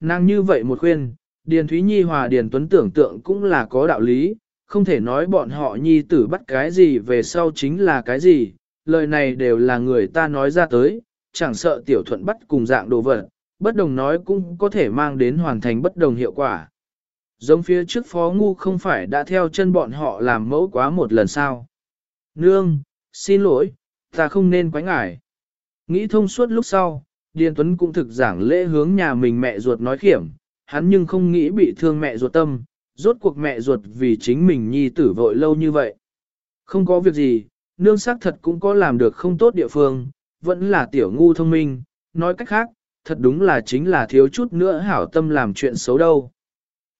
Nàng như vậy một khuyên, Điền Thúy Nhi hòa Điền Tuấn tưởng tượng cũng là có đạo lý, không thể nói bọn họ nhi tử bắt cái gì về sau chính là cái gì, lời này đều là người ta nói ra tới, chẳng sợ tiểu thuận bắt cùng dạng đồ vật, bất đồng nói cũng có thể mang đến hoàn thành bất đồng hiệu quả. Giống phía trước phó ngu không phải đã theo chân bọn họ làm mẫu quá một lần sao. Nương, xin lỗi, ta không nên quánh ải. Nghĩ thông suốt lúc sau, Điền Tuấn cũng thực giảng lễ hướng nhà mình mẹ ruột nói khiểm, hắn nhưng không nghĩ bị thương mẹ ruột tâm, rốt cuộc mẹ ruột vì chính mình nhi tử vội lâu như vậy. Không có việc gì, nương xác thật cũng có làm được không tốt địa phương, vẫn là tiểu ngu thông minh, nói cách khác, thật đúng là chính là thiếu chút nữa hảo tâm làm chuyện xấu đâu.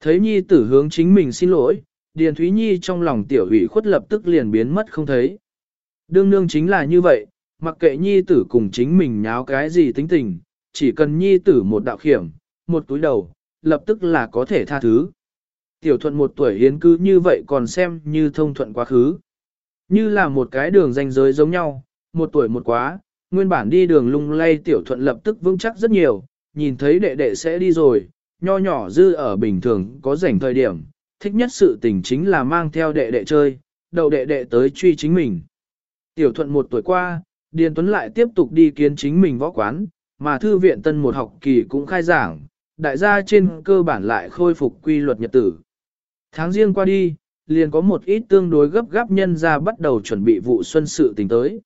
Thấy nhi tử hướng chính mình xin lỗi, Điền Thúy Nhi trong lòng tiểu ủy khuất lập tức liền biến mất không thấy. Đương nương chính là như vậy, mặc kệ nhi tử cùng chính mình nháo cái gì tính tình, chỉ cần nhi tử một đạo khiểm, một túi đầu, lập tức là có thể tha thứ. Tiểu thuận một tuổi hiến cứ như vậy còn xem như thông thuận quá khứ. Như là một cái đường ranh giới giống nhau, một tuổi một quá, nguyên bản đi đường lung lay tiểu thuận lập tức vững chắc rất nhiều, nhìn thấy đệ đệ sẽ đi rồi, nho nhỏ dư ở bình thường có rảnh thời điểm, thích nhất sự tình chính là mang theo đệ đệ chơi, đầu đệ đệ tới truy chính mình. Tiểu thuận một tuổi qua, Điền Tuấn lại tiếp tục đi kiến chính mình võ quán, mà thư viện tân một học kỳ cũng khai giảng, đại gia trên cơ bản lại khôi phục quy luật nhật tử. Tháng riêng qua đi, liền có một ít tương đối gấp gáp nhân ra bắt đầu chuẩn bị vụ xuân sự tình tới.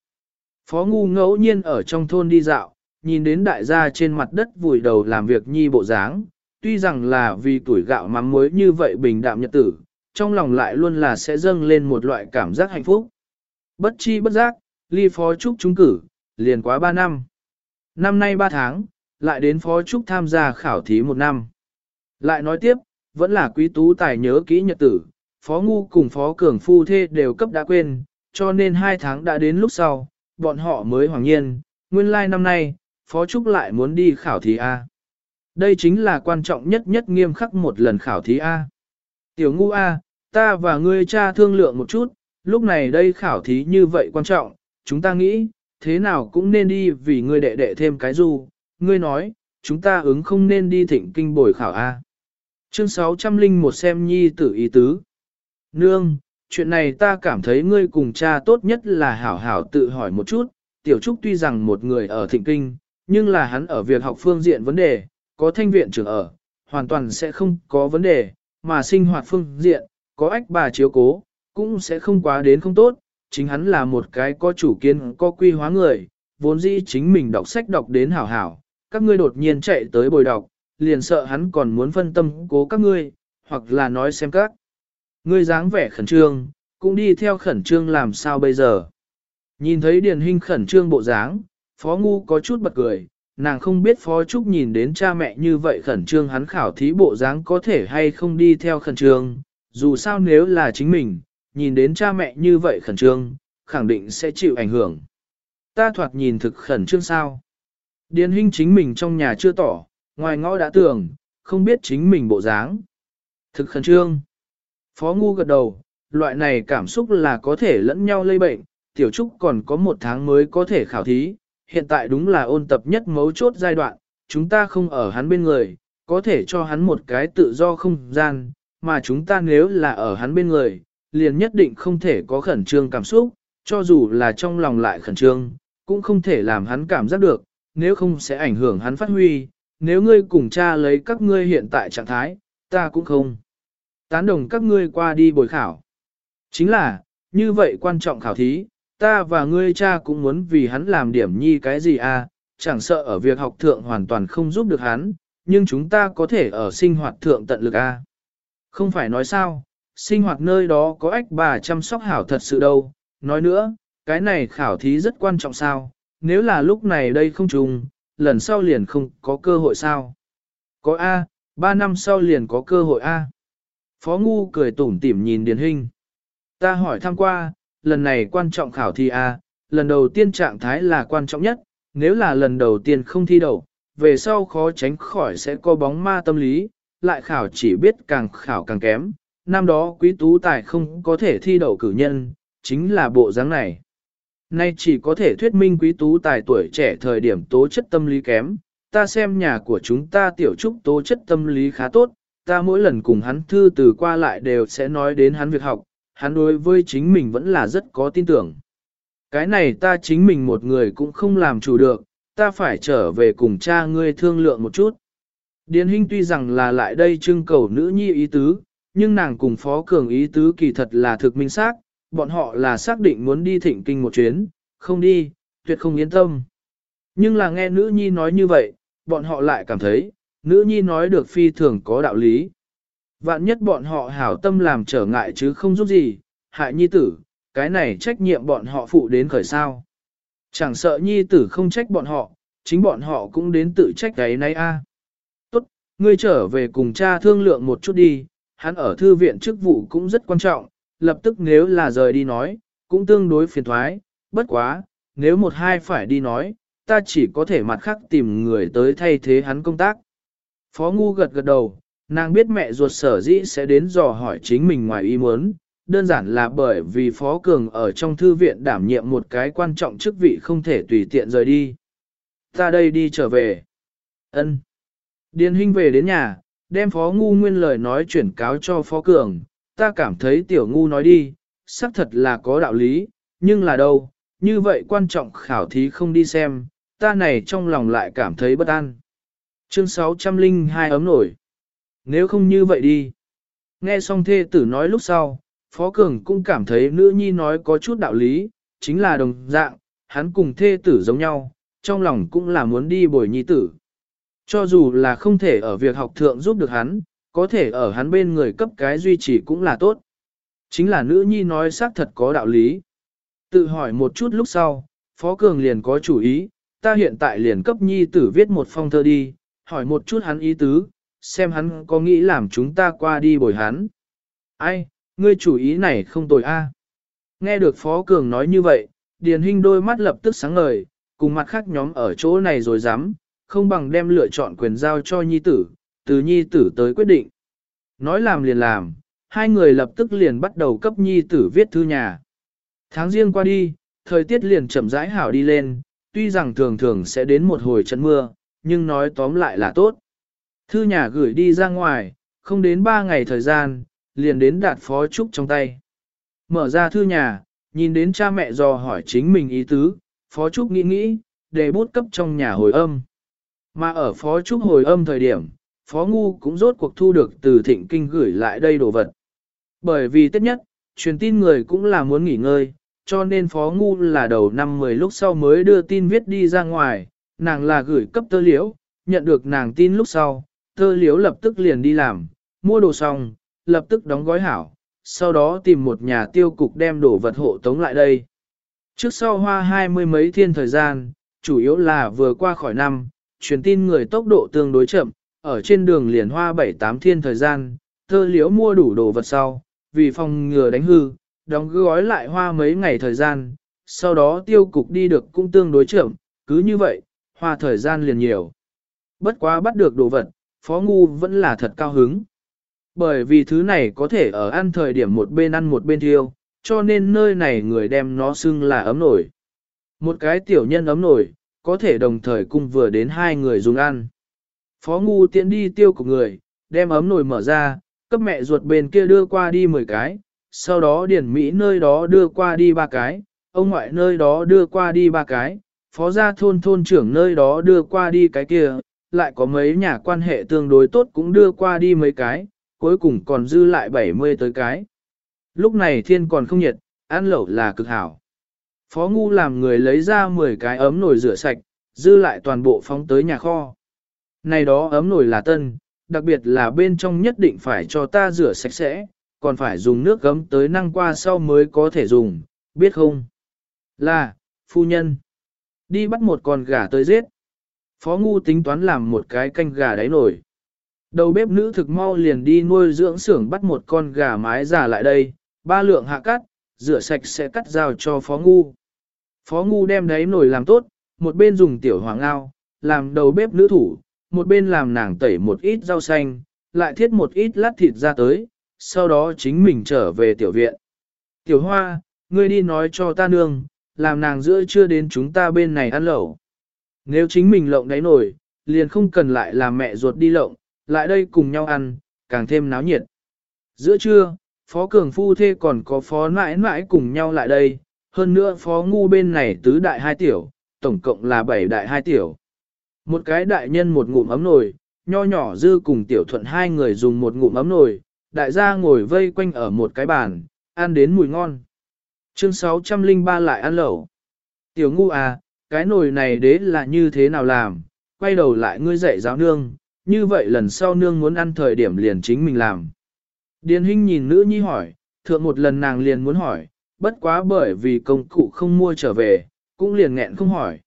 Phó ngu ngẫu nhiên ở trong thôn đi dạo, nhìn đến đại gia trên mặt đất vùi đầu làm việc nhi bộ dáng, tuy rằng là vì tuổi gạo mắm muối như vậy bình đạm nhật tử, trong lòng lại luôn là sẽ dâng lên một loại cảm giác hạnh phúc. Bất chi bất giác, ly phó trúc trúng cử, liền quá 3 năm. Năm nay 3 tháng, lại đến phó trúc tham gia khảo thí một năm. Lại nói tiếp, vẫn là quý tú tài nhớ kỹ nhật tử, phó ngu cùng phó cường phu thê đều cấp đã quên, cho nên hai tháng đã đến lúc sau, bọn họ mới hoàng nhiên, nguyên lai like năm nay, phó trúc lại muốn đi khảo thí A. Đây chính là quan trọng nhất nhất nghiêm khắc một lần khảo thí A. Tiểu ngu A, ta và ngươi cha thương lượng một chút, lúc này đây khảo thí như vậy quan trọng, chúng ta nghĩ, thế nào cũng nên đi vì ngươi đệ đệ thêm cái du, ngươi nói, chúng ta ứng không nên đi thịnh kinh bồi khảo A. Chương 601 xem nhi tử ý tứ. Nương, chuyện này ta cảm thấy ngươi cùng cha tốt nhất là hảo hảo tự hỏi một chút, tiểu trúc tuy rằng một người ở thịnh kinh, nhưng là hắn ở việc học phương diện vấn đề, có thanh viện trưởng ở, hoàn toàn sẽ không có vấn đề, mà sinh hoạt phương diện, có ách bà chiếu cố, cũng sẽ không quá đến không tốt, chính hắn là một cái có chủ kiến, có quy hóa người, vốn dĩ chính mình đọc sách đọc đến hảo hảo, các ngươi đột nhiên chạy tới bồi đọc, liền sợ hắn còn muốn phân tâm cố các ngươi, hoặc là nói xem các. Ngươi dáng vẻ khẩn trương, cũng đi theo khẩn trương làm sao bây giờ. Nhìn thấy Điền Hinh khẩn trương bộ dáng, Phó Ngu có chút bật cười, nàng không biết Phó Trúc nhìn đến cha mẹ như vậy khẩn trương hắn khảo thí bộ dáng có thể hay không đi theo khẩn trương, dù sao nếu là chính mình, nhìn đến cha mẹ như vậy khẩn trương, khẳng định sẽ chịu ảnh hưởng. Ta thoạt nhìn thực khẩn trương sao. Điền Hinh chính mình trong nhà chưa tỏ, ngoài ngõ đã tưởng, không biết chính mình bộ dáng. Thực khẩn trương. Phó Ngu gật đầu, loại này cảm xúc là có thể lẫn nhau lây bệnh, tiểu trúc còn có một tháng mới có thể khảo thí, hiện tại đúng là ôn tập nhất mấu chốt giai đoạn, chúng ta không ở hắn bên người, có thể cho hắn một cái tự do không gian, mà chúng ta nếu là ở hắn bên người, liền nhất định không thể có khẩn trương cảm xúc, cho dù là trong lòng lại khẩn trương, cũng không thể làm hắn cảm giác được, nếu không sẽ ảnh hưởng hắn phát huy, nếu ngươi cùng cha lấy các ngươi hiện tại trạng thái, ta cũng không. Tán đồng các ngươi qua đi bồi khảo. Chính là, như vậy quan trọng khảo thí, ta và ngươi cha cũng muốn vì hắn làm điểm nhi cái gì à, chẳng sợ ở việc học thượng hoàn toàn không giúp được hắn, nhưng chúng ta có thể ở sinh hoạt thượng tận lực à. Không phải nói sao, sinh hoạt nơi đó có ách bà chăm sóc hảo thật sự đâu, nói nữa, cái này khảo thí rất quan trọng sao, nếu là lúc này đây không trùng, lần sau liền không có cơ hội sao. Có A, ba năm sau liền có cơ hội A. Phó Ngu cười tủm tỉm nhìn Điền Hinh. Ta hỏi thăm qua, lần này quan trọng khảo thi A, lần đầu tiên trạng thái là quan trọng nhất, nếu là lần đầu tiên không thi đậu, về sau khó tránh khỏi sẽ có bóng ma tâm lý, lại khảo chỉ biết càng khảo càng kém. Năm đó quý tú tài không có thể thi đậu cử nhân, chính là bộ dáng này. Nay chỉ có thể thuyết minh quý tú tài tuổi trẻ thời điểm tố chất tâm lý kém, ta xem nhà của chúng ta tiểu trúc tố chất tâm lý khá tốt, ta mỗi lần cùng hắn thư từ qua lại đều sẽ nói đến hắn việc học, hắn đối với chính mình vẫn là rất có tin tưởng. Cái này ta chính mình một người cũng không làm chủ được, ta phải trở về cùng cha ngươi thương lượng một chút. Điền Hinh tuy rằng là lại đây trưng cầu nữ nhi ý tứ, nhưng nàng cùng Phó Cường ý tứ kỳ thật là thực minh xác, bọn họ là xác định muốn đi thịnh kinh một chuyến, không đi, tuyệt không yên tâm. Nhưng là nghe nữ nhi nói như vậy, bọn họ lại cảm thấy, nữ nhi nói được phi thường có đạo lý. Vạn nhất bọn họ hảo tâm làm trở ngại chứ không giúp gì, hại nhi tử, cái này trách nhiệm bọn họ phụ đến khởi sao. Chẳng sợ nhi tử không trách bọn họ, chính bọn họ cũng đến tự trách cái này a. Tốt, ngươi trở về cùng cha thương lượng một chút đi, hắn ở thư viện chức vụ cũng rất quan trọng, lập tức nếu là rời đi nói, cũng tương đối phiền thoái, bất quá, nếu một hai phải đi nói, ta chỉ có thể mặt khác tìm người tới thay thế hắn công tác. Phó Ngu gật gật đầu, nàng biết mẹ ruột sở dĩ sẽ đến dò hỏi chính mình ngoài ý muốn, đơn giản là bởi vì Phó Cường ở trong thư viện đảm nhiệm một cái quan trọng chức vị không thể tùy tiện rời đi. Ta đây đi trở về. Ân. Điền Hinh về đến nhà, đem Phó Ngu nguyên lời nói chuyển cáo cho Phó Cường, ta cảm thấy tiểu ngu nói đi, xác thật là có đạo lý, nhưng là đâu, như vậy quan trọng khảo thí không đi xem, ta này trong lòng lại cảm thấy bất an. Chương 602 ấm nổi. Nếu không như vậy đi. Nghe xong thê tử nói lúc sau, Phó Cường cũng cảm thấy nữ nhi nói có chút đạo lý, chính là đồng dạng, hắn cùng thê tử giống nhau, trong lòng cũng là muốn đi bồi nhi tử. Cho dù là không thể ở việc học thượng giúp được hắn, có thể ở hắn bên người cấp cái duy trì cũng là tốt. Chính là nữ nhi nói xác thật có đạo lý. Tự hỏi một chút lúc sau, Phó Cường liền có chủ ý, ta hiện tại liền cấp nhi tử viết một phong thơ đi, hỏi một chút hắn ý tứ, xem hắn có nghĩ làm chúng ta qua đi bồi hắn. Ai, ngươi chủ ý này không tồi a. Nghe được Phó Cường nói như vậy, Điền Hinh đôi mắt lập tức sáng ngời, cùng mặt khác nhóm ở chỗ này rồi dám, không bằng đem lựa chọn quyền giao cho nhi tử, từ nhi tử tới quyết định. Nói làm liền làm, hai người lập tức liền bắt đầu cấp nhi tử viết thư nhà. Tháng riêng qua đi, thời tiết liền chậm rãi hảo đi lên, tuy rằng thường thường sẽ đến một hồi trận mưa, nhưng nói tóm lại là tốt. Thư nhà gửi đi ra ngoài, không đến ba ngày thời gian, liền đến đạt phó trúc trong tay. Mở ra thư nhà, nhìn đến cha mẹ dò hỏi chính mình ý tứ, phó trúc nghĩ nghĩ, để bút cấp trong nhà hồi âm. Mà ở phó trúc hồi âm thời điểm, phó ngu cũng rốt cuộc thu được từ thịnh kinh gửi lại đây đồ vật. Bởi vì tất nhất, truyền tin người cũng là muốn nghỉ ngơi, cho nên phó ngu là đầu năm 10 lúc sau mới đưa tin viết đi ra ngoài, nàng là gửi cấp tơ liễu, nhận được nàng tin lúc sau, tơ liễu lập tức liền đi làm, mua đồ xong, lập tức đóng gói hảo, sau đó tìm một nhà tiêu cục đem đồ vật hộ tống lại đây. Trước sau hoa hai mươi mấy thiên thời gian, chủ yếu là vừa qua khỏi năm, truyền tin người tốc độ tương đối chậm, ở trên đường liền hoa bảy tám thiên thời gian, Thơ liễu mua đủ đồ vật sau, vì phòng ngừa đánh hư, đóng gói lại hoa mấy ngày thời gian, sau đó tiêu cục đi được cũng tương đối chậm, cứ như vậy, hoa thời gian liền nhiều. Bất quá bắt được đồ vật, Phó Ngu vẫn là thật cao hứng. Bởi vì thứ này có thể ở ăn thời điểm một bên ăn một bên thiêu, cho nên nơi này người đem nó xưng là ấm nổi. Một cái tiểu nhân ấm nổi, có thể đồng thời cùng vừa đến hai người dùng ăn. Phó Ngu tiện đi tiêu của người, đem ấm nồi mở ra, cấp mẹ ruột bên kia đưa qua đi 10 cái, sau đó điển Mỹ nơi đó đưa qua đi ba cái, ông ngoại nơi đó đưa qua đi ba cái, phó gia thôn thôn trưởng nơi đó đưa qua đi cái kia, lại có mấy nhà quan hệ tương đối tốt cũng đưa qua đi mấy cái, cuối cùng còn dư lại 70 tới cái. Lúc này thiên còn không nhiệt, ăn lẩu là cực hảo. Phó ngu làm người lấy ra 10 cái ấm nồi rửa sạch, dư lại toàn bộ phóng tới nhà kho. Này đó ấm nồi là tân, đặc biệt là bên trong nhất định phải cho ta rửa sạch sẽ, còn phải dùng nước gấm tới năng qua sau mới có thể dùng, biết không? Là, phu nhân. Đi bắt một con gà tới giết. Phó ngu tính toán làm một cái canh gà đáy nổi. Đầu bếp nữ thực mau liền đi nuôi dưỡng xưởng bắt một con gà mái già lại đây, ba lượng hạ cắt, rửa sạch sẽ cắt rào cho phó ngu. Phó ngu đem đáy nồi làm tốt, một bên dùng tiểu hoàng ao, làm đầu bếp nữ thủ, một bên làm nàng tẩy một ít rau xanh, lại thiết một ít lát thịt ra tới, sau đó chính mình trở về tiểu viện. Tiểu hoa, ngươi đi nói cho ta nương, làm nàng giữa chưa đến chúng ta bên này ăn lẩu. Nếu chính mình lộng đáy nổi, liền không cần lại làm mẹ ruột đi lộng, lại đây cùng nhau ăn, càng thêm náo nhiệt. Giữa trưa, Phó Cường Phu Thê còn có Phó Nãi Nãi cùng nhau lại đây, hơn nữa Phó Ngu bên này tứ đại hai tiểu, tổng cộng là bảy đại hai tiểu. Một cái đại nhân một ngụm ấm nồi, nho nhỏ dư cùng tiểu thuận hai người dùng một ngụm ấm nồi, đại gia ngồi vây quanh ở một cái bàn, ăn đến mùi ngon. Chương 603 lại ăn lẩu. Tiểu ngu à, cái nồi này đế là như thế nào làm, quay đầu lại ngươi dạy giáo nương, như vậy lần sau nương muốn ăn thời điểm liền chính mình làm. Điền Hinh nhìn nữ nhi hỏi, thượng một lần nàng liền muốn hỏi, bất quá bởi vì công cụ không mua trở về, cũng liền nghẹn không hỏi.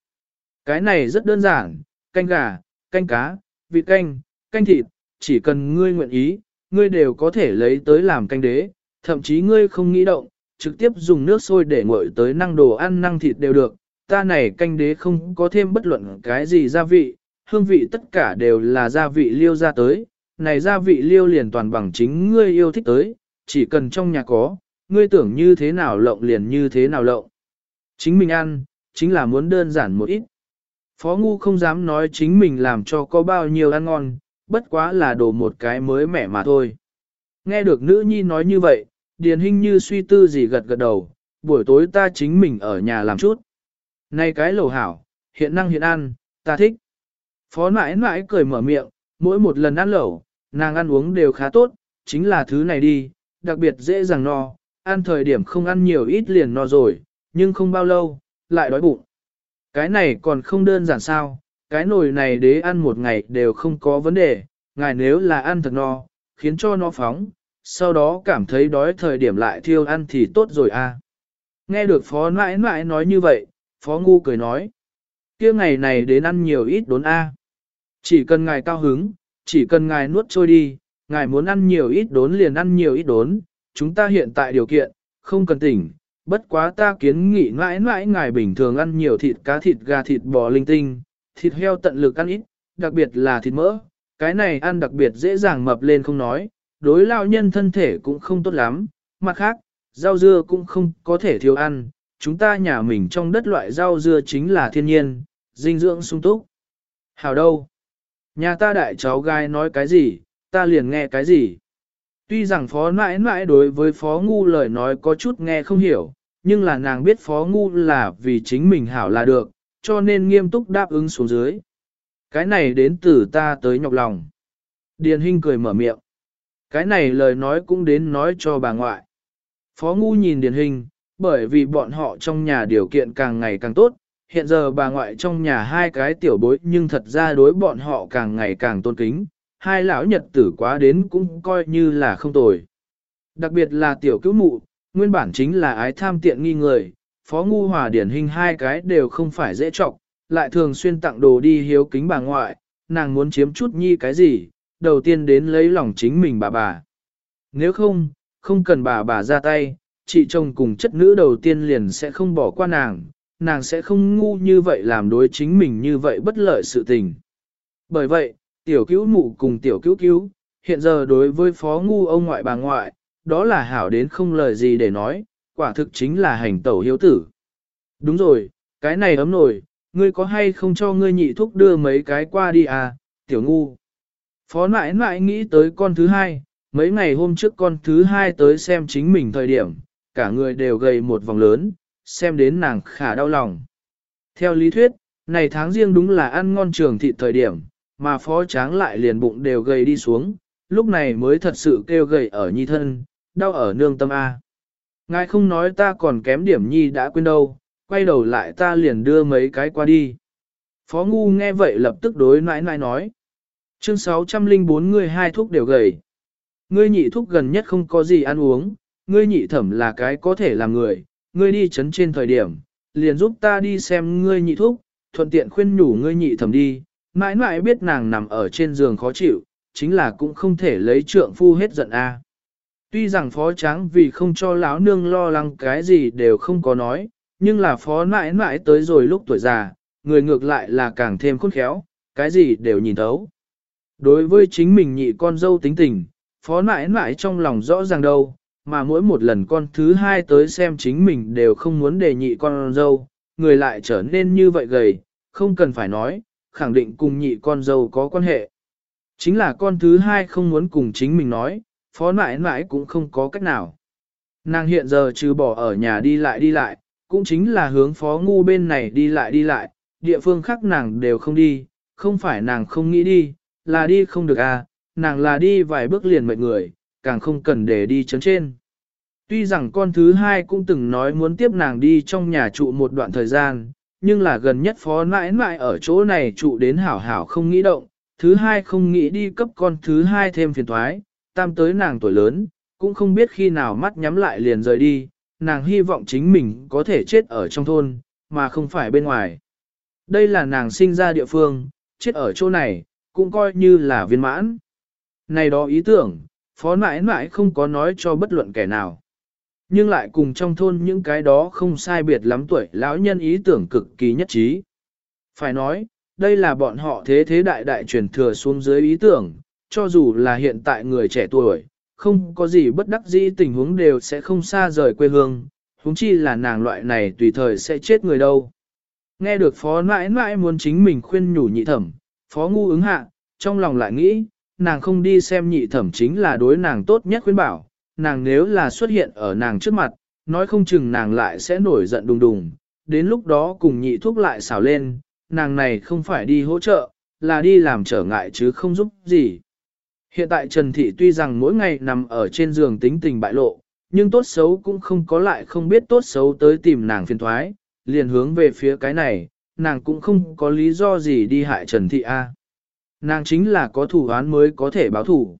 Cái này rất đơn giản, canh gà, canh cá, vịt canh, canh thịt, chỉ cần ngươi nguyện ý, ngươi đều có thể lấy tới làm canh đế, thậm chí ngươi không nghĩ động, trực tiếp dùng nước sôi để nguội tới năng đồ ăn năng thịt đều được. Ta này canh đế không có thêm bất luận cái gì gia vị, hương vị tất cả đều là gia vị liêu ra tới, này gia vị liêu liền toàn bằng chính ngươi yêu thích tới, chỉ cần trong nhà có, ngươi tưởng như thế nào lộng liền như thế nào lộng. Chính mình ăn, chính là muốn đơn giản một ít. Phó Ngu không dám nói chính mình làm cho có bao nhiêu ăn ngon, bất quá là đồ một cái mới mẻ mà thôi. Nghe được nữ nhi nói như vậy, Điền Hinh như suy tư gì gật gật đầu, buổi tối ta chính mình ở nhà làm chút. Này cái lầu hảo, hiện năng hiện ăn, ta thích. Phó mãi nãi cười mở miệng, mỗi một lần ăn lẩu, nàng ăn uống đều khá tốt, chính là thứ này đi, đặc biệt dễ dàng no, ăn thời điểm không ăn nhiều ít liền no rồi, nhưng không bao lâu, lại đói bụng. Cái này còn không đơn giản sao, cái nồi này đế ăn một ngày đều không có vấn đề, ngài nếu là ăn thật no, khiến cho nó phóng, sau đó cảm thấy đói thời điểm lại thiêu ăn thì tốt rồi à. Nghe được phó nãi nãi nói như vậy, phó ngu cười nói, kia ngày này đến ăn nhiều ít đốn a. Chỉ cần ngài cao hứng, chỉ cần ngài nuốt trôi đi, ngài muốn ăn nhiều ít đốn liền ăn nhiều ít đốn, chúng ta hiện tại điều kiện, không cần tỉnh, bất quá ta kiến nghị mãi mãi ngài bình thường ăn nhiều thịt cá thịt gà thịt bò linh tinh, thịt heo tận lực ăn ít, đặc biệt là thịt mỡ, cái này ăn đặc biệt dễ dàng mập lên không nói, đối lao nhân thân thể cũng không tốt lắm, mặt khác, rau dưa cũng không có thể thiếu ăn, chúng ta nhà mình trong đất loại rau dưa chính là thiên nhiên, dinh dưỡng sung túc. Hảo đâu? Nhà ta đại cháu gai nói cái gì, ta liền nghe cái gì. Tuy rằng phó mãi mãi đối với phó ngu lời nói có chút nghe không hiểu, nhưng là nàng biết phó ngu là vì chính mình hảo là được, cho nên nghiêm túc đáp ứng xuống dưới. Cái này đến từ ta tới nhọc lòng. Điền Hinh cười mở miệng. Cái này lời nói cũng đến nói cho bà ngoại. Phó ngu nhìn Điền Hinh, bởi vì bọn họ trong nhà điều kiện càng ngày càng tốt, hiện giờ bà ngoại trong nhà hai cái tiểu bối nhưng thật ra đối bọn họ càng ngày càng tôn kính, hai lão nhật tử quá đến cũng coi như là không tồi. Đặc biệt là tiểu cứu mụ, nguyên bản chính là ái tham tiện nghi người, phó ngu hòa điển hình hai cái đều không phải dễ trọng, lại thường xuyên tặng đồ đi hiếu kính bà ngoại, nàng muốn chiếm chút nhi cái gì, đầu tiên đến lấy lòng chính mình bà bà. Nếu không, không cần bà bà ra tay, chị chồng cùng chất nữ đầu tiên liền sẽ không bỏ qua nàng, nàng sẽ không ngu như vậy làm đối chính mình như vậy bất lợi sự tình. Bởi vậy, tiểu cứu mụ cùng tiểu cứu cứu, hiện giờ đối với phó ngu ông ngoại bà ngoại, đó là hảo đến không lời gì để nói, quả thực chính là hành tẩu hiếu tử. Đúng rồi, cái này ấm nổi, ngươi có hay không cho ngươi nhị thúc đưa mấy cái qua đi à, tiểu ngu. Phó nãi nãi nghĩ tới con thứ hai, mấy ngày hôm trước con thứ hai tới xem chính mình thời điểm, cả người đều gầy một vòng lớn, xem đến nàng khả đau lòng. Theo lý thuyết, này tháng riêng đúng là ăn ngon trường thịt thời điểm, mà phó tráng lại liền bụng đều gầy đi xuống, lúc này mới thật sự kêu gầy ở nhi thân, đau ở nương tâm A. Ngài không nói ta còn kém điểm nhi đã quên đâu, quay đầu lại ta liền đưa mấy cái qua đi. Phó ngu nghe vậy lập tức đối nãi nãi nói. Chương 604 người hai thuốc đều gầy. Ngươi nhị thuốc gần nhất không có gì ăn uống, ngươi nhị thẩm là cái có thể làm người, ngươi đi chấn trên thời điểm, liền giúp ta đi xem ngươi nhị thuốc, thuận tiện khuyên nhủ ngươi nhị thẩm đi, mãi mãi biết nàng nằm ở trên giường khó chịu, chính là cũng không thể lấy trượng phu hết giận a. Tuy rằng phó tráng vì không cho lão nương lo lắng cái gì đều không có nói, nhưng là phó mãi mãi tới rồi lúc tuổi già, người ngược lại là càng thêm khôn khéo, cái gì đều nhìn thấu. Đối với chính mình nhị con dâu tính tình, phó mãi mãi trong lòng rõ ràng đâu, mà mỗi một lần con thứ hai tới xem chính mình đều không muốn đề nhị con dâu, người lại trở nên như vậy gầy, không cần phải nói, khẳng định cùng nhị con dâu có quan hệ. Chính là con thứ hai không muốn cùng chính mình nói, phó nãi nãi cũng không có cách nào. Nàng hiện giờ trừ bỏ ở nhà đi lại đi lại, cũng chính là hướng phó ngu bên này đi lại đi lại, địa phương khác nàng đều không đi, không phải nàng không nghĩ đi, là đi không được à, nàng là đi vài bước liền mệt người, càng không cần để đi chấn trên. Tuy rằng con thứ hai cũng từng nói muốn tiếp nàng đi trong nhà trụ một đoạn thời gian, nhưng là gần nhất phó mãi mãi ở chỗ này trụ đến hảo hảo không nghĩ động, thứ hai không nghĩ đi cấp con thứ hai thêm phiền thoái, tam tới nàng tuổi lớn, cũng không biết khi nào mắt nhắm lại liền rời đi, nàng hy vọng chính mình có thể chết ở trong thôn, mà không phải bên ngoài. Đây là nàng sinh ra địa phương, chết ở chỗ này, cũng coi như là viên mãn. Này đó ý tưởng, phó mãi mãi không có nói cho bất luận kẻ nào. Nhưng lại cùng trong thôn những cái đó không sai biệt lắm tuổi lão nhân ý tưởng cực kỳ nhất trí. Phải nói, đây là bọn họ thế thế đại đại truyền thừa xuống dưới ý tưởng, cho dù là hiện tại người trẻ tuổi, không có gì bất đắc dĩ tình huống đều sẽ không xa rời quê hương, huống chi là nàng loại này tùy thời sẽ chết người đâu. Nghe được phó mãi mãi muốn chính mình khuyên nhủ nhị thẩm, phó ngu ứng hạ, trong lòng lại nghĩ, nàng không đi xem nhị thẩm chính là đối nàng tốt nhất khuyên bảo, nàng nếu là xuất hiện ở nàng trước mặt, nói không chừng nàng lại sẽ nổi giận đùng đùng, đến lúc đó cùng nhị thuốc lại xào lên, nàng này không phải đi hỗ trợ, là đi làm trở ngại chứ không giúp gì. Hiện tại Trần Thị tuy rằng mỗi ngày nằm ở trên giường tính tình bại lộ, nhưng tốt xấu cũng không có lại không biết tốt xấu tới tìm nàng phiền thoái, liền hướng về phía cái này, nàng cũng không có lý do gì đi hại Trần Thị A. Nàng chính là có thủ án mới có thể báo thủ.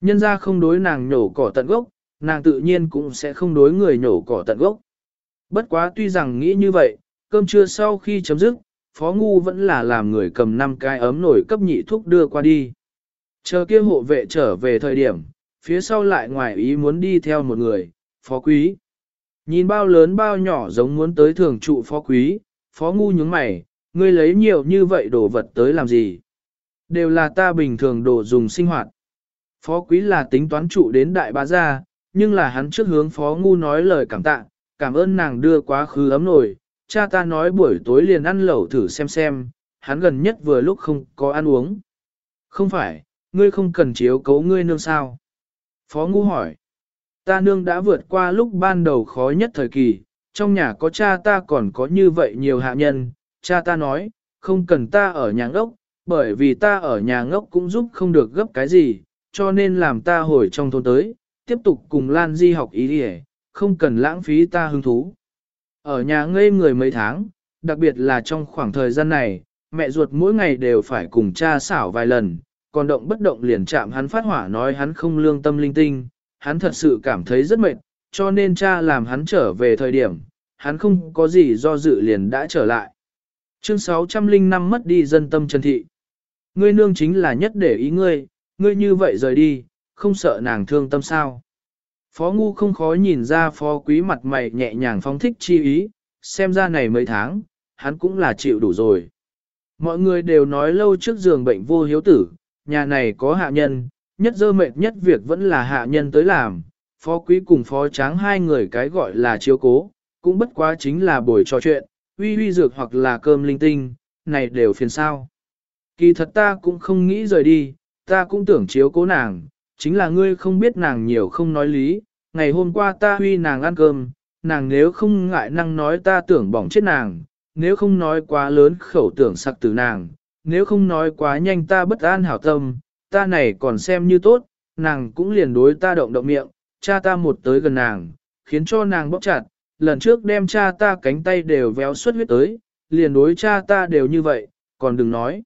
Nhân ra không đối nàng nhổ cỏ tận gốc, nàng tự nhiên cũng sẽ không đối người nhổ cỏ tận gốc. Bất quá tuy rằng nghĩ như vậy, cơm trưa sau khi chấm dứt, Phó Ngu vẫn là làm người cầm năm cái ấm nổi cấp nhị thuốc đưa qua đi. Chờ kia hộ vệ trở về thời điểm, phía sau lại ngoài ý muốn đi theo một người, Phó Quý. Nhìn bao lớn bao nhỏ giống muốn tới thường trụ Phó Quý, Phó Ngu nhướng mày, ngươi lấy nhiều như vậy đồ vật tới làm gì? Đều là ta bình thường đồ dùng sinh hoạt. Phó quý là tính toán trụ đến đại bá gia, nhưng là hắn trước hướng phó ngu nói lời cảm tạ, cảm ơn nàng đưa quá khứ ấm nổi, cha ta nói buổi tối liền ăn lẩu thử xem xem, hắn gần nhất vừa lúc không có ăn uống. Không phải, ngươi không cần chiếu cấu ngươi nương sao? Phó ngu hỏi, ta nương đã vượt qua lúc ban đầu khó nhất thời kỳ, trong nhà có cha ta còn có như vậy nhiều hạ nhân, cha ta nói, không cần ta ở nhà ngốc, bởi vì ta ở nhà ngốc cũng giúp không được gấp cái gì, cho nên làm ta hồi trong thôn tới, tiếp tục cùng Lan Di học ý đi không cần lãng phí ta hứng thú. Ở nhà ngây người mấy tháng, đặc biệt là trong khoảng thời gian này, mẹ ruột mỗi ngày đều phải cùng cha xảo vài lần, còn động bất động liền chạm hắn phát hỏa nói hắn không lương tâm linh tinh, hắn thật sự cảm thấy rất mệt, cho nên cha làm hắn trở về thời điểm, hắn không có gì do dự liền đã trở lại. Chương 605 mất đi dân tâm chân thị. Ngươi nương chính là nhất để ý ngươi, ngươi như vậy rời đi, không sợ nàng thương tâm sao. Phó ngu không khó nhìn ra phó quý mặt mày nhẹ nhàng phóng thích chi ý, xem ra này mấy tháng, hắn cũng là chịu đủ rồi. Mọi người đều nói lâu trước giường bệnh vô hiếu tử, nhà này có hạ nhân, nhất dơ mệt nhất việc vẫn là hạ nhân tới làm, phó quý cùng phó tráng hai người cái gọi là chiếu cố, cũng bất quá chính là buổi trò chuyện, uy uy dược hoặc là cơm linh tinh, này đều phiền sao. Kỳ thật ta cũng không nghĩ rời đi, ta cũng tưởng chiếu cố nàng, chính là ngươi không biết nàng nhiều không nói lý, ngày hôm qua ta huy nàng ăn cơm, nàng nếu không ngại năng nói ta tưởng bỏng chết nàng, nếu không nói quá lớn khẩu tưởng sặc từ nàng, nếu không nói quá nhanh ta bất an hảo tâm, ta này còn xem như tốt, nàng cũng liền đối ta động động miệng, cha ta một tới gần nàng, khiến cho nàng bóp chặt, lần trước đem cha ta cánh tay đều véo xuất huyết tới, liền đối cha ta đều như vậy, còn đừng nói.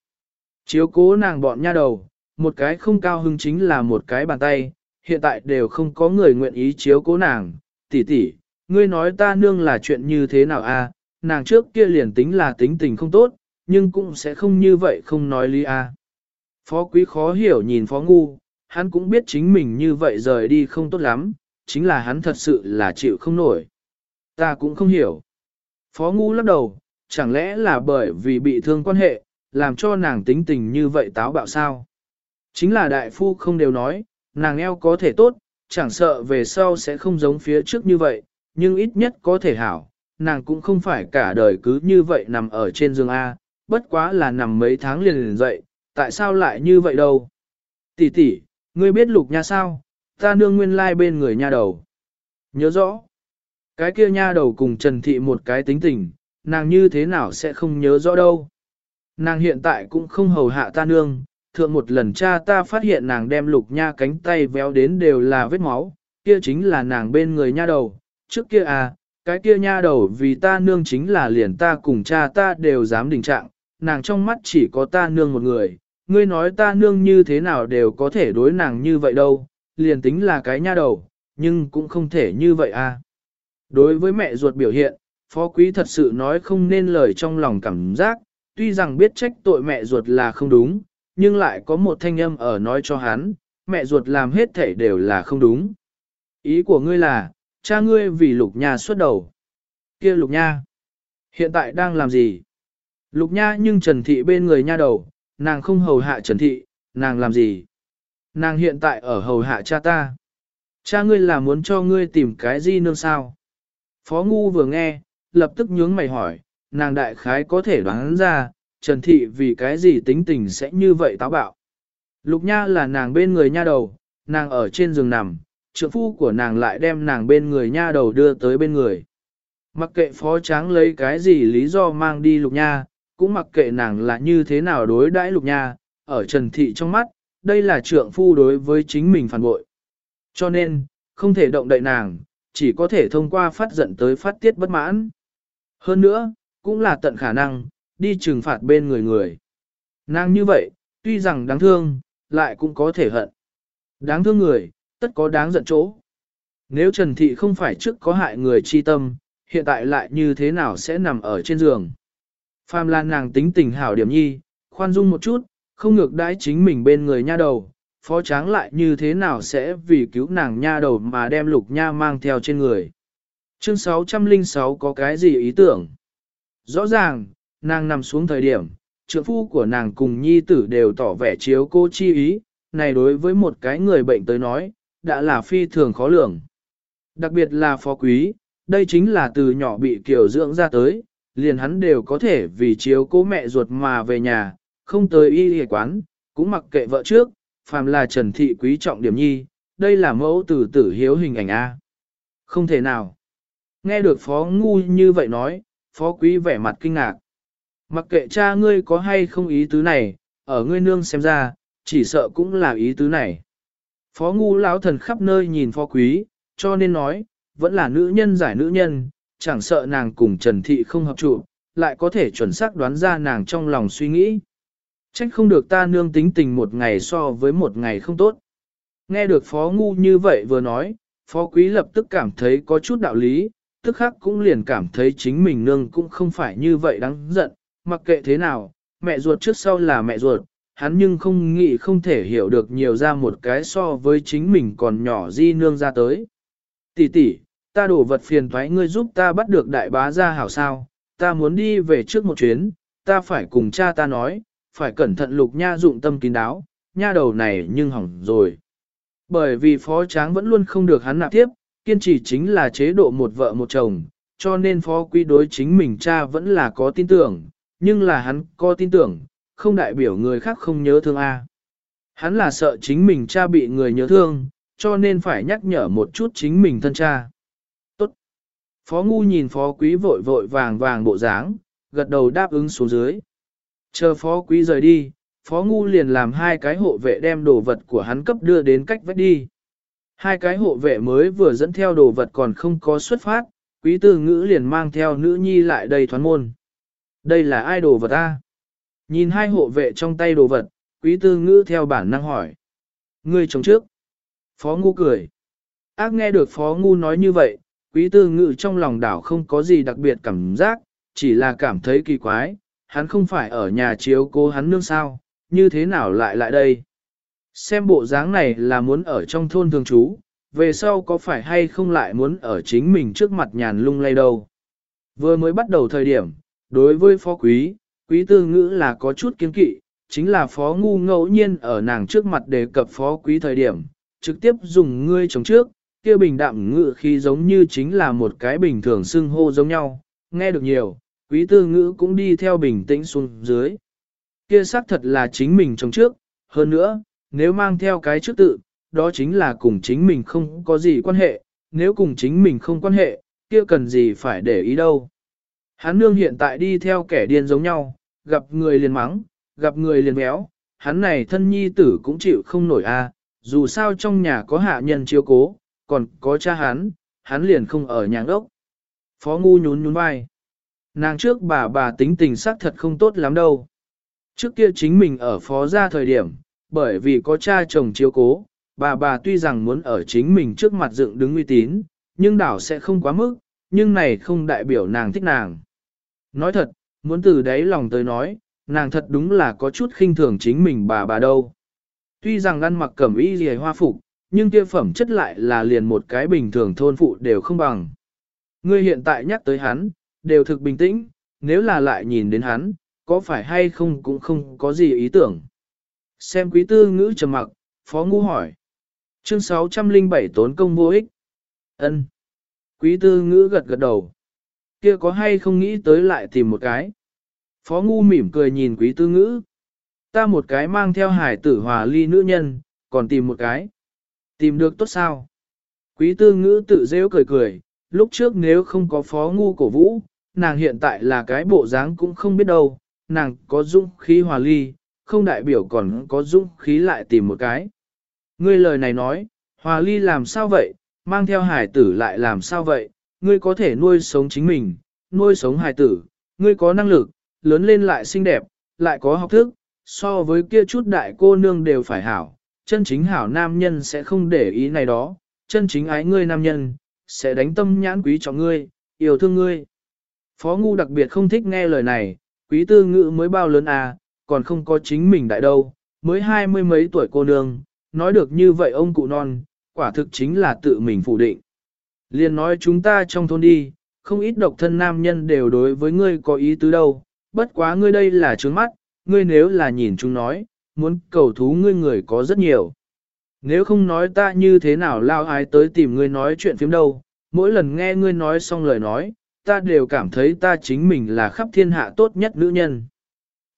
Chiếu cố nàng bọn nha đầu, một cái không cao hứng chính là một cái bàn tay, hiện tại đều không có người nguyện ý chiếu cố nàng, tỷ tỷ, ngươi nói ta nương là chuyện như thế nào a? À? nàng trước kia liền tính là tính tình không tốt, nhưng cũng sẽ không như vậy không nói lý a. À. Phó quý khó hiểu nhìn phó ngu, hắn cũng biết chính mình như vậy rời đi không tốt lắm, chính là hắn thật sự là chịu không nổi. Ta cũng không hiểu. Phó ngu lắc đầu, chẳng lẽ là bởi vì bị thương quan hệ, làm cho nàng tính tình như vậy táo bạo sao? Chính là đại phu không đều nói, nàng eo có thể tốt, chẳng sợ về sau sẽ không giống phía trước như vậy, nhưng ít nhất có thể hảo, nàng cũng không phải cả đời cứ như vậy nằm ở trên giường A, bất quá là nằm mấy tháng liền liền dậy, tại sao lại như vậy đâu? Tỷ tỷ, ngươi biết lục nha sao? Ta nương nguyên lai bên người nha đầu. Nhớ rõ. Cái kia nha đầu cùng Trần Thị một cái tính tình, nàng như thế nào sẽ không nhớ rõ đâu. Nàng hiện tại cũng không hầu hạ ta nương, thượng một lần cha ta phát hiện nàng đem lục nha cánh tay véo đến đều là vết máu, kia chính là nàng bên người nha đầu, trước kia à, cái kia nha đầu vì ta nương chính là liền ta cùng cha ta đều dám đình trạng, nàng trong mắt chỉ có ta nương một người, ngươi nói ta nương như thế nào đều có thể đối nàng như vậy đâu, liền tính là cái nha đầu, nhưng cũng không thể như vậy à. Đối với mẹ ruột biểu hiện, phó quý thật sự nói không nên lời trong lòng cảm giác, tuy rằng biết trách tội mẹ ruột là không đúng, nhưng lại có một thanh âm ở nói cho hắn, mẹ ruột làm hết thể đều là không đúng. Ý của ngươi là, cha ngươi vì lục nha xuất đầu. kia lục nha, hiện tại đang làm gì? Lục nha nhưng Trần Thị bên người nha đầu, nàng không hầu hạ Trần Thị, nàng làm gì? Nàng hiện tại ở hầu hạ cha ta. Cha ngươi là muốn cho ngươi tìm cái gì nương sao? Phó Ngu vừa nghe, lập tức nhướng mày hỏi, nàng đại khái có thể đoán ra, Trần Thị vì cái gì tính tình sẽ như vậy táo bạo. Lục Nha là nàng bên người nha đầu, nàng ở trên giường nằm, trượng phu của nàng lại đem nàng bên người nha đầu đưa tới bên người. Mặc kệ phó tráng lấy cái gì lý do mang đi Lục Nha, cũng mặc kệ nàng là như thế nào đối đãi Lục Nha, ở Trần Thị trong mắt, đây là trượng phu đối với chính mình phản bội. Cho nên, không thể động đậy nàng, chỉ có thể thông qua phát giận tới phát tiết bất mãn. Hơn nữa, cũng là tận khả năng, đi trừng phạt bên người người. Nàng như vậy, tuy rằng đáng thương, lại cũng có thể hận. Đáng thương người, tất có đáng giận chỗ. Nếu Trần Thị không phải trước có hại người chi tâm, hiện tại lại như thế nào sẽ nằm ở trên giường. Phàm là nàng tính tình hảo điểm nhi, khoan dung một chút, không ngược đãi chính mình bên người nha đầu, phó tráng lại như thế nào sẽ vì cứu nàng nha đầu mà đem lục nha mang theo trên người. Chương 606 có cái gì ý tưởng? Rõ ràng, nàng nằm xuống thời điểm, trượng phu của nàng cùng nhi tử đều tỏ vẻ chiếu cô chi ý, này đối với một cái người bệnh tới nói, đã là phi thường khó lường. Đặc biệt là phó quý, đây chính là từ nhỏ bị kiểu dưỡng ra tới, liền hắn đều có thể vì chiếu cố mẹ ruột mà về nhà, không tới y y quán, cũng mặc kệ vợ trước, phàm là Trần Thị quý trọng điểm nhi, đây là mẫu tử tử hiếu hình ảnh A. Không thể nào. Nghe được phó ngu như vậy nói, phó quý vẻ mặt kinh ngạc. Mặc kệ cha ngươi có hay không ý tứ này, ở ngươi nương xem ra, chỉ sợ cũng là ý tứ này. Phó ngu lão thần khắp nơi nhìn phó quý, cho nên nói, vẫn là nữ nhân giải nữ nhân, chẳng sợ nàng cùng Trần Thị không hợp trụ, lại có thể chuẩn xác đoán ra nàng trong lòng suy nghĩ. Trách không được ta nương tính tình một ngày so với một ngày không tốt. Nghe được phó ngu như vậy vừa nói, phó quý lập tức cảm thấy có chút đạo lý, tức khắc cũng liền cảm thấy chính mình nương cũng không phải như vậy đáng giận, mặc kệ thế nào, mẹ ruột trước sau là mẹ ruột, hắn nhưng không nghĩ không thể hiểu được nhiều ra một cái so với chính mình còn nhỏ di nương ra tới. Tỷ tỷ, ta đổ vật phiền thoái ngươi giúp ta bắt được đại bá ra hảo sao, ta muốn đi về trước một chuyến, ta phải cùng cha ta nói, phải cẩn thận lục nha dụng tâm kín đáo, nha đầu này nhưng hỏng rồi. Bởi vì phó tráng vẫn luôn không được hắn nạp tiếp, kiên trì chính là chế độ một vợ một chồng, cho nên phó quý đối chính mình cha vẫn là có tin tưởng, nhưng là hắn có tin tưởng, không đại biểu người khác không nhớ thương A. Hắn là sợ chính mình cha bị người nhớ thương, cho nên phải nhắc nhở một chút chính mình thân cha. Tốt. Phó ngu nhìn phó quý vội vội vàng vàng bộ dáng, gật đầu đáp ứng xuống dưới. Chờ phó quý rời đi, phó ngu liền làm hai cái hộ vệ đem đồ vật của hắn cấp đưa đến cách vách đi. Hai cái hộ vệ mới vừa dẫn theo đồ vật còn không có xuất phát, quý tư ngữ liền mang theo nữ nhi lại đây thoán môn. Đây là ai đồ vật ta? Nhìn hai hộ vệ trong tay đồ vật, quý tư ngữ theo bản năng hỏi. Ngươi chống trước. Phó ngu cười. Ác nghe được phó ngu nói như vậy, quý tư ngữ trong lòng đảo không có gì đặc biệt cảm giác, chỉ là cảm thấy kỳ quái, hắn không phải ở nhà chiếu cố hắn nương sao, như thế nào lại lại đây? Xem bộ dáng này là muốn ở trong thôn thường trú, về sau có phải hay không lại muốn ở chính mình trước mặt nhàn lung lay đâu. Vừa mới bắt đầu thời điểm, đối với phó quý, quý tư ngữ là có chút kiến kỵ, chính là phó ngu ngẫu nhiên ở nàng trước mặt đề cập phó quý thời điểm, trực tiếp dùng ngươi chống trước, kia bình đạm ngữ khi giống như chính là một cái bình thường xưng hô giống nhau, nghe được nhiều, quý tư ngữ cũng đi theo bình tĩnh xuống dưới. Kia xác thật là chính mình chống trước, hơn nữa, nếu mang theo cái trước tự, đó chính là cùng chính mình không có gì quan hệ, nếu cùng chính mình không quan hệ, kia cần gì phải để ý đâu. Hắn nương hiện tại đi theo kẻ điên giống nhau, gặp người liền mắng, gặp người liền béo, hắn này thân nhi tử cũng chịu không nổi a. dù sao trong nhà có hạ nhân chiếu cố, còn có cha hắn, hắn liền không ở nhà ốc. Phó ngu nhún nhún vai. Nàng trước bà bà tính tình xác thật không tốt lắm đâu. Trước kia chính mình ở phó gia thời điểm, bởi vì có cha chồng chiếu cố, bà bà tuy rằng muốn ở chính mình trước mặt dựng đứng uy tín, nhưng đảo sẽ không quá mức, nhưng này không đại biểu nàng thích nàng. Nói thật, muốn từ đáy lòng tới nói, nàng thật đúng là có chút khinh thường chính mình bà bà đâu. Tuy rằng ăn mặc cẩm y gì hoa phục, nhưng kia phẩm chất lại là liền một cái bình thường thôn phụ đều không bằng. Ngươi hiện tại nhắc tới hắn, đều thực bình tĩnh, nếu là lại nhìn đến hắn, có phải hay không cũng không có gì ý tưởng. Xem quý tư ngữ trầm mặc, phó ngu hỏi. Chương 607 tốn công vô ích. ân Quý tư ngữ gật gật đầu. Kia có hay không nghĩ tới lại tìm một cái. Phó ngu mỉm cười nhìn quý tư ngữ. Ta một cái mang theo hải tử hòa ly nữ nhân, còn tìm một cái. Tìm được tốt sao? Quý tư ngữ tự rêu cười cười, lúc trước nếu không có phó ngu cổ vũ, nàng hiện tại là cái bộ dáng cũng không biết đâu, nàng có dũng khí hòa ly, không đại biểu còn có dũng khí lại tìm một cái. Ngươi lời này nói, hòa ly làm sao vậy, mang theo hải tử lại làm sao vậy, ngươi có thể nuôi sống chính mình, nuôi sống hải tử, ngươi có năng lực, lớn lên lại xinh đẹp, lại có học thức, so với kia chút đại cô nương đều phải hảo, chân chính hảo nam nhân sẽ không để ý này đó, chân chính ái ngươi nam nhân, sẽ đánh tâm nhãn quý trọng ngươi, yêu thương ngươi. Phó ngu đặc biệt không thích nghe lời này, quý tư ngữ mới bao lớn à, còn không có chính mình đại đâu, mới hai mươi mấy tuổi cô nương, nói được như vậy ông cụ non, quả thực chính là tự mình phủ định. Liên nói chúng ta trong thôn đi, không ít độc thân nam nhân đều đối với ngươi có ý tứ đâu, bất quá ngươi đây là trướng mắt, ngươi nếu là nhìn chúng nói, muốn cầu thú ngươi người có rất nhiều. Nếu không nói ta như thế nào lao ai tới tìm ngươi nói chuyện phiếm đâu, mỗi lần nghe ngươi nói xong lời nói, ta đều cảm thấy ta chính mình là khắp thiên hạ tốt nhất nữ nhân.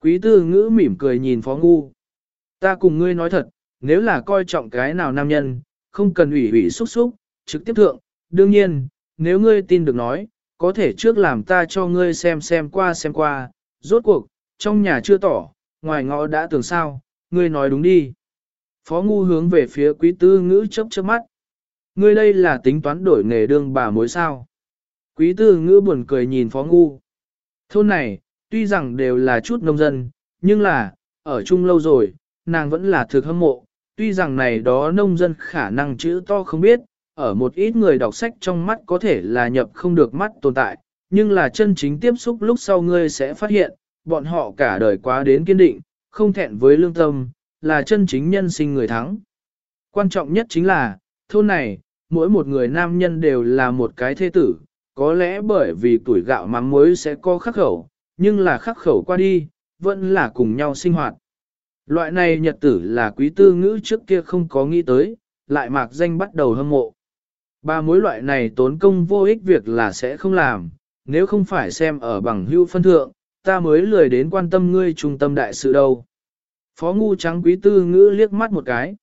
Quý tư ngữ mỉm cười nhìn phó ngu. Ta cùng ngươi nói thật, nếu là coi trọng cái nào nam nhân, không cần ủy ủy xúc xúc, trực tiếp thượng, đương nhiên, nếu ngươi tin được nói, có thể trước làm ta cho ngươi xem xem qua xem qua, rốt cuộc, trong nhà chưa tỏ, ngoài ngõ đã tưởng sao, ngươi nói đúng đi. Phó ngu hướng về phía quý tư ngữ chớp chớp mắt. Ngươi đây là tính toán đổi nghề đương bà mối sao. Quý tư ngữ buồn cười nhìn phó ngu. Thôn này, tuy rằng đều là chút nông dân, nhưng là, ở chung lâu rồi, nàng vẫn là thực hâm mộ. Tuy rằng này đó nông dân khả năng chữ to không biết, ở một ít người đọc sách trong mắt có thể là nhập không được mắt tồn tại, nhưng là chân chính tiếp xúc lúc sau ngươi sẽ phát hiện, bọn họ cả đời quá đến kiên định, không thẹn với lương tâm, là chân chính nhân sinh người thắng. Quan trọng nhất chính là, thôn này, mỗi một người nam nhân đều là một cái thế tử, có lẽ bởi vì tuổi gạo mắm muối sẽ có khắc khẩu, nhưng là khắc khẩu qua đi, vẫn là cùng nhau sinh hoạt. Loại này nhật tử là quý tư ngữ trước kia không có nghĩ tới, lại mạc danh bắt đầu hâm mộ. Ba mối loại này tốn công vô ích việc là sẽ không làm, nếu không phải xem ở bằng hưu phân thượng, ta mới lười đến quan tâm ngươi trung tâm đại sự đâu. Phó ngu trắng quý tư ngữ liếc mắt một cái.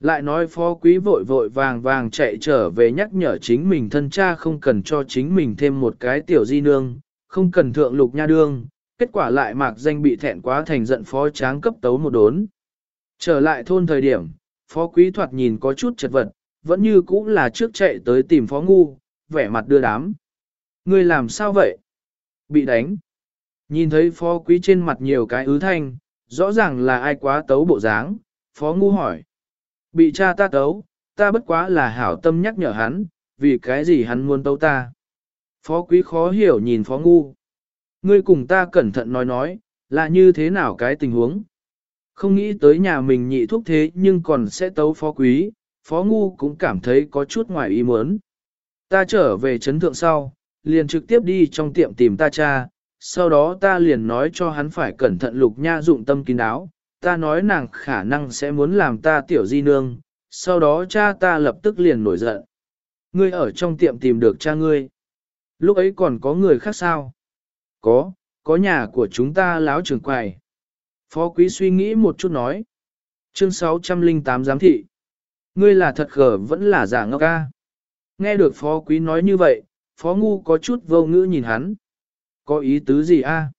Lại nói phó quý vội vội vàng vàng chạy trở về nhắc nhở chính mình thân cha không cần cho chính mình thêm một cái tiểu di nương, không cần thượng lục nha đương, kết quả lại mạc danh bị thẹn quá thành giận phó tráng cấp tấu một đốn. Trở lại thôn thời điểm, phó quý thoạt nhìn có chút chật vật, vẫn như cũ là trước chạy tới tìm phó ngu, vẻ mặt đưa đám. Ngươi làm sao vậy? Bị đánh. Nhìn thấy phó quý trên mặt nhiều cái ứ thanh, rõ ràng là ai quá tấu bộ dáng, phó ngu hỏi. Bị cha ta tấu, ta bất quá là hảo tâm nhắc nhở hắn, vì cái gì hắn muốn tấu ta. Phó quý khó hiểu nhìn phó ngu. Ngươi cùng ta cẩn thận nói nói, là như thế nào cái tình huống. Không nghĩ tới nhà mình nhị thuốc thế nhưng còn sẽ tấu phó quý, phó ngu cũng cảm thấy có chút ngoài ý muốn. Ta trở về chấn thượng sau, liền trực tiếp đi trong tiệm tìm ta cha, sau đó ta liền nói cho hắn phải cẩn thận lục nha dụng tâm kín đáo, ta nói nàng khả năng sẽ muốn làm ta tiểu di nương, sau đó cha ta lập tức liền nổi giận. Ngươi ở trong tiệm tìm được cha ngươi. Lúc ấy còn có người khác sao? Có, có nhà của chúng ta láo trường quầy. Phó quý suy nghĩ một chút nói. Chương 608 giám thị. Ngươi là thật khờ vẫn là giả ngốc ca. Nghe được phó quý nói như vậy, phó ngu có chút vô ngữ nhìn hắn. Có ý tứ gì a?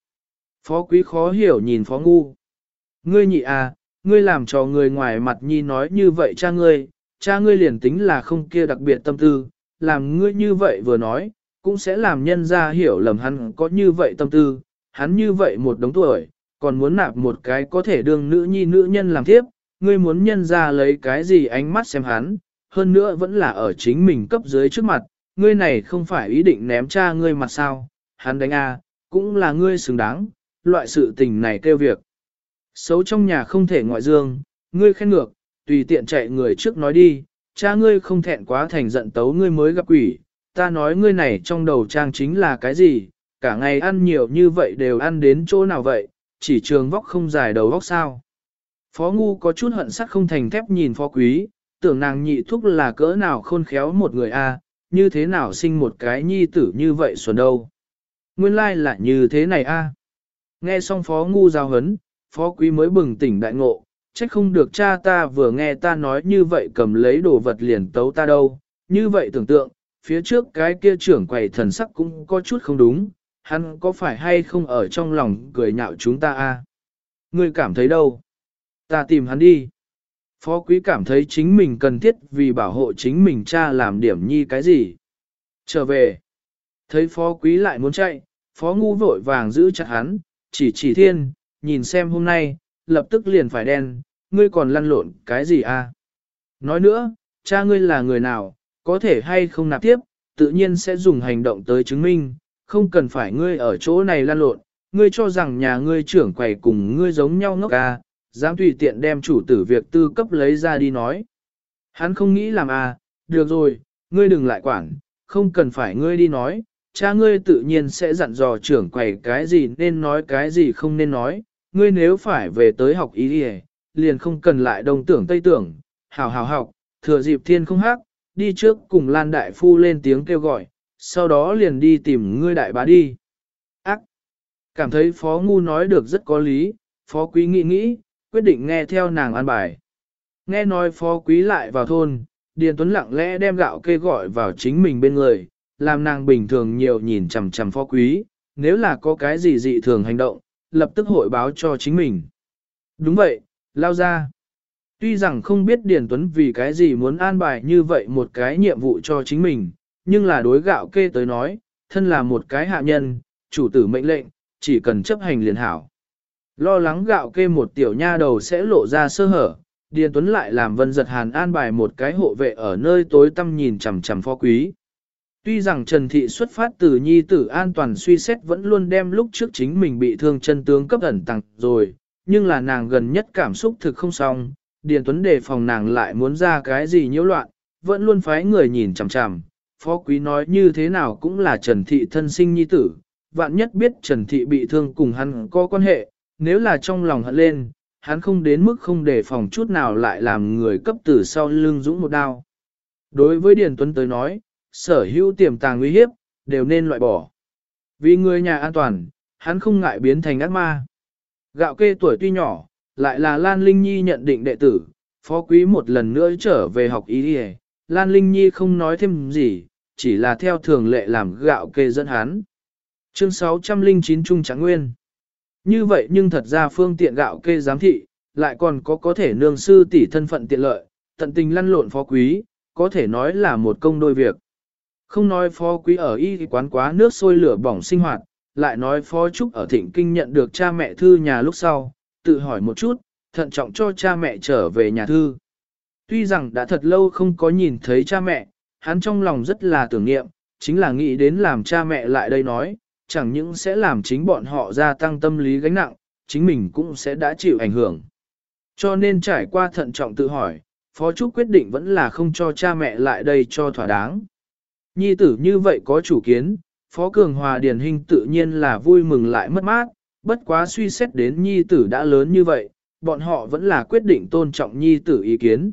Phó quý khó hiểu nhìn phó ngu. Ngươi nhị à, ngươi làm cho người ngoài mặt nhi nói như vậy cha ngươi, cha ngươi liền tính là không kia đặc biệt tâm tư, làm ngươi như vậy vừa nói, cũng sẽ làm nhân ra hiểu lầm hắn có như vậy tâm tư, hắn như vậy một đống tuổi, còn muốn nạp một cái có thể đương nữ nhi nữ nhân làm tiếp, ngươi muốn nhân ra lấy cái gì ánh mắt xem hắn, hơn nữa vẫn là ở chính mình cấp dưới trước mặt, ngươi này không phải ý định ném cha ngươi mặt sao, hắn đánh a, cũng là ngươi xứng đáng, loại sự tình này kêu việc. Xấu trong nhà không thể ngoại dương, ngươi khen ngược, tùy tiện chạy người trước nói đi, cha ngươi không thẹn quá thành giận tấu ngươi mới gặp quỷ, ta nói ngươi này trong đầu trang chính là cái gì, cả ngày ăn nhiều như vậy đều ăn đến chỗ nào vậy, chỉ trường vóc không dài đầu vóc sao. Phó ngu có chút hận sắt không thành thép nhìn phó quý, tưởng nàng nhị thúc là cỡ nào khôn khéo một người a, như thế nào sinh một cái nhi tử như vậy xuân đâu. Nguyên lai like là như thế này a. Nghe xong phó ngu giao hấn, phó quý mới bừng tỉnh đại ngộ, trách không được cha ta vừa nghe ta nói như vậy cầm lấy đồ vật liền tấu ta đâu, như vậy tưởng tượng, phía trước cái kia trưởng quầy thần sắc cũng có chút không đúng, hắn có phải hay không ở trong lòng cười nhạo chúng ta a? Ngươi cảm thấy đâu? Ta tìm hắn đi. Phó quý cảm thấy chính mình cần thiết vì bảo hộ chính mình cha làm điểm nhi cái gì. Trở về. Thấy phó quý lại muốn chạy, phó ngu vội vàng giữ chặt hắn, chỉ chỉ thiên, nhìn xem hôm nay, lập tức liền phải đen, ngươi còn lăn lộn cái gì a? Nói nữa, cha ngươi là người nào, có thể hay không nạp tiếp, tự nhiên sẽ dùng hành động tới chứng minh, không cần phải ngươi ở chỗ này lan lộn, ngươi cho rằng nhà ngươi trưởng quầy cùng ngươi giống nhau ngốc à, dám tùy tiện đem chủ tử việc tư cấp lấy ra đi nói. Hắn không nghĩ làm à, được rồi, ngươi đừng lại quản, không cần phải ngươi đi nói, cha ngươi tự nhiên sẽ dặn dò trưởng quầy cái gì nên nói cái gì không nên nói, ngươi nếu phải về tới học ý đi liền không cần lại đông tưởng tây tưởng, hào hào học, thừa dịp thiên không hắc, đi trước cùng Lan Đại Phu lên tiếng kêu gọi, sau đó liền đi tìm ngươi đại bá đi. Ác! Cảm thấy Phó Ngu nói được rất có lý, Phó Quý nghĩ nghĩ, quyết định nghe theo nàng an bài. Nghe nói Phó Quý lại vào thôn, Điền Tuấn lặng lẽ đem gạo kê gọi vào chính mình bên người, làm nàng bình thường nhiều nhìn chằm chằm Phó Quý, nếu là có cái gì dị thường hành động, lập tức hội báo cho chính mình. Đúng vậy, lao ra. Tuy rằng không biết Điền Tuấn vì cái gì muốn an bài như vậy một cái nhiệm vụ cho chính mình, nhưng là đối gạo kê tới nói, thân là một cái hạ nhân, chủ tử mệnh lệnh, chỉ cần chấp hành liền hảo. Lo lắng gạo kê một tiểu nha đầu sẽ lộ ra sơ hở, Điền Tuấn lại làm vân giật hàn an bài một cái hộ vệ ở nơi tối tăm nhìn chằm chằm phó quý. Tuy rằng Trần Thị xuất phát từ nhi tử an toàn suy xét vẫn luôn đem lúc trước chính mình bị thương chân tướng cấp ẩn tặng rồi, nhưng là nàng gần nhất cảm xúc thực không xong, Điền Tuấn đề phòng nàng lại muốn ra cái gì nhiễu loạn, vẫn luôn phái người nhìn chằm chằm. Phó quý nói như thế nào cũng là Trần Thị thân sinh nhi tử, vạn nhất biết Trần Thị bị thương cùng hắn có quan hệ, nếu là trong lòng hận lên, hắn không đến mức không đề phòng chút nào lại làm người cấp tử sau lưng dũng một đao. Đối với Điền Tuấn tới nói, sở hữu tiềm tàng nguy hiếp, đều nên loại bỏ. Vì người nhà an toàn, hắn không ngại biến thành ác ma. Gạo kê tuổi tuy nhỏ, lại là Lan Linh Nhi nhận định đệ tử, phó quý một lần nữa trở về học ý đi Lan Linh Nhi không nói thêm gì, chỉ là theo thường lệ làm gạo kê dẫn hắn. Chương 609 Trung Tráng Nguyên Như vậy nhưng thật ra phương tiện gạo kê giám thị, lại còn có có thể nương sư tỷ thân phận tiện lợi, tận tình lăn lộn phó quý, có thể nói là một công đôi việc. Không nói phó quý ở y quán quá nước sôi lửa bỏng sinh hoạt, lại nói phó trúc ở thịnh kinh nhận được cha mẹ thư nhà lúc sau, tự hỏi một chút, thận trọng cho cha mẹ trở về nhà thư. Tuy rằng đã thật lâu không có nhìn thấy cha mẹ, hắn trong lòng rất là tưởng niệm, chính là nghĩ đến làm cha mẹ lại đây nói, chẳng những sẽ làm chính bọn họ gia tăng tâm lý gánh nặng, chính mình cũng sẽ đã chịu ảnh hưởng. Cho nên trải qua thận trọng tự hỏi, Phó Trúc quyết định vẫn là không cho cha mẹ lại đây cho thỏa đáng. Nhi tử như vậy có chủ kiến, Phó Cường Hòa Điển Hình tự nhiên là vui mừng lại mất mát, bất quá suy xét đến nhi tử đã lớn như vậy, bọn họ vẫn là quyết định tôn trọng nhi tử ý kiến.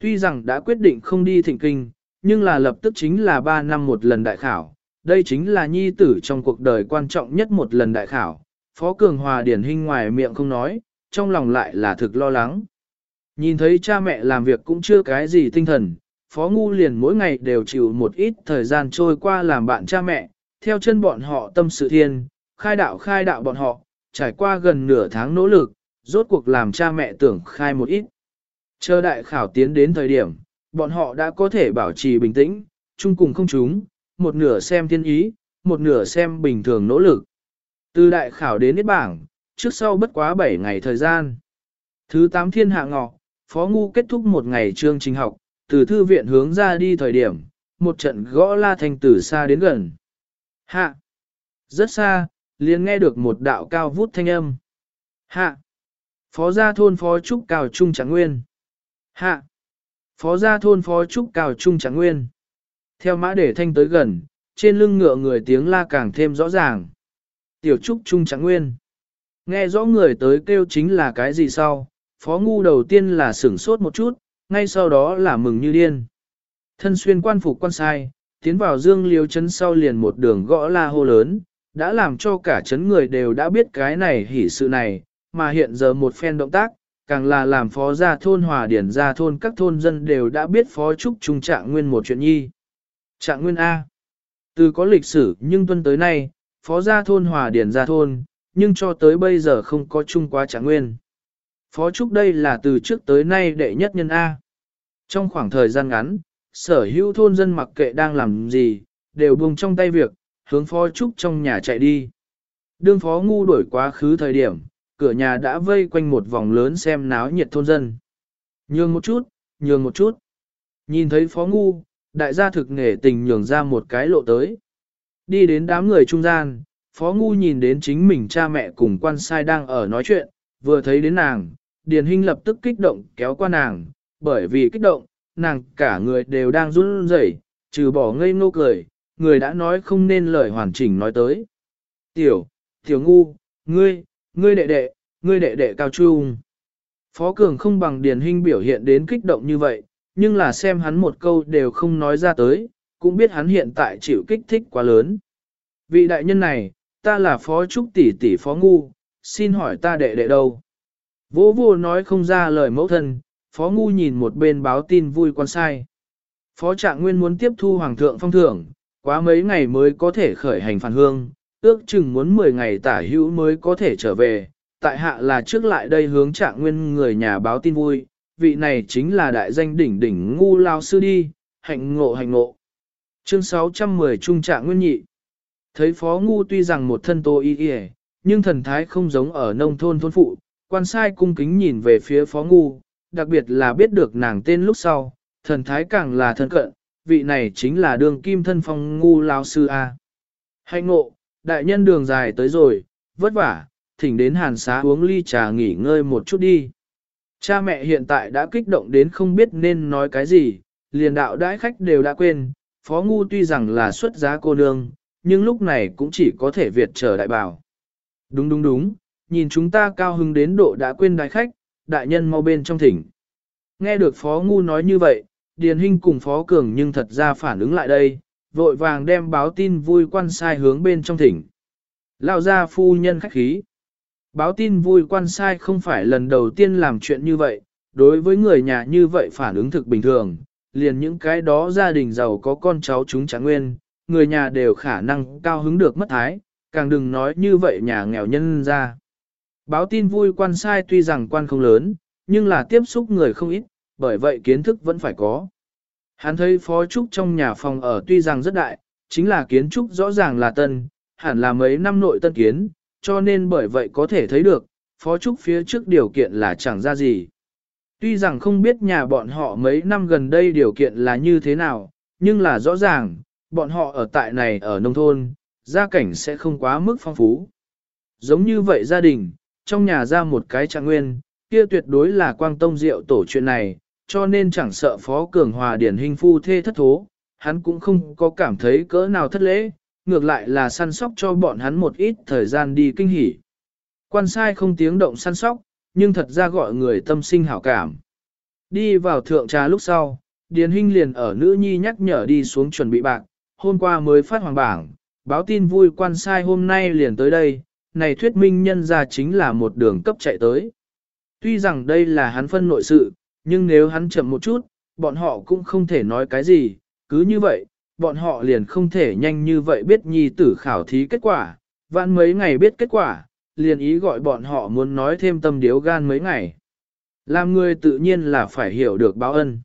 Tuy rằng đã quyết định không đi thịnh kinh, nhưng là lập tức chính là 3 năm một lần đại khảo, đây chính là nhi tử trong cuộc đời quan trọng nhất một lần đại khảo. Phó Cường Hòa điển hình ngoài miệng không nói, trong lòng lại là thực lo lắng. Nhìn thấy cha mẹ làm việc cũng chưa cái gì tinh thần, Phó Ngu liền mỗi ngày đều chịu một ít thời gian trôi qua làm bạn cha mẹ, theo chân bọn họ tâm sự thiên, khai đạo khai đạo bọn họ, trải qua gần nửa tháng nỗ lực, rốt cuộc làm cha mẹ tưởng khai một ít. Chờ đại khảo tiến đến thời điểm, bọn họ đã có thể bảo trì bình tĩnh, chung cùng không chúng, một nửa xem thiên ý, một nửa xem bình thường nỗ lực. Từ đại khảo đến niết bảng, trước sau bất quá 7 ngày thời gian. Thứ 8 thiên hạ ngọ, Phó Ngu kết thúc một ngày chương trình học, từ thư viện hướng ra đi thời điểm, một trận gõ la thành từ xa đến gần. Hạ! Rất xa, liền nghe được một đạo cao vút thanh âm. Hạ! Phó gia thôn phó trúc cào trung trạng nguyên. Hạ! Phó gia thôn phó trúc cào trung trạng nguyên. Theo mã để thanh tới gần, trên lưng ngựa người tiếng la càng thêm rõ ràng. Tiểu trúc trung trạng nguyên. Nghe rõ người tới kêu chính là cái gì sau, phó ngu đầu tiên là sửng sốt một chút, ngay sau đó là mừng như điên. Thân xuyên quan phục quan sai, tiến vào dương liêu chấn sau liền một đường gõ la hô lớn, đã làm cho cả chấn người đều đã biết cái này hỉ sự này, mà hiện giờ một phen động tác, càng là làm phó gia thôn hòa điển gia thôn các thôn dân đều đã biết phó trúc trung trạng nguyên một chuyện nhi. Trạng nguyên A. Từ có lịch sử nhưng tuân tới nay, phó gia thôn hòa điển gia thôn, nhưng cho tới bây giờ không có chung quá trạng nguyên. Phó Trúc đây là từ trước tới nay đệ nhất nhân A. Trong khoảng thời gian ngắn, sở hữu thôn dân mặc kệ đang làm gì, đều buông trong tay việc, hướng Phó Trúc trong nhà chạy đi. Đương Phó Ngu đuổi quá khứ thời điểm, cửa nhà đã vây quanh một vòng lớn xem náo nhiệt thôn dân. Nhường một chút, nhường một chút. Nhìn thấy Phó Ngu, đại gia thực nghề tình nhường ra một cái lộ tới. Đi đến đám người trung gian, Phó Ngu nhìn đến chính mình cha mẹ cùng quan sai đang ở nói chuyện, vừa thấy đến nàng, Điền Hinh lập tức kích động kéo qua nàng, bởi vì kích động, nàng cả người đều đang run rẩy, trừ bỏ ngây ngô cười, người đã nói không nên lời hoàn chỉnh nói tới. Tiểu, tiểu ngu, ngươi, ngươi đệ đệ, ngươi đệ đệ cao trung. Phó Cường không bằng Điền Hinh biểu hiện đến kích động như vậy, nhưng là xem hắn một câu đều không nói ra tới, cũng biết hắn hiện tại chịu kích thích quá lớn. Vị đại nhân này, ta là phó trúc tỷ tỷ phó ngu, xin hỏi ta đệ đệ đâu? Vô vô nói không ra lời mẫu thân, phó ngu nhìn một bên báo tin vui quan sai. Phó trạng nguyên muốn tiếp thu hoàng thượng phong thưởng, quá mấy ngày mới có thể khởi hành phản hương, ước chừng muốn 10 ngày tả hữu mới có thể trở về. Tại hạ là trước lại đây hướng trạng nguyên người nhà báo tin vui, vị này chính là đại danh đỉnh đỉnh ngu lao sư đi, hạnh ngộ hạnh ngộ. Chương 610 Trung trạng nguyên nhị Thấy phó ngu tuy rằng một thân tô y y, nhưng thần thái không giống ở nông thôn thôn phụ, quan sai cung kính nhìn về phía phó ngu, đặc biệt là biết được nàng tên lúc sau, thần thái càng là thân cận, vị này chính là đường kim thân phong ngu lao sư A. Hạnh ngộ, đại nhân đường dài tới rồi, vất vả, thỉnh đến hàn xá uống ly trà nghỉ ngơi một chút đi. Cha mẹ hiện tại đã kích động đến không biết nên nói cái gì, liền đạo đãi khách đều đã quên, phó ngu tuy rằng là xuất giá cô nương, nhưng lúc này cũng chỉ có thể Việt trở đại bảo. Đúng đúng đúng, nhìn chúng ta cao hứng đến độ đã quên đại khách, đại nhân mau bên trong thỉnh. Nghe được Phó Ngu nói như vậy, Điền Hinh cùng Phó Cường nhưng thật ra phản ứng lại đây, vội vàng đem báo tin vui quan sai hướng bên trong thỉnh. Lao ra phu nhân khách khí. Báo tin vui quan sai không phải lần đầu tiên làm chuyện như vậy, đối với người nhà như vậy phản ứng thực bình thường, liền những cái đó gia đình giàu có con cháu chúng chẳng nguyên, người nhà đều khả năng cao hứng được mất thái, càng đừng nói như vậy nhà nghèo nhân ra. Báo tin vui quan sai tuy rằng quan không lớn, nhưng là tiếp xúc người không ít, bởi vậy kiến thức vẫn phải có. Hắn thấy phó trúc trong nhà phòng ở tuy rằng rất đại, chính là kiến trúc rõ ràng là tân, hẳn là mấy năm nội tân kiến, cho nên bởi vậy có thể thấy được, phó trúc phía trước điều kiện là chẳng ra gì. Tuy rằng không biết nhà bọn họ mấy năm gần đây điều kiện là như thế nào, nhưng là rõ ràng, bọn họ ở tại này ở nông thôn, gia cảnh sẽ không quá mức phong phú. Giống như vậy gia đình, trong nhà ra một cái trạng nguyên, kia tuyệt đối là quang tông diệu tổ chuyện này, cho nên chẳng sợ phó cường hòa điển hình phu thê thất thố, hắn cũng không có cảm thấy cỡ nào thất lễ, ngược lại là săn sóc cho bọn hắn một ít thời gian đi kinh hỉ. Quan sai không tiếng động săn sóc, nhưng thật ra gọi người tâm sinh hảo cảm. Đi vào thượng trà lúc sau, Điền Hinh liền ở nữ nhi nhắc nhở đi xuống chuẩn bị bạc, hôm qua mới phát hoàng bảng, báo tin vui quan sai hôm nay liền tới đây, này thuyết minh nhân ra chính là một đường cấp chạy tới. Tuy rằng đây là hắn phân nội sự, nhưng nếu hắn chậm một chút, bọn họ cũng không thể nói cái gì, cứ như vậy, bọn họ liền không thể nhanh như vậy biết nhi tử khảo thí kết quả, vãn mấy ngày biết kết quả, liền ý gọi bọn họ muốn nói thêm tâm điếu gan mấy ngày. Làm người tự nhiên là phải hiểu được báo ân.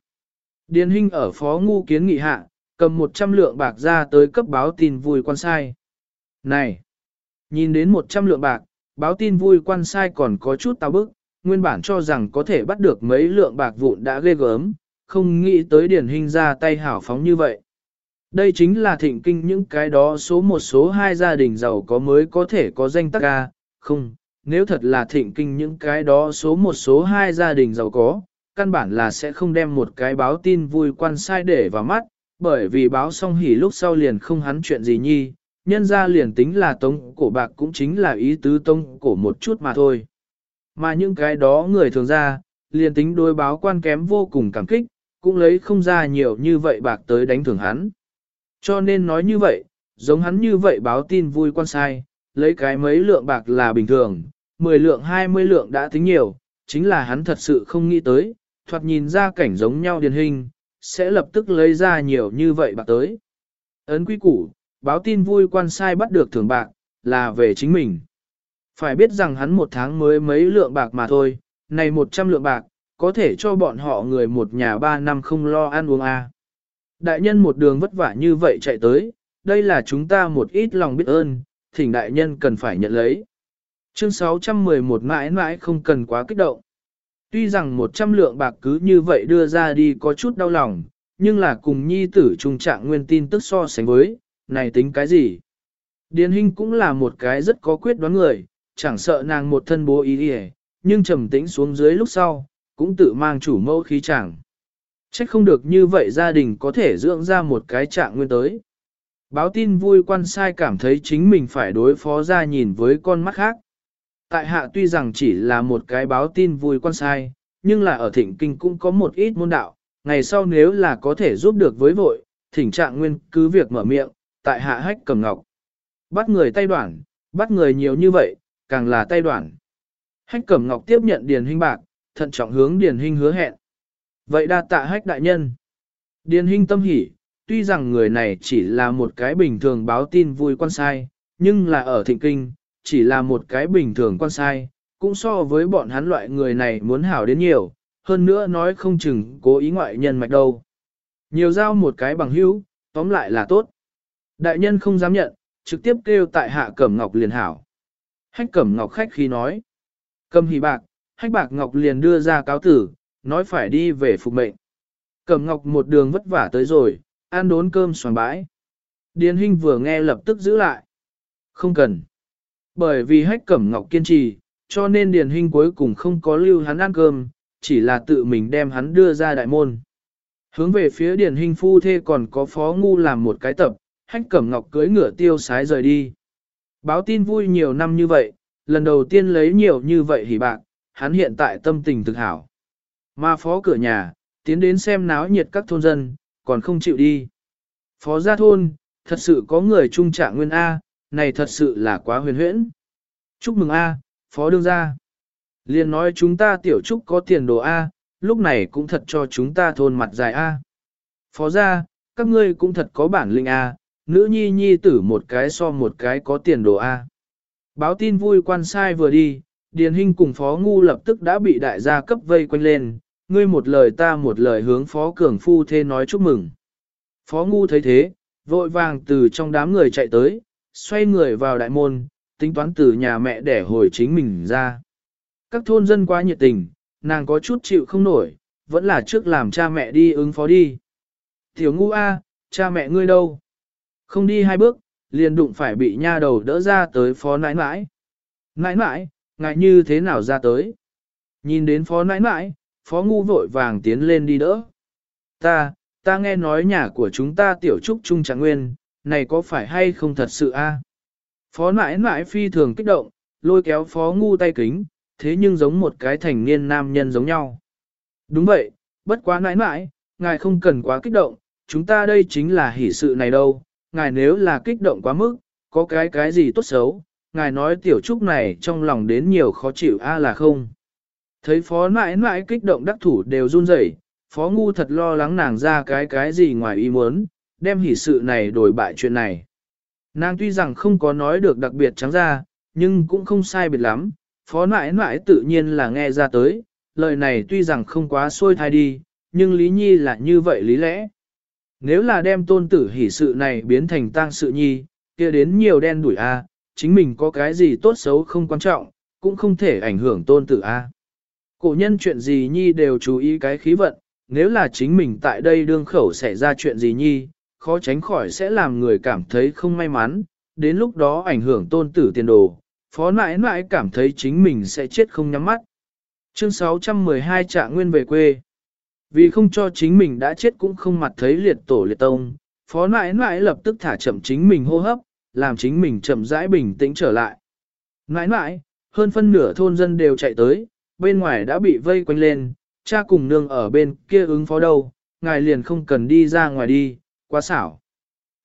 Điền Hinh ở phó ngu kiến nghị hạ, cầm 100 lượng bạc ra tới cấp báo tin vui quan sai. Này! Nhìn đến 100 lượng bạc, báo tin vui quan sai còn có chút tao bức, nguyên bản cho rằng có thể bắt được mấy lượng bạc vụn đã ghê gớm, không nghĩ tới điển hình ra tay hảo phóng như vậy. Đây chính là thịnh kinh những cái đó số một số hai gia đình giàu có mới có thể có danh tắc ca, không, nếu thật là thịnh kinh những cái đó số một số hai gia đình giàu có, căn bản là sẽ không đem một cái báo tin vui quan sai để vào mắt, bởi vì báo xong hỉ lúc sau liền không hắn chuyện gì nhi, nhân ra liền tính là tống cổ bạc cũng chính là ý tứ tống cổ một chút mà thôi. Mà những cái đó người thường ra, liền tính đối báo quan kém vô cùng cảm kích, cũng lấy không ra nhiều như vậy bạc tới đánh thưởng hắn. Cho nên nói như vậy, giống hắn như vậy báo tin vui quan sai, lấy cái mấy lượng bạc là bình thường, 10 lượng 20 lượng đã tính nhiều, chính là hắn thật sự không nghĩ tới, thoạt nhìn ra cảnh giống nhau điển hình, sẽ lập tức lấy ra nhiều như vậy bạc tới. Ấn quý củ, báo tin vui quan sai bắt được thưởng bạc, là về chính mình. Phải biết rằng hắn một tháng mới mấy lượng bạc mà thôi, này 100 lượng bạc, có thể cho bọn họ người một nhà ba năm không lo ăn uống à. Đại nhân một đường vất vả như vậy chạy tới, đây là chúng ta một ít lòng biết ơn, thỉnh đại nhân cần phải nhận lấy. Chương 611 mãi mãi không cần quá kích động. Tuy rằng 100 lượng bạc cứ như vậy đưa ra đi có chút đau lòng, nhưng là cùng nhi tử trung trạng nguyên tin tức so sánh với, này tính cái gì? Điền Hinh cũng là một cái rất có quyết đoán người, chẳng sợ nàng một thân bố ý đi nhưng trầm tĩnh xuống dưới lúc sau, cũng tự mang chủ mẫu khí chẳng. Trách không được như vậy gia đình có thể dưỡng ra một cái trạng nguyên tới. Báo tin vui quan sai cảm thấy chính mình phải đối phó ra nhìn với con mắt khác. Tại hạ tuy rằng chỉ là một cái báo tin vui quan sai, nhưng là ở thịnh kinh cũng có một ít môn đạo, ngày sau nếu là có thể giúp được với vội, thỉnh trạng nguyên cứ việc mở miệng, tại hạ hách cầm ngọc. Bắt người tay đoạn, bắt người nhiều như vậy, càng là tay đoạn. Hách cẩm ngọc tiếp nhận điền hinh bạc, thận trọng hướng điền hinh hứa hẹn. Vậy đa tạ hách đại nhân. Điền hinh tâm hỉ, tuy rằng người này chỉ là một cái bình thường báo tin vui quan sai, nhưng là ở thịnh kinh, chỉ là một cái bình thường quan sai, cũng so với bọn hắn loại người này muốn hảo đến nhiều, hơn nữa nói không chừng cố ý ngoại nhân mạch đâu. Nhiều giao một cái bằng hữu, tóm lại là tốt. Đại nhân không dám nhận, trực tiếp kêu tại hạ cẩm ngọc liền hảo. Hách cẩm ngọc khách khi nói. Cầm hỷ bạc, hách bạc ngọc liền đưa ra cáo tử, nói phải đi về phục mệnh. Cẩm ngọc một đường vất vả tới rồi, ăn đốn cơm xoắn bãi. Điền Hinh vừa nghe lập tức giữ lại. Không cần. Bởi vì hách cẩm ngọc kiên trì, cho nên Điền Hinh cuối cùng không có lưu hắn ăn cơm, chỉ là tự mình đem hắn đưa ra đại môn. Hướng về phía Điền Hinh phu thê còn có phó ngu làm một cái tập, hách cẩm ngọc cưới ngựa tiêu sái rời đi. Báo tin vui nhiều năm như vậy, lần đầu tiên lấy nhiều như vậy hỉ bạc, hắn hiện tại tâm tình thực hảo. Mà phó cửa nhà, tiến đến xem náo nhiệt các thôn dân, còn không chịu đi. Phó gia thôn, thật sự có người trung trạng nguyên A, này thật sự là quá huyền huyễn. Chúc mừng A, phó đương gia. Liên nói chúng ta tiểu trúc có tiền đồ A, lúc này cũng thật cho chúng ta thôn mặt dài A. Phó gia, các ngươi cũng thật có bản lĩnh A, nữ nhi nhi tử một cái so một cái có tiền đồ A. Báo tin vui quan sai vừa đi, Điền Hinh cùng Phó Ngu lập tức đã bị đại gia cấp vây quanh lên, ngươi một lời ta một lời hướng Phó Cường Phu Thê nói chúc mừng. Phó Ngu thấy thế, vội vàng từ trong đám người chạy tới, xoay người vào đại môn, tính toán từ nhà mẹ để hồi chính mình ra. Các thôn dân quá nhiệt tình, nàng có chút chịu không nổi, vẫn là trước làm cha mẹ đi ứng phó đi. Tiểu ngu A, cha mẹ ngươi đâu? Không đi hai bước, liền đụng phải bị nha đầu đỡ ra tới phó nãi nãi. Nãi nãi, ngại như thế nào ra tới? Nhìn đến phó nãi nãi, phó ngu vội vàng tiến lên đi đỡ. Ta, ta nghe nói nhà của chúng ta tiểu trúc trung trạng nguyên, này có phải hay không thật sự a? Phó nãi nãi phi thường kích động, lôi kéo phó ngu tay kính, thế nhưng giống một cái thành niên nam nhân giống nhau. Đúng vậy, bất quá nãi nãi, ngài không cần quá kích động, chúng ta đây chính là hỷ sự này đâu, ngài nếu là kích động quá mức, có cái cái gì tốt xấu, ngài nói tiểu trúc này trong lòng đến nhiều khó chịu a là không. Thấy phó mãi mãi kích động đắc thủ đều run rẩy, phó ngu thật lo lắng nàng ra cái cái gì ngoài ý muốn, đem hỷ sự này đổi bại chuyện này. Nàng tuy rằng không có nói được đặc biệt trắng ra, nhưng cũng không sai biệt lắm, phó mãi mãi tự nhiên là nghe ra tới, lời này tuy rằng không quá xôi thai đi, nhưng Lý Nhi là như vậy lý lẽ. Nếu là đem tôn tử hỷ sự này biến thành tang sự nhi, kia đến nhiều đen đuổi a, chính mình có cái gì tốt xấu không quan trọng, cũng không thể ảnh hưởng tôn tử a. Cổ nhân chuyện gì nhi đều chú ý cái khí vận, nếu là chính mình tại đây đương khẩu xảy ra chuyện gì nhi, khó tránh khỏi sẽ làm người cảm thấy không may mắn, đến lúc đó ảnh hưởng tôn tử tiền đồ, phó mãi mãi cảm thấy chính mình sẽ chết không nhắm mắt. Chương 612 trạng nguyên về quê. Vì không cho chính mình đã chết cũng không mặt thấy liệt tổ liệt tông, phó nãi nãi lập tức thả chậm chính mình hô hấp, làm chính mình chậm rãi bình tĩnh trở lại. Nãi nãi, hơn phân nửa thôn dân đều chạy tới, bên ngoài đã bị vây quanh lên, cha cùng nương ở bên kia ứng phó đâu, ngài liền không cần đi ra ngoài đi, quá xảo.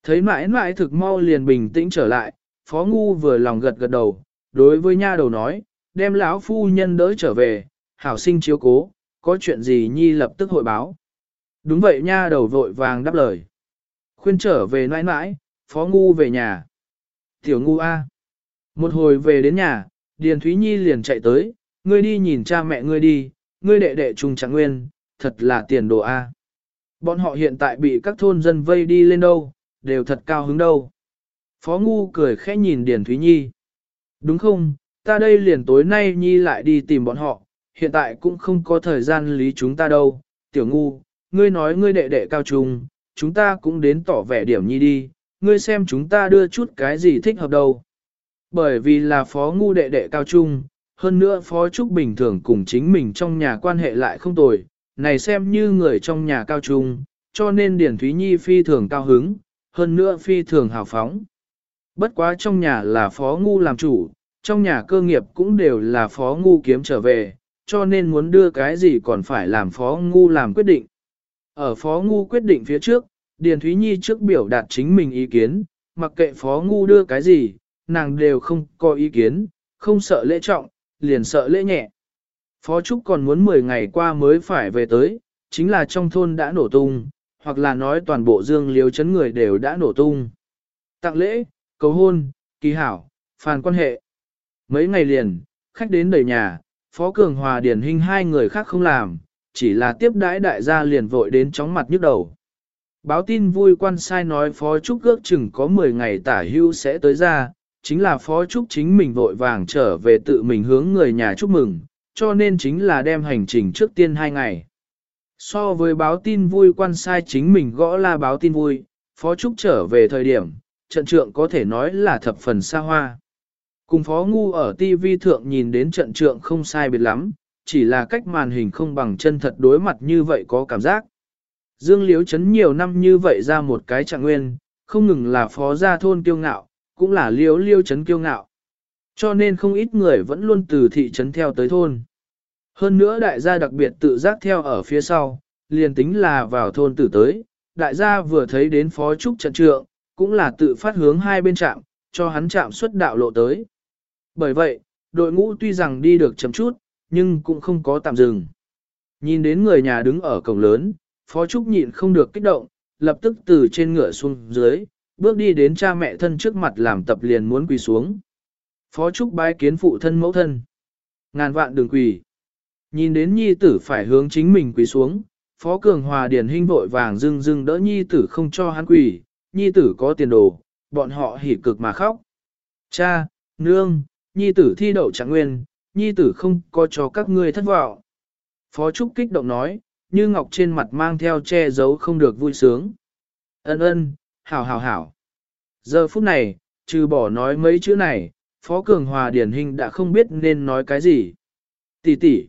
Thấy mãi mãi thực mau liền bình tĩnh trở lại, phó ngu vừa lòng gật gật đầu, đối với nha đầu nói, đem lão phu nhân đỡ trở về, hảo sinh chiếu cố, có chuyện gì nhi lập tức hội báo. Đúng vậy nha đầu vội vàng đáp lời. Khuyên trở về nãi nãi, phó ngu về nhà. Tiểu ngu A. Một hồi về đến nhà, Điền Thúy Nhi liền chạy tới, ngươi đi nhìn cha mẹ ngươi đi, ngươi đệ đệ trùng trạng nguyên, thật là tiền đồ A. Bọn họ hiện tại bị các thôn dân vây đi lên đâu, đều thật cao hứng đâu. Phó Ngu cười khẽ nhìn Điền Thúy Nhi. Đúng không, ta đây liền tối nay Nhi lại đi tìm bọn họ, hiện tại cũng không có thời gian lý chúng ta đâu. Tiểu Ngu, ngươi nói ngươi đệ đệ cao trung, chúng ta cũng đến tỏ vẻ điểm Nhi đi, ngươi xem chúng ta đưa chút cái gì thích hợp đâu. Bởi vì là Phó Ngu đệ đệ cao trung, hơn nữa Phó Trúc bình thường cùng chính mình trong nhà quan hệ lại không tồi, này xem như người trong nhà cao trung, cho nên Điển Thúy Nhi phi thường cao hứng, hơn nữa phi thường hào phóng. Bất quá trong nhà là phó ngu làm chủ, trong nhà cơ nghiệp cũng đều là phó ngu kiếm trở về, cho nên muốn đưa cái gì còn phải làm phó ngu làm quyết định. Ở phó ngu quyết định phía trước, Điền Thúy Nhi trước biểu đạt chính mình ý kiến, mặc kệ phó ngu đưa cái gì, nàng đều không có ý kiến, không sợ lễ trọng, liền sợ lễ nhẹ. Phó Trúc còn muốn 10 ngày qua mới phải về tới, chính là trong thôn đã nổ tung, hoặc là nói toàn bộ dương liếu chấn người đều đã nổ tung. Tặng lễ, cầu hôn, kỳ hảo, phàn quan hệ. Mấy ngày liền, khách đến đầy nhà, Phó Cường Hòa Điển Hình hai người khác không làm, chỉ là tiếp đãi đại gia liền vội đến chóng mặt nhức đầu. Báo tin vui quan sai nói Phó Trúc ước chừng có 10 ngày tả hưu sẽ tới ra, chính là Phó Trúc chính mình vội vàng trở về tự mình hướng người nhà chúc mừng, cho nên chính là đem hành trình trước tiên hai ngày. So với báo tin vui quan sai chính mình gõ là báo tin vui, Phó Trúc trở về thời điểm, trận trượng có thể nói là thập phần xa hoa. Cùng Phó Ngu ở TV thượng nhìn đến trận trượng không sai biệt lắm, chỉ là cách màn hình không bằng chân thật đối mặt như vậy có cảm giác. Dương Liếu chấn nhiều năm như vậy ra một cái trạng nguyên, không ngừng là phó gia thôn kiêu ngạo, cũng là liếu liêu chấn kiêu ngạo. Cho nên không ít người vẫn luôn từ thị trấn theo tới thôn. Hơn nữa đại gia đặc biệt tự giác theo ở phía sau, liền tính là vào thôn tử tới, đại gia vừa thấy đến phó trúc trận trượng, cũng là tự phát hướng hai bên trạm, cho hắn chạm xuất đạo lộ tới. Bởi vậy, đội ngũ tuy rằng đi được chậm chút, nhưng cũng không có tạm dừng. Nhìn đến người nhà đứng ở cổng lớn, phó trúc nhịn không được kích động, lập tức từ trên ngựa xuống dưới, bước đi đến cha mẹ thân trước mặt làm tập liền muốn quỳ xuống. Phó trúc bái kiến phụ thân mẫu thân. Ngàn vạn đường quỳ. Nhìn đến nhi tử phải hướng chính mình quỳ xuống, Phó Cường Hòa Điển hình vội vàng dưng dưng đỡ nhi tử không cho hắn quỳ, nhi tử có tiền đồ, bọn họ hỉ cực mà khóc. Cha, nương, nhi tử thi đậu trạng nguyên, nhi tử không có cho các ngươi thất vọng. Phó Trúc kích động nói, như ngọc trên mặt mang theo che giấu không được vui sướng. Ân ân, hảo hảo hảo. Giờ phút này, trừ bỏ nói mấy chữ này, Phó Cường Hòa Điển Hình đã không biết nên nói cái gì. Tỷ tỷ,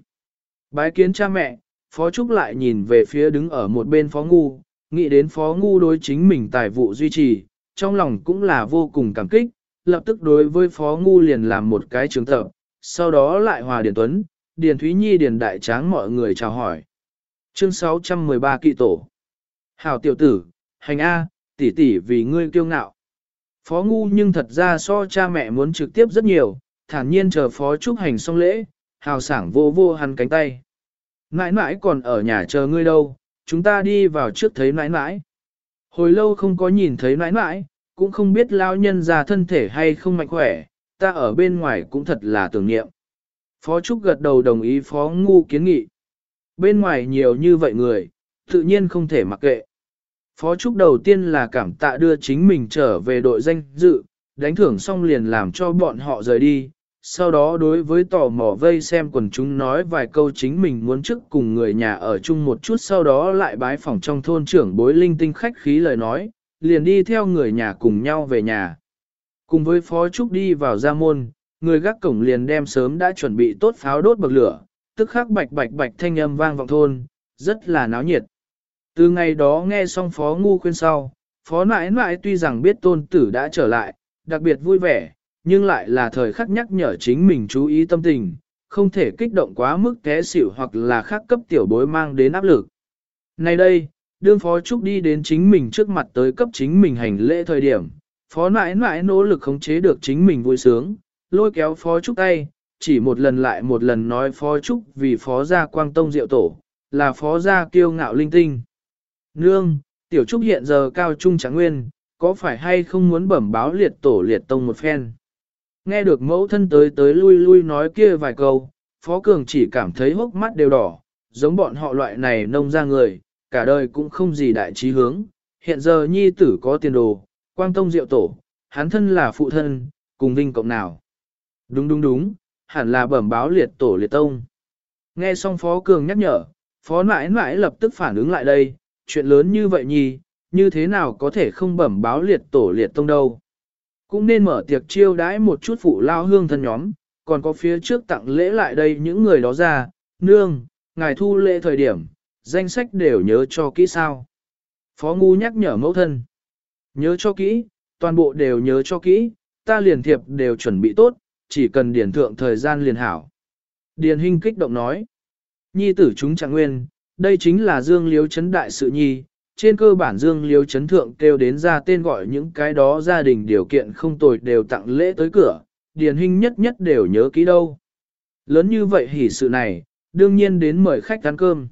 Bái kiến cha mẹ, Phó Trúc lại nhìn về phía đứng ở một bên Phó Ngu, nghĩ đến Phó Ngu đối chính mình tài vụ duy trì, trong lòng cũng là vô cùng cảm kích, lập tức đối với Phó Ngu liền làm một cái trường tập, sau đó lại hòa Điền Tuấn, Điền Thúy Nhi Điền Đại Tráng mọi người chào hỏi. Chương 613 kỵ tổ. Hảo tiểu tử, hành A, tỷ tỷ vì ngươi kiêu ngạo. Phó ngu nhưng thật ra so cha mẹ muốn trực tiếp rất nhiều, thản nhiên chờ phó trúc hành xong lễ, hào sảng vô vô hắn cánh tay. Nãi nãi còn ở nhà chờ ngươi đâu, chúng ta đi vào trước thấy nãi nãi. Hồi lâu không có nhìn thấy nãi nãi, cũng không biết lao nhân già thân thể hay không mạnh khỏe, ta ở bên ngoài cũng thật là tưởng niệm. Phó Trúc gật đầu đồng ý Phó Ngu kiến nghị. Bên ngoài nhiều như vậy người, tự nhiên không thể mặc kệ. Phó Trúc đầu tiên là cảm tạ đưa chính mình trở về đội danh dự, đánh thưởng xong liền làm cho bọn họ rời đi. Sau đó đối với tò mò vây xem quần chúng nói vài câu chính mình muốn trước cùng người nhà ở chung một chút sau đó lại bái phòng trong thôn trưởng bối linh tinh khách khí lời nói, liền đi theo người nhà cùng nhau về nhà. Cùng với Phó Trúc đi vào gia môn, người gác cổng liền đem sớm đã chuẩn bị tốt pháo đốt bậc lửa, tức khắc bạch bạch bạch thanh âm vang vọng thôn, rất là náo nhiệt. Từ ngày đó nghe xong Phó Ngu khuyên sau, Phó nãi nãi tuy rằng biết tôn tử đã trở lại, đặc biệt vui vẻ, nhưng lại là thời khắc nhắc nhở chính mình chú ý tâm tình, không thể kích động quá mức té xỉu hoặc là khắc cấp tiểu bối mang đến áp lực. Nay đây, đương Phó Trúc đi đến chính mình trước mặt tới cấp chính mình hành lễ thời điểm, Phó nãi nãi nỗ lực khống chế được chính mình vui sướng, lôi kéo Phó Trúc tay, chỉ một lần lại một lần nói Phó Trúc vì Phó gia quang tông diệu tổ, là Phó gia kiêu ngạo linh tinh. Nương, Tiểu Trúc hiện giờ cao trung trắng nguyên, có phải hay không muốn bẩm báo liệt tổ liệt tông một phen? Nghe được mẫu thân tới tới lui lui nói kia vài câu, Phó Cường chỉ cảm thấy hốc mắt đều đỏ, giống bọn họ loại này nông ra người, cả đời cũng không gì đại trí hướng. Hiện giờ nhi tử có tiền đồ, quang tông diệu tổ, hắn thân là phụ thân, cùng vinh cộng nào. Đúng đúng đúng, hẳn là bẩm báo liệt tổ liệt tông. Nghe xong Phó Cường nhắc nhở, Phó mãi mãi lập tức phản ứng lại đây, chuyện lớn như vậy nhi, như thế nào có thể không bẩm báo liệt tổ liệt tông đâu. Cũng nên mở tiệc chiêu đãi một chút phụ lao hương thân nhóm, còn có phía trước tặng lễ lại đây những người đó ra, nương, ngài thu lễ thời điểm, danh sách đều nhớ cho kỹ sao. Phó Ngu nhắc nhở mẫu thân. Nhớ cho kỹ, toàn bộ đều nhớ cho kỹ, ta liền thiệp đều chuẩn bị tốt, chỉ cần điển thượng thời gian liền hảo. Điền Hinh kích động nói. Nhi tử chúng chẳng nguyên, đây chính là Dương Liếu Chấn đại sự nhi. Trên cơ bản Dương Liếu Chấn thượng kêu đến ra tên gọi những cái đó gia đình điều kiện không tồi đều tặng lễ tới cửa, Điền Hinh nhất nhất đều nhớ kỹ đâu. Lớn như vậy hỉ sự này, đương nhiên đến mời khách ăn cơm.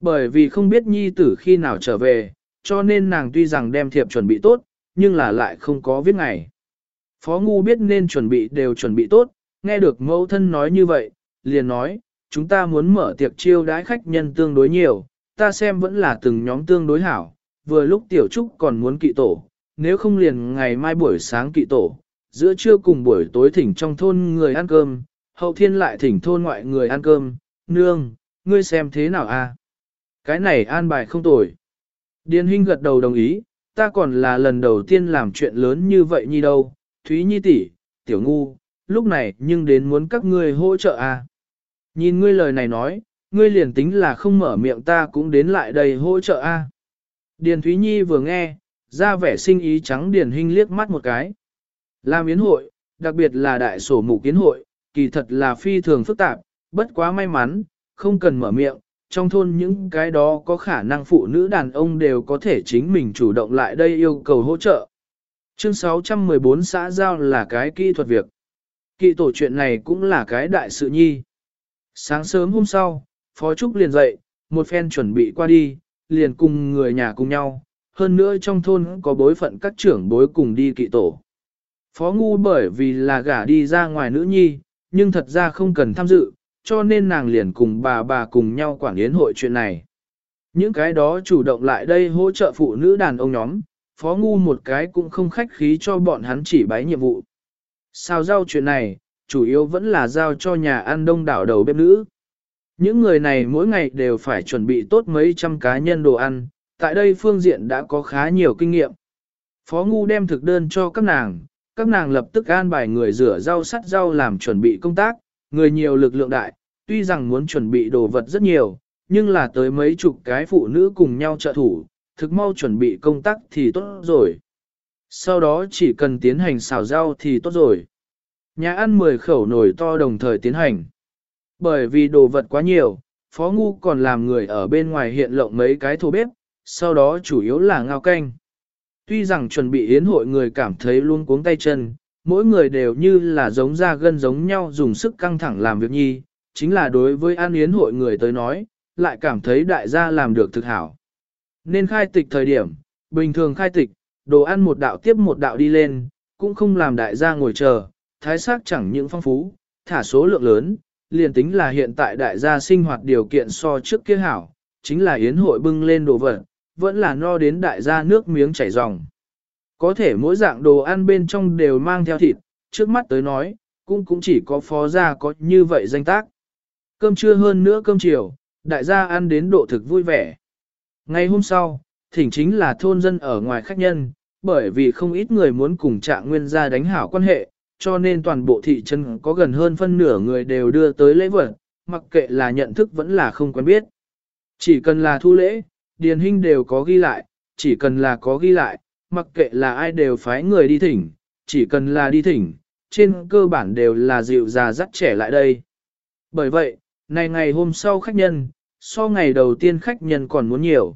Bởi vì không biết nhi tử khi nào trở về, cho nên nàng tuy rằng đem thiệp chuẩn bị tốt, nhưng là lại không có viết ngày. Phó Ngu biết nên chuẩn bị đều chuẩn bị tốt, nghe được mẫu thân nói như vậy, liền nói, chúng ta muốn mở tiệc chiêu đãi khách nhân tương đối nhiều, ta xem vẫn là từng nhóm tương đối hảo, vừa lúc tiểu trúc còn muốn kỵ tổ, nếu không liền ngày mai buổi sáng kỵ tổ, giữa trưa cùng buổi tối thỉnh trong thôn người ăn cơm, hậu thiên lại thỉnh thôn ngoại người ăn cơm, nương, ngươi xem thế nào a? Cái này an bài không tồi. Điền Hinh gật đầu đồng ý, ta còn là lần đầu tiên làm chuyện lớn như vậy nhi đâu, Thúy Nhi tỷ, tiểu ngu, lúc này nhưng đến muốn các ngươi hỗ trợ à? Nhìn ngươi lời này nói, ngươi liền tính là không mở miệng ta cũng đến lại đây hỗ trợ a. Điền Thúy Nhi vừa nghe, ra vẻ sinh ý trắng Điền Hinh liếc mắt một cái. Làm yến hội, đặc biệt là đại sổ mục kiến hội, kỳ thật là phi thường phức tạp, bất quá may mắn, không cần mở miệng, trong thôn những cái đó có khả năng phụ nữ đàn ông đều có thể chính mình chủ động lại đây yêu cầu hỗ trợ. Chương 614 xã giao là cái kỹ thuật việc. Kỵ tổ chuyện này cũng là cái đại sự nhi. Sáng sớm hôm sau, Phó Trúc liền dậy, một phen chuẩn bị qua đi, liền cùng người nhà cùng nhau, hơn nữa trong thôn có bối phận các trưởng bối cùng đi kỵ tổ. Phó Ngu bởi vì là gả đi ra ngoài nữ nhi, nhưng thật ra không cần tham dự, cho nên nàng liền cùng bà bà cùng nhau quản yến hội chuyện này. Những cái đó chủ động lại đây hỗ trợ phụ nữ đàn ông nhóm, Phó Ngu một cái cũng không khách khí cho bọn hắn chỉ bái nhiệm vụ. Sao giao chuyện này, chủ yếu vẫn là giao cho nhà ăn đông đảo đầu bếp nữ. Những người này mỗi ngày đều phải chuẩn bị tốt mấy trăm cá nhân đồ ăn, tại đây phương diện đã có khá nhiều kinh nghiệm. Phó Ngu đem thực đơn cho các nàng, các nàng lập tức an bài người rửa rau sắt rau làm chuẩn bị công tác, người nhiều lực lượng đại, tuy rằng muốn chuẩn bị đồ vật rất nhiều, nhưng là tới mấy chục cái phụ nữ cùng nhau trợ thủ, thực mau chuẩn bị công tác thì tốt rồi. Sau đó chỉ cần tiến hành xào rau thì tốt rồi. Nhà ăn 10 khẩu nồi to đồng thời tiến hành. Bởi vì đồ vật quá nhiều, Phó Ngu còn làm người ở bên ngoài hiện lộng mấy cái thô bếp, sau đó chủ yếu là ngao canh. Tuy rằng chuẩn bị yến hội người cảm thấy luôn cuống tay chân, mỗi người đều như là giống da gân giống nhau dùng sức căng thẳng làm việc nhi, chính là đối với an yến hội người tới nói, lại cảm thấy đại gia làm được thực hảo. Nên khai tịch thời điểm, bình thường khai tịch, đồ ăn một đạo tiếp một đạo đi lên, cũng không làm đại gia ngồi chờ, thái sắc chẳng những phong phú, thả số lượng lớn, liền tính là hiện tại đại gia sinh hoạt điều kiện so trước kia hảo, chính là yến hội bưng lên đồ vật, vẫn là no đến đại gia nước miếng chảy ròng. Có thể mỗi dạng đồ ăn bên trong đều mang theo thịt, trước mắt tới nói, cũng cũng chỉ có phó gia có như vậy danh tác. Cơm trưa hơn nữa cơm chiều, đại gia ăn đến độ thực vui vẻ. Ngày hôm sau, thỉnh chính là thôn dân ở ngoài khách nhân, bởi vì không ít người muốn cùng trạng nguyên gia đánh hảo quan hệ, cho nên toàn bộ thị trấn có gần hơn phân nửa người đều đưa tới lễ vật, mặc kệ là nhận thức vẫn là không quen biết. Chỉ cần là thu lễ, điền hình đều có ghi lại, chỉ cần là có ghi lại, mặc kệ là ai đều phái người đi thỉnh, chỉ cần là đi thỉnh, trên cơ bản đều là dịu già dắt trẻ lại đây. Bởi vậy, này ngày hôm sau khách nhân, so ngày đầu tiên khách nhân còn muốn nhiều.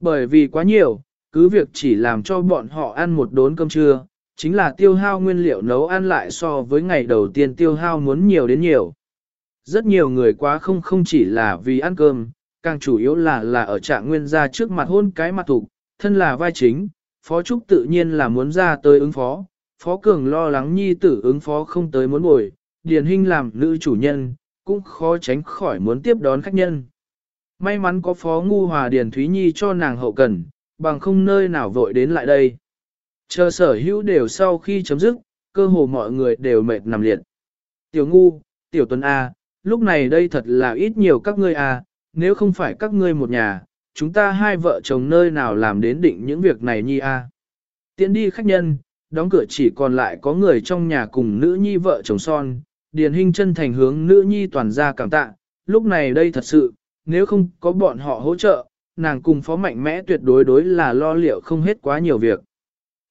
Bởi vì quá nhiều, cứ việc chỉ làm cho bọn họ ăn một đốn cơm trưa, chính là tiêu hao nguyên liệu nấu ăn lại so với ngày đầu tiên tiêu hao muốn nhiều đến nhiều. Rất nhiều người quá không không chỉ là vì ăn cơm, càng chủ yếu là là ở trạng nguyên ra trước mặt hôn cái mặt thục, thân là vai chính, Phó Trúc tự nhiên là muốn ra tới ứng phó, Phó Cường lo lắng nhi tử ứng phó không tới muốn bồi, Điền hình làm nữ chủ nhân, cũng khó tránh khỏi muốn tiếp đón khách nhân. May mắn có Phó Ngu Hòa Điền Thúy Nhi cho nàng hậu cần, bằng không nơi nào vội đến lại đây. Chờ sở hữu đều sau khi chấm dứt, cơ hồ mọi người đều mệt nằm liệt. Tiểu Ngu, Tiểu Tuấn A, lúc này đây thật là ít nhiều các ngươi A, nếu không phải các ngươi một nhà, chúng ta hai vợ chồng nơi nào làm đến định những việc này nhi a? Tiến đi khách nhân, đóng cửa chỉ còn lại có người trong nhà cùng nữ nhi vợ chồng son, điền hình chân thành hướng nữ nhi toàn ra cảm tạ, lúc này đây thật sự, nếu không có bọn họ hỗ trợ, nàng cùng phó mạnh mẽ tuyệt đối đối là lo liệu không hết quá nhiều việc.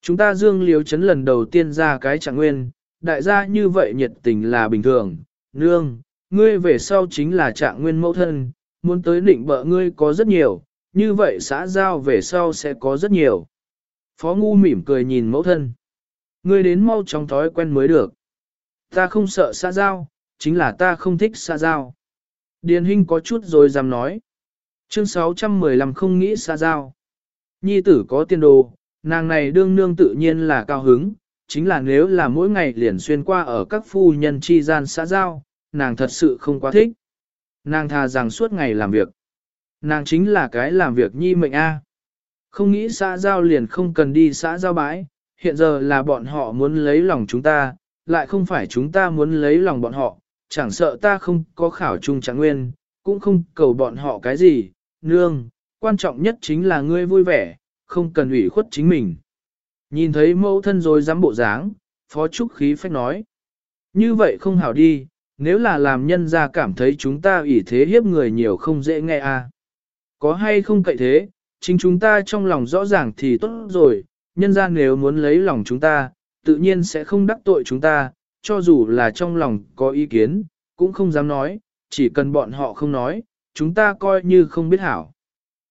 Chúng ta dương liếu chấn lần đầu tiên ra cái trạng nguyên, đại gia như vậy nhiệt tình là bình thường, nương, ngươi về sau chính là trạng nguyên mẫu thân, muốn tới định bợ ngươi có rất nhiều, như vậy xã giao về sau sẽ có rất nhiều. Phó ngu mỉm cười nhìn mẫu thân. Ngươi đến mau trong thói quen mới được. Ta không sợ xã giao, chính là ta không thích xã giao. Điền Hinh có chút rồi dám nói. Chương 615 không nghĩ xã giao. Nhi tử có tiền đồ, nàng này đương nương tự nhiên là cao hứng, chính là nếu là mỗi ngày liền xuyên qua ở các phu nhân chi gian xã giao, nàng thật sự không quá thích. Nàng thà rằng suốt ngày làm việc. Nàng chính là cái làm việc nhi mệnh A. Không nghĩ xã giao liền không cần đi xã giao bãi, hiện giờ là bọn họ muốn lấy lòng chúng ta, lại không phải chúng ta muốn lấy lòng bọn họ, chẳng sợ ta không có khảo trung trạng nguyên, cũng không cầu bọn họ cái gì, nương, quan trọng nhất chính là ngươi vui vẻ, không cần ủy khuất chính mình. Nhìn thấy mẫu thân rồi dám bộ dáng, phó trúc khí phách nói. Như vậy không hảo đi, nếu là làm nhân ra cảm thấy chúng ta ủy thế hiếp người nhiều không dễ nghe à. Có hay không cậy thế, chính chúng ta trong lòng rõ ràng thì tốt rồi, nhân ra nếu muốn lấy lòng chúng ta, tự nhiên sẽ không đắc tội chúng ta, cho dù là trong lòng có ý kiến, cũng không dám nói, chỉ cần bọn họ không nói, chúng ta coi như không biết hảo.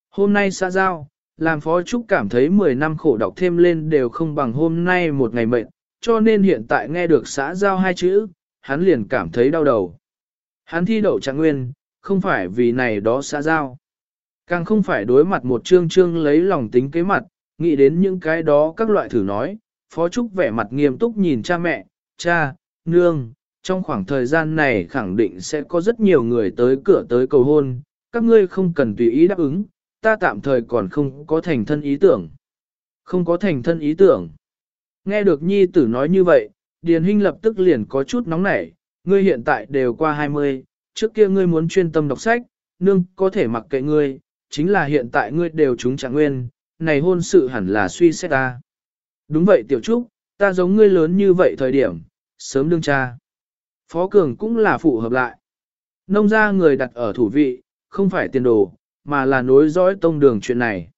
Hôm nay xã giao, làm Phó Trúc cảm thấy 10 năm khổ đọc thêm lên đều không bằng hôm nay một ngày mệnh, cho nên hiện tại nghe được xã giao hai chữ, hắn liền cảm thấy đau đầu. Hắn thi đậu trạng nguyên, không phải vì này đó xã giao. Càng không phải đối mặt một chương chương lấy lòng tính kế mặt, nghĩ đến những cái đó các loại thử nói, Phó Trúc vẻ mặt nghiêm túc nhìn cha mẹ, cha, nương, trong khoảng thời gian này khẳng định sẽ có rất nhiều người tới cửa tới cầu hôn, các ngươi không cần tùy ý đáp ứng, ta tạm thời còn không có thành thân ý tưởng. Không có thành thân ý tưởng. Nghe được nhi tử nói như vậy, Điền Hinh lập tức liền có chút nóng nảy, ngươi hiện tại đều qua 20, trước kia ngươi muốn chuyên tâm đọc sách, nương có thể mặc kệ ngươi, chính là hiện tại ngươi đều chúng trạng nguyên, này hôn sự hẳn là suy xét ta. Đúng vậy tiểu trúc, ta giống ngươi lớn như vậy thời điểm, sớm đương cha. Phó Cường cũng là phụ hợp lại. Nông ra người đặt ở thủ vị, không phải tiền đồ, mà là nối dõi tông đường chuyện này.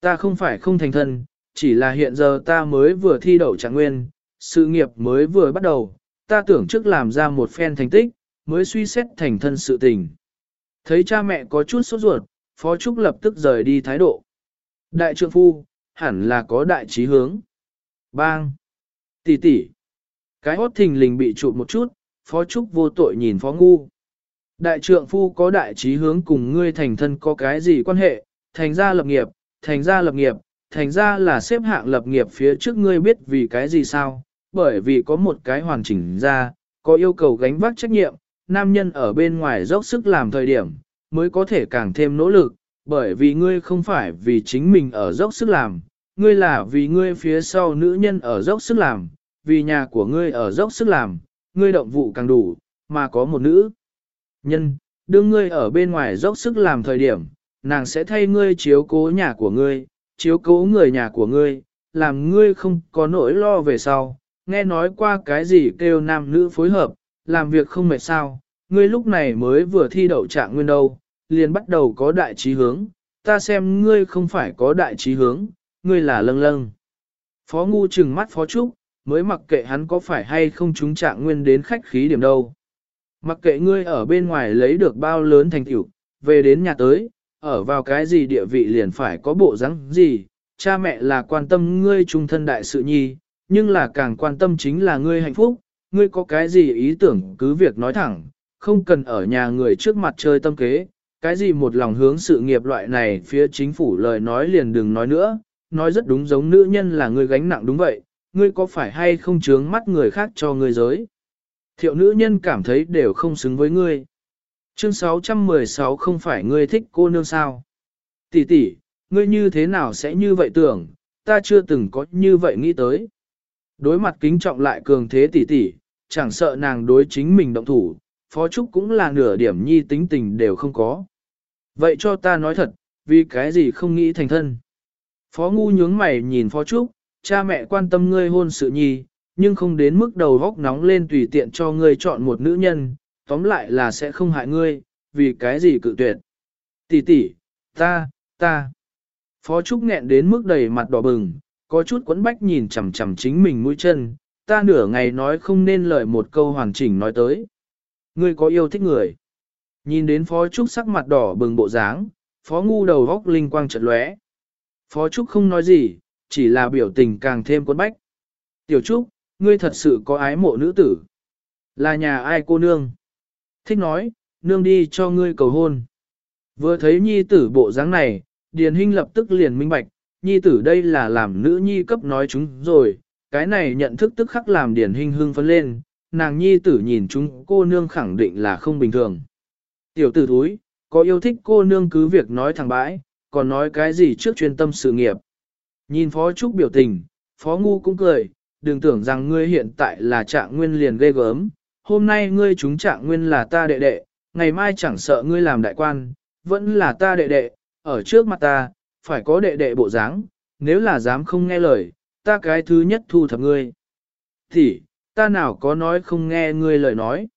Ta không phải không thành thân, chỉ là hiện giờ ta mới vừa thi đậu trạng nguyên, sự nghiệp mới vừa bắt đầu, ta tưởng trước làm ra một phen thành tích, mới suy xét thành thân sự tình. Thấy cha mẹ có chút sốt ruột, Phó Trúc lập tức rời đi thái độ. Đại trượng phu, hẳn là có đại trí hướng. Bang! Tỷ tỷ! Cái hốt thình lình bị trụ một chút, phó trúc vô tội nhìn phó ngu. Đại trượng phu có đại trí hướng cùng ngươi thành thân có cái gì quan hệ, thành ra lập nghiệp, thành ra lập nghiệp, thành ra là xếp hạng lập nghiệp phía trước ngươi biết vì cái gì sao, bởi vì có một cái hoàn chỉnh ra, có yêu cầu gánh vác trách nhiệm, nam nhân ở bên ngoài dốc sức làm thời điểm, mới có thể càng thêm nỗ lực, bởi vì ngươi không phải vì chính mình ở dốc sức làm, ngươi là vì ngươi phía sau nữ nhân ở dốc sức làm, vì nhà của ngươi ở dốc sức làm, ngươi động vụ càng đủ, mà có một nữ. Nhân, đương ngươi ở bên ngoài dốc sức làm thời điểm, nàng sẽ thay ngươi chiếu cố nhà của ngươi, chiếu cố người nhà của ngươi, làm ngươi không có nỗi lo về sau, nghe nói qua cái gì kêu nam nữ phối hợp, làm việc không mệt sao, ngươi lúc này mới vừa thi đậu trạng nguyên đâu, liền bắt đầu có đại trí hướng, ta xem ngươi không phải có đại trí hướng, ngươi là lâng lâng. Phó ngu trừng mắt phó trúc, mới mặc kệ hắn có phải hay không chúng trạng nguyên đến khách khí điểm đâu. Mặc kệ ngươi ở bên ngoài lấy được bao lớn thành tựu, về đến nhà tới, ở vào cái gì địa vị liền phải có bộ dáng gì, cha mẹ là quan tâm ngươi trung thân đại sự nhi, nhưng là càng quan tâm chính là ngươi hạnh phúc, ngươi có cái gì ý tưởng cứ việc nói thẳng, không cần ở nhà người trước mặt chơi tâm kế, cái gì một lòng hướng sự nghiệp loại này phía chính phủ lời nói liền đừng nói nữa, nói rất đúng giống nữ nhân là người gánh nặng đúng vậy, ngươi có phải hay không chướng mắt người khác cho ngươi giới. Thiệu nữ nhân cảm thấy đều không xứng với ngươi. Chương 616 không phải ngươi thích cô nương sao. Tỷ tỷ, ngươi như thế nào sẽ như vậy tưởng, ta chưa từng có như vậy nghĩ tới. Đối mặt kính trọng lại cường thế tỷ tỷ, chẳng sợ nàng đối chính mình động thủ, Phó Trúc cũng là nửa điểm nhi tính tình đều không có. Vậy cho ta nói thật, vì cái gì không nghĩ thành thân. Phó Ngu nhướng mày nhìn Phó Trúc, cha mẹ quan tâm ngươi hôn sự nhi, nhưng không đến mức đầu góc nóng lên tùy tiện cho ngươi chọn một nữ nhân, tóm lại là sẽ không hại ngươi, vì cái gì cự tuyệt. Tỷ tỷ, ta, ta. Phó Trúc nghẹn đến mức đầy mặt đỏ bừng, có chút quấn bách nhìn chằm chằm chính mình mũi chân, ta nửa ngày nói không nên lời một câu hoàn chỉnh nói tới. Ngươi có yêu thích người. Nhìn đến Phó Trúc sắc mặt đỏ bừng bộ dáng, Phó Ngu đầu góc linh quang chợt lóe. Phó Trúc không nói gì, chỉ là biểu tình càng thêm quấn bách. Tiểu Trúc, ngươi thật sự có ái mộ nữ tử. Là nhà ai cô nương? Thích nói, nương đi cho ngươi cầu hôn. Vừa thấy nhi tử bộ dáng này, Điền Hinh lập tức liền minh bạch, nhi tử đây là làm nữ nhi cấp nói chúng rồi, cái này nhận thức tức khắc làm Điền Hinh hưng phấn lên, nàng nhi tử nhìn chúng cô nương khẳng định là không bình thường. Tiểu tử thúi, có yêu thích cô nương cứ việc nói thẳng bãi, còn nói cái gì trước chuyên tâm sự nghiệp. Nhìn Phó Trúc biểu tình, Phó Ngu cũng cười, đừng tưởng rằng ngươi hiện tại là trạng nguyên liền ghê gớm, hôm nay ngươi chúng trạng nguyên là ta đệ đệ, ngày mai chẳng sợ ngươi làm đại quan, vẫn là ta đệ đệ, ở trước mặt ta, phải có đệ đệ bộ dáng, nếu là dám không nghe lời, ta cái thứ nhất thu thập ngươi. Thì, ta nào có nói không nghe ngươi lời nói.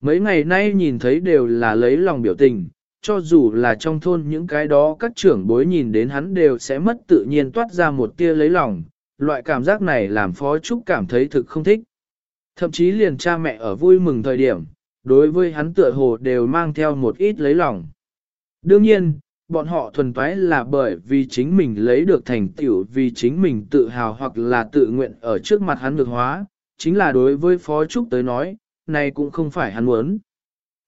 Mấy ngày nay nhìn thấy đều là lấy lòng biểu tình, cho dù là trong thôn những cái đó các trưởng bối nhìn đến hắn đều sẽ mất tự nhiên toát ra một tia lấy lòng, loại cảm giác này làm Phó Trúc cảm thấy thực không thích. Thậm chí liền cha mẹ ở vui mừng thời điểm, đối với hắn tựa hồ đều mang theo một ít lấy lòng. Đương nhiên, bọn họ thuần toái là bởi vì chính mình lấy được thành tựu vì chính mình tự hào hoặc là tự nguyện ở trước mặt hắn được hóa, chính là đối với Phó Trúc tới nói, này cũng không phải hắn muốn.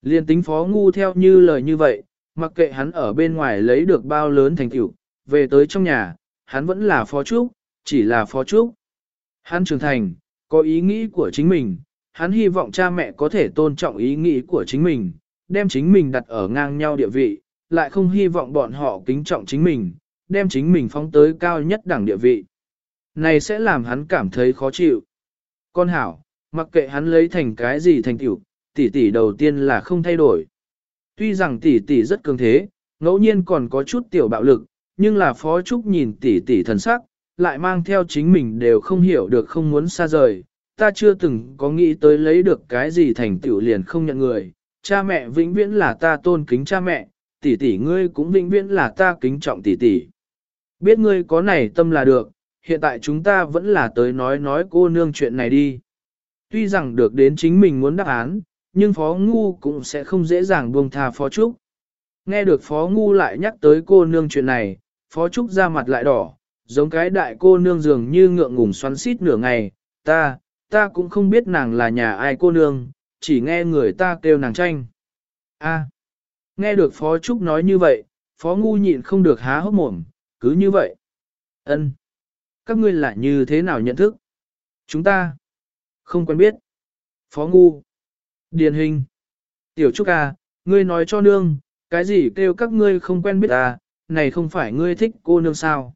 Liên tính Phó Ngu theo như lời như vậy, mặc kệ hắn ở bên ngoài lấy được bao lớn thành tựu, về tới trong nhà, hắn vẫn là Phó Trúc, chỉ là Phó Trúc. Hắn trưởng thành, có ý nghĩ của chính mình, hắn hy vọng cha mẹ có thể tôn trọng ý nghĩ của chính mình, đem chính mình đặt ở ngang nhau địa vị, lại không hy vọng bọn họ kính trọng chính mình, đem chính mình phóng tới cao nhất đẳng địa vị. Này sẽ làm hắn cảm thấy khó chịu. Con hảo, mặc kệ hắn lấy thành cái gì thành tựu, tỷ tỷ đầu tiên là không thay đổi. Tuy rằng tỷ tỷ rất cường thế, ngẫu nhiên còn có chút tiểu bạo lực, nhưng là phó trúc nhìn tỷ tỷ thần sắc, lại mang theo chính mình đều không hiểu được không muốn xa rời. Ta chưa từng có nghĩ tới lấy được cái gì thành tựu liền không nhận người. Cha mẹ vĩnh viễn là ta tôn kính cha mẹ, tỷ tỷ ngươi cũng vĩnh viễn là ta kính trọng tỷ tỷ. Biết ngươi có này tâm là được, hiện tại chúng ta vẫn là tới nói nói cô nương chuyện này đi. Tuy rằng được đến chính mình muốn đáp án, nhưng Phó Ngu cũng sẽ không dễ dàng buông tha Phó Trúc. Nghe được Phó Ngu lại nhắc tới cô nương chuyện này, Phó Trúc ra mặt lại đỏ, giống cái đại cô nương dường như ngượng ngùng xoắn xít nửa ngày, ta, ta cũng không biết nàng là nhà ai cô nương, chỉ nghe người ta kêu nàng tranh. A, nghe được Phó Trúc nói như vậy, Phó Ngu nhịn không được há hốc mồm, cứ như vậy. Ân, Các ngươi lại như thế nào nhận thức? Chúng ta không quen biết. Phó Ngu. Điền hình. Tiểu Trúc à, ngươi nói cho nương, cái gì kêu các ngươi không quen biết à, này không phải ngươi thích cô nương sao?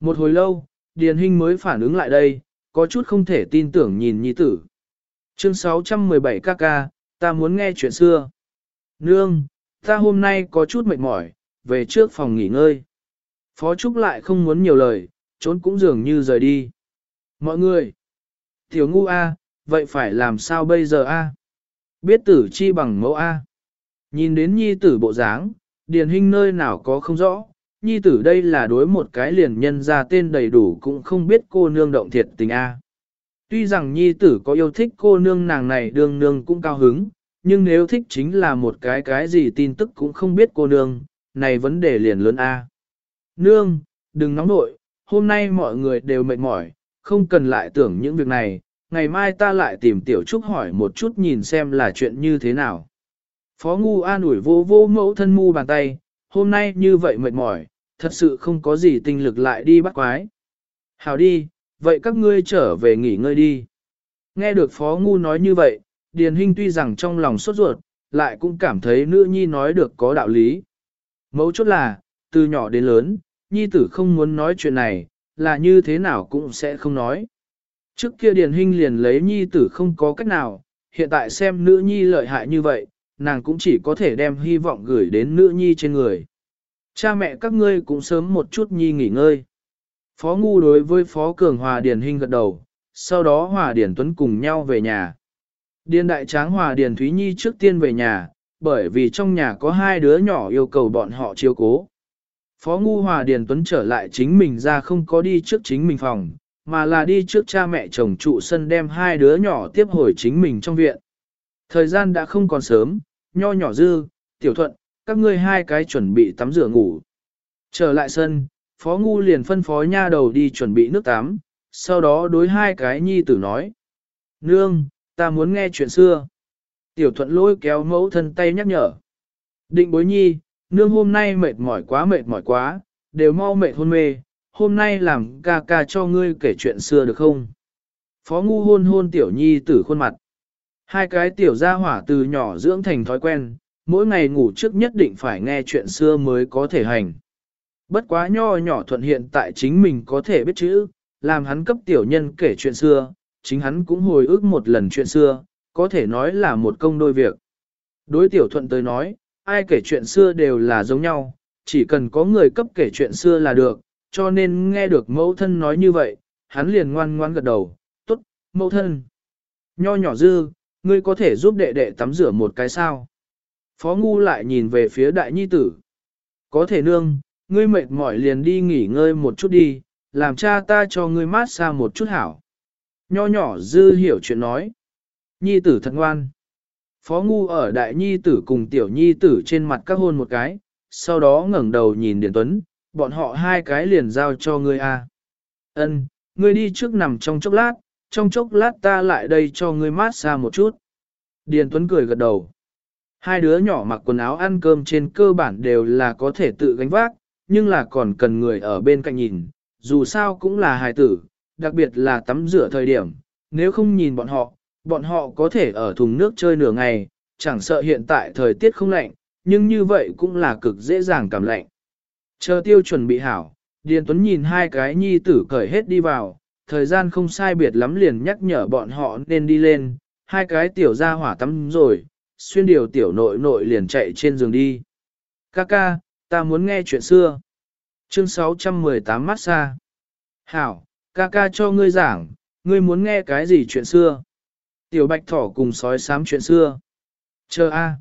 Một hồi lâu, Điền Hinh mới phản ứng lại đây, có chút không thể tin tưởng nhìn nhi tử. Chương 617 ca ca, ta muốn nghe chuyện xưa. Nương, ta hôm nay có chút mệt mỏi, về trước phòng nghỉ ngơi. Phó Trúc lại không muốn nhiều lời, trốn cũng dường như rời đi. Mọi người, tiểu ngu A, vậy phải làm sao bây giờ A? Biết tử chi bằng mẫu A. Nhìn đến nhi tử bộ dáng, điền hình nơi nào có không rõ, nhi tử đây là đối một cái liền nhân ra tên đầy đủ cũng không biết cô nương động thiệt tình A. Tuy rằng nhi tử có yêu thích cô nương nàng này đương nương cũng cao hứng, nhưng nếu thích chính là một cái cái gì tin tức cũng không biết cô nương, này vấn đề liền lớn A. Nương, đừng nóng nội, hôm nay mọi người đều mệt mỏi, không cần lại tưởng những việc này, ngày mai ta lại tìm tiểu trúc hỏi một chút nhìn xem là chuyện như thế nào. Phó ngu an ủi vô vô mẫu thân mu bàn tay, hôm nay như vậy mệt mỏi, thật sự không có gì tinh lực lại đi bắt quái. Hào đi, vậy các ngươi trở về nghỉ ngơi đi. Nghe được Phó Ngu nói như vậy, Điền Hinh tuy rằng trong lòng sốt ruột, lại cũng cảm thấy nữ nhi nói được có đạo lý. Mấu chốt là, từ nhỏ đến lớn, nhi tử không muốn nói chuyện này, là như thế nào cũng sẽ không nói. Trước kia Điền Hinh liền lấy nhi tử không có cách nào, hiện tại xem nữ nhi lợi hại như vậy, nàng cũng chỉ có thể đem hy vọng gửi đến nữ nhi trên người. Cha mẹ các ngươi cũng sớm một chút nhi nghỉ ngơi. Phó Ngu đối với Phó Cường Hòa Điền Hinh gật đầu, sau đó Hòa Điền Tuấn cùng nhau về nhà. Điền Đại Tráng Hòa Điền Thúy Nhi trước tiên về nhà, bởi vì trong nhà có hai đứa nhỏ yêu cầu bọn họ chiếu cố. Phó Ngu Hòa Điền Tuấn trở lại chính mình ra không có đi trước chính mình phòng, mà là đi trước cha mẹ chồng trụ sân đem hai đứa nhỏ tiếp hồi chính mình trong viện. Thời gian đã không còn sớm, nho nhỏ dư, tiểu thuận, các ngươi hai cái chuẩn bị tắm rửa ngủ. Trở lại sân, Phó Ngu liền phân phó nha đầu đi chuẩn bị nước tắm, sau đó đối hai cái nhi tử nói. Nương, ta muốn nghe chuyện xưa. Tiểu thuận lôi kéo mẫu thân tay nhắc nhở. Định bối nhi, nương hôm nay mệt mỏi quá mệt mỏi quá, đều mau mệt hôn mê, hôm nay làm ca ca cho ngươi kể chuyện xưa được không? Phó ngu hôn hôn tiểu nhi tử khuôn mặt. Hai cái tiểu gia hỏa từ nhỏ dưỡng thành thói quen, mỗi ngày ngủ trước nhất định phải nghe chuyện xưa mới có thể hành. Bất quá nho nhỏ thuận hiện tại chính mình có thể biết chữ, làm hắn cấp tiểu nhân kể chuyện xưa, chính hắn cũng hồi ức một lần chuyện xưa, có thể nói là một công đôi việc. Đối tiểu thuận tới nói, ai kể chuyện xưa đều là giống nhau, chỉ cần có người cấp kể chuyện xưa là được, cho nên nghe được mẫu thân nói như vậy, hắn liền ngoan ngoan gật đầu, tốt, mẫu thân. Nho nhỏ dư, ngươi có thể giúp đệ đệ tắm rửa một cái sao? Phó ngu lại nhìn về phía đại nhi tử. Có thể nương, ngươi mệt mỏi liền đi nghỉ ngơi một chút đi, làm cha ta cho ngươi mát xa một chút hảo. Nho nhỏ dư hiểu chuyện nói. Nhi tử thật ngoan. Phó ngu ở đại nhi tử cùng tiểu nhi tử trên mặt các hôn một cái, sau đó ngẩng đầu nhìn Điền Tuấn, bọn họ hai cái liền giao cho ngươi a. Ân, ngươi đi trước nằm trong chốc lát, trong chốc lát ta lại đây cho ngươi mát xa một chút. Điền Tuấn cười gật đầu. Hai đứa nhỏ mặc quần áo ăn cơm trên cơ bản đều là có thể tự gánh vác, nhưng là còn cần người ở bên cạnh nhìn, dù sao cũng là hài tử, đặc biệt là tắm rửa thời điểm, nếu không nhìn bọn họ, bọn họ có thể ở thùng nước chơi nửa ngày, chẳng sợ hiện tại thời tiết không lạnh, nhưng như vậy cũng là cực dễ dàng cảm lạnh. Chờ tiêu chuẩn bị hảo, Điền Tuấn nhìn hai cái nhi tử cởi hết đi vào, thời gian không sai biệt lắm liền nhắc nhở bọn họ nên đi lên, hai cái tiểu ra hỏa tắm rồi, xuyên điều tiểu nội nội liền chạy trên giường đi. Kaka, ta muốn nghe chuyện xưa. Chương 618 massage. Hảo, Kaka cho ngươi giảng, ngươi muốn nghe cái gì chuyện xưa? Tiểu bạch thỏ cùng sói sám chuyện xưa. Chờ a.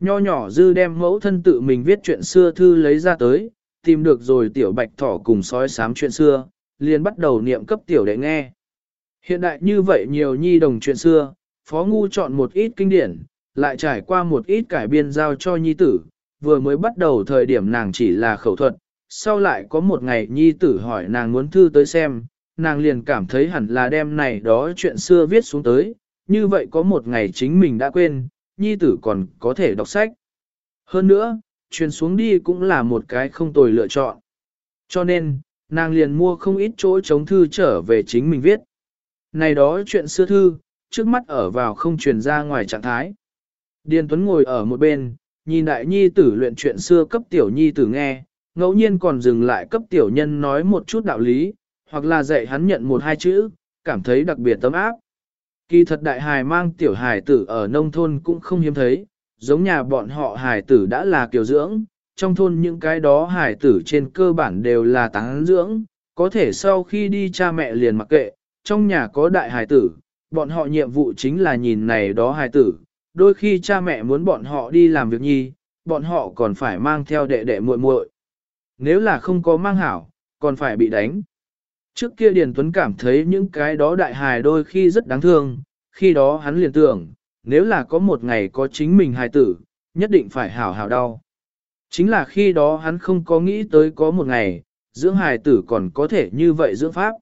Nho nhỏ dư đem mẫu thân tự mình viết chuyện xưa thư lấy ra tới, tìm được rồi tiểu bạch thỏ cùng sói sám chuyện xưa, liền bắt đầu niệm cấp tiểu để nghe. Hiện đại như vậy nhiều nhi đồng chuyện xưa, Phó Ngu chọn một ít kinh điển, lại trải qua một ít cải biên giao cho nhi tử, vừa mới bắt đầu thời điểm nàng chỉ là khẩu thuật, sau lại có một ngày nhi tử hỏi nàng muốn thư tới xem, nàng liền cảm thấy hẳn là đem này đó chuyện xưa viết xuống tới, như vậy có một ngày chính mình đã quên, nhi tử còn có thể đọc sách. Hơn nữa, truyền xuống đi cũng là một cái không tồi lựa chọn. Cho nên, nàng liền mua không ít chỗ chống thư trở về chính mình viết. Này đó chuyện xưa thư, trước mắt ở vào không truyền ra ngoài trạng thái. Điền Tuấn ngồi ở một bên, nhìn đại nhi tử luyện chuyện xưa cấp tiểu nhi tử nghe, ngẫu nhiên còn dừng lại cấp tiểu nhân nói một chút đạo lý, hoặc là dạy hắn nhận một hai chữ, cảm thấy đặc biệt tấm áp. Kỳ thật đại hài mang tiểu hài tử ở nông thôn cũng không hiếm thấy, giống nhà bọn họ hải tử đã là kiều dưỡng, trong thôn những cái đó hải tử trên cơ bản đều là táng dưỡng, có thể sau khi đi cha mẹ liền mặc kệ, trong nhà có đại hải tử, bọn họ nhiệm vụ chính là nhìn này đó hải tử, đôi khi cha mẹ muốn bọn họ đi làm việc nhi, bọn họ còn phải mang theo đệ đệ muội muội. Nếu là không có mang hảo, còn phải bị đánh. Trước kia Điền Tuấn cảm thấy những cái đó đại hài đôi khi rất đáng thương, khi đó hắn liền tưởng, nếu là có một ngày có chính mình hài tử, nhất định phải hảo hảo đau. Chính là khi đó hắn không có nghĩ tới có một ngày, dưỡng hài tử còn có thể như vậy dưỡng pháp.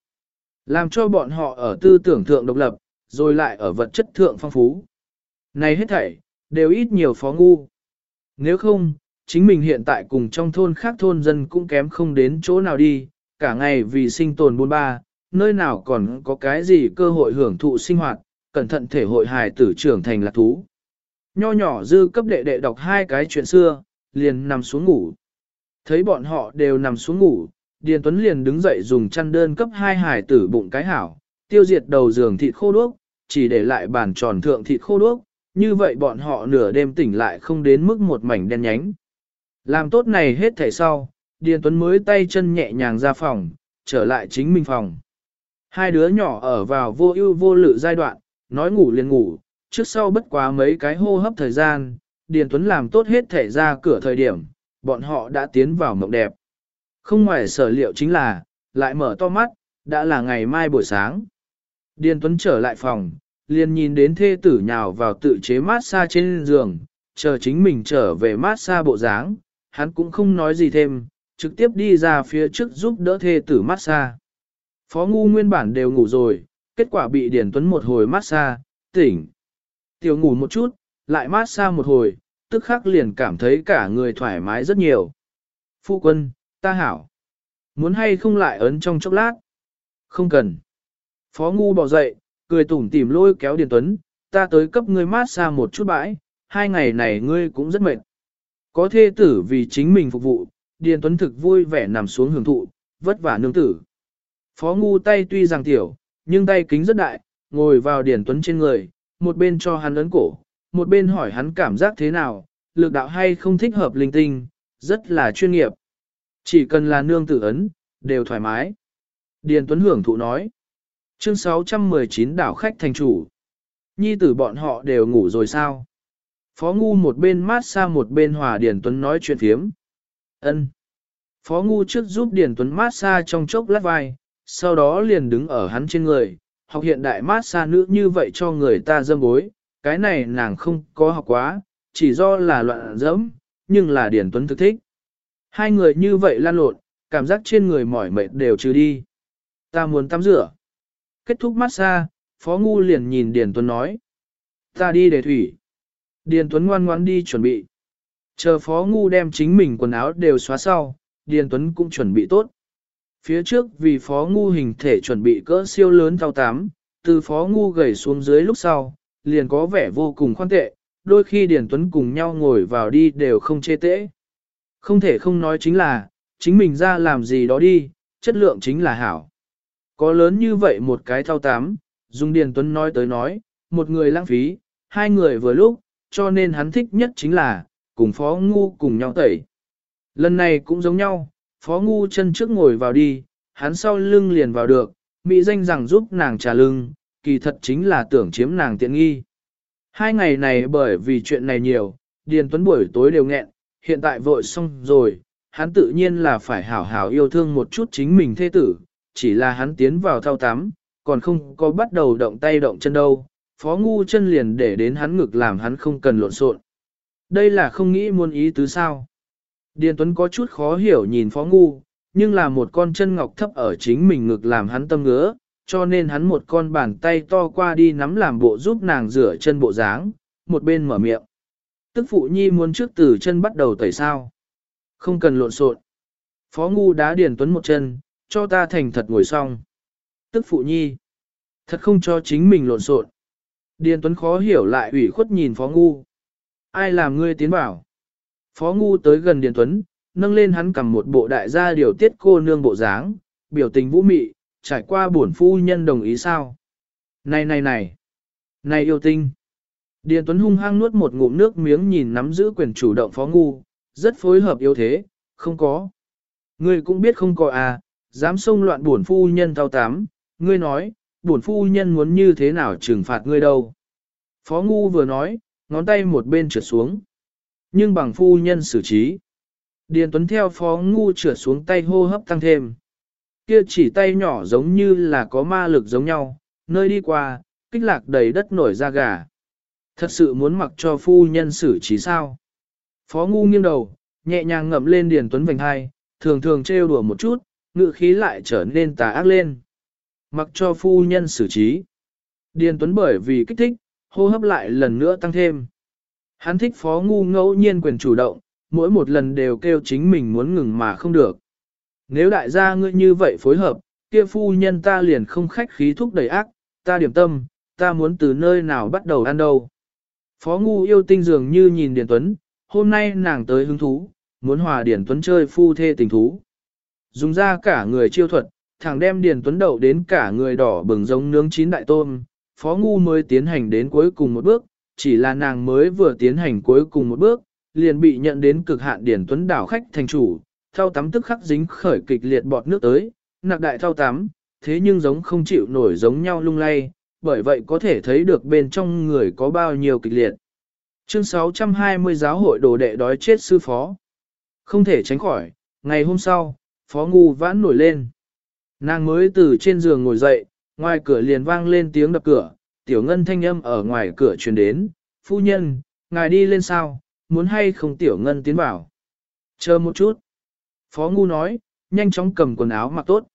Làm cho bọn họ ở tư tưởng thượng độc lập, rồi lại ở vật chất thượng phong phú. Này hết thảy, đều ít nhiều phó ngu. Nếu không, chính mình hiện tại cùng trong thôn khác thôn dân cũng kém không đến chỗ nào đi, cả ngày vì sinh tồn buôn ba, nơi nào còn có cái gì cơ hội hưởng thụ sinh hoạt, cẩn thận thể hội hài tử trưởng thành lạc thú. Nho nhỏ dư cấp đệ đệ đọc hai cái chuyện xưa, liền nằm xuống ngủ. Thấy bọn họ đều nằm xuống ngủ, Điền Tuấn liền đứng dậy dùng chăn đơn cấp hai hài tử bụng cái hảo, tiêu diệt đầu giường thịt khô đuốc, chỉ để lại bàn tròn thượng thịt khô đuốc, như vậy bọn họ nửa đêm tỉnh lại không đến mức một mảnh đen nhánh. Làm tốt này hết thảy sau, Điền Tuấn mới tay chân nhẹ nhàng ra phòng, trở lại chính mình phòng. Hai đứa nhỏ ở vào vô ưu vô lự giai đoạn, nói ngủ liền ngủ, trước sau bất quá mấy cái hô hấp thời gian, Điền Tuấn làm tốt hết thể ra cửa thời điểm, bọn họ đã tiến vào mộng đẹp. Không ngoài sở liệu chính là, lại mở to mắt, đã là ngày mai buổi sáng. Điền Tuấn trở lại phòng, liền nhìn đến thê tử nhào vào tự chế mát xa trên giường, chờ chính mình trở về mát xa bộ dáng, hắn cũng không nói gì thêm, trực tiếp đi ra phía trước giúp đỡ thê tử mát xa. Phó ngu nguyên bản đều ngủ rồi, kết quả bị Điền Tuấn một hồi mát xa, tỉnh. Tiểu ngủ một chút, lại mát xa một hồi, tức khắc liền cảm thấy cả người thoải mái rất nhiều. Phu quân, ta hảo. Muốn hay không lại ấn trong chốc lát? Không cần. Phó ngu bỏ dậy, cười tủm tỉm lôi kéo Điền Tuấn, ta tới cấp ngươi mát xa một chút bãi, hai ngày này ngươi cũng rất mệt. Có thê tử vì chính mình phục vụ, Điền Tuấn thực vui vẻ nằm xuống hưởng thụ, vất vả nương tử. Phó ngu tay tuy rằng tiểu, nhưng tay kính rất đại, ngồi vào Điền Tuấn trên người, một bên cho hắn ấn cổ, một bên hỏi hắn cảm giác thế nào, lực đạo hay không thích hợp linh tinh, rất là chuyên nghiệp. Chỉ cần là nương tử ấn, đều thoải mái. Điền Tuấn hưởng thụ nói. Chương 619 đảo khách thành chủ. Nhi tử bọn họ đều ngủ rồi sao? Phó Ngu một bên mát xa một bên hòa Điền Tuấn nói chuyện phiếm. Ân. Phó Ngu trước giúp Điền Tuấn mát xa trong chốc lát vai, sau đó liền đứng ở hắn trên người, học hiện đại mát xa nữ như vậy cho người ta dâm bối, cái này nàng không có học quá, chỉ do là loạn dẫm, nhưng là Điền Tuấn thực thích. Hai người như vậy lan lộn, cảm giác trên người mỏi mệt đều trừ đi. Ta muốn tắm rửa. Kết thúc mát xa Phó Ngu liền nhìn Điền Tuấn nói. Ta đi để thủy. Điền Tuấn ngoan ngoãn đi chuẩn bị. Chờ Phó Ngu đem chính mình quần áo đều xóa sau, Điền Tuấn cũng chuẩn bị tốt. Phía trước vì Phó Ngu hình thể chuẩn bị cỡ siêu lớn thao tám, từ Phó Ngu gầy xuống dưới lúc sau, liền có vẻ vô cùng khoan tệ, đôi khi Điền Tuấn cùng nhau ngồi vào đi đều không chê tễ. Không thể không nói chính là, chính mình ra làm gì đó đi, chất lượng chính là hảo. Có lớn như vậy một cái thao tám, Dung Điền Tuấn nói tới nói, một người lãng phí, hai người vừa lúc, cho nên hắn thích nhất chính là, cùng Phó Ngu cùng nhau tẩy. Lần này cũng giống nhau, Phó Ngu chân trước ngồi vào đi, hắn sau lưng liền vào được, Mỹ danh rằng giúp nàng trả lưng, kỳ thật chính là tưởng chiếm nàng tiện nghi. Hai ngày này bởi vì chuyện này nhiều, Điền Tuấn buổi tối đều nghẹn, hiện tại vội xong rồi, hắn tự nhiên là phải hảo hảo yêu thương một chút chính mình thê tử, chỉ là hắn tiến vào thao tắm, còn không có bắt đầu động tay động chân đâu, phó ngu chân liền để đến hắn ngực làm hắn không cần lộn xộn. Đây là không nghĩ muôn ý tứ sao. Điền Tuấn có chút khó hiểu nhìn Phó Ngu, nhưng là một con chân ngọc thấp ở chính mình ngực làm hắn tâm ngứa, cho nên hắn một con bàn tay to qua đi nắm làm bộ giúp nàng rửa chân bộ dáng, một bên mở miệng. Tức phụ nhi muốn trước từ chân bắt đầu tẩy sao. Không cần lộn xộn. Phó Ngu đá Điền Tuấn một chân, cho ta thành thật ngồi xong. Tức phụ nhi. Thật không cho chính mình lộn xộn. Điền Tuấn khó hiểu lại ủy khuất nhìn Phó Ngu. Ai làm ngươi tiến bảo? Phó Ngu tới gần Điền Tuấn, nâng lên hắn cầm một bộ đại gia điều tiết cô nương bộ dáng, biểu tình vũ mị, trải qua bổn phu nhân đồng ý sao? Này này này! Này yêu tinh! Điền Tuấn hung hăng nuốt một ngụm nước miếng nhìn nắm giữ quyền chủ động Phó Ngu, rất phối hợp yêu thế, không có. Ngươi cũng biết không có à, dám xông loạn bổn phu nhân thao tám, ngươi nói, bổn phu nhân muốn như thế nào trừng phạt ngươi đâu. Phó Ngu vừa nói, ngón tay một bên trượt xuống. Nhưng bằng phu nhân xử trí. Điền Tuấn theo phó ngu trượt xuống tay hô hấp tăng thêm. Kia chỉ tay nhỏ giống như là có ma lực giống nhau, nơi đi qua, kích lạc đầy đất nổi da gà. Thật sự muốn mặc cho phu nhân xử trí sao? Phó ngu nghiêng đầu, nhẹ nhàng ngậm lên Điền Tuấn vành hai, thường thường trêu đùa một chút, ngự khí lại trở nên tà ác lên. Mặc cho phu nhân xử trí. Điền Tuấn bởi vì kích thích, hô hấp lại lần nữa tăng thêm. Hắn thích phó ngu ngẫu nhiên quyền chủ động, mỗi một lần đều kêu chính mình muốn ngừng mà không được. Nếu đại gia ngươi như vậy phối hợp, kia phu nhân ta liền không khách khí thúc đẩy ác, ta điểm tâm, ta muốn từ nơi nào bắt đầu ăn đâu. Phó ngu yêu tinh dường như nhìn Điền Tuấn, hôm nay nàng tới hứng thú, muốn hòa Điền Tuấn chơi phu thê tình thú. Dùng ra cả người chiêu thuật, thẳng đem Điền Tuấn đậu đến cả người đỏ bừng giống nướng chín đại tôm, Phó Ngu mới tiến hành đến cuối cùng một bước, chỉ là nàng mới vừa tiến hành cuối cùng một bước, liền bị nhận đến cực hạn điển Tuấn đảo khách thành chủ, thao tắm tức khắc dính khởi kịch liệt bọt nước tới, nạc đại thao tắm, thế nhưng giống không chịu nổi giống nhau lung lay, bởi vậy có thể thấy được bên trong người có bao nhiêu kịch liệt. Chương 620 giáo hội đồ đệ đói chết sư phó. Không thể tránh khỏi, ngày hôm sau, phó ngu vãn nổi lên. Nàng mới từ trên giường ngồi dậy, ngoài cửa liền vang lên tiếng đập cửa, tiểu ngân thanh âm ở ngoài cửa truyền đến, phu nhân, ngài đi lên sao, muốn hay không tiểu ngân tiến vào. Chờ một chút. Phó Ngu nói, nhanh chóng cầm quần áo mặc tốt.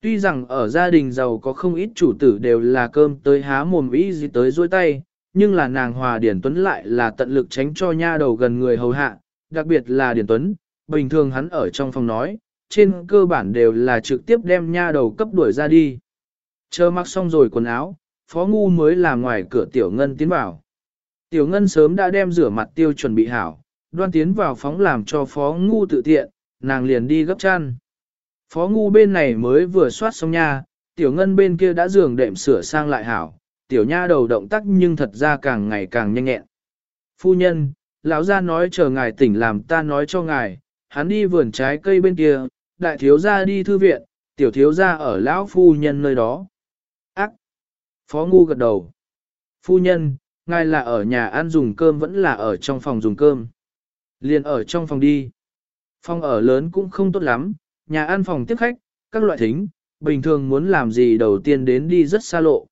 Tuy rằng ở gia đình giàu có không ít chủ tử đều là cơm tới há mồm ý gì tới dôi tay, nhưng là nàng Hòa Điển Tuấn lại là tận lực tránh cho nha đầu gần người hầu hạ, đặc biệt là Điển Tuấn, bình thường hắn ở trong phòng nói, trên cơ bản đều là trực tiếp đem nha đầu cấp đuổi ra đi. Chờ mặc xong rồi quần áo, Phó Ngu mới làm ngoài cửa Tiểu Ngân tiến vào. Tiểu Ngân sớm đã đem rửa mặt tiêu chuẩn bị hảo, đoan tiến vào phóng làm cho Phó Ngu tự tiện, nàng liền đi gấp chăn. Phó Ngu bên này mới vừa soát xong nha, Tiểu Ngân bên kia đã giường đệm sửa sang lại hảo, Tiểu Nha đầu động tác nhưng thật ra càng ngày càng nhanh nhẹn. Phu nhân, lão gia nói chờ ngài tỉnh làm ta nói cho ngài, hắn đi vườn trái cây bên kia, đại thiếu gia đi thư viện, tiểu thiếu gia ở lão phu nhân nơi đó. Phó Ngu gật đầu. Phu nhân, ngài là ở nhà ăn dùng cơm vẫn là ở trong phòng dùng cơm. Liền ở trong phòng đi. Phòng ở lớn cũng không tốt lắm, nhà ăn phòng tiếp khách, các loại thính, bình thường muốn làm gì đầu tiên đến đi rất xa lộ.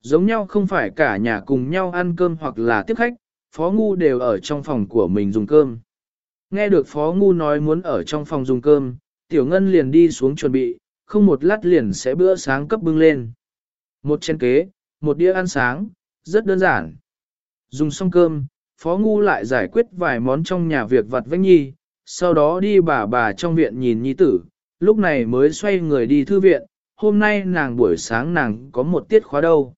Giống nhau không phải cả nhà cùng nhau ăn cơm hoặc là tiếp khách, Phó Ngu đều ở trong phòng của mình dùng cơm. Nghe được Phó Ngu nói muốn ở trong phòng dùng cơm, Tiểu Ngân liền đi xuống chuẩn bị, không một lát liền sẽ bữa sáng cấp bưng lên. Một chén kế, một đĩa ăn sáng, rất đơn giản. Dùng xong cơm, Phó Ngu lại giải quyết vài món trong nhà việc vặt vách nhi, sau đó đi bà bà trong viện nhìn nhi tử, lúc này mới xoay người đi thư viện, hôm nay nàng buổi sáng nàng có một tiết khóa đâu.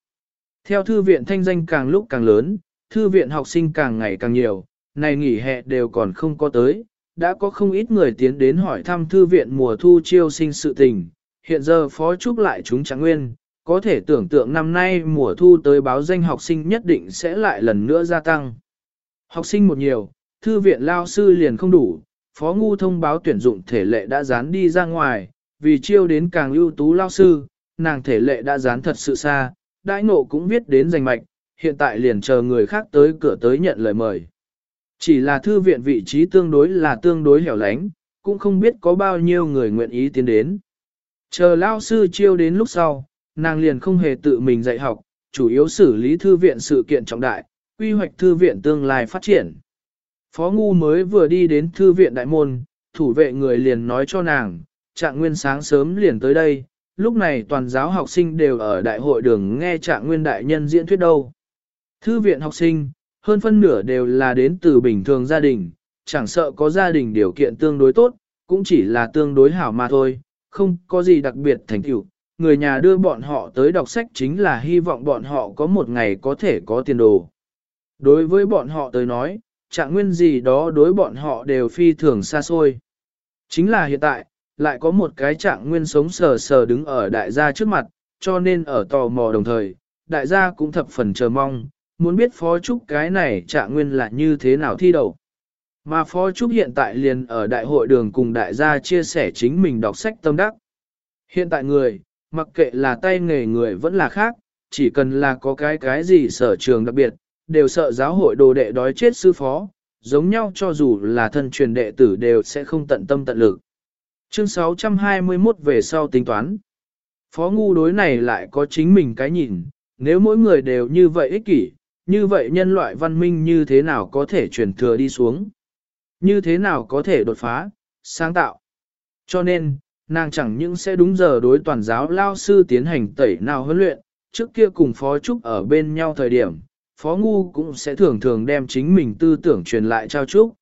Theo thư viện thanh danh càng lúc càng lớn, thư viện học sinh càng ngày càng nhiều, này nghỉ hè đều còn không có tới, đã có không ít người tiến đến hỏi thăm thư viện mùa thu chiêu sinh sự tình, hiện giờ phó trúc lại chúng chẳng nguyên, có thể tưởng tượng năm nay mùa thu tới báo danh học sinh nhất định sẽ lại lần nữa gia tăng. Học sinh một nhiều, thư viện lao sư liền không đủ, phó ngu thông báo tuyển dụng thể lệ đã dán đi ra ngoài, vì chiêu đến càng ưu tú lao sư, nàng thể lệ đã dán thật sự xa, đại ngộ cũng viết đến danh mạch, hiện tại liền chờ người khác tới cửa tới nhận lời mời. Chỉ là thư viện vị trí tương đối là tương đối hẻo lánh, cũng không biết có bao nhiêu người nguyện ý tiến đến. Chờ lao sư chiêu đến lúc sau, nàng liền không hề tự mình dạy học, chủ yếu xử lý thư viện sự kiện trọng đại, quy hoạch thư viện tương lai phát triển. Phó Ngu mới vừa đi đến thư viện đại môn, thủ vệ người liền nói cho nàng, trạng nguyên sáng sớm liền tới đây, lúc này toàn giáo học sinh đều ở đại hội đường nghe trạng nguyên đại nhân diễn thuyết đâu. Thư viện học sinh, hơn phân nửa đều là đến từ bình thường gia đình, chẳng sợ có gia đình điều kiện tương đối tốt, cũng chỉ là tương đối hảo mà thôi, không có gì đặc biệt thành tựu. Người nhà đưa bọn họ tới đọc sách chính là hy vọng bọn họ có một ngày có thể có tiền đồ. Đối với bọn họ tới nói, trạng nguyên gì đó đối bọn họ đều phi thường xa xôi. Chính là hiện tại, lại có một cái trạng nguyên sống sờ sờ đứng ở đại gia trước mặt, cho nên ở tò mò đồng thời, đại gia cũng thập phần chờ mong, muốn biết Phó Trúc cái này trạng nguyên là như thế nào thi đậu. Mà Phó Trúc hiện tại liền ở đại hội đường cùng đại gia chia sẻ chính mình đọc sách tâm đắc. Hiện tại người, mặc kệ là tay nghề người vẫn là khác, chỉ cần là có cái cái gì sở trường đặc biệt, đều sợ giáo hội đồ đệ đói chết sư phó, giống nhau cho dù là thân truyền đệ tử đều sẽ không tận tâm tận lực. Chương 621 về sau tính toán. Phó ngu đối này lại có chính mình cái nhìn, nếu mỗi người đều như vậy ích kỷ, như vậy nhân loại văn minh như thế nào có thể truyền thừa đi xuống? Như thế nào có thể đột phá, sáng tạo? Cho nên, nàng chẳng những sẽ đúng giờ đối toàn giáo lao sư tiến hành tẩy nào huấn luyện, trước kia cùng Phó Trúc ở bên nhau thời điểm, Phó Ngu cũng sẽ thường thường đem chính mình tư tưởng truyền lại trao Trúc.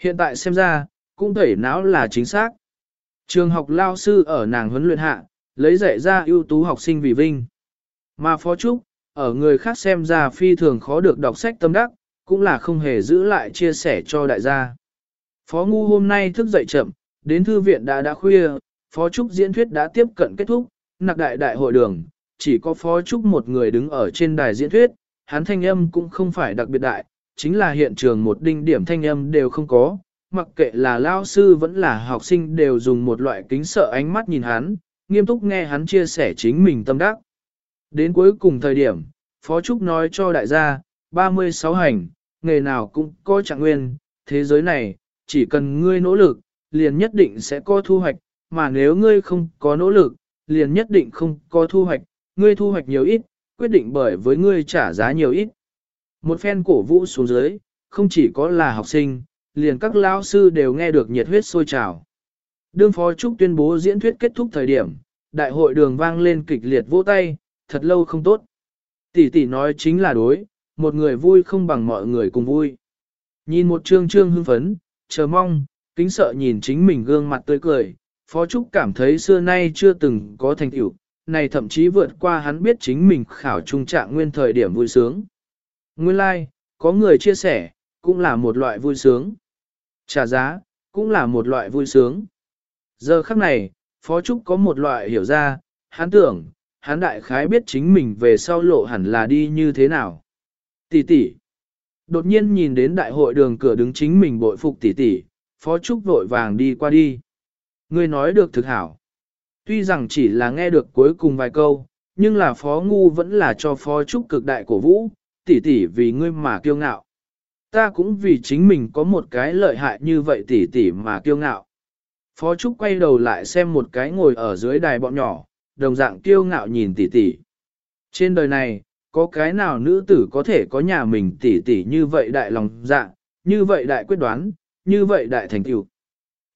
Hiện tại xem ra, cũng tẩy não là chính xác. Trường học lao sư ở nàng huấn luyện hạ, lấy dạy ra ưu tú học sinh vì vinh. Mà Phó Trúc, ở người khác xem ra phi thường khó được đọc sách tâm đắc, cũng là không hề giữ lại chia sẻ cho đại gia. Phó Ngu hôm nay thức dậy chậm, đến thư viện đã đã khuya, Phó Trúc diễn thuyết đã tiếp cận kết thúc, nặc đại đại hội đường, chỉ có Phó Trúc một người đứng ở trên đài diễn thuyết, hắn thanh âm cũng không phải đặc biệt đại, chính là hiện trường một đinh điểm thanh âm đều không có, mặc kệ là lao sư vẫn là học sinh đều dùng một loại kính sợ ánh mắt nhìn hắn, nghiêm túc nghe hắn chia sẻ chính mình tâm đắc. Đến cuối cùng thời điểm, Phó Trúc nói cho đại gia, 36 hành, nghề nào cũng có trạng nguyên, thế giới này, chỉ cần ngươi nỗ lực, liền nhất định sẽ có thu hoạch, mà nếu ngươi không có nỗ lực, liền nhất định không có thu hoạch, ngươi thu hoạch nhiều ít, quyết định bởi với ngươi trả giá nhiều ít. Một phen cổ vũ xuống dưới, không chỉ có là học sinh, liền các lao sư đều nghe được nhiệt huyết sôi trào. Đương Phó Trúc tuyên bố diễn thuyết kết thúc thời điểm, đại hội đường vang lên kịch liệt vỗ tay, thật lâu không tốt. Tỷ tỷ nói chính là đối, một người vui không bằng mọi người cùng vui. Nhìn một trương trương hưng phấn, chờ mong, kính sợ nhìn chính mình gương mặt tươi cười, Phó Trúc cảm thấy xưa nay chưa từng có thành tựu, này thậm chí vượt qua hắn biết chính mình khảo trung trạng nguyên thời điểm vui sướng. Nguyên lai, like, có người chia sẻ, cũng là một loại vui sướng. Trả giá, cũng là một loại vui sướng. Giờ khắc này, Phó Trúc có một loại hiểu ra, hắn tưởng, hắn đại khái biết chính mình về sau lộ hẳn là đi như thế nào. Tỷ tỷ. Đột nhiên nhìn đến đại hội đường cửa đứng chính mình bội phục tỷ tỷ, Phó Trúc vội vàng đi qua đi. Ngươi nói được thực hảo. Tuy rằng chỉ là nghe được cuối cùng vài câu, nhưng là Phó Ngu vẫn là cho Phó Trúc cực đại cổ vũ, tỷ tỷ vì ngươi mà kiêu ngạo. Ta cũng vì chính mình có một cái lợi hại như vậy tỷ tỷ mà kiêu ngạo. Phó Trúc quay đầu lại xem một cái ngồi ở dưới đài bọn nhỏ, đồng dạng kiêu ngạo nhìn tỷ tỷ. Trên đời này, có cái nào nữ tử có thể có nhà mình tỷ tỷ như vậy đại lòng dạ, như vậy đại quyết đoán, như vậy đại thành tựu.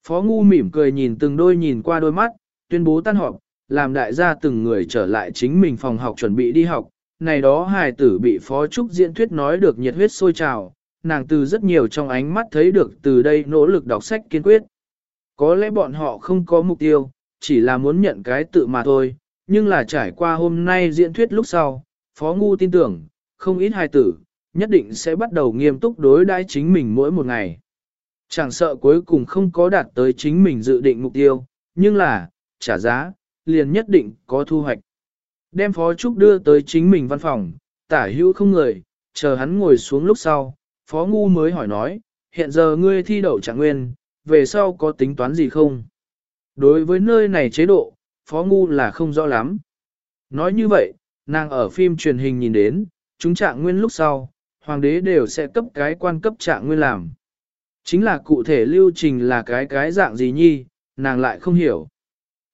Phó Ngu mỉm cười nhìn từng đôi nhìn qua đôi mắt, tuyên bố tan họp, làm đại gia từng người trở lại chính mình phòng học chuẩn bị đi học. Này đó hài tử bị Phó Trúc diễn thuyết nói được nhiệt huyết sôi trào, nàng từ rất nhiều trong ánh mắt thấy được từ đây nỗ lực đọc sách kiên quyết. Có lẽ bọn họ không có mục tiêu, chỉ là muốn nhận cái tự mà thôi, nhưng là trải qua hôm nay diễn thuyết lúc sau, Phó Ngu tin tưởng, không ít hài tử, nhất định sẽ bắt đầu nghiêm túc đối đãi chính mình mỗi một ngày. Chẳng sợ cuối cùng không có đạt tới chính mình dự định mục tiêu, nhưng là, trả giá, liền nhất định có thu hoạch. Đem Phó Trúc đưa tới chính mình văn phòng, tả hữu không người, chờ hắn ngồi xuống lúc sau, Phó Ngu mới hỏi nói, hiện giờ ngươi thi đậu trạng nguyên, về sau có tính toán gì không? Đối với nơi này chế độ, Phó Ngu là không rõ lắm. Nói như vậy, nàng ở phim truyền hình nhìn đến, chúng trạng nguyên lúc sau, hoàng đế đều sẽ cấp cái quan cấp trạng nguyên làm. Chính là cụ thể lưu trình là cái cái dạng gì nhi, nàng lại không hiểu.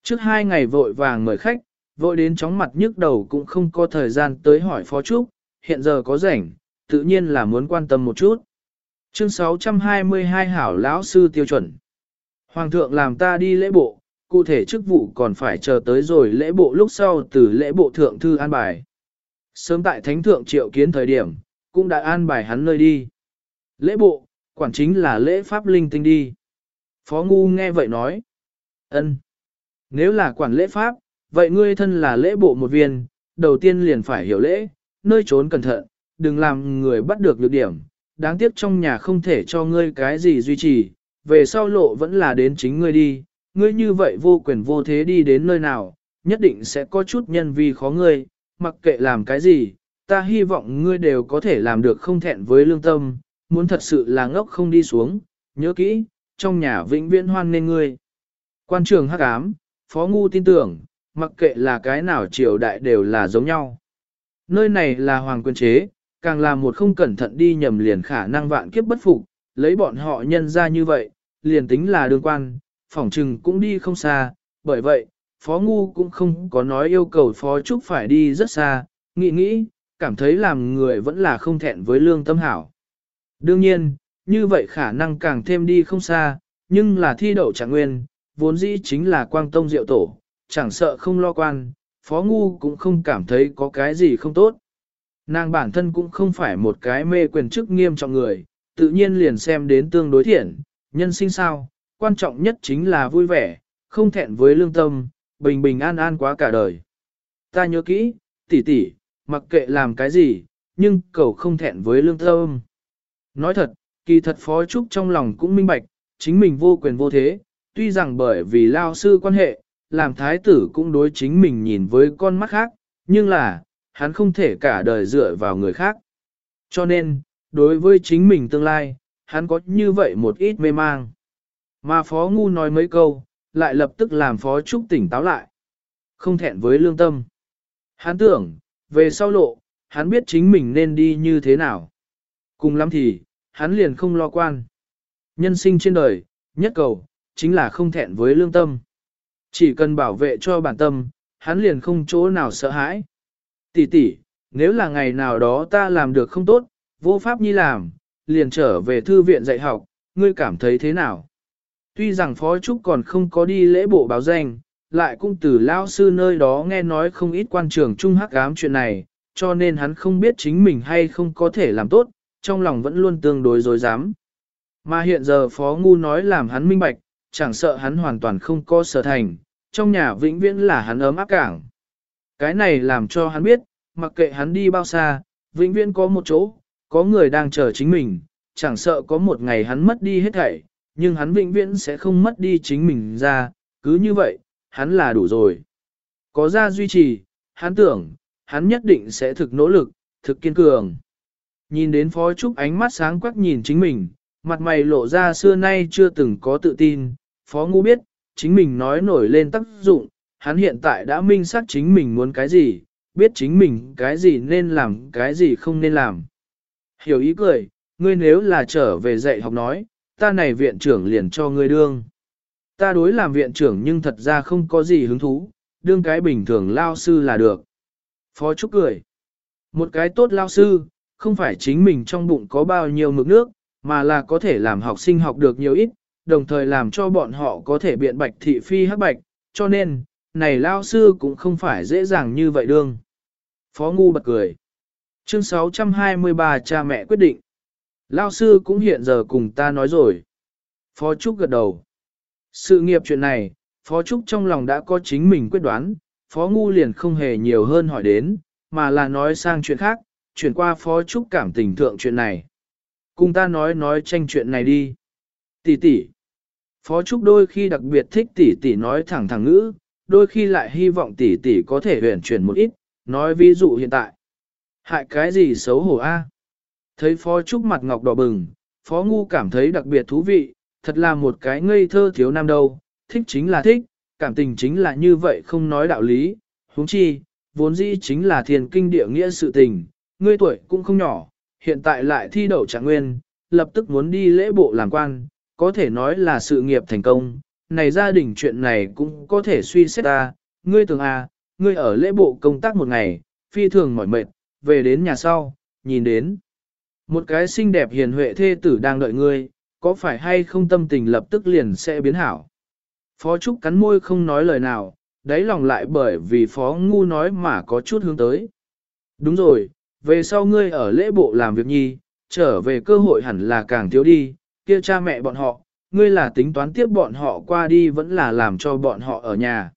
Trước hai ngày vội vàng mời khách, vội đến chóng mặt nhức đầu cũng không có thời gian tới hỏi Phó Trúc, hiện giờ có rảnh, tự nhiên là muốn quan tâm một chút. Chương 622 Hảo lão sư tiêu chuẩn. Hoàng thượng làm ta đi lễ bộ, cụ thể chức vụ còn phải chờ tới rồi lễ bộ lúc sau từ lễ bộ thượng thư an bài. Sớm tại thánh thượng triệu kiến thời điểm, cũng đã an bài hắn nơi đi. Lễ bộ, quản chính là lễ pháp linh tinh đi. Phó Ngu nghe vậy nói. ân, Nếu là quản lễ pháp, vậy ngươi thân là lễ bộ một viên, đầu tiên liền phải hiểu lễ, nơi trốn cẩn thận, đừng làm người bắt được nhược điểm. Đáng tiếc trong nhà không thể cho ngươi cái gì duy trì, về sau lộ vẫn là đến chính ngươi đi. Ngươi như vậy vô quyền vô thế đi đến nơi nào, nhất định sẽ có chút nhân vi khó ngươi, mặc kệ làm cái gì, ta hy vọng ngươi đều có thể làm được không thẹn với lương tâm, muốn thật sự là ngốc không đi xuống, nhớ kỹ, trong nhà vĩnh viễn hoan nên ngươi. Quan trường hắc ám, phó ngu tin tưởng, mặc kệ là cái nào triều đại đều là giống nhau. Nơi này là hoàng quyền chế, càng là một không cẩn thận đi nhầm liền khả năng vạn kiếp bất phục, lấy bọn họ nhân ra như vậy, liền tính là đương quan, phỏng trừng cũng đi không xa, bởi vậy, Phó Ngu cũng không có nói yêu cầu Phó Trúc phải đi rất xa, nghĩ nghĩ, cảm thấy làm người vẫn là không thẹn với lương tâm hảo. Đương nhiên, như vậy khả năng càng thêm đi không xa, nhưng là thi đậu trạng nguyên, vốn dĩ chính là quang tông diệu tổ, chẳng sợ không lo quan, Phó Ngu cũng không cảm thấy có cái gì không tốt. Nàng bản thân cũng không phải một cái mê quyền chức nghiêm trọng người, tự nhiên liền xem đến tương đối thiện, nhân sinh sao, quan trọng nhất chính là vui vẻ, không thẹn với lương tâm, bình bình an an quá cả đời. Ta nhớ kỹ, tỷ tỷ, mặc kệ làm cái gì, nhưng cầu không thẹn với lương tâm. Nói thật, kỳ thật Phó Trúc trong lòng cũng minh bạch, chính mình vô quyền vô thế, tuy rằng bởi vì lao sư quan hệ, làm thái tử cũng đối chính mình nhìn với con mắt khác, nhưng là, hắn không thể cả đời dựa vào người khác. Cho nên, đối với chính mình tương lai, hắn có như vậy một ít mê mang. Mà Phó Ngu nói mấy câu, lại lập tức làm Phó Trúc tỉnh táo lại. Không thẹn với lương tâm. Hắn tưởng, về sau lộ, hắn biết chính mình nên đi như thế nào. Cùng lắm thì, hắn liền không lo quan. Nhân sinh trên đời, nhất cầu, chính là không thẹn với lương tâm. Chỉ cần bảo vệ cho bản tâm, hắn liền không chỗ nào sợ hãi. Tỷ tỷ, nếu là ngày nào đó ta làm được không tốt, vô pháp nhi làm, liền trở về thư viện dạy học, ngươi cảm thấy thế nào? Tuy rằng Phó Trúc còn không có đi lễ bộ báo danh, lại cũng từ lao sư nơi đó nghe nói không ít quan trường trung hắc ám chuyện này, cho nên hắn không biết chính mình hay không có thể làm tốt, trong lòng vẫn luôn tương đối dối dám. Mà hiện giờ Phó Ngu nói làm hắn minh bạch, chẳng sợ hắn hoàn toàn không có sở thành, trong nhà vĩnh viễn là hắn ấm áp cảng. Cái này làm cho hắn biết, mặc kệ hắn đi bao xa, vĩnh viễn có một chỗ, có người đang chờ chính mình, chẳng sợ có một ngày hắn mất đi hết thảy, nhưng hắn vĩnh viễn sẽ không mất đi chính mình ra, cứ như vậy, hắn là đủ rồi. Có ra duy trì, hắn tưởng, hắn nhất định sẽ thực nỗ lực, thực kiên cường. Nhìn đến Phó Trúc ánh mắt sáng quắc nhìn chính mình, mặt mày lộ ra xưa nay chưa từng có tự tin, Phó Ngu biết, chính mình nói nổi lên tác dụng, hắn hiện tại đã minh xác chính mình muốn cái gì, biết chính mình cái gì nên làm, cái gì không nên làm. Hiểu ý cười, ngươi nếu là trở về dạy học nói, ta này viện trưởng liền cho ngươi đương. Ta đối làm viện trưởng nhưng thật ra không có gì hứng thú, đương cái bình thường lao sư là được. Phó Trúc cười. Một cái tốt lao sư, không phải chính mình trong bụng có bao nhiêu mực nước, mà là có thể làm học sinh học được nhiều ít, đồng thời làm cho bọn họ có thể biện bạch thị phi hắc bạch, cho nên, này lao sư cũng không phải dễ dàng như vậy đương. Phó Ngu bật cười. Chương 623 cha mẹ quyết định. Lao sư cũng hiện giờ cùng ta nói rồi. Phó Trúc gật đầu. Sự nghiệp chuyện này, Phó Trúc trong lòng đã có chính mình quyết đoán, Phó Ngu liền không hề nhiều hơn hỏi đến, mà là nói sang chuyện khác, chuyển qua Phó Trúc cảm tình thượng chuyện này. Cùng ta nói nói tranh chuyện này đi. Tỷ tỷ. Phó Trúc đôi khi đặc biệt thích tỷ tỷ nói thẳng thẳng ngữ, đôi khi lại hy vọng tỷ tỷ có thể huyền chuyển một ít, nói ví dụ hiện tại. Hại cái gì xấu hổ a? Thấy Phó Trúc mặt ngọc đỏ bừng, Phó Ngu cảm thấy đặc biệt thú vị, thật là một cái ngây thơ thiếu nam đâu, thích chính là thích, cảm tình chính là như vậy không nói đạo lý, huống chi, vốn dĩ chính là thiền kinh địa nghĩa sự tình, ngươi tuổi cũng không nhỏ, hiện tại lại thi đậu trạng nguyên, lập tức muốn đi lễ bộ làm quan, có thể nói là sự nghiệp thành công, này gia đình chuyện này cũng có thể suy xét ta, ngươi tưởng à, ngươi ở lễ bộ công tác một ngày, phi thường mỏi mệt, về đến nhà sau, nhìn đến. Một cái xinh đẹp hiền huệ thê tử đang đợi ngươi, có phải hay không tâm tình lập tức liền sẽ biến hảo. Phó Trúc cắn môi không nói lời nào, đáy lòng lại bởi vì Phó Ngu nói mà có chút hướng tới. Đúng rồi, về sau ngươi ở lễ bộ làm việc nhi, trở về cơ hội hẳn là càng thiếu đi, kia cha mẹ bọn họ, ngươi là tính toán tiếp bọn họ qua đi vẫn là làm cho bọn họ ở nhà.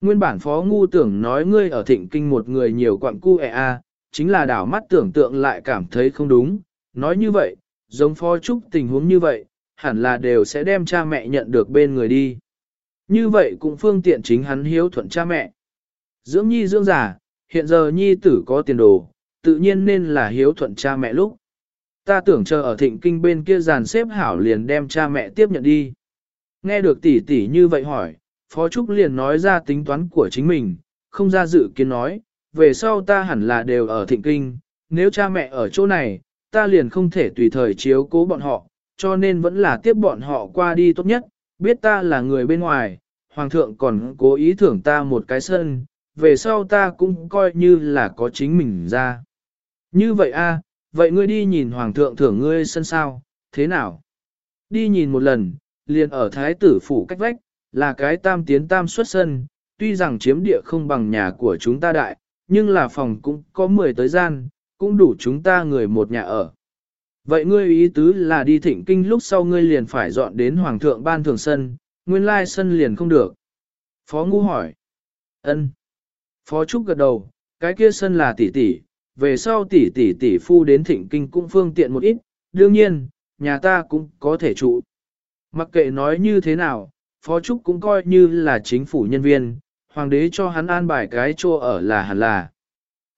Nguyên bản phó ngu tưởng nói ngươi ở thịnh kinh một người nhiều quặng cu e a, chính là đảo mắt tưởng tượng lại cảm thấy không đúng. Nói như vậy, giống phó trúc tình huống như vậy, hẳn là đều sẽ đem cha mẹ nhận được bên người đi. Như vậy cũng phương tiện chính hắn hiếu thuận cha mẹ. Dưỡng nhi dưỡng giả, hiện giờ nhi tử có tiền đồ, tự nhiên nên là hiếu thuận cha mẹ lúc. Ta tưởng chờ ở thịnh kinh bên kia giàn xếp hảo liền đem cha mẹ tiếp nhận đi. Nghe được tỷ tỷ như vậy hỏi, Phó Trúc liền nói ra tính toán của chính mình, không ra dự kiến nói, về sau ta hẳn là đều ở thịnh kinh, nếu cha mẹ ở chỗ này, ta liền không thể tùy thời chiếu cố bọn họ, cho nên vẫn là tiếp bọn họ qua đi tốt nhất, biết ta là người bên ngoài, hoàng thượng còn cố ý thưởng ta một cái sân, về sau ta cũng coi như là có chính mình ra. Như vậy a, vậy ngươi đi nhìn hoàng thượng thưởng ngươi sân sao, thế nào? Đi nhìn một lần, liền ở thái tử phủ cách vách, là cái tam tiến tam xuất sân, tuy rằng chiếm địa không bằng nhà của chúng ta đại, nhưng là phòng cũng có 10 tới gian, cũng đủ chúng ta người một nhà ở. Vậy ngươi ý tứ là đi thịnh kinh lúc sau ngươi liền phải dọn đến hoàng thượng ban thường sân, nguyên lai sân liền không được. Phó ngu hỏi. ân. Phó Trúc gật đầu, cái kia sân là tỷ tỷ, về sau tỷ tỷ tỷ phu đến thịnh kinh cũng phương tiện một ít, đương nhiên, nhà ta cũng có thể trụ. Mặc kệ nói như thế nào, Phó Trúc cũng coi như là chính phủ nhân viên, hoàng đế cho hắn an bài cái chỗ ở là hẳn là.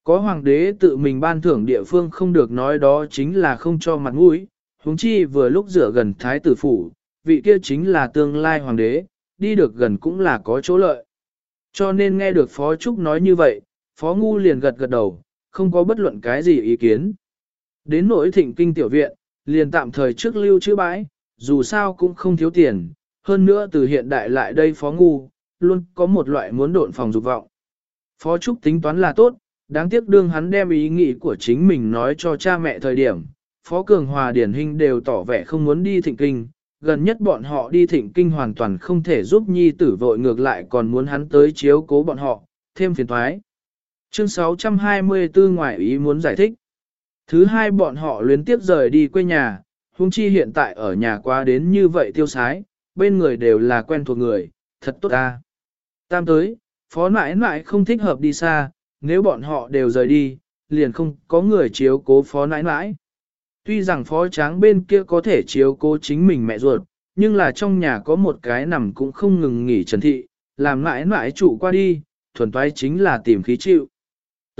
Có hoàng đế tự mình ban thưởng địa phương không được nói đó chính là không cho mặt mũi, huống chi vừa lúc rửa gần thái tử phủ, vị kia chính là tương lai hoàng đế, đi được gần cũng là có chỗ lợi. Cho nên nghe được Phó Trúc nói như vậy, Phó Ngu liền gật gật đầu, không có bất luận cái gì ý kiến. Đến nỗi thịnh kinh tiểu viện, liền tạm thời trước lưu chữ bãi, dù sao cũng không thiếu tiền, hơn nữa từ hiện đại lại đây Phó Ngu, luôn có một loại muốn độn phòng dục vọng. Phó Trúc tính toán là tốt, đáng tiếc đương hắn đem ý nghĩ của chính mình nói cho cha mẹ thời điểm, Phó Cường Hòa Điển Hình đều tỏ vẻ không muốn đi thịnh kinh, gần nhất bọn họ đi thịnh kinh hoàn toàn không thể giúp nhi tử vội ngược lại còn muốn hắn tới chiếu cố bọn họ, thêm phiền thoái. Chương 624 ngoại ý muốn giải thích. Thứ hai bọn họ luyến tiếp rời đi quê nhà, huống chi hiện tại ở nhà qua đến như vậy tiêu sái, bên người đều là quen thuộc người, thật tốt ta. Tam tới, phó nãi nãi không thích hợp đi xa, nếu bọn họ đều rời đi, liền không có người chiếu cố phó nãi nãi. Tuy rằng phó tráng bên kia có thể chiếu cố chính mình mẹ ruột, nhưng là trong nhà có một cái nằm cũng không ngừng nghỉ trần thị, làm mãi mãi chủ qua đi, thuần toái chính là tìm khí chịu.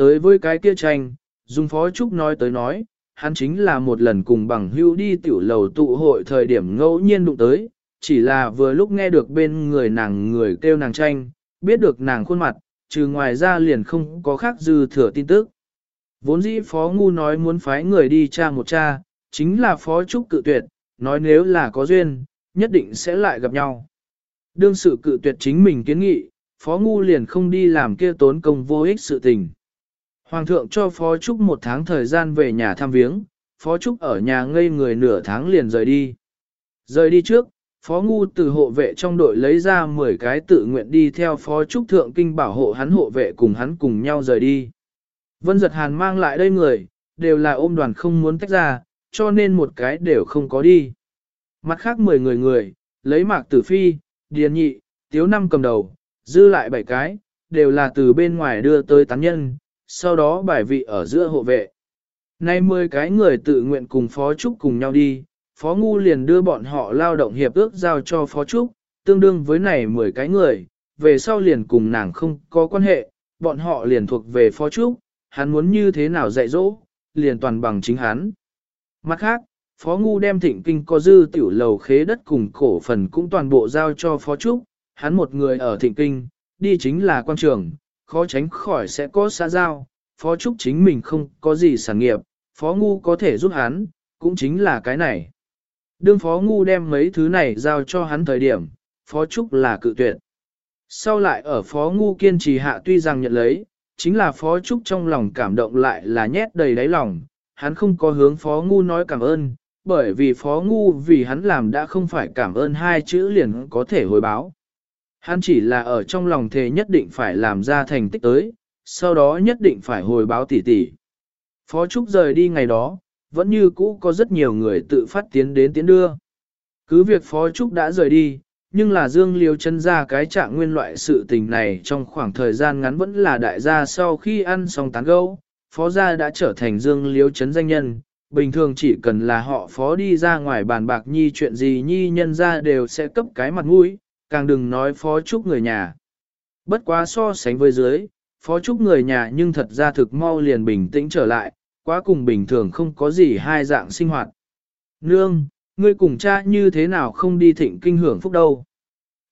Tới với cái kia tranh, Dung Phó Trúc nói tới nói, hắn chính là một lần cùng bằng hữu đi tiểu lầu tụ hội thời điểm ngẫu nhiên đụng tới, chỉ là vừa lúc nghe được bên người nàng người kêu nàng tranh, biết được nàng khuôn mặt, trừ ngoài ra liền không có khác dư thừa tin tức. Vốn dĩ Phó Ngu nói muốn phái người đi tra một cha, chính là Phó Trúc cự tuyệt, nói nếu là có duyên, nhất định sẽ lại gặp nhau. Đương sự cự tuyệt chính mình kiến nghị, Phó Ngu liền không đi làm kia tốn công vô ích sự tình. Hoàng thượng cho Phó Trúc một tháng thời gian về nhà thăm viếng, Phó Trúc ở nhà ngây người nửa tháng liền rời đi. Rời đi trước, Phó Ngu từ hộ vệ trong đội lấy ra 10 cái tự nguyện đi theo Phó Trúc Thượng Kinh bảo hộ hắn hộ vệ cùng hắn cùng nhau rời đi. Vân giật hàn mang lại đây người, đều là ôm đoàn không muốn tách ra, cho nên một cái đều không có đi. Mặt khác 10 người người, lấy mạc tử phi, điền nhị, tiếu năm cầm đầu, dư lại 7 cái, đều là từ bên ngoài đưa tới tán nhân, sau đó bài vị ở giữa hộ vệ. Nay 10 cái người tự nguyện cùng Phó Trúc cùng nhau đi, Phó Ngu liền đưa bọn họ lao động hiệp ước giao cho Phó Trúc, tương đương với này 10 cái người, về sau liền cùng nàng không có quan hệ, bọn họ liền thuộc về Phó Trúc, hắn muốn như thế nào dạy dỗ, liền toàn bằng chính hắn. Mặt khác, Phó Ngu đem thịnh kinh có dư tiểu lầu khế đất cùng cổ phần cũng toàn bộ giao cho Phó Trúc, hắn một người ở thịnh kinh, đi chính là quan trường, khó tránh khỏi sẽ có xã giao, Phó Trúc chính mình không có gì sản nghiệp, Phó Ngu có thể giúp hắn, cũng chính là cái này. Đương Phó Ngu đem mấy thứ này giao cho hắn thời điểm, Phó Trúc là cự tuyệt. Sau lại ở Phó Ngu kiên trì hạ tuy rằng nhận lấy, chính là Phó Trúc trong lòng cảm động lại là nhét đầy đáy lòng, hắn không có hướng Phó Ngu nói cảm ơn, bởi vì Phó Ngu vì hắn làm đã không phải cảm ơn hai chữ liền có thể hồi báo. Hắn chỉ là ở trong lòng thề nhất định phải làm ra thành tích tới, sau đó nhất định phải hồi báo tỷ tỷ. Phó Trúc rời đi ngày đó, vẫn như cũ có rất nhiều người tự phát tiến đến tiến đưa. Cứ việc Phó Trúc đã rời đi, nhưng là Dương Liêu chân ra cái trạng nguyên loại sự tình này trong khoảng thời gian ngắn vẫn là đại gia sau khi ăn xong tán gẫu, Phó gia đã trở thành Dương Liêu chấn danh nhân. Bình thường chỉ cần là họ phó đi ra ngoài bàn bạc nhi chuyện gì nhi nhân ra đều sẽ cấp cái mặt mũi, càng đừng nói phó trúc người nhà. Bất quá so sánh với dưới, phó trúc người nhà nhưng thật ra thực mau liền bình tĩnh trở lại, quá cùng bình thường không có gì hai dạng sinh hoạt. Nương, ngươi cùng cha như thế nào không đi thịnh kinh hưởng phúc đâu.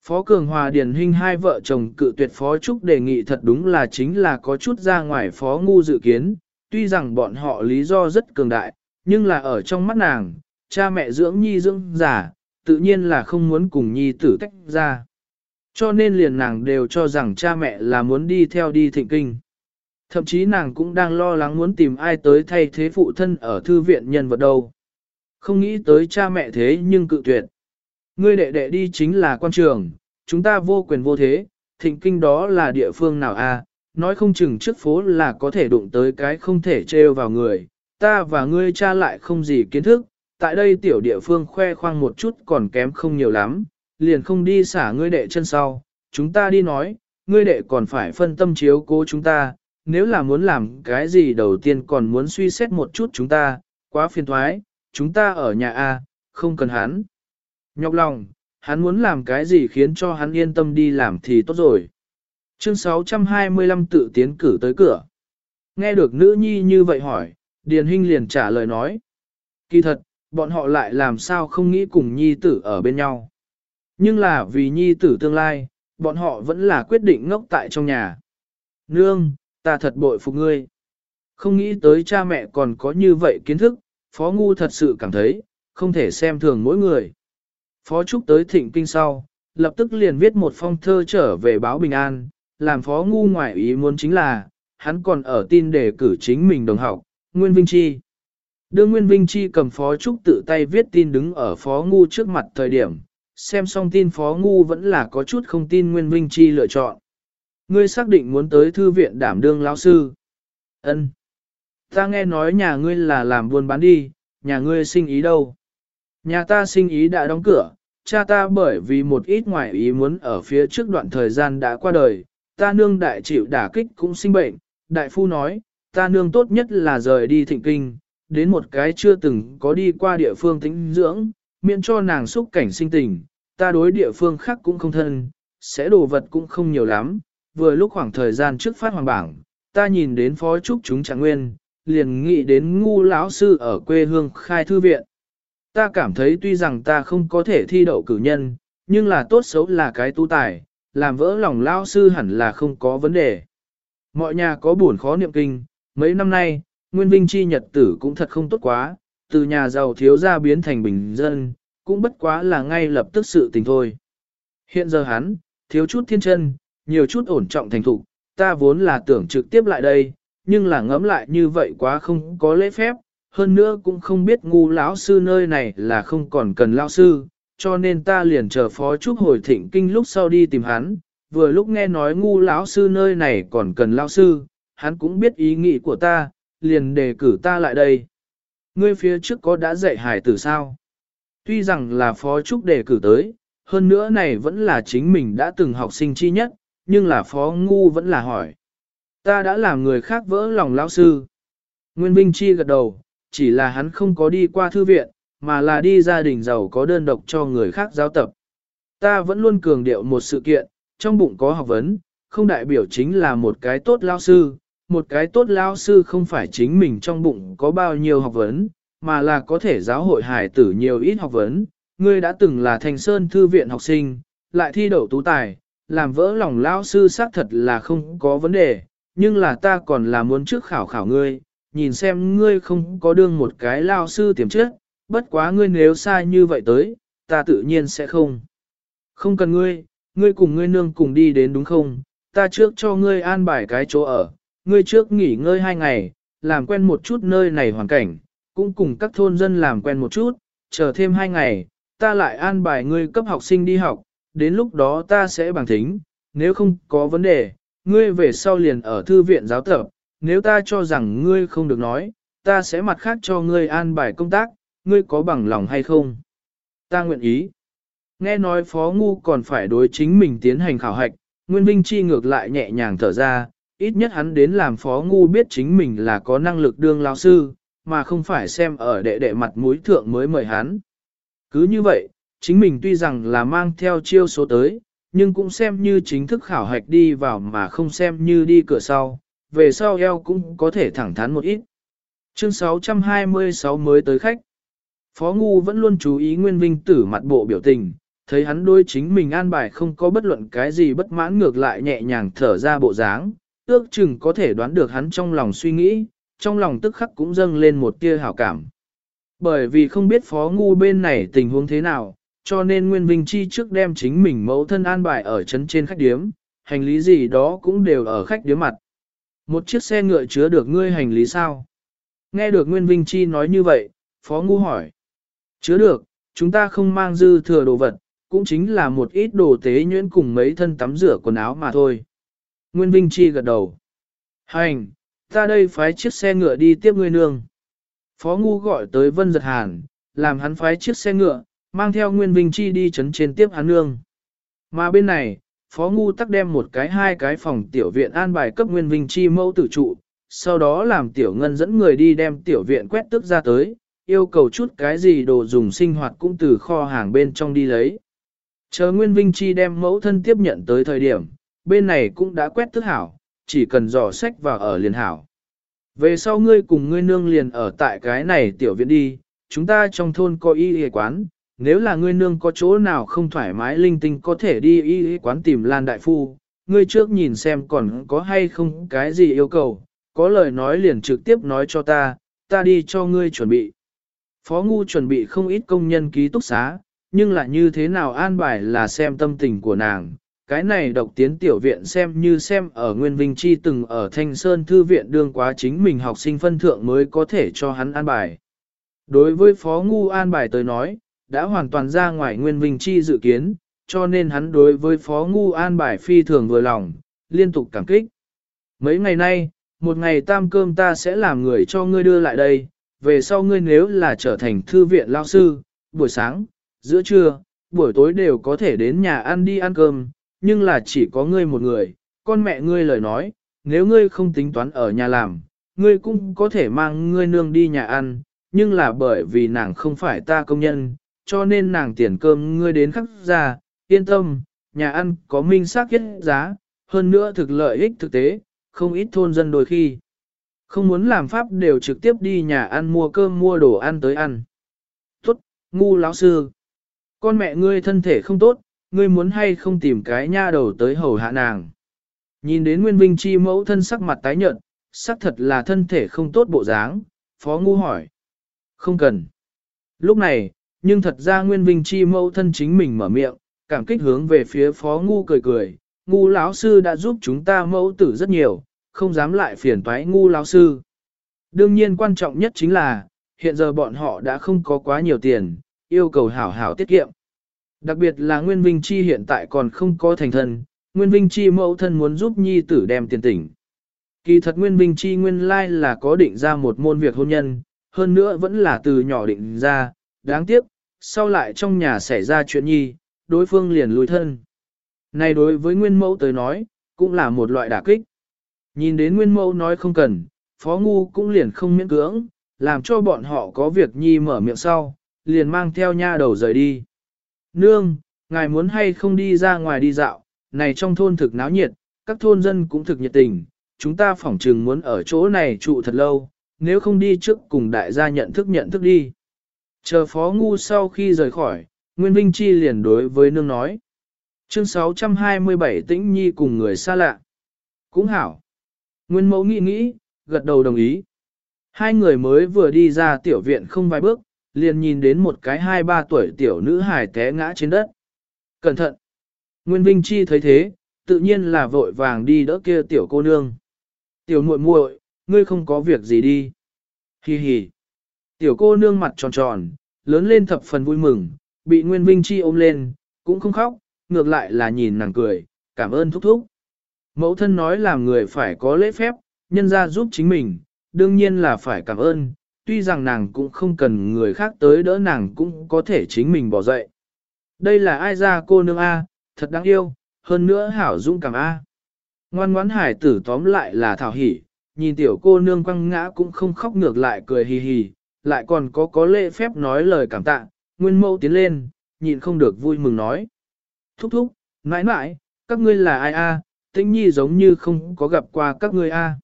Phó Cường Hòa Điền Hinh hai vợ chồng cự tuyệt Phó Trúc đề nghị thật đúng là chính là có chút ra ngoài Phó Ngu dự kiến, tuy rằng bọn họ lý do rất cường đại, nhưng là ở trong mắt nàng, cha mẹ dưỡng nhi dưỡng giả, tự nhiên là không muốn cùng nhi tử tách ra. Cho nên liền nàng đều cho rằng cha mẹ là muốn đi theo đi thịnh kinh. Thậm chí nàng cũng đang lo lắng muốn tìm ai tới thay thế phụ thân ở thư viện nhân vật đâu. Không nghĩ tới cha mẹ thế nhưng cự tuyệt. Ngươi đệ đệ đi chính là quan trường, chúng ta vô quyền vô thế, thịnh kinh đó là địa phương nào a? nói không chừng trước phố là có thể đụng tới cái không thể trêu vào người, ta và ngươi cha lại không gì kiến thức, tại đây tiểu địa phương khoe khoang một chút còn kém không nhiều lắm, liền không đi xả ngươi đệ chân sau, chúng ta đi nói, ngươi đệ còn phải phân tâm chiếu cố chúng ta, nếu là muốn làm cái gì đầu tiên còn muốn suy xét một chút chúng ta, quá phiền thoái, chúng ta ở nhà A, không cần hắn. Nhọc lòng, hắn muốn làm cái gì khiến cho hắn yên tâm đi làm thì tốt rồi. Chương 625 tự tiến cử tới cửa. Nghe được nữ nhi như vậy hỏi, Điền Hinh liền trả lời nói. Kỳ thật, bọn họ lại làm sao không nghĩ cùng nhi tử ở bên nhau. Nhưng là vì nhi tử tương lai, bọn họ vẫn là quyết định ngốc tại trong nhà. Nương, ta thật bội phục ngươi. Không nghĩ tới cha mẹ còn có như vậy kiến thức, Phó Ngu thật sự cảm thấy, không thể xem thường mỗi người. Phó Trúc tới thịnh kinh sau, lập tức liền viết một phong thơ trở về báo bình an, làm Phó Ngu ngoại ý muốn chính là, hắn còn ở tin để cử chính mình đồng học, Nguyên Vinh Chi. Đưa Nguyên Vinh Chi cầm Phó Trúc tự tay viết tin đứng ở Phó Ngu trước mặt thời điểm, xem xong tin Phó Ngu vẫn là có chút không tin Nguyên Vinh Chi lựa chọn. Ngươi xác định muốn tới thư viện đảm đương lão sư. Ân. Ta nghe nói nhà ngươi là làm buôn bán đi, nhà ngươi sinh ý đâu? Nhà ta sinh ý đã đóng cửa, cha ta bởi vì một ít ngoại ý muốn ở phía trước đoạn thời gian đã qua đời, ta nương đại chịu đả kích cũng sinh bệnh, đại phu nói, ta nương tốt nhất là rời đi thịnh kinh, đến một cái chưa từng có đi qua địa phương tĩnh dưỡng, miễn cho nàng xúc cảnh sinh tình, ta đối địa phương khác cũng không thân, sẽ đồ vật cũng không nhiều lắm, vừa lúc khoảng thời gian trước phát hoàng bảng, ta nhìn đến phó trúc chúng trạng nguyên, liền nghĩ đến ngu lão sư ở quê hương khai thư viện. Ta cảm thấy tuy rằng ta không có thể thi đậu cử nhân, nhưng là tốt xấu là cái tu tài, làm vỡ lòng lão sư hẳn là không có vấn đề. Mọi nhà có buồn khó niệm kinh, mấy năm nay, Nguyên Vinh chi nhật tử cũng thật không tốt quá, từ nhà giàu thiếu gia biến thành bình dân, cũng bất quá là ngay lập tức sự tình thôi. Hiện giờ hắn, thiếu chút thiên chân, nhiều chút ổn trọng thành thục, ta vốn là tưởng trực tiếp lại đây, nhưng là ngẫm lại như vậy quá không có lễ phép, hơn nữa cũng không biết ngu lão sư nơi này là không còn cần lão sư, cho nên ta liền chờ phó trúc hồi thịnh kinh lúc sau đi tìm hắn, vừa lúc nghe nói ngu lão sư nơi này còn cần lão sư, hắn cũng biết ý nghĩ của ta, liền đề cử ta lại đây. Ngươi phía trước có đã dạy hải tử sao? Tuy rằng là phó trúc đề cử tới, hơn nữa này vẫn là chính mình đã từng học sinh chi nhất, nhưng là phó ngu vẫn là hỏi. Ta đã làm người khác vỡ lòng lão sư. Nguyên Vinh Chi gật đầu, chỉ là hắn không có đi qua thư viện, mà là đi gia đình giàu có đơn độc cho người khác giáo tập. Ta vẫn luôn cường điệu một sự kiện, trong bụng có học vấn, không đại biểu chính là một cái tốt lao sư, một cái tốt lao sư không phải chính mình trong bụng có bao nhiêu học vấn, mà là có thể giáo hội hải tử nhiều ít học vấn. Ngươi đã từng là thành sơn thư viện học sinh, lại thi đậu tú tài, làm vỡ lòng lao sư xác thật là không có vấn đề, nhưng là ta còn là muốn trước khảo khảo ngươi, nhìn xem ngươi không có đương một cái lao sư tiềm chất, bất quá ngươi nếu sai như vậy tới, ta tự nhiên sẽ không. Không cần ngươi, ngươi cùng ngươi nương cùng đi đến đúng không, ta trước cho ngươi an bài cái chỗ ở, ngươi trước nghỉ ngơi hai ngày, làm quen một chút nơi này hoàn cảnh, cũng cùng các thôn dân làm quen một chút, chờ thêm hai ngày, ta lại an bài ngươi cấp học sinh đi học, đến lúc đó ta sẽ bằng thính, nếu không có vấn đề, ngươi về sau liền ở thư viện giáo tập, nếu ta cho rằng ngươi không được nói, ta sẽ mặt khác cho ngươi an bài công tác, ngươi có bằng lòng hay không? Ta nguyện ý. Nghe nói Phó Ngu còn phải đối chính mình tiến hành khảo hạch, Nguyên Vinh Chi ngược lại nhẹ nhàng thở ra, ít nhất hắn đến làm Phó Ngu biết chính mình là có năng lực đương lao sư, mà không phải xem ở đệ đệ mặt mũi thượng mới mời hắn. Cứ như vậy, chính mình tuy rằng là mang theo chiêu số tới, nhưng cũng xem như chính thức khảo hạch đi vào mà không xem như đi cửa sau, về sau eo cũng có thể thẳng thắn một ít. Chương 626 mới tới khách. Phó Ngu vẫn luôn chú ý Nguyên Vinh Tử mặt bộ biểu tình, thấy hắn đôi chính mình an bài không có bất luận cái gì bất mãn ngược lại nhẹ nhàng thở ra bộ dáng, ước chừng có thể đoán được hắn trong lòng suy nghĩ, trong lòng tức khắc cũng dâng lên một tia hảo cảm. Bởi vì không biết Phó Ngu bên này tình huống thế nào, cho nên Nguyên Vinh Chi trước đem chính mình mẫu thân an bài ở trấn trên khách điếm, hành lý gì đó cũng đều ở khách điếm mặt. Một chiếc xe ngựa chứa được ngươi hành lý sao? Nghe được Nguyên Vinh Chi nói như vậy, Phó Ngu hỏi. Chứa được, chúng ta không mang dư thừa đồ vật, cũng chính là một ít đồ tế nhuyễn cùng mấy thân tắm rửa quần áo mà thôi. Nguyên Vinh Chi gật đầu. Hành, ta đây phái chiếc xe ngựa đi tiếp ngươi nương. Phó Ngu gọi tới Vân Giật Hàn, làm hắn phái chiếc xe ngựa, mang theo Nguyên Vinh Chi đi chấn trên tiếp hắn nương. Mà bên này, Phó Ngu tắc đem một cái hai cái phòng tiểu viện an bài cấp Nguyên Vinh Chi mẫu tử trụ, sau đó làm tiểu ngân dẫn người đi đem tiểu viện quét tức ra tới, yêu cầu chút cái gì đồ dùng sinh hoạt cũng từ kho hàng bên trong đi lấy. Chờ Nguyên Vinh Chi đem mẫu thân tiếp nhận tới thời điểm, bên này cũng đã quét tức hảo, chỉ cần dò sách vào ở liền hảo. Về sau ngươi cùng ngươi nương liền ở tại cái này tiểu viện đi, chúng ta trong thôn có y y quán, nếu là ngươi nương có chỗ nào không thoải mái linh tinh có thể đi y y quán tìm Lan Đại Phu, ngươi trước nhìn xem còn có hay không cái gì yêu cầu, có lời nói liền trực tiếp nói cho ta, ta đi cho ngươi chuẩn bị. Phó Ngu chuẩn bị không ít công nhân ký túc xá, nhưng là như thế nào an bài là xem tâm tình của nàng. Cái này độc tiến tiểu viện xem như xem ở Nguyên Vinh Chi từng ở Thanh Sơn Thư viện đương quá chính mình học sinh phân thượng mới có thể cho hắn an bài. Đối với Phó Ngu an bài tới nói, đã hoàn toàn ra ngoài Nguyên Vinh Chi dự kiến, cho nên hắn đối với Phó Ngu an bài phi thường vừa lòng, liên tục cảm kích. Mấy ngày nay, một ngày tam cơm ta sẽ làm người cho ngươi đưa lại đây, về sau ngươi nếu là trở thành thư viện lao sư, buổi sáng, giữa trưa, buổi tối đều có thể đến nhà ăn đi ăn cơm, nhưng là chỉ có ngươi một người, con mẹ ngươi lời nói, nếu ngươi không tính toán ở nhà làm, ngươi cũng có thể mang ngươi nương đi nhà ăn, nhưng là bởi vì nàng không phải ta công nhân, cho nên nàng tiền cơm ngươi đến khắc ra, yên tâm, nhà ăn có minh xác kết giá, hơn nữa thực lợi ích thực tế, không ít thôn dân đôi khi. Không muốn làm pháp đều trực tiếp đi nhà ăn mua cơm mua đồ ăn tới ăn. Tốt, ngu lão sư. Con mẹ ngươi thân thể không tốt, ngươi muốn hay không tìm cái nha đầu tới hầu hạ nàng. Nhìn đến Nguyên Vinh Chi mẫu thân sắc mặt tái nhợt, sắc thật là thân thể không tốt bộ dáng, phó ngu hỏi. Không cần. Lúc này, nhưng thật ra Nguyên Vinh Chi mẫu thân chính mình mở miệng, cảm kích hướng về phía phó ngu cười cười, ngu lão sư đã giúp chúng ta mẫu tử rất nhiều, không dám lại phiền toái ngu lão sư. Đương nhiên quan trọng nhất chính là, hiện giờ bọn họ đã không có quá nhiều tiền, yêu cầu hảo hảo tiết kiệm. Đặc biệt là Nguyên Vinh Chi hiện tại còn không có thành thân, Nguyên Vinh Chi mẫu thân muốn giúp nhi tử đem tiền tỉnh. Kỳ thật Nguyên Vinh Chi nguyên lai là có định ra một môn việc hôn nhân, hơn nữa vẫn là từ nhỏ định ra, đáng tiếc, sau lại trong nhà xảy ra chuyện nhi, đối phương liền lùi thân. Này đối với Nguyên Mẫu tới nói, cũng là một loại đả kích. Nhìn đến Nguyên Mẫu nói không cần, Phó Ngu cũng liền không miễn cưỡng, làm cho bọn họ có việc nhi mở miệng sau, liền mang theo nha đầu rời đi. Nương, ngài muốn hay không đi ra ngoài đi dạo, này trong thôn thực náo nhiệt, các thôn dân cũng thực nhiệt tình, chúng ta phỏng trừng muốn ở chỗ này trụ thật lâu, nếu không đi trước cùng đại gia nhận thức nhận thức đi. Chờ phó ngu sau khi rời khỏi, Nguyên Vinh Chi liền đối với nương nói. Chương 627 Tĩnh Nhi cùng người xa lạ. Cũng hảo. Nguyên mẫu nghĩ nghĩ, gật đầu đồng ý. Hai người mới vừa đi ra tiểu viện không vài bước, liền nhìn đến một cái hai ba tuổi tiểu nữ hài té ngã trên đất. Cẩn thận! Nguyên Vinh Chi thấy thế, tự nhiên là vội vàng đi đỡ kia tiểu cô nương. Tiểu muội muội, ngươi không có việc gì đi. Hi hi. Tiểu cô nương mặt tròn tròn, lớn lên thập phần vui mừng, bị Nguyên Vinh Chi ôm lên, cũng không khóc, ngược lại là nhìn nàng cười, cảm ơn thúc thúc. Mẫu thân nói làm người phải có lễ phép, nhân ra giúp chính mình, đương nhiên là phải cảm ơn, tuy rằng nàng cũng không cần người khác tới đỡ nàng cũng có thể chính mình bỏ dậy. Đây là ai ra cô nương A, thật đáng yêu, hơn nữa hảo dung cảm A. Ngoan ngoãn hải tử tóm lại là thảo hỉ, nhìn tiểu cô nương quăng ngã cũng không khóc ngược lại cười hì hì, lại còn có có lễ phép nói lời cảm tạ, nguyên mẫu tiến lên, nhịn không được vui mừng nói. Thúc thúc, mãi mãi, các ngươi là ai a? tĩnh nhi giống như không có gặp qua các ngươi a.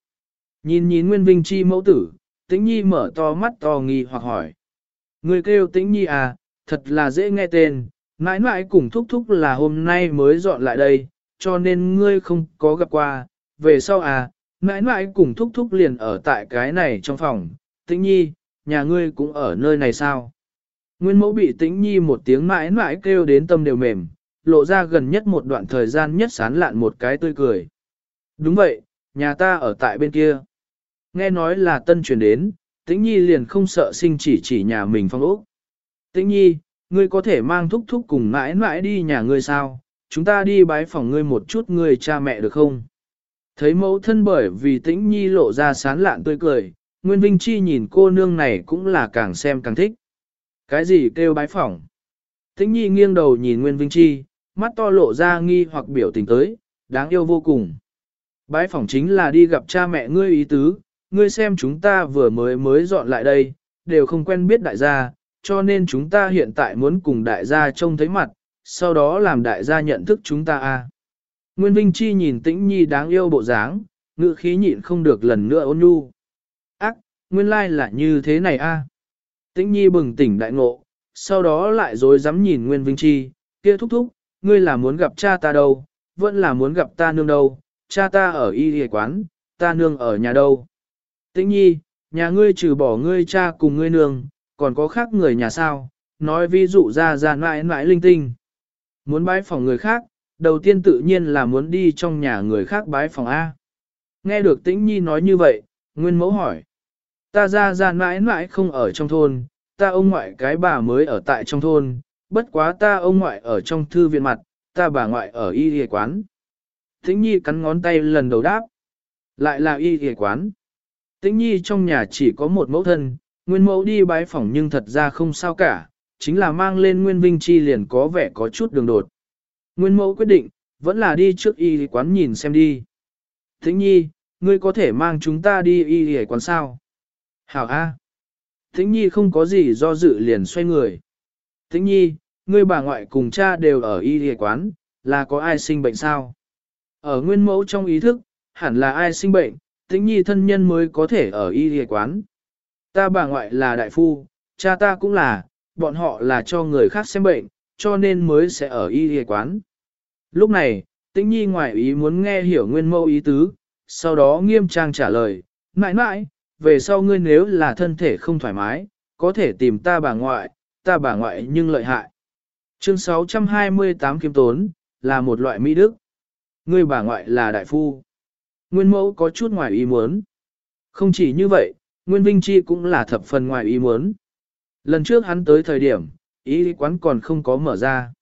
Nhìn nhìn nguyên vinh chi mẫu tử, tĩnh nhi mở to mắt to nghi hoặc hỏi. Người kêu tĩnh nhi à, thật là dễ nghe tên, mãi mãi cùng thúc thúc là hôm nay mới dọn lại đây, cho nên ngươi không có gặp qua, về sau à, mãi mãi cùng thúc thúc liền ở tại cái này trong phòng, tĩnh nhi, nhà ngươi cũng ở nơi này sao? Nguyên mẫu bị tĩnh nhi một tiếng mãi mãi kêu đến tâm đều mềm, lộ ra gần nhất một đoạn thời gian nhất sán lạn một cái tươi cười. Đúng vậy, nhà ta ở tại bên kia. Nghe nói là tân truyền đến, tĩnh nhi liền không sợ sinh chỉ chỉ nhà mình phong ốc. Tĩnh nhi, ngươi có thể mang thúc thúc cùng mãi mãi đi nhà ngươi sao? Chúng ta đi bái phòng ngươi một chút ngươi cha mẹ được không? Thấy mẫu thân bởi vì tĩnh nhi lộ ra sán lạn tươi cười, Nguyên Vinh Chi nhìn cô nương này cũng là càng xem càng thích. Cái gì kêu bái phỏng? Tĩnh nhi nghiêng đầu nhìn Nguyên Vinh Chi, mắt to lộ ra nghi hoặc biểu tình tới, đáng yêu vô cùng. Bái phỏng chính là đi gặp cha mẹ ngươi ý tứ, ngươi xem chúng ta vừa mới mới dọn lại đây, đều không quen biết đại gia, cho nên chúng ta hiện tại muốn cùng đại gia trông thấy mặt, sau đó làm đại gia nhận thức chúng ta a. Nguyên Vinh Chi nhìn Tĩnh Nhi đáng yêu bộ dáng, ngữ khí nhịn không được lần nữa ôn nhu. Ác, nguyên lai là như thế này a. Tĩnh Nhi bừng tỉnh đại ngộ, sau đó lại dối dám nhìn Nguyên Vinh Chi, kia thúc thúc, ngươi là muốn gặp cha ta đâu, vẫn là muốn gặp ta nương đâu, cha ta ở y y quán, ta nương ở nhà đâu. Tĩnh Nhi, nhà ngươi trừ bỏ ngươi cha cùng ngươi nương, còn có khác người nhà sao, nói ví dụ ra ra mãi mãi linh tinh. Muốn bái phòng người khác, đầu tiên tự nhiên là muốn đi trong nhà người khác bái phòng A. Nghe được Tĩnh Nhi nói như vậy, Nguyên Mẫu hỏi. Ta ra ra mãi mãi không ở trong thôn, ta ông ngoại cái bà mới ở tại trong thôn, bất quá ta ông ngoại ở trong thư viện mặt, ta bà ngoại ở y y quán. Tĩnh Nhi cắn ngón tay lần đầu đáp. Lại là y y quán. Tĩnh Nhi trong nhà chỉ có một mẫu thân, nguyên mẫu đi bái phỏng nhưng thật ra không sao cả, chính là mang lên nguyên vinh chi liền có vẻ có chút đường đột. Nguyên mẫu quyết định, vẫn là đi trước y quán nhìn xem đi. Tĩnh Nhi, ngươi có thể mang chúng ta đi y y quán sao? Hảo A. Tĩnh Nhi không có gì do dự liền xoay người. Tĩnh Nhi, ngươi bà ngoại cùng cha đều ở y y quán, là có ai sinh bệnh sao? Ở nguyên mẫu trong ý thức, hẳn là ai sinh bệnh, Tĩnh Nhi thân nhân mới có thể ở y y quán. Ta bà ngoại là đại phu, cha ta cũng là, bọn họ là cho người khác xem bệnh, cho nên mới sẽ ở y y quán. Lúc này, Tĩnh Nhi ngoại ý muốn nghe hiểu nguyên mẫu ý tứ, sau đó nghiêm trang trả lời, mãi mãi, về sau ngươi nếu là thân thể không thoải mái, có thể tìm ta bà ngoại, ta bà ngoại nhưng lợi hại. Chương 628 kiếm tốn, là một loại mỹ đức. Ngươi bà ngoại là đại phu. Nguyên mẫu có chút ngoài ý muốn. Không chỉ như vậy, Nguyên Vinh Chi cũng là thập phần ngoài ý muốn. Lần trước hắn tới thời điểm, y lý quán còn không có mở ra.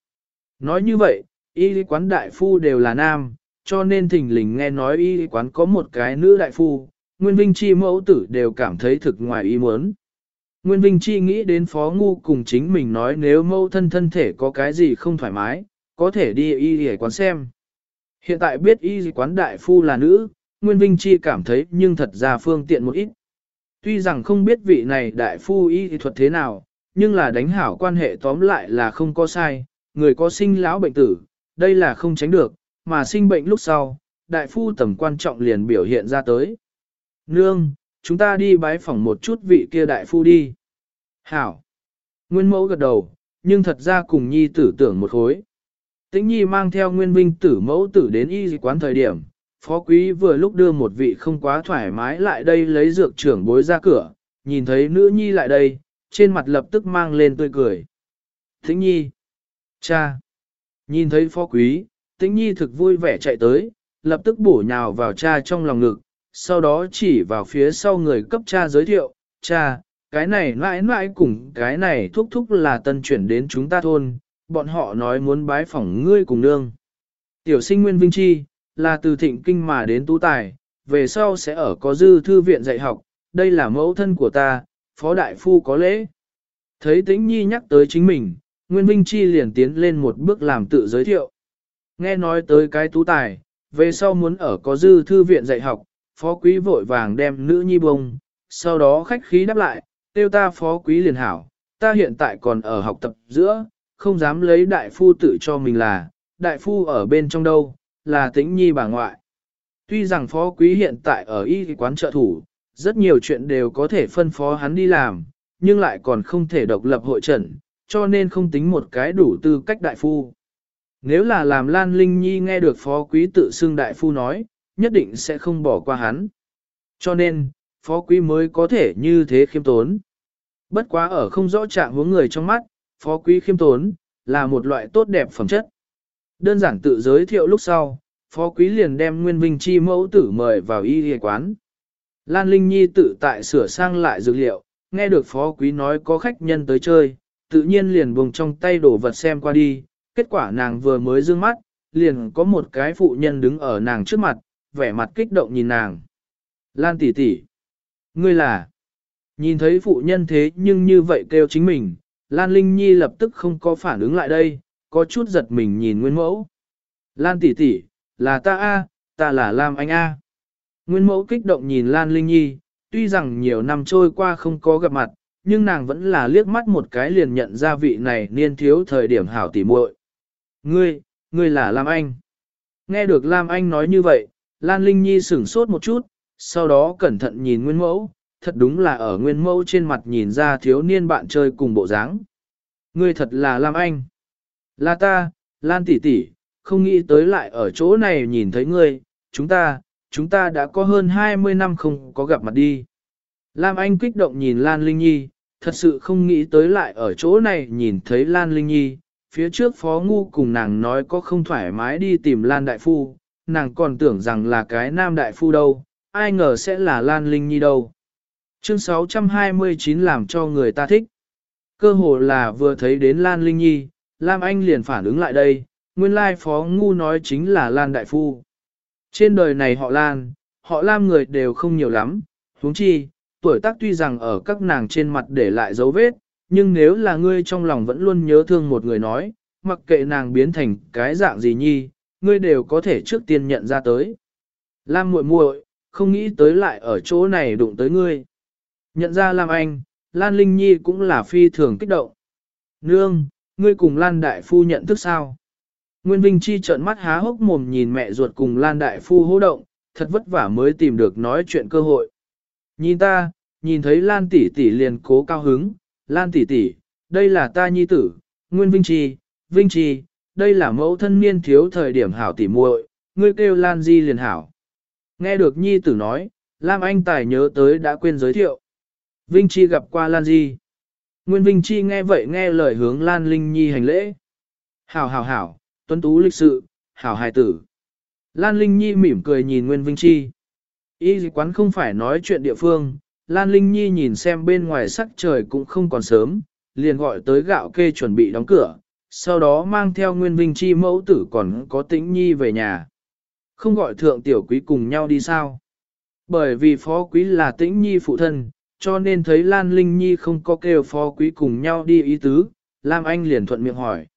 Nói như vậy, y lý quán đại phu đều là nam, cho nên thỉnh lình nghe nói y lý quán có một cái nữ đại phu, Nguyên Vinh Chi mẫu tử đều cảm thấy thực ngoài ý muốn. Nguyên Vinh Chi nghĩ đến Phó Ngu cùng chính mình nói nếu mẫu thân thân thể có cái gì không thoải mái, có thể đi y y quán xem. Hiện tại biết y quán đại phu là nữ, Nguyên Vinh Chi cảm thấy nhưng thật ra phương tiện một ít. Tuy rằng không biết vị này đại phu y thuật thế nào, nhưng là đánh hảo quan hệ tóm lại là không có sai, người có sinh lão bệnh tử, đây là không tránh được, mà sinh bệnh lúc sau, đại phu tầm quan trọng liền biểu hiện ra tới. Nương, chúng ta đi bái phỏng một chút vị kia đại phu đi. Hảo. Nguyên mẫu gật đầu, nhưng thật ra cùng nhi tử tưởng một khối. Tĩnh nhi mang theo nguyên vinh tử mẫu tử đến y quán thời điểm, phó quý vừa lúc đưa một vị không quá thoải mái lại đây lấy dược trưởng bối ra cửa, nhìn thấy nữ nhi lại đây, trên mặt lập tức mang lên tươi cười. Thính nhi. Cha. Nhìn thấy phó quý, tĩnh nhi thực vui vẻ chạy tới, lập tức bổ nhào vào cha trong lòng ngực, sau đó chỉ vào phía sau người cấp cha giới thiệu, cha, cái này mãi mãi cùng cái này thúc thúc là tân chuyển đến chúng ta thôn, bọn họ nói muốn bái phỏng ngươi cùng nương. Tiểu sinh Nguyên Vinh Chi, là từ thịnh kinh mà đến tú tài, về sau sẽ ở có dư thư viện dạy học, đây là mẫu thân của ta, phó đại phu có lễ. Thấy tĩnh nhi nhắc tới chính mình, Nguyên Vinh Chi liền tiến lên một bước làm tự giới thiệu. Nghe nói tới cái tú tài, về sau muốn ở có dư thư viện dạy học, phó quý vội vàng đem nữ nhi bông, sau đó khách khí đáp lại, tiêu ta phó quý liền hảo, ta hiện tại còn ở học tập giữa, không dám lấy đại phu tự cho mình là, đại phu ở bên trong đâu, là tĩnh nhi bà ngoại. Tuy rằng phó quý hiện tại ở y quán trợ thủ, rất nhiều chuyện đều có thể phân phó hắn đi làm, nhưng lại còn không thể độc lập hội trần, cho nên không tính một cái đủ tư cách đại phu. Nếu là làm Lan Linh Nhi nghe được phó quý tự xưng đại phu nói, nhất định sẽ không bỏ qua hắn. Cho nên, phó quý mới có thể như thế khiêm tốn. Bất quá ở không rõ trạng hướng người trong mắt, phó quý khiêm tốn, là một loại tốt đẹp phẩm chất. Đơn giản tự giới thiệu lúc sau, phó quý liền đem Nguyên Vinh Chi mẫu tử mời vào y y quán. Lan Linh Nhi tự tại sửa sang lại dược liệu, nghe được phó quý nói có khách nhân tới chơi, tự nhiên liền buông trong tay đổ vật xem qua đi, kết quả nàng vừa mới dương mắt, liền có một cái phụ nhân đứng ở nàng trước mặt, vẻ mặt kích động nhìn nàng. Lan tỷ tỷ, ngươi là, nhìn thấy phụ nhân thế nhưng như vậy kêu chính mình, Lan Linh Nhi lập tức không có phản ứng lại đây, có chút giật mình nhìn Nguyên Mẫu. Lan tỷ tỷ, là ta A, ta là Lam Anh A. Nguyên Mẫu kích động nhìn Lan Linh Nhi, tuy rằng nhiều năm trôi qua không có gặp mặt, nhưng nàng vẫn là liếc mắt một cái liền nhận ra vị này niên thiếu thời điểm hảo tỉ muội. Ngươi, ngươi là Lam Anh. Nghe được Lam Anh nói như vậy, Lan Linh Nhi sửng sốt một chút, sau đó cẩn thận nhìn Nguyên Mẫu, thật đúng là ở Nguyên Mẫu trên mặt nhìn ra thiếu niên bạn chơi cùng bộ dáng. Ngươi thật là Lam Anh. Là ta, Lan tỷ tỷ, không nghĩ tới lại ở chỗ này nhìn thấy ngươi, chúng ta, chúng ta đã có hơn 20 năm không có gặp mặt đi. Lam Anh kích động nhìn Lan Linh Nhi, thật sự không nghĩ tới lại ở chỗ này nhìn thấy Lan Linh Nhi, phía trước Phó Ngu cùng nàng nói có không thoải mái đi tìm Lan Đại Phu, nàng còn tưởng rằng là cái Nam Đại Phu đâu, ai ngờ sẽ là Lan Linh Nhi đâu. Chương 629 làm cho người ta thích. Cơ hồ là vừa thấy đến Lan Linh Nhi, Lam Anh liền phản ứng lại đây, nguyên lai Phó Ngu nói chính là Lan Đại Phu. Trên đời này họ Lan, họ Lam người đều không nhiều lắm, huống chi, tuổi tác tuy rằng ở các nàng trên mặt để lại dấu vết, nhưng nếu là ngươi trong lòng vẫn luôn nhớ thương một người nói, mặc kệ nàng biến thành cái dạng gì nhi, ngươi đều có thể trước tiên nhận ra tới. Lam muội muội, không nghĩ tới lại ở chỗ này đụng tới ngươi. Nhận ra Lam Anh, Lan Linh Nhi cũng là phi thường kích động. Nương, ngươi cùng Lan Đại Phu nhận thức sao? Nguyên Vinh Chi trợn mắt há hốc mồm nhìn mẹ ruột cùng Lan Đại Phu hô động, thật vất vả mới tìm được nói chuyện cơ hội. Nhìn ta, nhìn thấy Lan tỷ tỷ liền cố cao hứng, Lan tỷ tỷ, đây là ta nhi tử, Nguyên Vinh Chi, Vinh Chi, đây là mẫu thân niên thiếu thời điểm hảo tỷ muội, ngươi kêu Lan Di liền hảo. Nghe được nhi tử nói, Lam Anh Tài nhớ tới đã quên giới thiệu. Vinh Chi gặp qua Lan Di. Nguyên Vinh Chi nghe vậy nghe lời hướng Lan Linh Nhi hành lễ. Hảo hảo hảo, tuấn tú lịch sự, hảo hài tử. Lan Linh Nhi mỉm cười nhìn Nguyên Vinh Chi. Y quán không phải nói chuyện địa phương, Lan Linh Nhi nhìn xem bên ngoài sắc trời cũng không còn sớm, liền gọi tới gạo kê chuẩn bị đóng cửa, sau đó mang theo Nguyên Vinh Chi mẫu tử còn có tĩnh Nhi về nhà. Không gọi thượng tiểu quý cùng nhau đi sao? Bởi vì phó quý là tĩnh Nhi phụ thân, cho nên thấy Lan Linh Nhi không có kêu phó quý cùng nhau đi ý tứ, Lam Anh liền thuận miệng hỏi.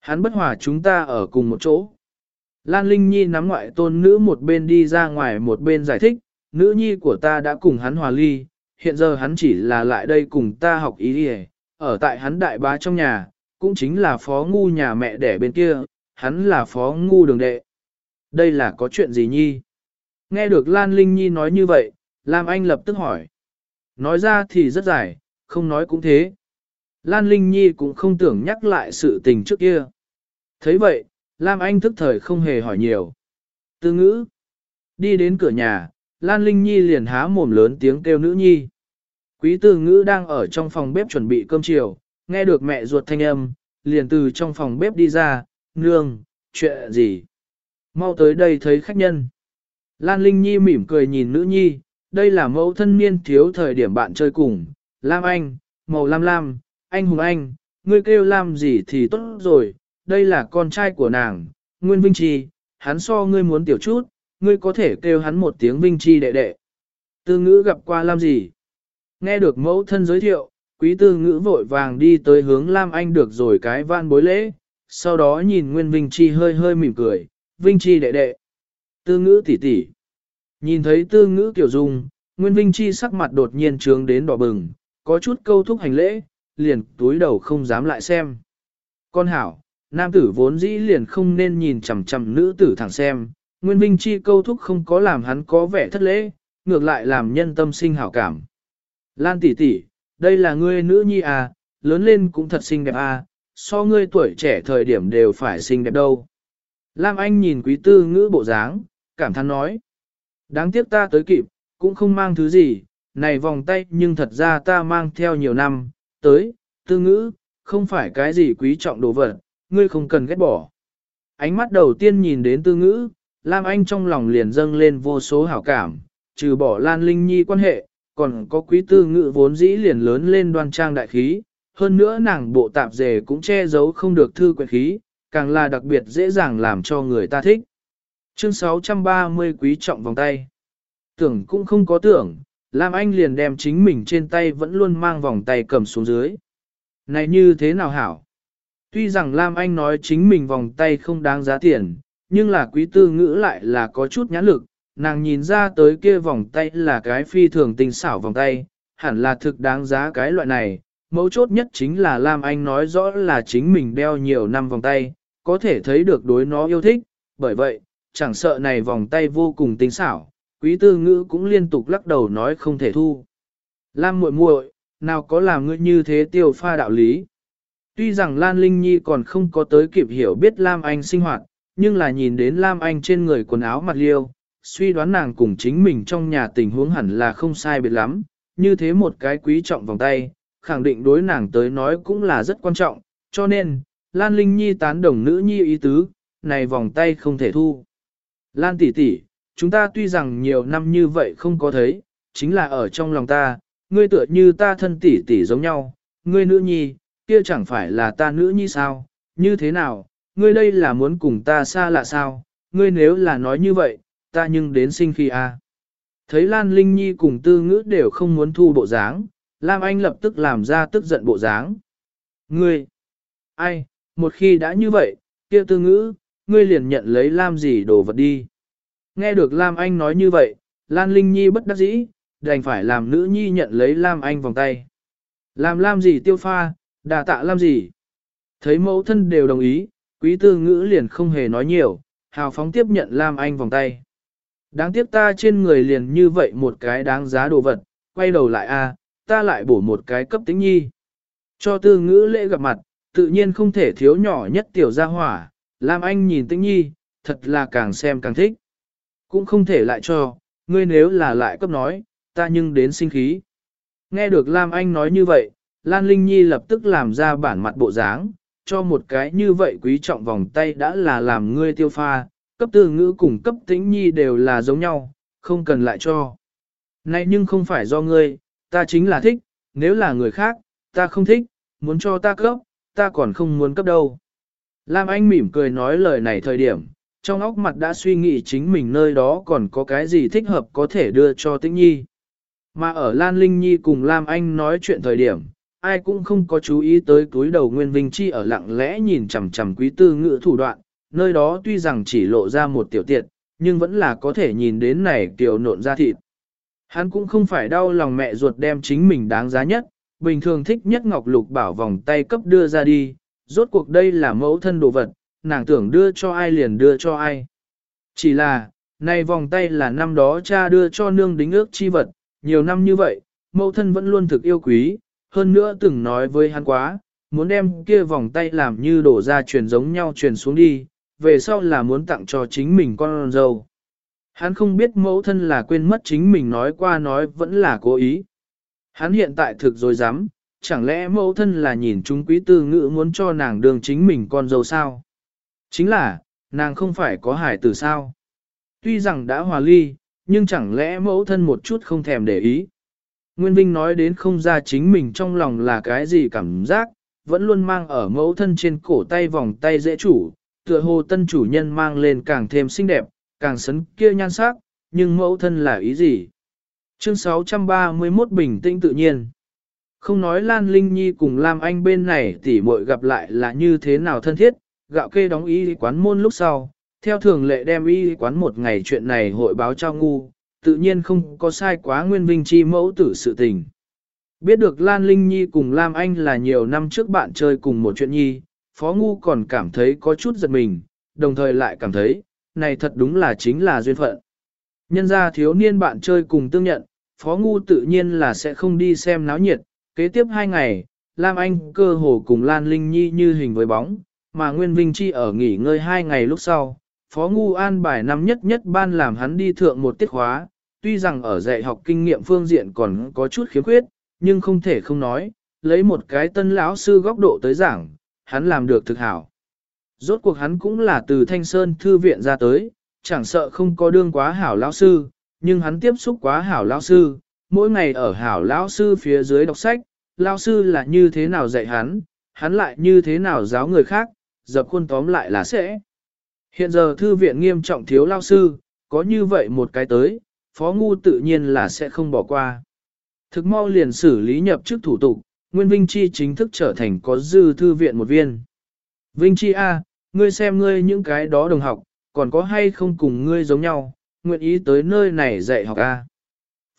Hắn bất hòa chúng ta ở cùng một chỗ. Lan Linh Nhi nắm ngoại tôn nữ một bên đi ra ngoài một bên giải thích, nữ nhi của ta đã cùng hắn hòa ly, hiện giờ hắn chỉ là lại đây cùng ta học ý đi ở tại hắn đại bá trong nhà, cũng chính là phó ngu nhà mẹ đẻ bên kia, hắn là phó ngu đường đệ. Đây là có chuyện gì nhi? Nghe được Lan Linh Nhi nói như vậy, Lam Anh lập tức hỏi. Nói ra thì rất dài, không nói cũng thế. Lan Linh Nhi cũng không tưởng nhắc lại sự tình trước kia. thấy vậy, Lam Anh thức thời không hề hỏi nhiều. Tư ngữ. Đi đến cửa nhà, Lan Linh Nhi liền há mồm lớn tiếng kêu nữ nhi. Quý tư ngữ đang ở trong phòng bếp chuẩn bị cơm chiều, nghe được mẹ ruột thanh âm, liền từ trong phòng bếp đi ra, nương, chuyện gì? Mau tới đây thấy khách nhân. Lan Linh Nhi mỉm cười nhìn nữ nhi, đây là mẫu thân niên thiếu thời điểm bạn chơi cùng, Lam Anh, màu lam lam, anh hùng anh, ngươi kêu Lam gì thì tốt rồi, đây là con trai của nàng, Nguyên Vinh Chi, hắn so ngươi muốn tiểu chút, ngươi có thể kêu hắn một tiếng Vinh Chi đệ đệ. Tư ngữ gặp qua Lam gì? Nghe được mẫu thân giới thiệu, quý tư ngữ vội vàng đi tới hướng Lam Anh được rồi cái van bối lễ, sau đó nhìn Nguyên Vinh Chi hơi hơi mỉm cười, Vinh Chi đệ đệ. Tư ngữ tỷ tỷ. Nhìn thấy tư ngữ kiểu dung, Nguyên Vinh Chi sắc mặt đột nhiên trướng đến đỏ bừng, có chút câu thúc hành lễ, liền túi đầu không dám lại xem. Con hảo, nam tử vốn dĩ liền không nên nhìn chằm chằm nữ tử thẳng xem, Nguyên Vinh Chi câu thúc không có làm hắn có vẻ thất lễ, ngược lại làm nhân tâm sinh hảo cảm. Lan tỷ tỷ, đây là ngươi nữ nhi à, lớn lên cũng thật xinh đẹp à, so ngươi tuổi trẻ thời điểm đều phải xinh đẹp đâu. Lam Anh nhìn quý tư ngữ bộ dáng, cảm thán nói. Đáng tiếc ta tới kịp, cũng không mang thứ gì, này vòng tay nhưng thật ra ta mang theo nhiều năm, tới, tư ngữ, không phải cái gì quý trọng đồ vật, ngươi không cần ghét bỏ. Ánh mắt đầu tiên nhìn đến tư ngữ, Lam Anh trong lòng liền dâng lên vô số hảo cảm, trừ bỏ Lan Linh Nhi quan hệ, còn có quý tư ngữ vốn dĩ liền lớn lên đoan trang đại khí, hơn nữa nàng bộ tạp dề cũng che giấu không được thư quyển khí, càng là đặc biệt dễ dàng làm cho người ta thích. Chương 630 quý trọng vòng tay. Tưởng cũng không có tưởng, Lam Anh liền đem chính mình trên tay vẫn luôn mang vòng tay cầm xuống dưới. Này như thế nào hảo? Tuy rằng Lam Anh nói chính mình vòng tay không đáng giá tiền, nhưng là quý tư ngữ lại là có chút nhãn lực, nàng nhìn ra tới kia vòng tay là cái phi thường tinh xảo vòng tay, hẳn là thực đáng giá cái loại này. Mấu chốt nhất chính là Lam Anh nói rõ là chính mình đeo nhiều năm vòng tay, có thể thấy được đối nó yêu thích, bởi vậy, chẳng sợ này vòng tay vô cùng tinh xảo, quý tư ngữ cũng liên tục lắc đầu nói không thể thu. Lam muội muội, nào có làm ngươi như thế tiêu pha đạo lý. Tuy rằng Lan Linh Nhi còn không có tới kịp hiểu biết Lam Anh sinh hoạt, nhưng là nhìn đến Lam Anh trên người quần áo mặt liêu, suy đoán nàng cùng chính mình trong nhà tình huống hẳn là không sai biệt lắm, như thế một cái quý trọng vòng tay, khẳng định đối nàng tới nói cũng là rất quan trọng, cho nên, Lan Linh Nhi tán đồng nữ nhi ý tứ, này vòng tay không thể thu. Lan tỷ tỷ, chúng ta tuy rằng nhiều năm như vậy không có thấy, chính là ở trong lòng ta, ngươi tựa như ta thân tỷ tỷ giống nhau, ngươi nữ nhi, kia chẳng phải là ta nữ nhi sao, như thế nào, ngươi đây là muốn cùng ta xa lạ sao, ngươi nếu là nói như vậy, ta nhưng đến sinh khi a. Thấy Lan Linh Nhi cùng tư ngữ đều không muốn thu bộ dáng, Lam Anh lập tức làm ra tức giận bộ dáng. Ngươi, ai, một khi đã như vậy, kia tư ngữ, ngươi liền nhận lấy Lam gì đồ vật đi. Nghe được Lam Anh nói như vậy, Lan Linh Nhi bất đắc dĩ, đành phải làm nữ nhi nhận lấy Lam Anh vòng tay. Làm Lam gì tiêu pha, đà tạ Lam gì. Thấy mẫu thân đều đồng ý, quý tư ngữ liền không hề nói nhiều, hào phóng tiếp nhận Lam Anh vòng tay. Đáng tiếc ta trên người liền như vậy một cái đáng giá đồ vật, quay đầu lại a, ta lại bổ một cái cấp tính nhi. Cho tư ngữ lễ gặp mặt, tự nhiên không thể thiếu nhỏ nhất tiểu gia hỏa, Lam Anh nhìn tĩnh nhi, thật là càng xem càng thích. Cũng không thể lại cho, ngươi nếu là lại cấp nói, ta nhưng đến sinh khí. Nghe được Lam Anh nói như vậy, Lan Linh Nhi lập tức làm ra bản mặt bộ dáng, cho một cái như vậy quý trọng vòng tay đã là làm ngươi tiêu pha, cấp từ ngữ cùng cấp tĩnh nhi đều là giống nhau, không cần lại cho. Này nhưng không phải do ngươi, ta chính là thích, nếu là người khác, ta không thích, muốn cho ta cấp, ta còn không muốn cấp đâu. Lam Anh mỉm cười nói lời này thời điểm, trong óc mặt đã suy nghĩ chính mình nơi đó còn có cái gì thích hợp có thể đưa cho Tĩnh Nhi. Mà ở Lan Linh Nhi cùng Lam Anh nói chuyện thời điểm, ai cũng không có chú ý tới túi đầu Nguyên Vinh Chi ở lặng lẽ nhìn chằm chằm quý tư ngữ thủ đoạn, nơi đó tuy rằng chỉ lộ ra một tiểu tiện, nhưng vẫn là có thể nhìn đến này tiểu nộn ra thịt. Hắn cũng không phải đau lòng mẹ ruột đem chính mình đáng giá nhất, bình thường thích nhất Ngọc Lục bảo vòng tay cấp đưa ra đi, rốt cuộc đây là mẫu thân đồ vật, nàng tưởng đưa cho ai liền đưa cho ai. Chỉ là, nay vòng tay là năm đó cha đưa cho nương đính ước chi vật, nhiều năm như vậy, mẫu thân vẫn luôn thực yêu quý, hơn nữa từng nói với hắn quá, muốn đem kia vòng tay làm như đổ ra truyền giống nhau truyền xuống đi, về sau là muốn tặng cho chính mình con dâu. Hắn không biết mẫu thân là quên mất chính mình nói qua nói vẫn là cố ý. Hắn hiện tại thực rồi dám, chẳng lẽ mẫu thân là nhìn chúng quý tư ngữ muốn cho nàng đường chính mình con dâu sao? Chính là, nàng không phải có hải tử sao? tuy rằng đã hòa ly, nhưng chẳng lẽ mẫu thân một chút không thèm để ý. Nguyên Vinh nói đến không ra chính mình trong lòng là cái gì cảm giác, vẫn luôn mang ở mẫu thân trên cổ tay vòng tay dễ chủ, tựa hồ tân chủ nhân mang lên càng thêm xinh đẹp, càng sấn kia nhan sắc, nhưng mẫu thân là ý gì? Chương 631 bình tĩnh tự nhiên. Không nói Lan Linh Nhi cùng Lam Anh bên này tỉ muội gặp lại là như thế nào thân thiết, gạo kê đóng y quán môn lúc sau, theo thường lệ đem y quán một ngày chuyện này hội báo cho ngu, tự nhiên không có sai quá nguyên vinh chi mẫu tử sự tình. Biết được Lan Linh Nhi cùng Lam Anh là nhiều năm trước bạn chơi cùng một chuyện nhi, Phó Ngu còn cảm thấy có chút giật mình, đồng thời lại cảm thấy, này thật đúng là chính là duyên phận. Nhân ra thiếu niên bạn chơi cùng tương nhận, Phó Ngu tự nhiên là sẽ không đi xem náo nhiệt, kế tiếp hai ngày, Lam Anh cơ hồ cùng Lan Linh Nhi như hình với bóng, mà Nguyên Vinh Chi ở nghỉ ngơi hai ngày lúc sau, Phó Ngu an bài năm nhất nhất ban làm hắn đi thượng một tiết khóa, tuy rằng ở dạy học kinh nghiệm phương diện còn có chút khiếm khuyết, nhưng không thể không nói, lấy một cái tân lão sư góc độ tới giảng, hắn làm được thực hảo. Rốt cuộc hắn cũng là từ Thanh Sơn Thư viện ra tới, chẳng sợ không có đương quá hảo lão sư, nhưng hắn tiếp xúc quá hảo lão sư, mỗi ngày ở hảo lão sư phía dưới đọc sách, lão sư là như thế nào dạy hắn, hắn lại như thế nào giáo người khác, dập khuôn tóm lại là sẽ. Hiện giờ thư viện nghiêm trọng thiếu lão sư, có như vậy một cái tới, phó ngu tự nhiên là sẽ không bỏ qua. Thực mau liền xử lý nhập chức thủ tục, Nguyên Vinh Chi chính thức trở thành có dư thư viện một viên. Vinh Chi A, ngươi xem ngươi những cái đó đồng học, còn có hay không cùng ngươi giống nhau, nguyện ý tới nơi này dạy học A.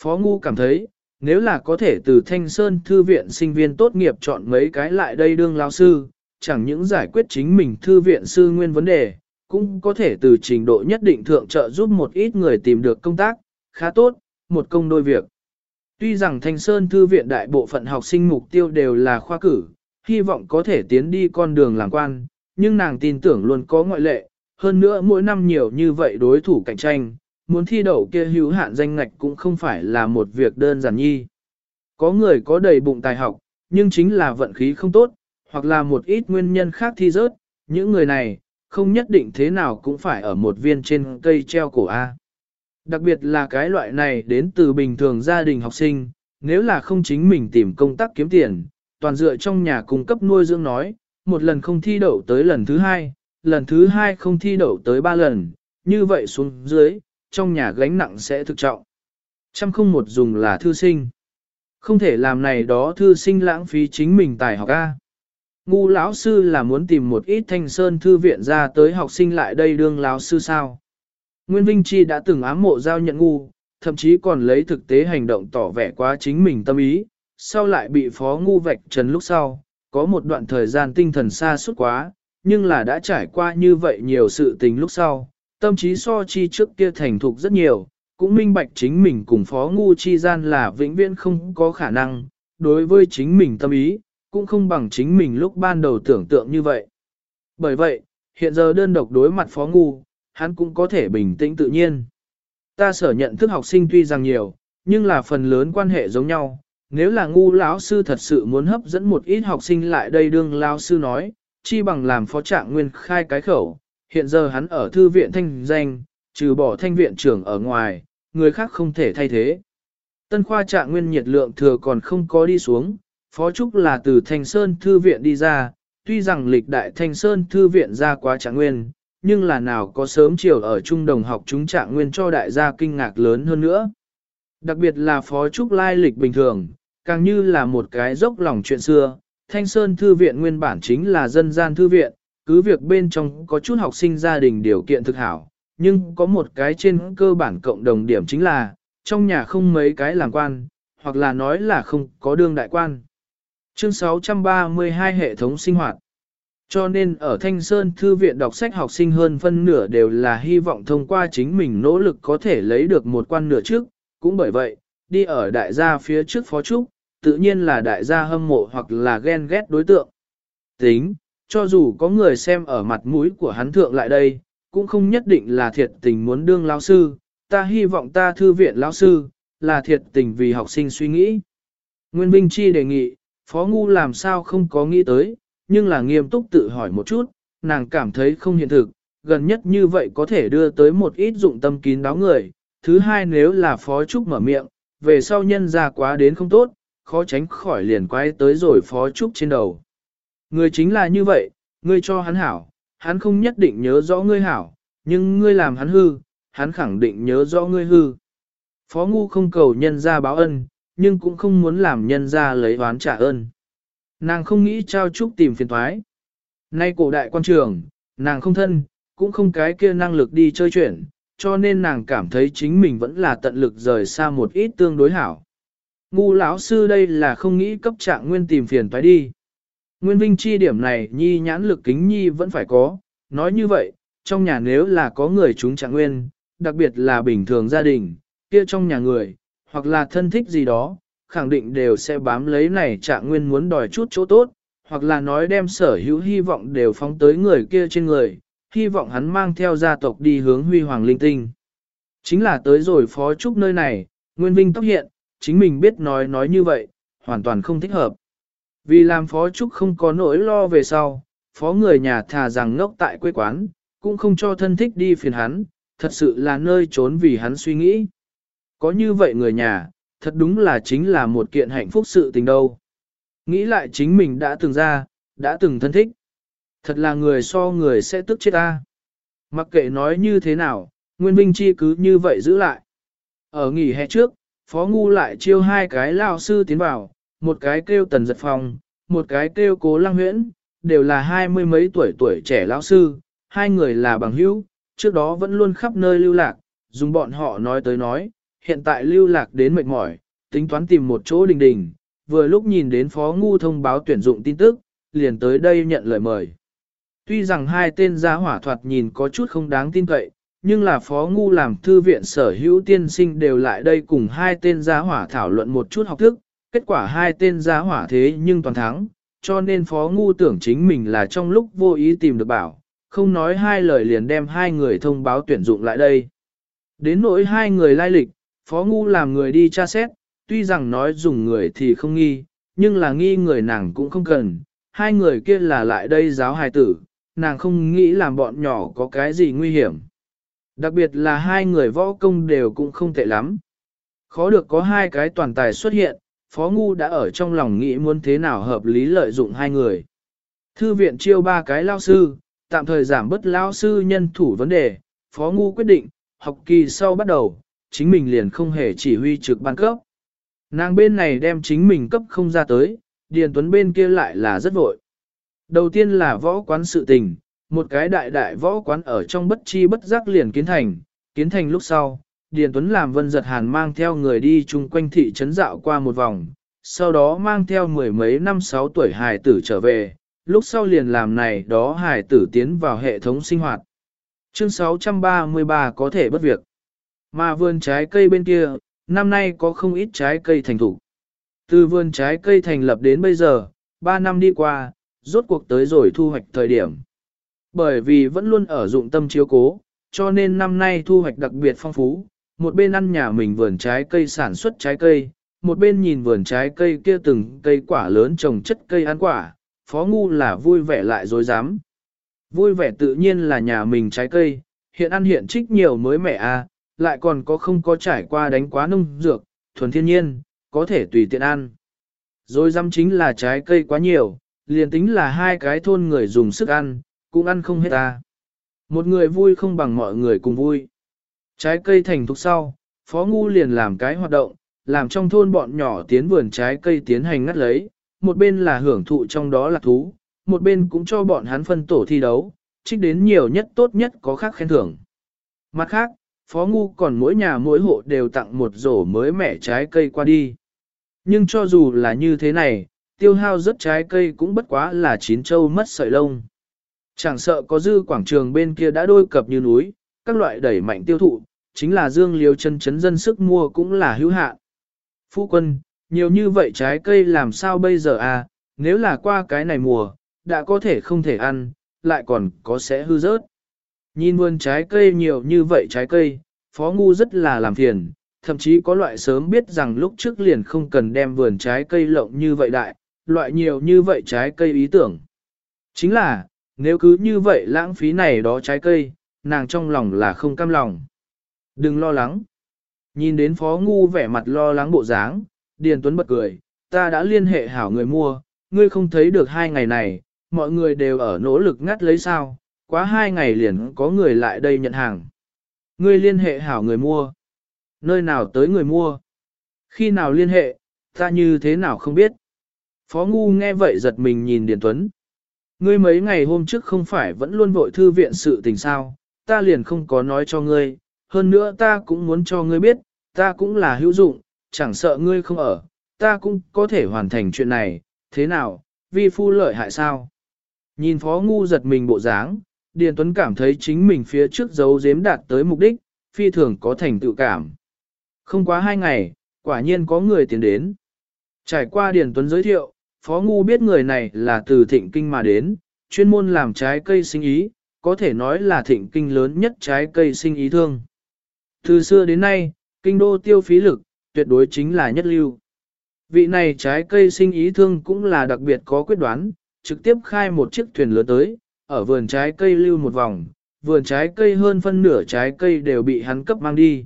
Phó Ngu cảm thấy, nếu là có thể từ Thanh Sơn Thư viện sinh viên tốt nghiệp chọn mấy cái lại đây đương lao sư, chẳng những giải quyết chính mình Thư viện sư nguyên vấn đề, cũng có thể từ trình độ nhất định thượng trợ giúp một ít người tìm được công tác, khá tốt, một công đôi việc. Tuy rằng Thanh Sơn Thư viện đại bộ phận học sinh mục tiêu đều là khoa cử, hy vọng có thể tiến đi con đường làm quan, nhưng nàng tin tưởng luôn có ngoại lệ, hơn nữa mỗi năm nhiều như vậy đối thủ cạnh tranh, muốn thi đậu kia hữu hạn danh ngạch cũng không phải là một việc đơn giản nhi. Có người có đầy bụng tài học, nhưng chính là vận khí không tốt, hoặc là một ít nguyên nhân khác thi rớt, những người này, không nhất định thế nào cũng phải ở một viên trên cây treo cổ A. Đặc biệt là cái loại này đến từ bình thường gia đình học sinh, nếu là không chính mình tìm công tác kiếm tiền, toàn dựa trong nhà cung cấp nuôi dưỡng nói, một lần không thi đậu tới lần thứ hai, lần thứ hai không thi đậu tới ba lần, như vậy xuống dưới, trong nhà gánh nặng sẽ thực trọng. Trăm không một dùng là thư sinh. Không thể làm này đó thư sinh lãng phí chính mình tài học A. Ngu lão sư là muốn tìm một ít thanh sơn thư viện ra tới học sinh lại đây đương lão sư sao. Nguyên Vinh Chi đã từng ám mộ giao nhận ngu, thậm chí còn lấy thực tế hành động tỏ vẻ quá chính mình tâm ý, sau lại bị phó ngu vạch trần lúc sau, có một đoạn thời gian tinh thần xa suốt quá, nhưng là đã trải qua như vậy nhiều sự tình lúc sau, tâm trí so chi trước kia thành thục rất nhiều, cũng minh bạch chính mình cùng phó ngu chi gian là vĩnh viễn không có khả năng, đối với chính mình tâm ý, cũng không bằng chính mình lúc ban đầu tưởng tượng như vậy. Bởi vậy, hiện giờ đơn độc đối mặt phó ngu, hắn cũng có thể bình tĩnh tự nhiên. Ta sở nhận thức học sinh tuy rằng nhiều, nhưng là phần lớn quan hệ giống nhau. Nếu là ngu lão sư thật sự muốn hấp dẫn một ít học sinh lại đây đương lão sư nói, chi bằng làm phó trạng nguyên khai cái khẩu. Hiện giờ hắn ở thư viện thanh danh, trừ bỏ thanh viện trưởng ở ngoài, người khác không thể thay thế. Tân khoa trạng nguyên nhiệt lượng thừa còn không có đi xuống, phó trúc là từ thanh sơn thư viện đi ra, tuy rằng lịch đại thanh sơn thư viện ra quá trạng nguyên, nhưng là nào có sớm chiều ở trung đồng học chúng trạng nguyên cho đại gia kinh ngạc lớn hơn nữa. Đặc biệt là phó trúc lai lịch bình thường, càng như là một cái dốc lòng chuyện xưa, Thanh Sơn Thư viện nguyên bản chính là dân gian thư viện, cứ việc bên trong có chút học sinh gia đình điều kiện thực hảo, nhưng có một cái trên cơ bản cộng đồng điểm chính là, trong nhà không mấy cái làm quan, hoặc là nói là không có đương đại quan. Chương 632 hệ thống sinh hoạt cho nên ở Thanh Sơn Thư viện đọc sách học sinh hơn phân nửa đều là hy vọng thông qua chính mình nỗ lực có thể lấy được một quan nửa trước, cũng bởi vậy, đi ở đại gia phía trước phó trúc, tự nhiên là đại gia hâm mộ hoặc là ghen ghét đối tượng. Tính, cho dù có người xem ở mặt mũi của hắn thượng lại đây, cũng không nhất định là thiệt tình muốn đương lão sư, ta hy vọng ta thư viện lão sư, là thiệt tình vì học sinh suy nghĩ. Nguyên Vinh Chi đề nghị, Phó Ngu làm sao không có nghĩ tới, nhưng là nghiêm túc tự hỏi một chút, nàng cảm thấy không hiện thực, gần nhất như vậy có thể đưa tới một ít dụng tâm kín đáo người. Thứ hai nếu là Phó Trúc mở miệng, về sau nhân ra quá đến không tốt, khó tránh khỏi liền quay tới rồi Phó Trúc trên đầu. Người chính là như vậy, ngươi cho hắn hảo, hắn không nhất định nhớ rõ ngươi hảo, nhưng ngươi làm hắn hư, hắn khẳng định nhớ rõ ngươi hư. Phó ngu không cầu nhân ra báo ân, nhưng cũng không muốn làm nhân ra lấy oán trả ơn. Nàng không nghĩ trao chúc tìm phiền thoái. Nay cổ đại quan trường, nàng không thân, cũng không cái kia năng lực đi chơi chuyện, cho nên nàng cảm thấy chính mình vẫn là tận lực rời xa một ít tương đối hảo. Ngu lão sư đây là không nghĩ cấp trạng nguyên tìm phiền toái đi. Nguyên vinh chi điểm này nhi nhãn lực kính nhi vẫn phải có, nói như vậy, trong nhà nếu là có người chúng trạng nguyên, đặc biệt là bình thường gia đình, kia trong nhà người, hoặc là thân thích gì đó, khẳng định đều sẽ bám lấy này trạng nguyên muốn đòi chút chỗ tốt, hoặc là nói đem sở hữu hy vọng đều phóng tới người kia trên người, hy vọng hắn mang theo gia tộc đi hướng huy hoàng linh tinh. Chính là tới rồi phó trúc nơi này, Nguyên Vinh tóc hiện, chính mình biết nói nói như vậy, hoàn toàn không thích hợp. Vì làm phó trúc không có nỗi lo về sau, phó người nhà thà rằng ngốc tại quê quán, cũng không cho thân thích đi phiền hắn, thật sự là nơi trốn vì hắn suy nghĩ. Có như vậy người nhà, thật đúng là chính là một kiện hạnh phúc sự tình đâu. Nghĩ lại chính mình đã từng ra, đã từng thân thích. Thật là người so người sẽ tức chết ta. Mặc kệ nói như thế nào, Nguyên Vinh Chi cứ như vậy giữ lại. Ở nghỉ hè trước, Phó Ngu lại chiêu hai cái lao sư tiến vào, một cái kêu Tần Giật Phong, một cái kêu Cố Lăng Huyễn, đều là hai mươi mấy tuổi tuổi trẻ lão sư, hai người là bằng hữu, trước đó vẫn luôn khắp nơi lưu lạc, dùng bọn họ nói tới nói, hiện tại lưu lạc đến mệt mỏi, tính toán tìm một chỗ đình đình, vừa lúc nhìn đến Phó Ngu thông báo tuyển dụng tin tức, liền tới đây nhận lời mời. Tuy rằng hai tên gia hỏa thoạt nhìn có chút không đáng tin cậy, nhưng là Phó Ngu làm thư viện sở hữu tiên sinh đều lại đây cùng hai tên gia hỏa thảo luận một chút học thức, kết quả hai tên giá hỏa thế nhưng toàn thắng, cho nên Phó Ngu tưởng chính mình là trong lúc vô ý tìm được bảo, không nói hai lời liền đem hai người thông báo tuyển dụng lại đây. Đến nỗi hai người lai lịch, Phó Ngu làm người đi tra xét, tuy rằng nói dùng người thì không nghi, nhưng là nghi người nàng cũng không cần, hai người kia là lại đây giáo hài tử, nàng không nghĩ làm bọn nhỏ có cái gì nguy hiểm. Đặc biệt là hai người võ công đều cũng không tệ lắm. Khó được có hai cái toàn tài xuất hiện, Phó Ngu đã ở trong lòng nghĩ muốn thế nào hợp lý lợi dụng hai người. Thư viện chiêu ba cái lao sư, tạm thời giảm bớt lao sư nhân thủ vấn đề, Phó Ngu quyết định, học kỳ sau bắt đầu, chính mình liền không hề chỉ huy trực ban cấp. Nàng bên này đem chính mình cấp không ra tới, Điền Tuấn bên kia lại là rất vội. Đầu tiên là võ quán sự tình, một cái đại đại võ quán ở trong bất chi bất giác liền kiến thành, kiến thành lúc sau, Điền Tuấn làm vân giật hàn mang theo người đi chung quanh thị trấn dạo qua một vòng, sau đó mang theo mười mấy năm sáu tuổi hài tử trở về, lúc sau liền làm này đó hài tử tiến vào hệ thống sinh hoạt. Chương 633 có thể bất việc. Mà vườn trái cây bên kia, năm nay có không ít trái cây thành thủ. Từ vườn trái cây thành lập đến bây giờ, 3 năm đi qua, rốt cuộc tới rồi thu hoạch thời điểm. Bởi vì vẫn luôn ở dụng tâm chiếu cố, cho nên năm nay thu hoạch đặc biệt phong phú, một bên ăn nhà mình vườn trái cây sản xuất trái cây, một bên nhìn vườn trái cây kia từng cây quả lớn trồng chất cây ăn quả, phó ngu là vui vẻ lại dối dám. Vui vẻ tự nhiên là nhà mình trái cây, hiện ăn hiện trích nhiều mới mẻ a, à, lại còn có không có trải qua đánh quá nông dược, thuần thiên nhiên, có thể tùy tiện ăn. Rồi dám chính là trái cây quá nhiều, liền tính là hai cái thôn người dùng sức ăn, cũng ăn không hết ta. Một người vui không bằng mọi người cùng vui. Trái cây thành thục sau, Phó Ngu liền làm cái hoạt động, làm trong thôn bọn nhỏ tiến vườn trái cây tiến hành ngắt lấy, một bên là hưởng thụ trong đó là thú, một bên cũng cho bọn hắn phân tổ thi đấu, trích đến nhiều nhất tốt nhất có khác khen thưởng. Mặt khác, Phó Ngu còn mỗi nhà mỗi hộ đều tặng một rổ mới mẻ trái cây qua đi. Nhưng cho dù là như thế này, tiêu hao rất trái cây cũng bất quá là chín châu mất sợi lông. Chẳng sợ có dư quảng trường bên kia đã đôi cập như núi, các loại đẩy mạnh tiêu thụ, chính là dương liều chân chấn dân sức mua cũng là hữu hạn. Phu quân, nhiều như vậy trái cây làm sao bây giờ à, nếu là qua cái này mùa, đã có thể không thể ăn, lại còn có sẽ hư rớt. Nhìn vườn trái cây nhiều như vậy trái cây, phó ngu rất là làm phiền, thậm chí có loại sớm biết rằng lúc trước liền không cần đem vườn trái cây lộng như vậy đại, loại nhiều như vậy trái cây ý tưởng. Chính là, nếu cứ như vậy lãng phí này đó trái cây, nàng trong lòng là không cam lòng. Đừng lo lắng. Nhìn đến Phó Ngu vẻ mặt lo lắng bộ dáng, Điền Tuấn bật cười, ta đã liên hệ hảo người mua, ngươi không thấy được hai ngày này, mọi người đều ở nỗ lực ngắt lấy sao, quá hai ngày liền có người lại đây nhận hàng. Ngươi liên hệ hảo người mua. Nơi nào tới người mua? Khi nào liên hệ, ta như thế nào không biết. Phó Ngu nghe vậy giật mình nhìn Điền Tuấn. Ngươi mấy ngày hôm trước không phải vẫn luôn vội thư viện sự tình sao, ta liền không có nói cho ngươi, hơn nữa ta cũng muốn cho ngươi biết, ta cũng là hữu dụng, chẳng sợ ngươi không ở, ta cũng có thể hoàn thành chuyện này, thế nào, vi phu lợi hại sao? Nhìn phó ngu giật mình bộ dáng, Điền Tuấn cảm thấy chính mình phía trước giấu giếm đạt tới mục đích, phi thường có thành tựu cảm. Không quá hai ngày, quả nhiên có người tiến đến. Trải qua Điền Tuấn giới thiệu, Phó Ngu biết người này là từ thịnh kinh mà đến, chuyên môn làm trái cây sinh ý, có thể nói là thịnh kinh lớn nhất trái cây sinh ý thương. Từ xưa đến nay, kinh đô tiêu phí lực, tuyệt đối chính là nhất lưu. Vị này trái cây sinh ý thương cũng là đặc biệt có quyết đoán, trực tiếp khai một chiếc thuyền lớn tới, ở vườn trái cây lưu một vòng, vườn trái cây hơn phân nửa trái cây đều bị hắn cấp mang đi.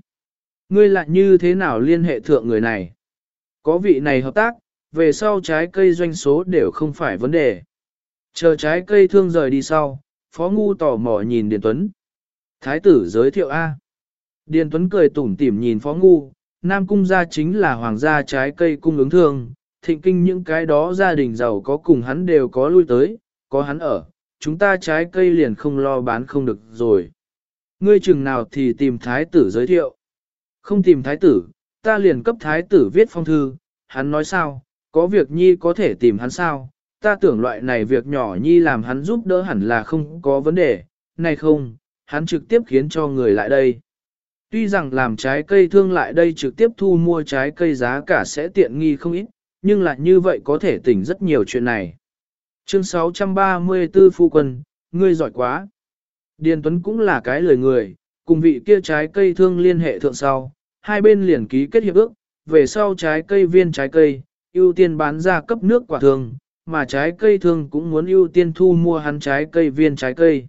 Ngươi lại như thế nào liên hệ thượng người này? Có vị này hợp tác, về sau trái cây doanh số đều không phải vấn đề. Chờ trái cây thương rời đi sau, Phó Ngu tò mò nhìn Điền Tuấn. Thái tử giới thiệu A. Điền Tuấn cười tủm tỉm nhìn Phó Ngu, Nam Cung gia chính là hoàng gia trái cây cung ứng thương, thịnh kinh những cái đó gia đình giàu có cùng hắn đều có lui tới, có hắn ở, chúng ta trái cây liền không lo bán không được rồi. Ngươi chừng nào thì tìm thái tử giới thiệu. Không tìm thái tử, ta liền cấp thái tử viết phong thư, hắn nói sao, có việc nhi có thể tìm hắn sao, ta tưởng loại này việc nhỏ nhi làm hắn giúp đỡ hẳn là không có vấn đề, này không, hắn trực tiếp khiến cho người lại đây. Tuy rằng làm trái cây thương lại đây trực tiếp thu mua trái cây giá cả sẽ tiện nghi không ít, nhưng lại như vậy có thể tỉnh rất nhiều chuyện này. Chương 634 Phu Quân, ngươi giỏi quá. Điền Tuấn cũng là cái lời người, cùng vị kia trái cây thương liên hệ thượng sau, hai bên liền ký kết hiệp ước, về sau trái cây viên trái cây, ưu tiên bán ra cấp nước quả thương, mà trái cây thương cũng muốn ưu tiên thu mua hắn trái cây viên trái cây.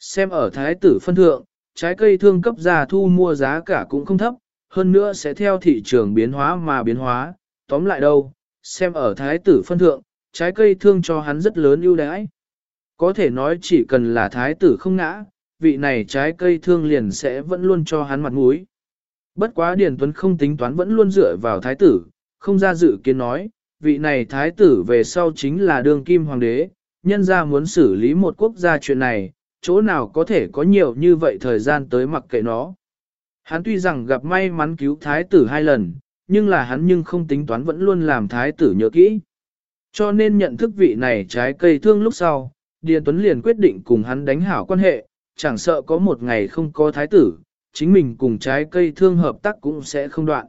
Xem ở thái tử phân thượng, trái cây thương cấp ra thu mua giá cả cũng không thấp, hơn nữa sẽ theo thị trường biến hóa mà biến hóa, tóm lại đâu, xem ở thái tử phân thượng, trái cây thương cho hắn rất lớn ưu đãi. Có thể nói chỉ cần là thái tử không ngã, vị này trái cây thương liền sẽ vẫn luôn cho hắn mặt mũi. Bất quá Điền Tuấn không tính toán vẫn luôn dựa vào thái tử, không ra dự kiến nói, vị này thái tử về sau chính là đương kim hoàng đế, nhân ra muốn xử lý một quốc gia chuyện này, chỗ nào có thể có nhiều như vậy thời gian tới mặc kệ nó. Hắn tuy rằng gặp may mắn cứu thái tử hai lần, nhưng là hắn nhưng không tính toán vẫn luôn làm thái tử nhớ kỹ. Cho nên nhận thức vị này trái cây thương lúc sau, Điền Tuấn liền quyết định cùng hắn đánh hảo quan hệ, chẳng sợ có một ngày không có thái tử, chính mình cùng trái cây thương hợp tác cũng sẽ không đoạn.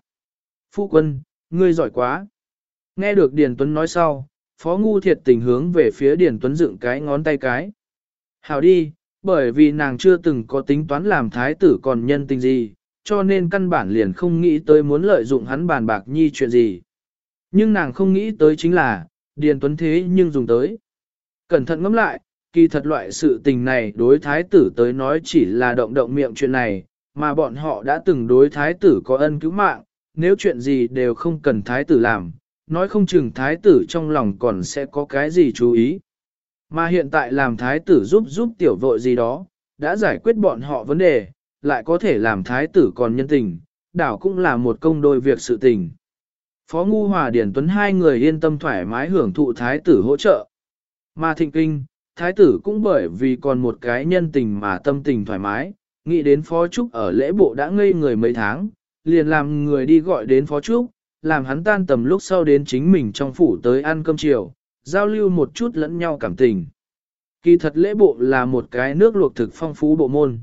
Phu quân, ngươi giỏi quá. Nghe được Điền Tuấn nói sau, Phó Ngu thiệt tình hướng về phía Điền Tuấn dựng cái ngón tay cái. Hảo đi, bởi vì nàng chưa từng có tính toán làm thái tử còn nhân tình gì, cho nên căn bản liền không nghĩ tới muốn lợi dụng hắn bàn bạc nhi chuyện gì. Nhưng nàng không nghĩ tới chính là, Điền Tuấn thế nhưng dùng tới. Cẩn thận ngẫm lại, kỳ thật loại sự tình này đối thái tử tới nói chỉ là động động miệng chuyện này, mà bọn họ đã từng đối thái tử có ân cứu mạng, nếu chuyện gì đều không cần thái tử làm, nói không chừng thái tử trong lòng còn sẽ có cái gì chú ý. Mà hiện tại làm thái tử giúp giúp tiểu vội gì đó, đã giải quyết bọn họ vấn đề, lại có thể làm thái tử còn nhân tình, đảo cũng là một công đôi việc sự tình. Phó Ngu Hòa Điển Tuấn hai người yên tâm thoải mái hưởng thụ thái tử hỗ trợ. Mà thịnh kinh, thái tử cũng bởi vì còn một cái nhân tình mà tâm tình thoải mái, nghĩ đến Phó Trúc ở lễ bộ đã ngây người mấy tháng, liền làm người đi gọi đến Phó Trúc, làm hắn tan tầm lúc sau đến chính mình trong phủ tới ăn cơm chiều, giao lưu một chút lẫn nhau cảm tình. Kỳ thật lễ bộ là một cái nước luộc thực phong phú bộ môn.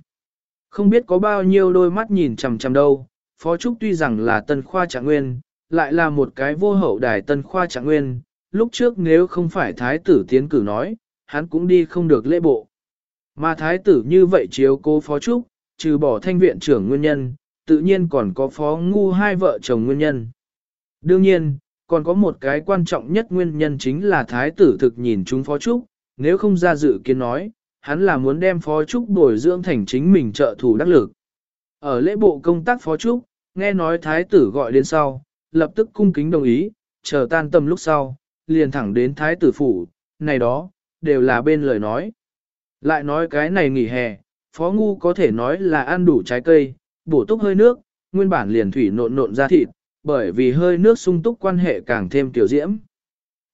Không biết có bao nhiêu đôi mắt nhìn chằm chằm đâu, Phó Trúc tuy rằng là tân khoa trạng nguyên, lại là một cái vô hậu đài tân khoa trạng nguyên, lúc trước nếu không phải thái tử tiến cử nói, hắn cũng đi không được lễ bộ. Mà thái tử như vậy chiếu cố Phó Trúc, trừ bỏ thanh viện trưởng nguyên nhân, tự nhiên còn có Phó Ngu hai vợ chồng nguyên nhân. Đương nhiên, còn có một cái quan trọng nhất nguyên nhân chính là thái tử thực nhìn chúng Phó Trúc, nếu không ra dự kiến nói, hắn là muốn đem Phó Trúc bồi dưỡng thành chính mình trợ thủ đắc lực. Ở lễ bộ công tác Phó Trúc, nghe nói thái tử gọi đến sau, lập tức cung kính đồng ý, chờ tan tâm lúc sau, liền thẳng đến thái tử phủ, này đó, đều là bên lời nói. Lại nói cái này nghỉ hè, Phó Ngu có thể nói là ăn đủ trái cây, bổ túc hơi nước, nguyên bản liền thủy nộn nộn ra thịt, bởi vì hơi nước sung túc quan hệ càng thêm tiểu diễm.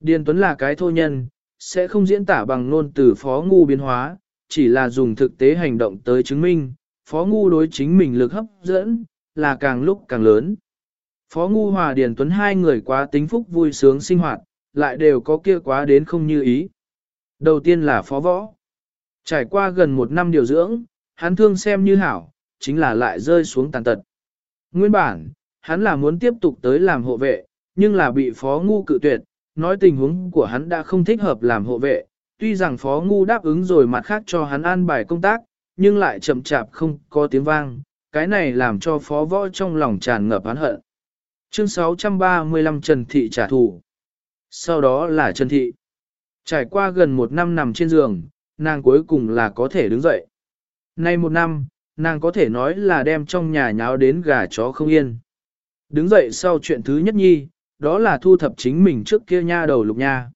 Điền Tuấn là cái thô nhân, sẽ không diễn tả bằng ngôn từ Phó Ngu biến hóa, chỉ là dùng thực tế hành động tới chứng minh, Phó Ngu đối chính mình lực hấp dẫn, là càng lúc càng lớn. Phó Ngu Hòa Điền Tuấn hai người quá tính phúc vui sướng sinh hoạt, lại đều có kia quá đến không như ý. Đầu tiên là Phó Võ. Trải qua gần một năm điều dưỡng, hắn thương xem như hảo, chính là lại rơi xuống tàn tật. Nguyên bản, hắn là muốn tiếp tục tới làm hộ vệ, nhưng là bị Phó Ngu cự tuyệt, nói tình huống của hắn đã không thích hợp làm hộ vệ, tuy rằng Phó Ngu đáp ứng rồi mặt khác cho hắn an bài công tác, nhưng lại chậm chạp không có tiếng vang, cái này làm cho Phó Võ trong lòng tràn ngập hắn hận. Chương 635 Trần Thị trả thù. Sau đó là Trần Thị. Trải qua gần một năm nằm trên giường, nàng cuối cùng là có thể đứng dậy. Nay một năm, nàng có thể nói là đem trong nhà nháo đến gà chó không yên. Đứng dậy sau chuyện thứ nhất nhi, đó là thu thập chính mình trước kia nha đầu lục nha.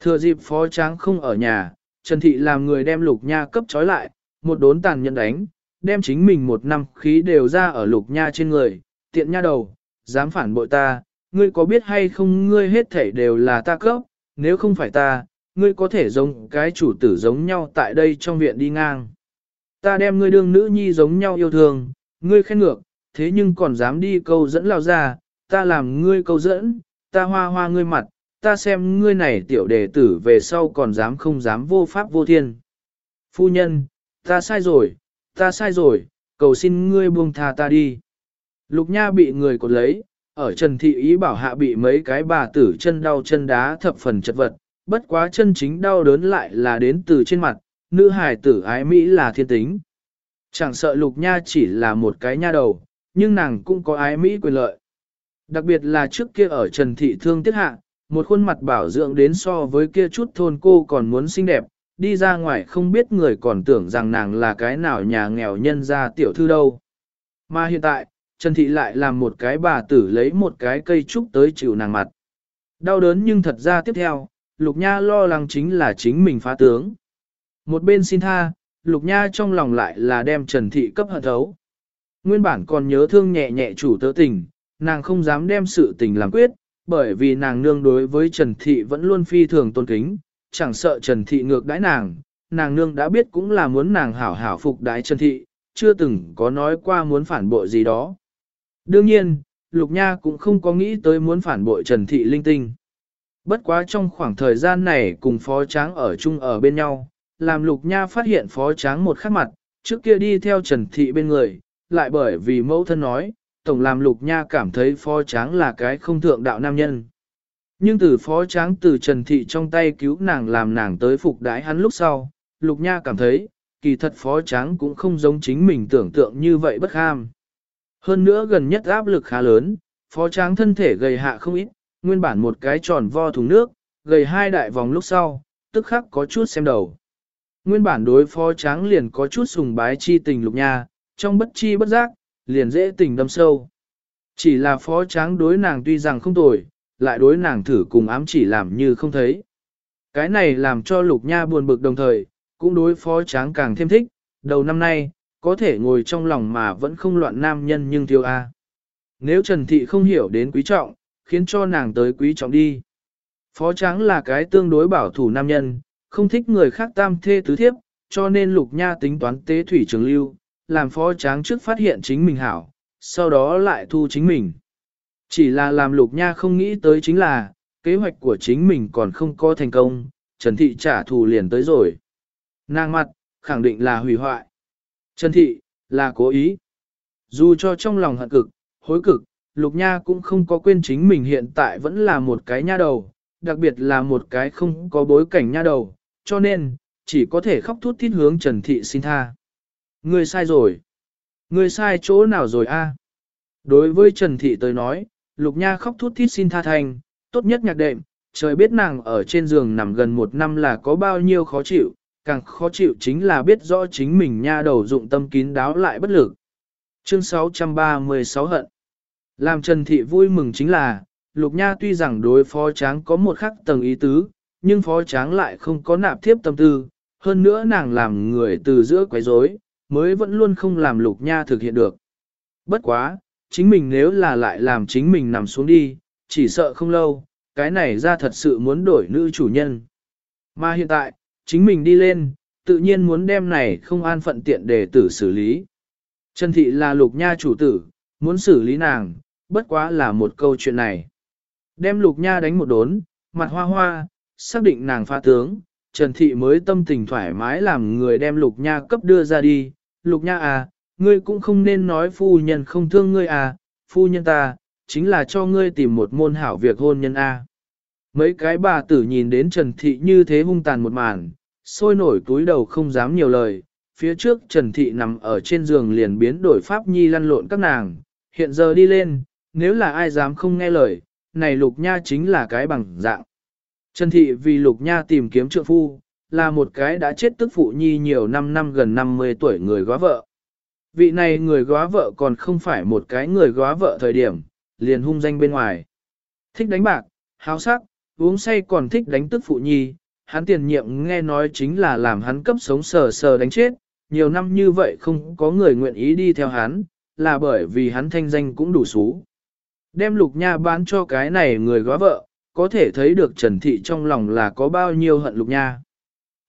Thừa dịp phó tráng không ở nhà, Trần Thị làm người đem lục nha cấp trói lại, một đốn tàn nhẫn đánh, đem chính mình một năm khí đều ra ở lục nha trên người, tiện nha đầu, dám phản bội ta, ngươi có biết hay không ngươi hết thể đều là ta cấp, nếu không phải ta, ngươi có thể giống cái chủ tử giống nhau tại đây trong viện đi ngang. Ta đem ngươi đương nữ nhi giống nhau yêu thương, ngươi khen ngược, thế nhưng còn dám đi câu dẫn lao ra, ta làm ngươi câu dẫn, ta hoa hoa ngươi mặt, ta xem ngươi này tiểu đệ tử về sau còn dám không dám vô pháp vô thiên. Phu nhân, ta sai rồi, ta sai rồi, cầu xin ngươi buông tha ta đi. Lục Nha bị người cột lấy, ở Trần Thị Ý bảo hạ bị mấy cái bà tử chân đau chân đá thập phần chật vật, bất quá chân chính đau đớn lại là đến từ trên mặt, nữ hài tử ái Mỹ là thiên tính. Chẳng sợ Lục Nha chỉ là một cái nha đầu, nhưng nàng cũng có ái Mỹ quyền lợi. Đặc biệt là trước kia ở Trần Thị Thương Tiết Hạ, một khuôn mặt bảo dưỡng đến so với kia chút thôn cô còn muốn xinh đẹp, đi ra ngoài không biết người còn tưởng rằng nàng là cái nào nhà nghèo nhân ra tiểu thư đâu. Mà hiện tại, Trần Thị lại làm một cái bà tử lấy một cái cây trúc tới chịu nàng mặt. Đau đớn nhưng thật ra tiếp theo, Lục Nha lo lắng chính là chính mình phá tướng. Một bên xin tha, Lục Nha trong lòng lại là đem Trần Thị cấp hận thấu. Nguyên bản còn nhớ thương nhẹ nhẹ chủ tớ tình, nàng không dám đem sự tình làm quyết, bởi vì nàng nương đối với Trần Thị vẫn luôn phi thường tôn kính, chẳng sợ Trần Thị ngược đãi nàng, nàng nương đã biết cũng là muốn nàng hảo hảo phục đái Trần Thị, chưa từng có nói qua muốn phản bội gì đó. Đương nhiên, Lục Nha cũng không có nghĩ tới muốn phản bội Trần Thị linh tinh. Bất quá trong khoảng thời gian này cùng Phó Tráng ở chung ở bên nhau, làm Lục Nha phát hiện Phó Tráng một khắc mặt, trước kia đi theo Trần Thị bên người, lại bởi vì mẫu thân nói, tổng làm Lục Nha cảm thấy Phó Tráng là cái không thượng đạo nam nhân. Nhưng từ Phó Tráng từ Trần Thị trong tay cứu nàng làm nàng tới phục đái hắn lúc sau, Lục Nha cảm thấy, kỳ thật Phó Tráng cũng không giống chính mình tưởng tượng như vậy bất ham. Hơn nữa gần nhất áp lực khá lớn, phó tráng thân thể gầy hạ không ít, nguyên bản một cái tròn vo thùng nước, gầy hai đại vòng lúc sau, tức khắc có chút xem đầu. Nguyên bản đối phó tráng liền có chút sùng bái chi tình lục nha, trong bất chi bất giác, liền dễ tình đâm sâu. Chỉ là phó tráng đối nàng tuy rằng không tồi, lại đối nàng thử cùng ám chỉ làm như không thấy. Cái này làm cho lục nha buồn bực đồng thời, cũng đối phó tráng càng thêm thích, đầu năm nay, có thể ngồi trong lòng mà vẫn không loạn nam nhân nhưng thiếu A. Nếu Trần Thị không hiểu đến quý trọng, khiến cho nàng tới quý trọng đi. Phó Tráng là cái tương đối bảo thủ nam nhân, không thích người khác tam thê tứ thiếp, cho nên Lục Nha tính toán tế thủy trường lưu, làm Phó Tráng trước phát hiện chính mình hảo, sau đó lại thu chính mình. Chỉ là làm Lục Nha không nghĩ tới chính là, kế hoạch của chính mình còn không có thành công, Trần Thị trả thù liền tới rồi. Nàng mặt, khẳng định là hủy hoại. Trần Thị, là cố ý. Dù cho trong lòng hận cực, hối cực, Lục Nha cũng không có quên chính mình hiện tại vẫn là một cái nha đầu, đặc biệt là một cái không có bối cảnh nha đầu, cho nên, chỉ có thể khóc thút thít hướng Trần Thị xin tha. Ngươi sai rồi. Ngươi sai chỗ nào rồi a? Đối với Trần Thị tới nói, Lục Nha khóc thút thít xin tha thành, tốt nhất nhạc đệm, trời biết nàng ở trên giường nằm gần một năm là có bao nhiêu khó chịu, càng khó chịu chính là biết rõ chính mình nha đầu dụng tâm kín đáo lại bất lực. Chương 636 hận Làm Trần Thị vui mừng chính là, Lục Nha tuy rằng đối phó tráng có một khắc tầng ý tứ, nhưng phó tráng lại không có nạp thiếp tâm tư, hơn nữa nàng làm người từ giữa quấy rối, mới vẫn luôn không làm Lục Nha thực hiện được. Bất quá, chính mình nếu là lại làm chính mình nằm xuống đi, chỉ sợ không lâu, cái này ra thật sự muốn đổi nữ chủ nhân. Mà hiện tại, chính mình đi lên, tự nhiên muốn đem này không an phận tiện để tử xử lý. Trần Thị là lục nha chủ tử, muốn xử lý nàng, bất quá là một câu chuyện này. Đem lục nha đánh một đốn, mặt hoa hoa, xác định nàng pha tướng, Trần Thị mới tâm tình thoải mái làm người đem lục nha cấp đưa ra đi. Lục nha à, ngươi cũng không nên nói phu nhân không thương ngươi à, phu nhân ta, chính là cho ngươi tìm một môn hảo việc hôn nhân A. Mấy cái bà tử nhìn đến Trần Thị như thế hung tàn một màn, sôi nổi túi đầu không dám nhiều lời, phía trước Trần Thị nằm ở trên giường liền biến đổi pháp nhi lăn lộn các nàng, hiện giờ đi lên, nếu là ai dám không nghe lời, này Lục Nha chính là cái bằng dạng. Trần Thị vì Lục Nha tìm kiếm trượng phu, là một cái đã chết tức phụ nhi nhiều năm năm gần 50 tuổi người góa vợ. Vị này người góa vợ còn không phải một cái người góa vợ thời điểm, liền hung danh bên ngoài. Thích đánh bạc, háo sắc, uống say còn thích đánh tức phụ nhi, hắn tiền nhiệm nghe nói chính là làm hắn cấp sống sờ sờ đánh chết, nhiều năm như vậy không có người nguyện ý đi theo hắn, là bởi vì hắn thanh danh cũng đủ xú. Đem lục nha bán cho cái này người góa vợ, có thể thấy được Trần Thị trong lòng là có bao nhiêu hận lục nha.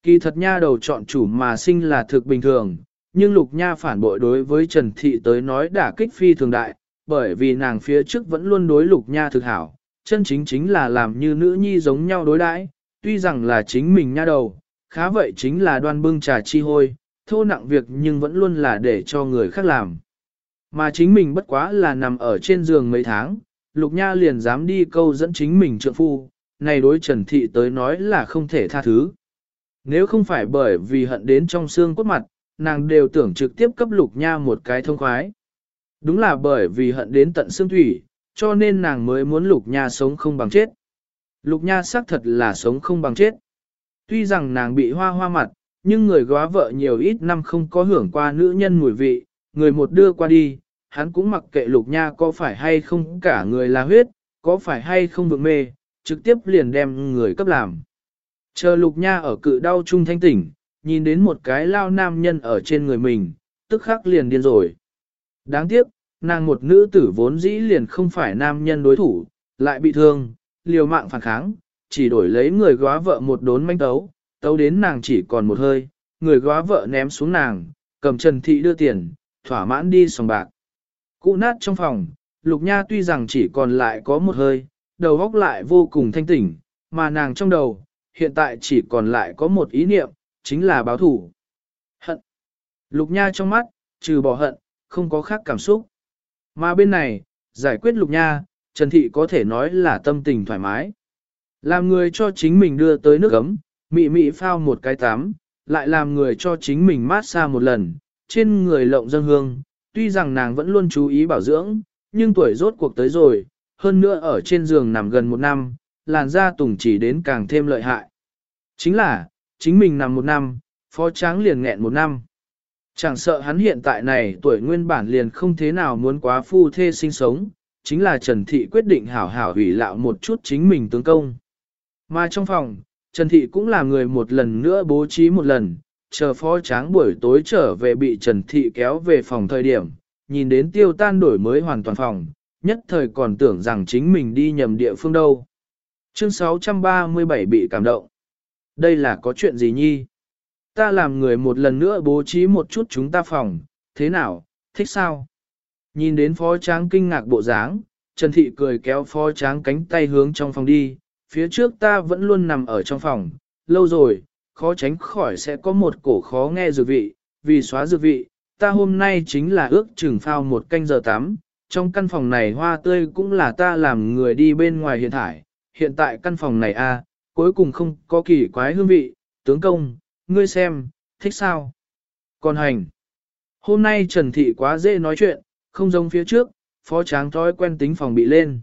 Kỳ thật nha đầu chọn chủ mà sinh là thực bình thường, nhưng lục nha phản bội đối với Trần Thị tới nói đả kích phi thường đại, bởi vì nàng phía trước vẫn luôn đối lục nha thực hảo, chân chính chính là làm như nữ nhi giống nhau đối đãi, tuy rằng là chính mình nha đầu, khá vậy chính là đoan bưng trà chi hôi, thô nặng việc nhưng vẫn luôn là để cho người khác làm. Mà chính mình bất quá là nằm ở trên giường mấy tháng, lục nha liền dám đi câu dẫn chính mình trượng phu, này đối Trần Thị tới nói là không thể tha thứ. Nếu không phải bởi vì hận đến trong xương cốt mặt, nàng đều tưởng trực tiếp cấp lục nha một cái thông khoái. Đúng là bởi vì hận đến tận xương thủy, cho nên nàng mới muốn lục nha sống không bằng chết. Lục nha xác thật là sống không bằng chết. Tuy rằng nàng bị hoa hoa mặt, nhưng người góa vợ nhiều ít năm không có hưởng qua nữ nhân mùi vị, người một đưa qua đi, hắn cũng mặc kệ lục nha có phải hay không cả người là huyết, có phải hay không vượng mê, trực tiếp liền đem người cấp làm. Chờ lục nha ở cự đau trung thanh tỉnh, nhìn đến một cái lao nam nhân ở trên người mình, tức khắc liền điên rồi. Đáng tiếc, nàng một nữ tử vốn dĩ liền không phải nam nhân đối thủ, lại bị thương, liều mạng phản kháng, chỉ đổi lấy người góa vợ một đốn manh tấu, tấu đến nàng chỉ còn một hơi, người góa vợ ném xuống nàng, cầm Trần Thị đưa tiền, thỏa mãn đi sòng bạc. Cụ nát trong phòng, Lục Nha tuy rằng chỉ còn lại có một hơi, đầu óc lại vô cùng thanh tỉnh, mà nàng trong đầu, hiện tại chỉ còn lại có một ý niệm, chính là báo thủ. Hận. Lục Nha trong mắt, trừ bỏ hận, không có khác cảm xúc. Mà bên này, giải quyết lục nha, Trần Thị có thể nói là tâm tình thoải mái. Làm người cho chính mình đưa tới nước ấm, mị mị phao một cái tắm, lại làm người cho chính mình mát xa một lần, trên người lộng dân hương, tuy rằng nàng vẫn luôn chú ý bảo dưỡng, nhưng tuổi rốt cuộc tới rồi, hơn nữa ở trên giường nằm gần một năm, làn da tùng chỉ đến càng thêm lợi hại. Chính là, chính mình nằm một năm, phó tráng liền nghẹn một năm. Chẳng sợ hắn hiện tại này tuổi nguyên bản liền không thế nào muốn quá phu thê sinh sống, chính là Trần Thị quyết định hảo hảo hủy lạo một chút chính mình tướng công. Mà trong phòng, Trần Thị cũng là người một lần nữa bố trí một lần, chờ phó tráng buổi tối trở về bị Trần Thị kéo về phòng thời điểm, nhìn đến tiêu tan đổi mới hoàn toàn phòng, nhất thời còn tưởng rằng chính mình đi nhầm địa phương đâu. Chương 637 bị cảm động. Đây là có chuyện gì nhi? ta làm người một lần nữa bố trí một chút chúng ta phòng, thế nào, thích sao? Nhìn đến phó tráng kinh ngạc bộ dáng, Trần Thị cười kéo phó tráng cánh tay hướng trong phòng đi, phía trước ta vẫn luôn nằm ở trong phòng, lâu rồi, khó tránh khỏi sẽ có một cổ khó nghe dược vị, vì xóa dược vị, ta hôm nay chính là ước chừng phao một canh giờ tắm, trong căn phòng này hoa tươi cũng là ta làm người đi bên ngoài hiện thải, hiện tại căn phòng này a cuối cùng không có kỳ quái hương vị, tướng công, ngươi xem, thích sao? Còn hành. Hôm nay Trần Thị quá dễ nói chuyện, không giống phía trước, phó tráng thói quen tính phòng bị lên.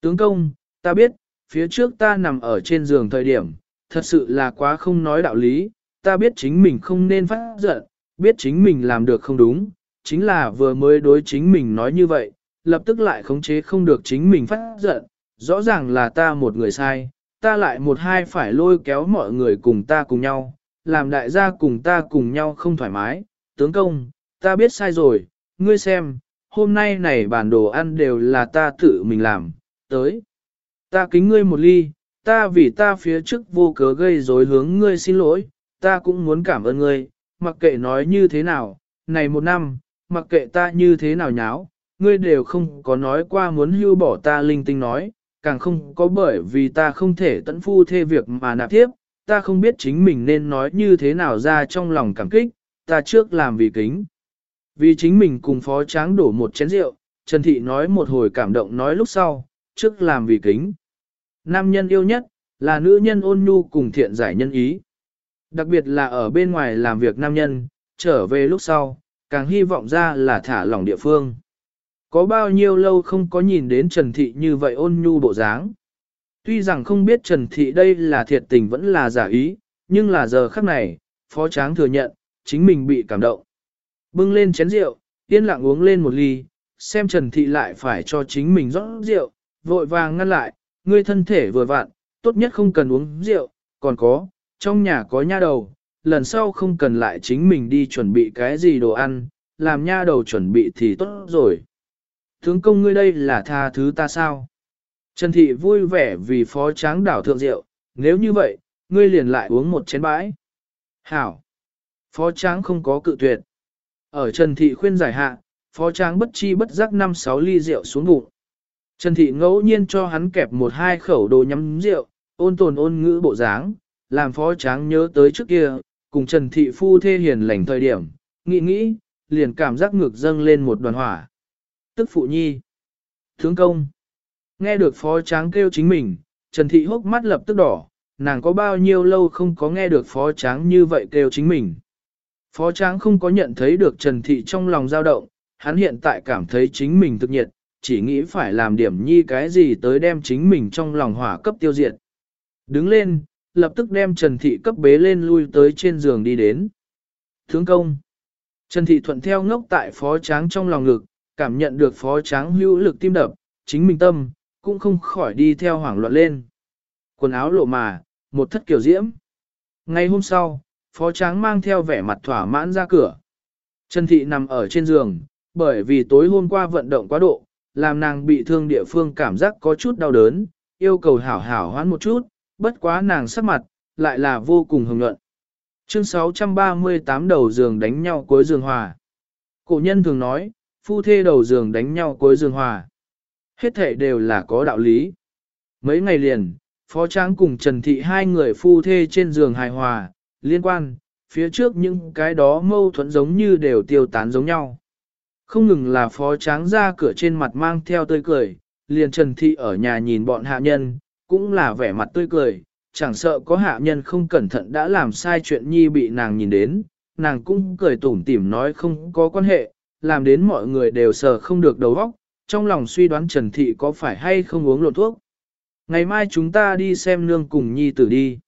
Tướng công, ta biết, phía trước ta nằm ở trên giường thời điểm, thật sự là quá không nói đạo lý, ta biết chính mình không nên phát giận, biết chính mình làm được không đúng, chính là vừa mới đối chính mình nói như vậy, lập tức lại khống chế không được chính mình phát giận, rõ ràng là ta một người sai, ta lại một hai phải lôi kéo mọi người cùng ta cùng nhau, làm đại gia cùng ta cùng nhau không thoải mái, tướng công, ta biết sai rồi, ngươi xem, hôm nay này bản đồ ăn đều là ta tự mình làm, tới. Ta kính ngươi một ly, ta vì ta phía trước vô cớ gây rối hướng ngươi xin lỗi, ta cũng muốn cảm ơn ngươi, mặc kệ nói như thế nào, này một năm, mặc kệ ta như thế nào nháo, ngươi đều không có nói qua muốn hưu bỏ ta linh tinh nói, càng không có bởi vì ta không thể tận phu thê việc mà nạp tiếp, ta không biết chính mình nên nói như thế nào ra trong lòng cảm kích, ta trước làm vì kính. Vì chính mình cùng phó tráng đổ một chén rượu, Trần Thị nói một hồi cảm động nói lúc sau, trước làm vì kính. Nam nhân yêu nhất, là nữ nhân ôn nhu cùng thiện giải nhân ý. Đặc biệt là ở bên ngoài làm việc nam nhân, trở về lúc sau, càng hy vọng ra là thả lỏng địa phương. Có bao nhiêu lâu không có nhìn đến Trần Thị như vậy ôn nhu bộ dáng. Tuy rằng không biết Trần Thị đây là thiệt tình vẫn là giả ý, nhưng là giờ khắc này, Phó Tráng thừa nhận, chính mình bị cảm động. Bưng lên chén rượu, yên lặng uống lên một ly, xem Trần Thị lại phải cho chính mình rót rượu, vội vàng ngăn lại, ngươi thân thể vừa vặn, tốt nhất không cần uống rượu, còn có, trong nhà có nha đầu, lần sau không cần lại chính mình đi chuẩn bị cái gì đồ ăn, làm nha đầu chuẩn bị thì tốt rồi. Thướng công ngươi đây là tha thứ ta sao? Trần Thị vui vẻ vì phó tráng đảo thượng rượu, nếu như vậy, ngươi liền lại uống một chén bãi. Hảo! Phó tráng không có cự tuyệt. Ở Trần Thị khuyên giải hạ, phó tráng bất chi bất giác năm sáu ly rượu xuống bụng. Trần Thị ngẫu nhiên cho hắn kẹp một hai khẩu đồ nhắm rượu, ôn tồn ôn ngữ bộ dáng, làm phó tráng nhớ tới trước kia, cùng Trần Thị phu thê hiền lành thời điểm, nghĩ nghĩ, liền cảm giác ngược dâng lên một đoàn hỏa. Tức phụ nhi. Thướng công. Nghe được phó tráng kêu chính mình, Trần Thị hốc mắt lập tức đỏ, nàng có bao nhiêu lâu không có nghe được phó tráng như vậy kêu chính mình. Phó tráng không có nhận thấy được Trần Thị trong lòng dao động, hắn hiện tại cảm thấy chính mình thực nhiệt, chỉ nghĩ phải làm điểm nhi cái gì tới đem chính mình trong lòng hỏa cấp tiêu diệt. Đứng lên, lập tức đem Trần Thị cấp bế lên lui tới trên giường đi đến. Thướng công. Trần Thị thuận theo ngốc tại phó tráng trong lòng ngực, cảm nhận được phó tráng hữu lực tim đập, chính mình tâm, cũng không khỏi đi theo hoảng loạn lên. Quần áo lộ mà, một thất kiểu diễm. Ngay hôm sau, phó tráng mang theo vẻ mặt thỏa mãn ra cửa. Trần Thị nằm ở trên giường, bởi vì tối hôm qua vận động quá độ, làm nàng bị thương địa phương cảm giác có chút đau đớn, yêu cầu hảo hảo hoán một chút, bất quá nàng sắc mặt, lại là vô cùng hồng nhuận. Chương 638 đầu giường đánh nhau cuối giường hòa. Cổ nhân thường nói, phu thê đầu giường đánh nhau cuối giường hòa. Hết thể đều là có đạo lý. Mấy ngày liền, Phó Tráng cùng Trần Thị hai người phu thê trên giường hài hòa, liên quan, phía trước những cái đó mâu thuẫn giống như đều tiêu tán giống nhau. Không ngừng là Phó Tráng ra cửa trên mặt mang theo tươi cười, liền Trần Thị ở nhà nhìn bọn hạ nhân, cũng là vẻ mặt tươi cười, chẳng sợ có hạ nhân không cẩn thận đã làm sai chuyện nhi bị nàng nhìn đến, nàng cũng cười tủm tỉm nói không có quan hệ, làm đến mọi người đều sờ không được đầu óc, trong lòng suy đoán Trần Thị có phải hay không uống lộn thuốc. Ngày mai chúng ta đi xem nương cùng nhi tử đi.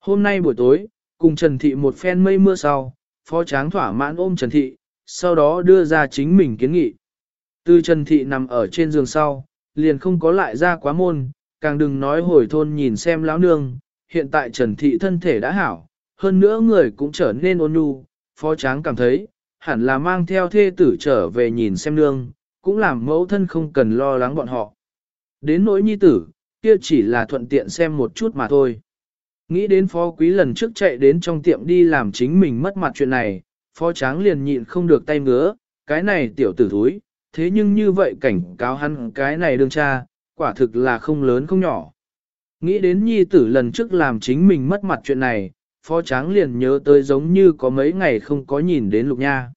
Hôm nay buổi tối, cùng Trần Thị một phen mây mưa sau, phó tráng thỏa mãn ôm Trần Thị, sau đó đưa ra chính mình kiến nghị. Từ Trần Thị nằm ở trên giường sau, liền không có lại ra quá môn, càng đừng nói hồi thôn nhìn xem lão nương, hiện tại Trần Thị thân thể đã hảo, hơn nữa người cũng trở nên ôn nhu, phó tráng cảm thấy, hẳn là mang theo thê tử trở về nhìn xem nương, cũng làm mẫu thân không cần lo lắng bọn họ. Đến nỗi nhi tử, kia chỉ là thuận tiện xem một chút mà thôi. Nghĩ đến phó quý lần trước chạy đến trong tiệm đi làm chính mình mất mặt chuyện này, phó tráng liền nhịn không được tay ngứa, cái này tiểu tử thúi, thế nhưng như vậy cảnh cáo hắn cái này đương cha, quả thực là không lớn không nhỏ. Nghĩ đến nhi tử lần trước làm chính mình mất mặt chuyện này, phó tráng liền nhớ tới giống như có mấy ngày không có nhìn đến lục nha.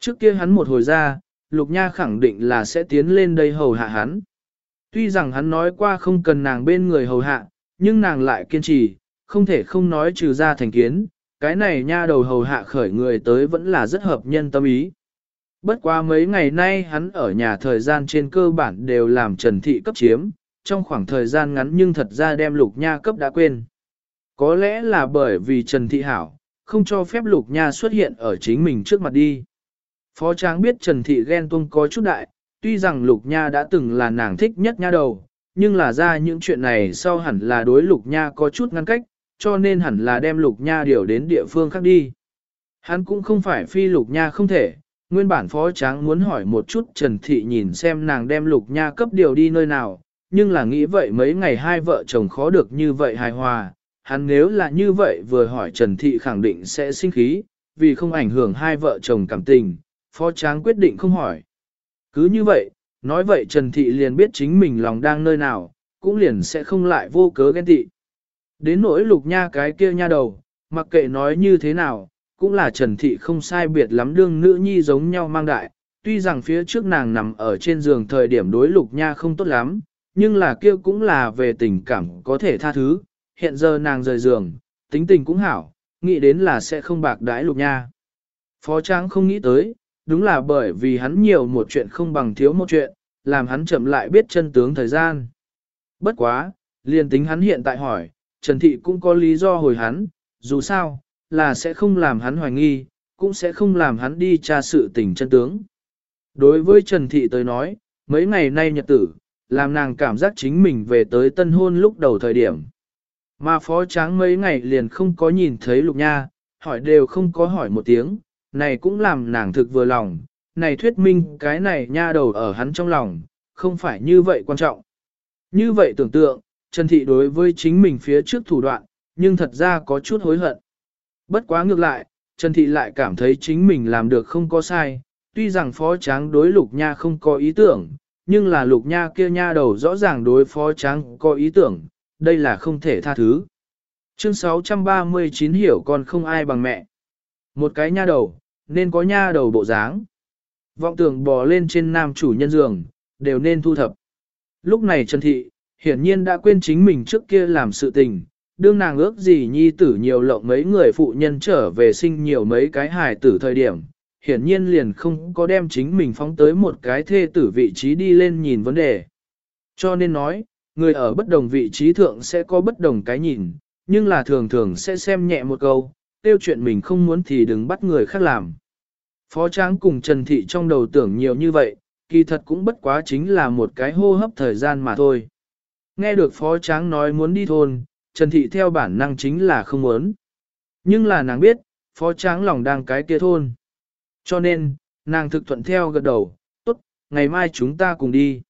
Trước kia hắn một hồi ra, lục nha khẳng định là sẽ tiến lên đây hầu hạ hắn. Tuy rằng hắn nói qua không cần nàng bên người hầu hạ, nhưng nàng lại kiên trì, không thể không nói trừ ra thành kiến, cái này nha đầu hầu hạ khởi người tới vẫn là rất hợp nhân tâm ý. Bất quá mấy ngày nay hắn ở nhà thời gian trên cơ bản đều làm Trần Thị cấp chiếm, trong khoảng thời gian ngắn nhưng thật ra đem lục nha cấp đã quên. Có lẽ là bởi vì Trần Thị Hảo, không cho phép lục nha xuất hiện ở chính mình trước mặt đi. Phó Tráng biết Trần Thị ghen tuông có chút đại, tuy rằng lục nha đã từng là nàng thích nhất nha đầu, nhưng là ra những chuyện này sau hẳn là đối lục nha có chút ngăn cách, cho nên hẳn là đem lục nha điều đến địa phương khác đi. Hắn cũng không phải phi lục nha không thể, nguyên bản phó tráng muốn hỏi một chút Trần Thị nhìn xem nàng đem lục nha cấp điều đi nơi nào, nhưng là nghĩ vậy mấy ngày hai vợ chồng khó được như vậy hài hòa, hắn nếu là như vậy vừa hỏi Trần Thị khẳng định sẽ sinh khí, vì không ảnh hưởng hai vợ chồng cảm tình, phó tráng quyết định không hỏi. Cứ như vậy, nói vậy Trần Thị liền biết chính mình lòng đang nơi nào, cũng liền sẽ không lại vô cớ ghen tị. Đến nỗi lục nha cái kia nha đầu, mặc kệ nói như thế nào, cũng là Trần Thị không sai biệt lắm đương nữ nhi giống nhau mang đại, tuy rằng phía trước nàng nằm ở trên giường thời điểm đối lục nha không tốt lắm, nhưng là kia cũng là về tình cảm có thể tha thứ, hiện giờ nàng rời giường, tính tình cũng hảo, nghĩ đến là sẽ không bạc đãi lục nha. Phó Trang không nghĩ tới, đúng là bởi vì hắn nhiều một chuyện không bằng thiếu một chuyện, làm hắn chậm lại biết chân tướng thời gian. Bất quá, liền tính hắn hiện tại hỏi, Trần Thị cũng có lý do hồi hắn, dù sao, là sẽ không làm hắn hoài nghi, cũng sẽ không làm hắn đi tra sự tình chân tướng. Đối với Trần Thị tới nói, mấy ngày nay nhật tử, làm nàng cảm giác chính mình về tới tân hôn lúc đầu thời điểm. Mà phó tráng mấy ngày liền không có nhìn thấy lục nha, hỏi đều không có hỏi một tiếng, này cũng làm nàng thực vừa lòng, này thuyết minh cái này nha đầu ở hắn trong lòng, không phải như vậy quan trọng. Như vậy tưởng tượng, Trần Thị đối với chính mình phía trước thủ đoạn, nhưng thật ra có chút hối hận. Bất quá ngược lại, Trần Thị lại cảm thấy chính mình làm được không có sai, tuy rằng phó tráng đối lục nha không có ý tưởng, nhưng là lục nha kia nha đầu rõ ràng đối phó tráng có ý tưởng, đây là không thể tha thứ. Chương 639 hiểu còn không ai bằng mẹ. Một cái nha đầu, nên có nha đầu bộ dáng. Vọng tưởng bò lên trên nam chủ nhân giường, đều nên thu thập. Lúc này Trần Thị, hiển nhiên đã quên chính mình trước kia làm sự tình, đương nàng ước gì nhi tử nhiều lộng mấy người phụ nhân trở về sinh nhiều mấy cái hài tử thời điểm, hiển nhiên liền không có đem chính mình phóng tới một cái thê tử vị trí đi lên nhìn vấn đề. Cho nên nói, người ở bất đồng vị trí thượng sẽ có bất đồng cái nhìn, nhưng là thường thường sẽ xem nhẹ một câu, tiêu chuyện mình không muốn thì đừng bắt người khác làm. Phó Tráng cùng Trần Thị trong đầu tưởng nhiều như vậy, kỳ thật cũng bất quá chính là một cái hô hấp thời gian mà thôi. Nghe được Phó Tráng nói muốn đi thôn, Trần Thị theo bản năng chính là không muốn. Nhưng là nàng biết, Phó Tráng lòng đang cái kia thôn. Cho nên, nàng thực thuận theo gật đầu, tốt, ngày mai chúng ta cùng đi.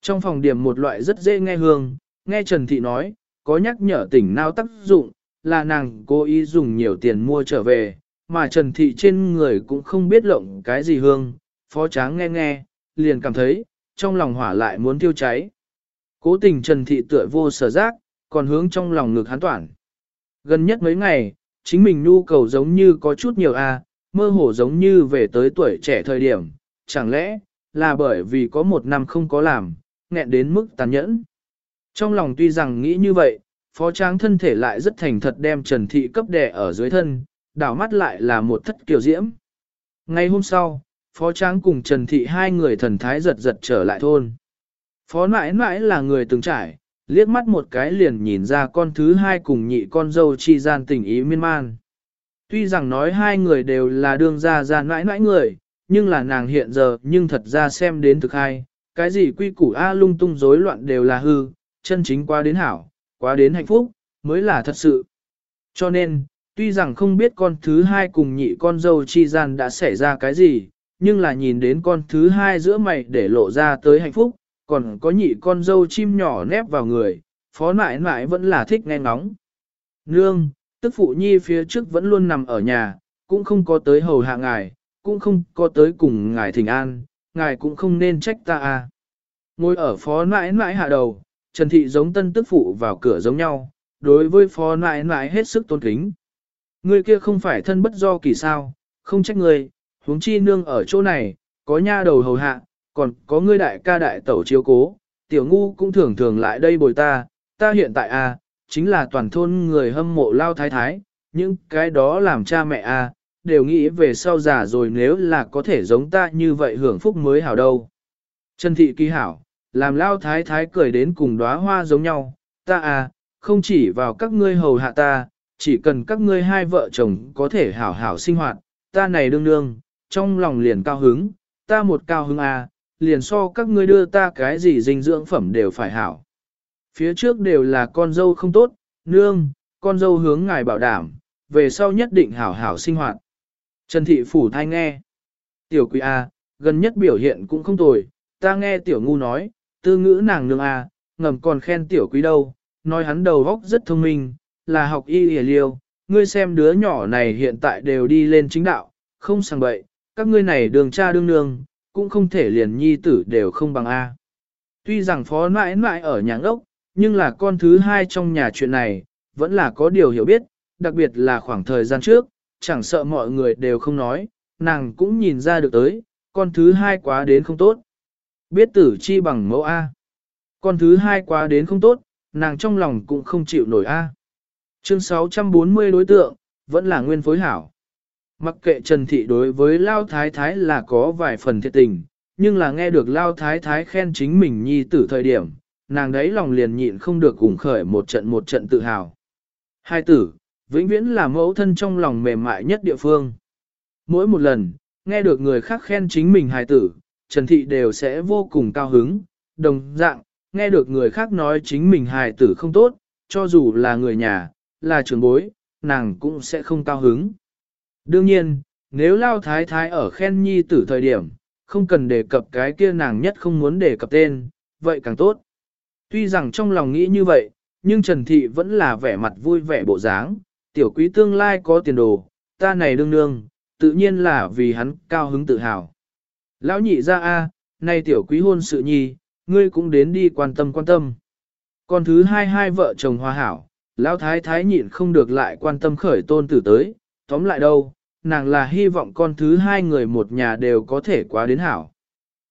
Trong phòng điểm một loại rất dễ nghe hương, nghe Trần Thị nói, có nhắc nhở tỉnh nào tác dụng, là nàng cố ý dùng nhiều tiền mua trở về, mà Trần Thị trên người cũng không biết lộng cái gì hương, phó tráng nghe nghe, liền cảm thấy, trong lòng hỏa lại muốn thiêu cháy. Cố tình Trần Thị tựa vô sở giác, còn hướng trong lòng ngực hắn toàn. Gần nhất mấy ngày, chính mình nhu cầu giống như có chút nhiều a, mơ hồ giống như về tới tuổi trẻ thời điểm, chẳng lẽ là bởi vì có một năm không có làm, nghẹn đến mức tàn nhẫn. Trong lòng tuy rằng nghĩ như vậy, phó tráng thân thể lại rất thành thật đem Trần Thị cấp đè ở dưới thân, đảo mắt lại là một thất kiểu diễm. Ngay hôm sau, phó tráng cùng Trần Thị hai người thần thái giật giật trở lại thôn. Phó nãi nãi là người từng trải, liếc mắt một cái liền nhìn ra con thứ hai cùng nhị con dâu chi gian tình ý miên man. Tuy rằng nói hai người đều là đương gia gia nãi nãi người, nhưng là nàng hiện giờ nhưng thật ra xem đến thực hai, cái gì quy củ A lung tung rối loạn đều là hư, chân chính quá đến hảo, quá đến hạnh phúc, mới là thật sự. Cho nên, tuy rằng không biết con thứ hai cùng nhị con dâu chi gian đã xảy ra cái gì, nhưng là nhìn đến con thứ hai giữa mày để lộ ra tới hạnh phúc, còn có nhị con dâu chim nhỏ nép vào người, phó nại nại vẫn là thích nghe ngóng. Nương, tức phụ nhi phía trước vẫn luôn nằm ở nhà, cũng không có tới hầu hạ ngài, cũng không có tới cùng ngài thỉnh an, ngài cũng không nên trách ta à. Ngồi ở phó nãi nãi hạ đầu, Trần Thị giống tân tức phụ vào cửa giống nhau, đối với phó nãi nãi hết sức tôn kính. Người kia không phải thân bất do kỳ sao, không trách người, huống chi nương ở chỗ này, có nha đầu hầu hạ, còn có ngươi đại ca đại tẩu chiếu cố, tiểu ngu cũng thường thường lại đây bồi ta, ta hiện tại à, chính là toàn thôn người hâm mộ lao thái thái, những cái đó làm cha mẹ à, đều nghĩ về sau già rồi nếu là có thể giống ta như vậy hưởng phúc mới hảo đâu. Trần thị kỳ hảo, làm lao thái thái cười đến cùng đóa hoa giống nhau, ta à, không chỉ vào các ngươi hầu hạ ta, chỉ cần các ngươi hai vợ chồng có thể hảo hảo sinh hoạt, ta này đương đương, trong lòng liền cao hứng, ta một cao hứng à, liền so các ngươi đưa ta cái gì dinh dưỡng phẩm đều phải hảo. Phía trước đều là con dâu không tốt, nương, con dâu hướng ngài bảo đảm, về sau nhất định hảo hảo sinh hoạt. Trần thị phủ thai nghe. Tiểu quý A, gần nhất biểu hiện cũng không tồi, ta nghe tiểu ngu nói, tư ngữ nàng nương A, ngầm còn khen tiểu quý đâu, nói hắn đầu óc rất thông minh, là học y hề liêu, ngươi xem đứa nhỏ này hiện tại đều đi lên chính đạo, không sang bậy, các ngươi này đường cha đương nương, cũng không thể liền nhi tử đều không bằng A. Tuy rằng phó mãi mãi ở nhà ốc, nhưng là con thứ hai trong nhà chuyện này, vẫn là có điều hiểu biết, đặc biệt là khoảng thời gian trước, chẳng sợ mọi người đều không nói, nàng cũng nhìn ra được tới, con thứ hai quá đến không tốt. Biết tử chi bằng mẫu A. Con thứ hai quá đến không tốt, nàng trong lòng cũng không chịu nổi A. Chương 640 đối tượng, vẫn là nguyên phối hảo. Mặc kệ Trần Thị đối với Lao Thái Thái là có vài phần thiệt tình, nhưng là nghe được Lao Thái Thái khen chính mình nhi tử thời điểm, nàng đấy lòng liền nhịn không được cùng khởi một trận một trận tự hào. Hai tử, vĩnh viễn là mẫu thân trong lòng mềm mại nhất địa phương. Mỗi một lần, nghe được người khác khen chính mình hài tử, Trần Thị đều sẽ vô cùng cao hứng, đồng dạng, nghe được người khác nói chính mình hài tử không tốt, cho dù là người nhà, là trưởng bối, nàng cũng sẽ không cao hứng. Đương nhiên, nếu Lao Thái Thái ở khen nhi tử thời điểm, không cần đề cập cái kia nàng nhất không muốn đề cập tên, vậy càng tốt. Tuy rằng trong lòng nghĩ như vậy, nhưng Trần Thị vẫn là vẻ mặt vui vẻ bộ dáng, tiểu quý tương lai có tiền đồ, ta này đương đương, tự nhiên là vì hắn cao hứng tự hào. Lão nhị ra a, nay tiểu quý hôn sự nhi, ngươi cũng đến đi quan tâm quan tâm. Còn thứ hai hai vợ chồng hòa hảo, lão thái thái nhịn không được lại quan tâm khởi tôn tử tới, tóm lại đâu, nàng là hy vọng con thứ hai người một nhà đều có thể quá đến hảo.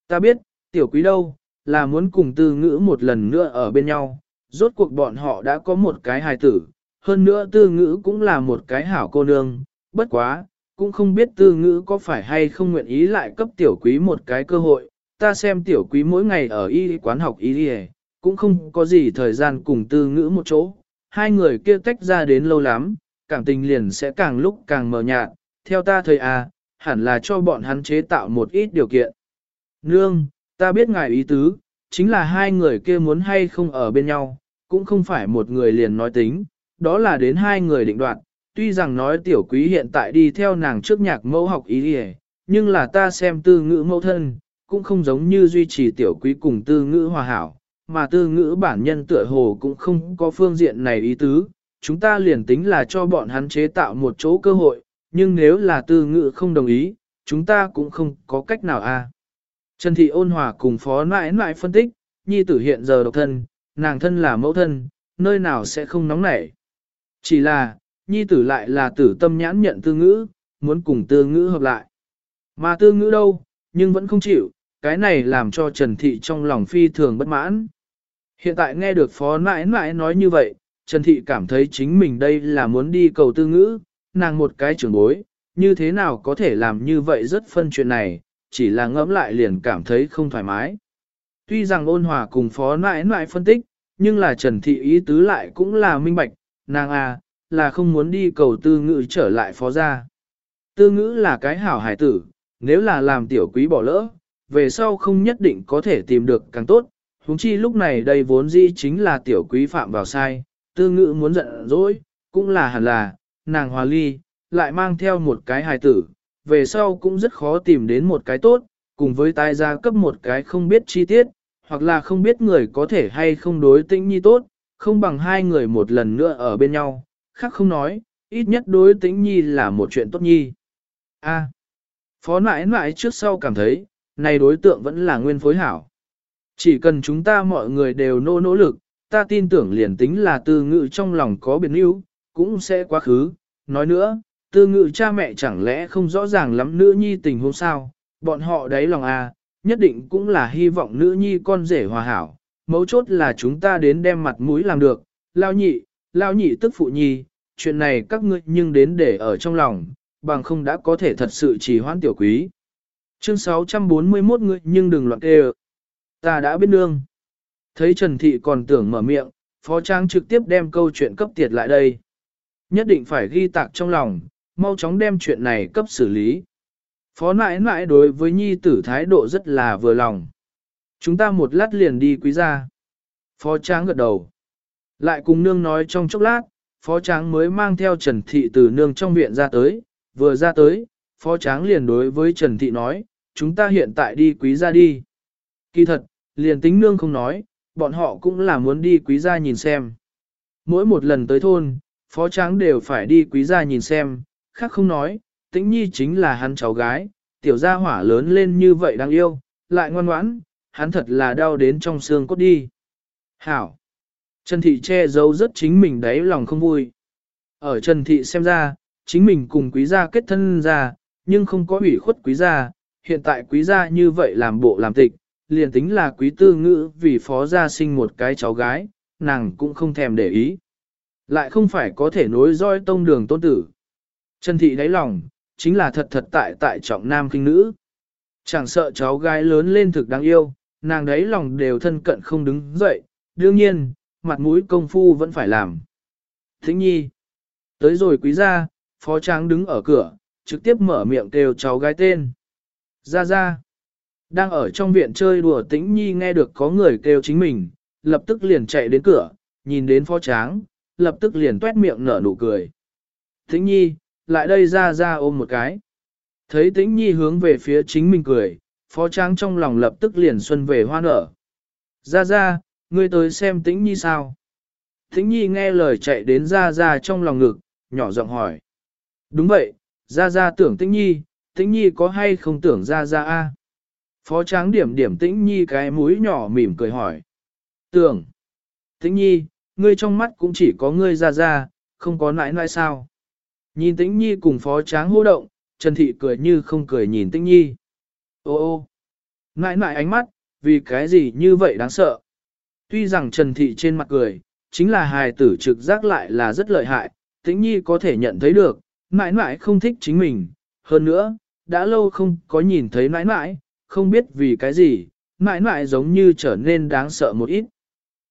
Ta biết, tiểu quý đâu, là muốn cùng tư ngữ một lần nữa ở bên nhau, rốt cuộc bọn họ đã có một cái hài tử, hơn nữa tư ngữ cũng là một cái hảo cô nương, bất quá, cũng không biết tư ngữ có phải hay không nguyện ý lại cấp tiểu quý một cái cơ hội, ta xem tiểu quý mỗi ngày ở y quán học y đi cũng không có gì thời gian cùng tư ngữ một chỗ, hai người kia tách ra đến lâu lắm, cảm tình liền sẽ càng lúc càng mờ nhạt, theo ta thời à, hẳn là cho bọn hắn chế tạo một ít điều kiện. Nương, ta biết ngài ý tứ, chính là hai người kia muốn hay không ở bên nhau, cũng không phải một người liền nói tính, đó là đến hai người định đoạt. Tuy rằng nói tiểu quý hiện tại đi theo nàng trước nhạc mẫu học ý đi nhưng là ta xem tư ngữ mẫu thân, cũng không giống như duy trì tiểu quý cùng tư ngữ hòa hảo, mà tư ngữ bản nhân tựa hồ cũng không có phương diện này ý tứ. Chúng ta liền tính là cho bọn hắn chế tạo một chỗ cơ hội, nhưng nếu là tư ngữ không đồng ý, chúng ta cũng không có cách nào a. Trần Thị ôn hòa cùng phó mãi mãi phân tích, nhi tử hiện giờ độc thân, nàng thân là mẫu thân, nơi nào sẽ không nóng nảy. Chỉ là, nhi tử lại là tử tâm nhãn nhận tư ngữ, muốn cùng tư ngữ hợp lại. Mà tư ngữ đâu, nhưng vẫn không chịu, cái này làm cho Trần Thị trong lòng phi thường bất mãn. Hiện tại nghe được phó mãi mãi nói như vậy, Trần Thị cảm thấy chính mình đây là muốn đi cầu tư ngữ, nàng một cái trưởng bối, như thế nào có thể làm như vậy rất phân chuyện này, chỉ là ngẫm lại liền cảm thấy không thoải mái. Tuy rằng ôn hòa cùng phó nãi nãi phân tích, nhưng là Trần Thị ý tứ lại cũng là minh bạch, nàng à, là không muốn đi cầu tư ngữ trở lại phó gia. Tư ngữ là cái hảo hải tử, nếu là làm tiểu quý bỏ lỡ, về sau không nhất định có thể tìm được càng tốt, huống chi lúc này đây vốn dĩ chính là tiểu quý phạm vào sai, tư ngữ muốn giận dỗi, cũng là hẳn là, nàng hòa ly, lại mang theo một cái hài tử, về sau cũng rất khó tìm đến một cái tốt, cùng với tai gia cấp một cái không biết chi tiết, hoặc là không biết người có thể hay không đối tĩnh nhi tốt, không bằng hai người một lần nữa ở bên nhau, khác không nói, ít nhất đối tĩnh nhi là một chuyện tốt nhi. A. À, phó nãi nãi trước sau cảm thấy, này đối tượng vẫn là nguyên phối hảo. Chỉ cần chúng ta mọi người đều nỗ nỗ lực, ta tin tưởng liền tính là tư ngự trong lòng có biến níu, cũng sẽ quá khứ. Nói nữa, tư ngự cha mẹ chẳng lẽ không rõ ràng lắm nữ nhi tình huống sao, bọn họ đáy lòng à, nhất định cũng là hy vọng nữ nhi con rể hòa hảo. Mấu chốt là chúng ta đến đem mặt mũi làm được, lao nhị, lao nhị tức phụ nhi, chuyện này các ngươi nhưng đến để ở trong lòng, bằng không đã có thể thật sự chỉ hoãn tiểu quý. Chương 641 ngươi nhưng đừng loạn kê Ta đã biết nương, Thấy Trần Thị còn tưởng mở miệng, Phó Trang trực tiếp đem câu chuyện cấp tiệt lại đây. Nhất định phải ghi tạc trong lòng, mau chóng đem chuyện này cấp xử lý. Phó nãi nãi đối với nhi tử thái độ rất là vừa lòng. Chúng ta một lát liền đi quý gia. Phó Tráng gật đầu. Lại cùng nương nói trong chốc lát, Phó Tráng mới mang theo Trần Thị từ nương trong viện ra tới, vừa ra tới, Phó Tráng liền đối với Trần Thị nói, chúng ta hiện tại đi quý gia đi. Kỳ thật, liền tính nương không nói, bọn họ cũng là muốn đi quý gia nhìn xem. Mỗi một lần tới thôn, Phó Tráng đều phải đi quý gia nhìn xem, khác không nói, tĩnh nhi chính là hắn cháu gái, tiểu gia hỏa lớn lên như vậy đáng yêu, lại ngoan ngoãn, hắn thật là đau đến trong xương cốt đi. Hảo! Trần Thị che giấu rất chính mình đấy lòng không vui. Ở Trần Thị xem ra, chính mình cùng quý gia kết thân ra, nhưng không có ủy khuất quý gia, hiện tại quý gia như vậy làm bộ làm tịch, liền tính là quý tư ngữ vì phó gia sinh một cái cháu gái, nàng cũng không thèm để ý. Lại không phải có thể nối roi tông đường tôn tử. Trần Thị đáy lòng, chính là thật thật tại tại trọng nam kinh nữ. Chẳng sợ cháu gái lớn lên thực đáng yêu, nàng đấy lòng đều thân cận không đứng dậy, đương nhiên, mặt mũi công phu vẫn phải làm. Thính nhi, tới rồi quý gia, phó tráng đứng ở cửa, trực tiếp mở miệng kêu cháu gái tên. Ra ra, đang ở trong viện chơi đùa tĩnh nhi nghe được có người kêu chính mình, lập tức liền chạy đến cửa, nhìn đến phó tráng, lập tức liền tuét miệng nở nụ cười. Tĩnh nhi, lại đây ra ra ôm một cái. Thấy tĩnh nhi hướng về phía chính mình cười, phó tráng trong lòng lập tức liền xuân về hoa nở. Ra ra, ngươi tới xem tĩnh nhi sao? Tĩnh nhi nghe lời chạy đến ra ra trong lòng ngực, nhỏ giọng hỏi. Đúng vậy, ra ra tưởng tĩnh nhi, tĩnh nhi có hay không tưởng ra ra a? Phó tráng điểm điểm tĩnh nhi cái mũi nhỏ mỉm cười hỏi. Tưởng. Tĩnh nhi, ngươi trong mắt cũng chỉ có ngươi ra ra, không có nãi nãi sao? Nhìn tĩnh nhi cùng phó tráng hô động, Trần Thị cười như không cười nhìn tĩnh nhi. Ô ô, nãi nãi ánh mắt, vì cái gì như vậy đáng sợ. Tuy rằng Trần Thị trên mặt cười, chính là hài tử trực giác lại là rất lợi hại, tĩnh nhi có thể nhận thấy được, nãi nãi không thích chính mình. Hơn nữa, đã lâu không có nhìn thấy nãi nãi, không biết vì cái gì, mãi mãi giống như trở nên đáng sợ một ít.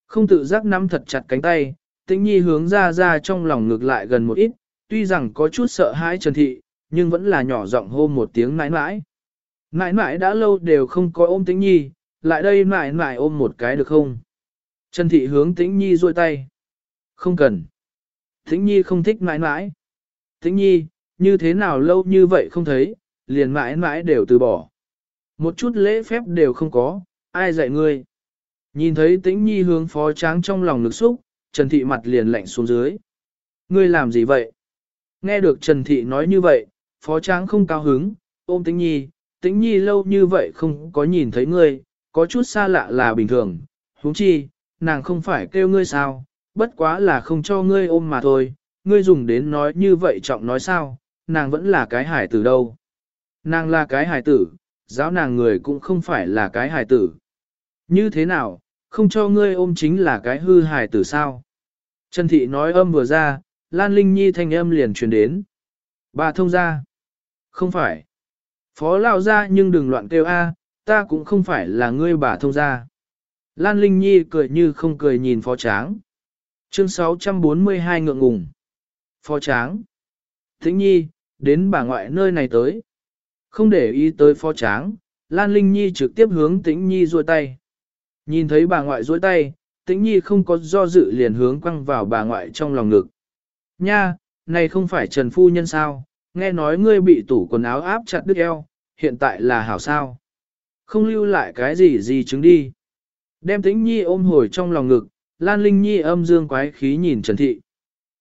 Không tự giác nắm thật chặt cánh tay, tĩnh nhi hướng ra ra trong lòng ngược lại gần một ít, tuy rằng có chút sợ hãi Trần Thị, nhưng vẫn là nhỏ giọng hô một tiếng mãi mãi mãi mãi đã lâu đều không có ôm tĩnh nhi, lại đây mãi mãi ôm một cái được không? Trần Thị hướng tĩnh nhi duỗi tay. Không cần. Tĩnh nhi không thích mãi mãi Tĩnh nhi, như thế nào lâu như vậy không thấy, liền mãi mãi đều từ bỏ. Một chút lễ phép đều không có, ai dạy ngươi. Nhìn thấy tĩnh nhi hướng phó tráng trong lòng lực xúc, Trần Thị mặt liền lạnh xuống dưới. Ngươi làm gì vậy? Nghe được Trần Thị nói như vậy, phó tráng không cao hứng, ôm tĩnh nhi, tĩnh nhi lâu như vậy không có nhìn thấy ngươi, có chút xa lạ là bình thường. huống chi, nàng không phải kêu ngươi sao, bất quá là không cho ngươi ôm mà thôi, ngươi dùng đến nói như vậy trọng nói sao, nàng vẫn là cái hải tử đâu. Nàng là cái hải tử, giáo nàng người cũng không phải là cái hài tử. Như thế nào, không cho ngươi ôm chính là cái hư hài tử sao? Trần Thị nói âm vừa ra, Lan Linh Nhi thanh âm liền truyền đến. Bà thông ra. Không phải. Phó lao ra nhưng đừng loạn kêu a, ta cũng không phải là ngươi bà thông ra. Lan Linh Nhi cười như không cười nhìn phó tráng. Chương 642 ngượng ngùng. Phó tráng. Thính Nhi, đến bà ngoại nơi này tới. Không để ý tới phó tráng, Lan Linh Nhi trực tiếp hướng Tĩnh Nhi duỗi tay. Nhìn thấy bà ngoại duỗi tay, Tĩnh Nhi không có do dự liền hướng quăng vào bà ngoại trong lòng ngực. Nha, này không phải Trần Phu Nhân sao, nghe nói ngươi bị tủ quần áo áp chặt đứt eo, hiện tại là hảo sao. Không lưu lại cái gì gì chứng đi. Đem Tĩnh Nhi ôm hồi trong lòng ngực, Lan Linh Nhi âm dương quái khí nhìn Trần Thị.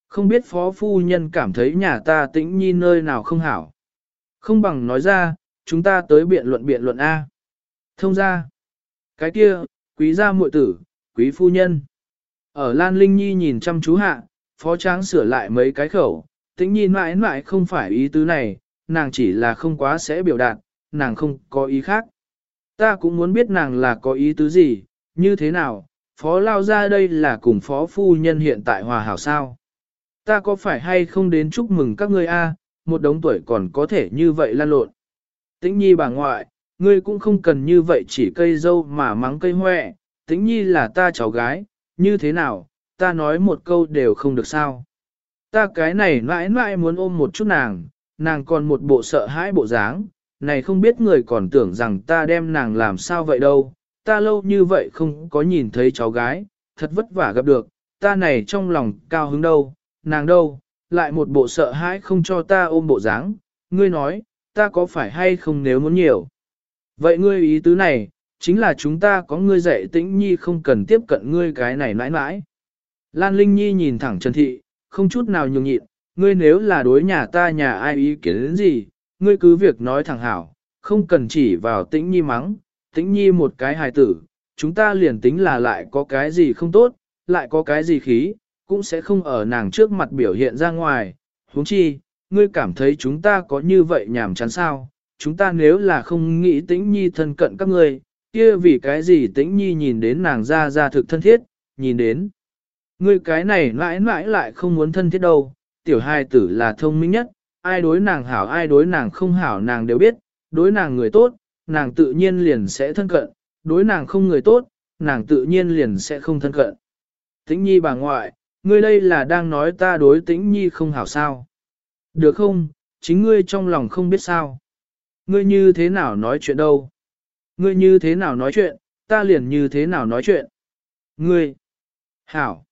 Không biết Phó Phu Nhân cảm thấy nhà ta Tĩnh Nhi nơi nào không hảo. Không bằng nói ra, chúng ta tới biện luận biện luận A. Thông ra. Cái kia, quý gia muội tử, quý phu nhân. Ở Lan Linh Nhi nhìn chăm chú hạ, phó tráng sửa lại mấy cái khẩu, tĩnh nhìn mãi mãi không phải ý tứ này, nàng chỉ là không quá sẽ biểu đạt, nàng không có ý khác. Ta cũng muốn biết nàng là có ý tứ gì, như thế nào, phó lao ra đây là cùng phó phu nhân hiện tại hòa hảo sao. Ta có phải hay không đến chúc mừng các ngươi a, một đống tuổi còn có thể như vậy lan lộn. Tĩnh nhi bà ngoại, ngươi cũng không cần như vậy chỉ cây dâu mà mắng cây hoẹ, tĩnh nhi là ta cháu gái, như thế nào, ta nói một câu đều không được sao. Ta cái này mãi mãi muốn ôm một chút nàng, nàng còn một bộ sợ hãi bộ dáng, này không biết người còn tưởng rằng ta đem nàng làm sao vậy đâu, ta lâu như vậy không có nhìn thấy cháu gái, thật vất vả gặp được, ta này trong lòng cao hứng đâu, nàng đâu, lại một bộ sợ hãi không cho ta ôm bộ dáng, ngươi nói, ta có phải hay không nếu muốn nhiều. Vậy ngươi ý tứ này, chính là chúng ta có ngươi dạy tĩnh nhi không cần tiếp cận ngươi cái này mãi mãi. Lan Linh Nhi nhìn thẳng Trần Thị, không chút nào nhường nhịn, ngươi nếu là đối nhà ta nhà ai ý kiến đến gì, ngươi cứ việc nói thẳng hảo, không cần chỉ vào tĩnh nhi mắng, tĩnh nhi một cái hài tử, chúng ta liền tính là lại có cái gì không tốt, lại có cái gì khí, cũng sẽ không ở nàng trước mặt biểu hiện ra ngoài, huống chi, ngươi cảm thấy chúng ta có như vậy nhảm chán sao, chúng ta nếu là không nghĩ tĩnh nhi thân cận các ngươi, kia vì cái gì tĩnh nhi nhìn đến nàng ra ra thực thân thiết, nhìn đến. Ngươi cái này mãi mãi lại không muốn thân thiết đâu, tiểu hai tử là thông minh nhất, ai đối nàng hảo ai đối nàng không hảo nàng đều biết, đối nàng người tốt, nàng tự nhiên liền sẽ thân cận, đối nàng không người tốt, nàng tự nhiên liền sẽ không thân cận. Tĩnh nhi bà ngoại, ngươi đây là đang nói ta đối tĩnh nhi không hảo sao. Được không, chính ngươi trong lòng không biết sao. Ngươi như thế nào nói chuyện đâu. Ngươi như thế nào nói chuyện, ta liền như thế nào nói chuyện. Ngươi, hảo,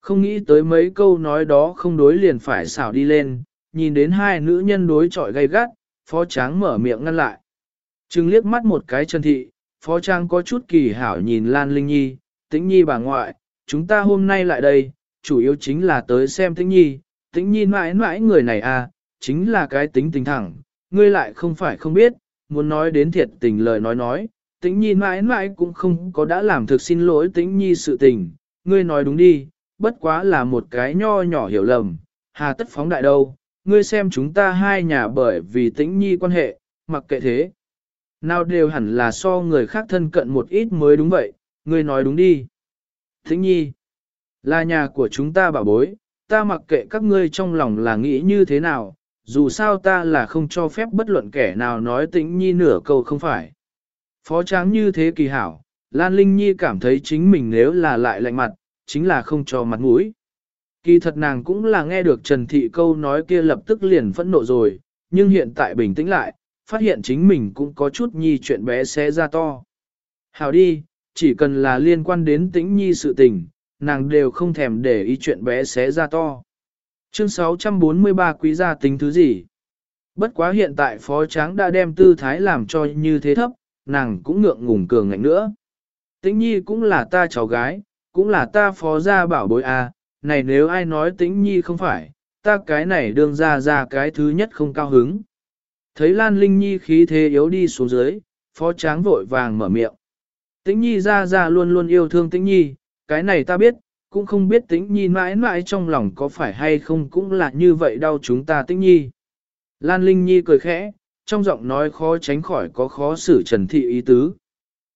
không nghĩ tới mấy câu nói đó không đối liền phải xảo đi lên, nhìn đến hai nữ nhân đối chọi gay gắt, phó tráng mở miệng ngăn lại. Trừng liếc mắt một cái chân thị, phó tráng có chút kỳ hảo nhìn Lan Linh Nhi, tĩnh nhi bà ngoại, chúng ta hôm nay lại đây, chủ yếu chính là tới xem tĩnh nhi, tĩnh nhi mãi mãi người này à, chính là cái tính tình thẳng, ngươi lại không phải không biết, muốn nói đến thiệt tình lời nói nói, tĩnh nhi mãi mãi cũng không có đã làm thực xin lỗi tĩnh nhi sự tình, ngươi nói đúng đi, bất quá là một cái nho nhỏ hiểu lầm, hà tất phóng đại đâu, ngươi xem chúng ta hai nhà bởi vì tĩnh nhi quan hệ, mặc kệ thế. Nào đều hẳn là so người khác thân cận một ít mới đúng vậy, ngươi nói đúng đi. Tĩnh nhi, là nhà của chúng ta bảo bối, ta mặc kệ các ngươi trong lòng là nghĩ như thế nào, dù sao ta là không cho phép bất luận kẻ nào nói tĩnh nhi nửa câu không phải. Phó tráng như thế kỳ hảo, Lan Linh Nhi cảm thấy chính mình nếu là lại lạnh mặt, chính là không cho mặt mũi. Kỳ thật nàng cũng là nghe được Trần Thị câu nói kia lập tức liền phẫn nộ rồi, nhưng hiện tại bình tĩnh lại, phát hiện chính mình cũng có chút nhi chuyện bé xé ra to. hảo đi, chỉ cần là liên quan đến tĩnh nhi sự tình, nàng đều không thèm để ý chuyện bé xé ra to. Chương 643 quý gia tính thứ gì? Bất quá hiện tại phó tráng đã đem tư thái làm cho như thế thấp, nàng cũng ngượng ngùng cường ngạnh nữa. Tĩnh nhi cũng là ta cháu gái, cũng là ta phó gia bảo bối à, này nếu ai nói tĩnh nhi không phải, ta cái này đương ra ra cái thứ nhất không cao hứng. Thấy Lan Linh Nhi khí thế yếu đi xuống dưới, phó tráng vội vàng mở miệng. Tĩnh Nhi ra ra luôn luôn yêu thương Tĩnh Nhi, cái này ta biết, cũng không biết Tĩnh Nhi mãi mãi trong lòng có phải hay không cũng là như vậy đau chúng ta Tĩnh Nhi. Lan Linh Nhi cười khẽ, trong giọng nói khó tránh khỏi có khó xử trần thị ý tứ.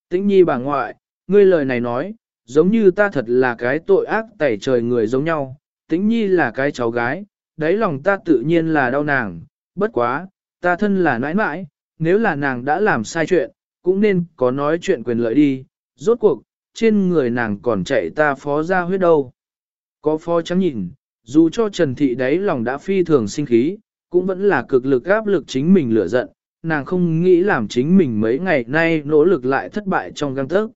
Tĩnh Nhi bà ngoại, ngươi lời này nói, giống như ta thật là cái tội ác tẩy trời người giống nhau, tĩnh nhi là cái cháu gái, đáy lòng ta tự nhiên là đau nàng, bất quá, ta thân là nãi nãi, nếu là nàng đã làm sai chuyện, cũng nên có nói chuyện quyền lợi đi, rốt cuộc, trên người nàng còn chạy ta phó ra huyết đâu. Có phó trắng nhìn, dù cho Trần Thị đáy lòng đã phi thường sinh khí, cũng vẫn là cực lực áp lực chính mình lửa giận, nàng không nghĩ làm chính mình mấy ngày nay nỗ lực lại thất bại trong găng tớc.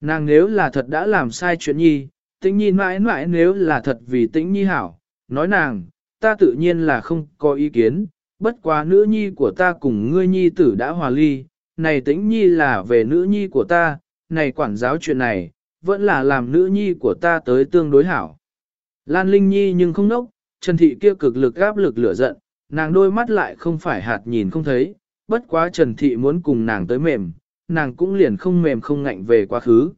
Nàng nếu là thật đã làm sai chuyện nhi, tĩnh nhi mãi mãi nếu là thật vì tĩnh nhi hảo, nói nàng, ta tự nhiên là không có ý kiến, bất quá nữ nhi của ta cùng ngươi nhi tử đã hòa ly, này tĩnh nhi là về nữ nhi của ta, này quản giáo chuyện này, vẫn là làm nữ nhi của ta tới tương đối hảo. Lan Linh Nhi nhưng không nốc, Trần Thị kia cực lực áp lực lửa giận, nàng đôi mắt lại không phải hạt nhìn không thấy, bất quá Trần Thị muốn cùng nàng tới mềm, nàng cũng liền không mềm không ngạnh về quá khứ.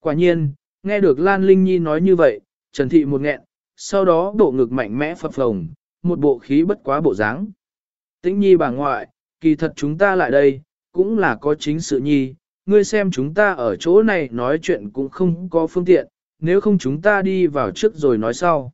Quả nhiên, nghe được Lan Linh Nhi nói như vậy, Trần Thị một nghẹn, sau đó bộ ngực mạnh mẽ phập phồng, một bộ khí bất quá bộ dáng. Tĩnh Nhi bà ngoại, kỳ thật chúng ta lại đây, cũng là có chính sự nhi, ngươi xem chúng ta ở chỗ này nói chuyện cũng không có phương tiện, nếu không chúng ta đi vào trước rồi nói sau.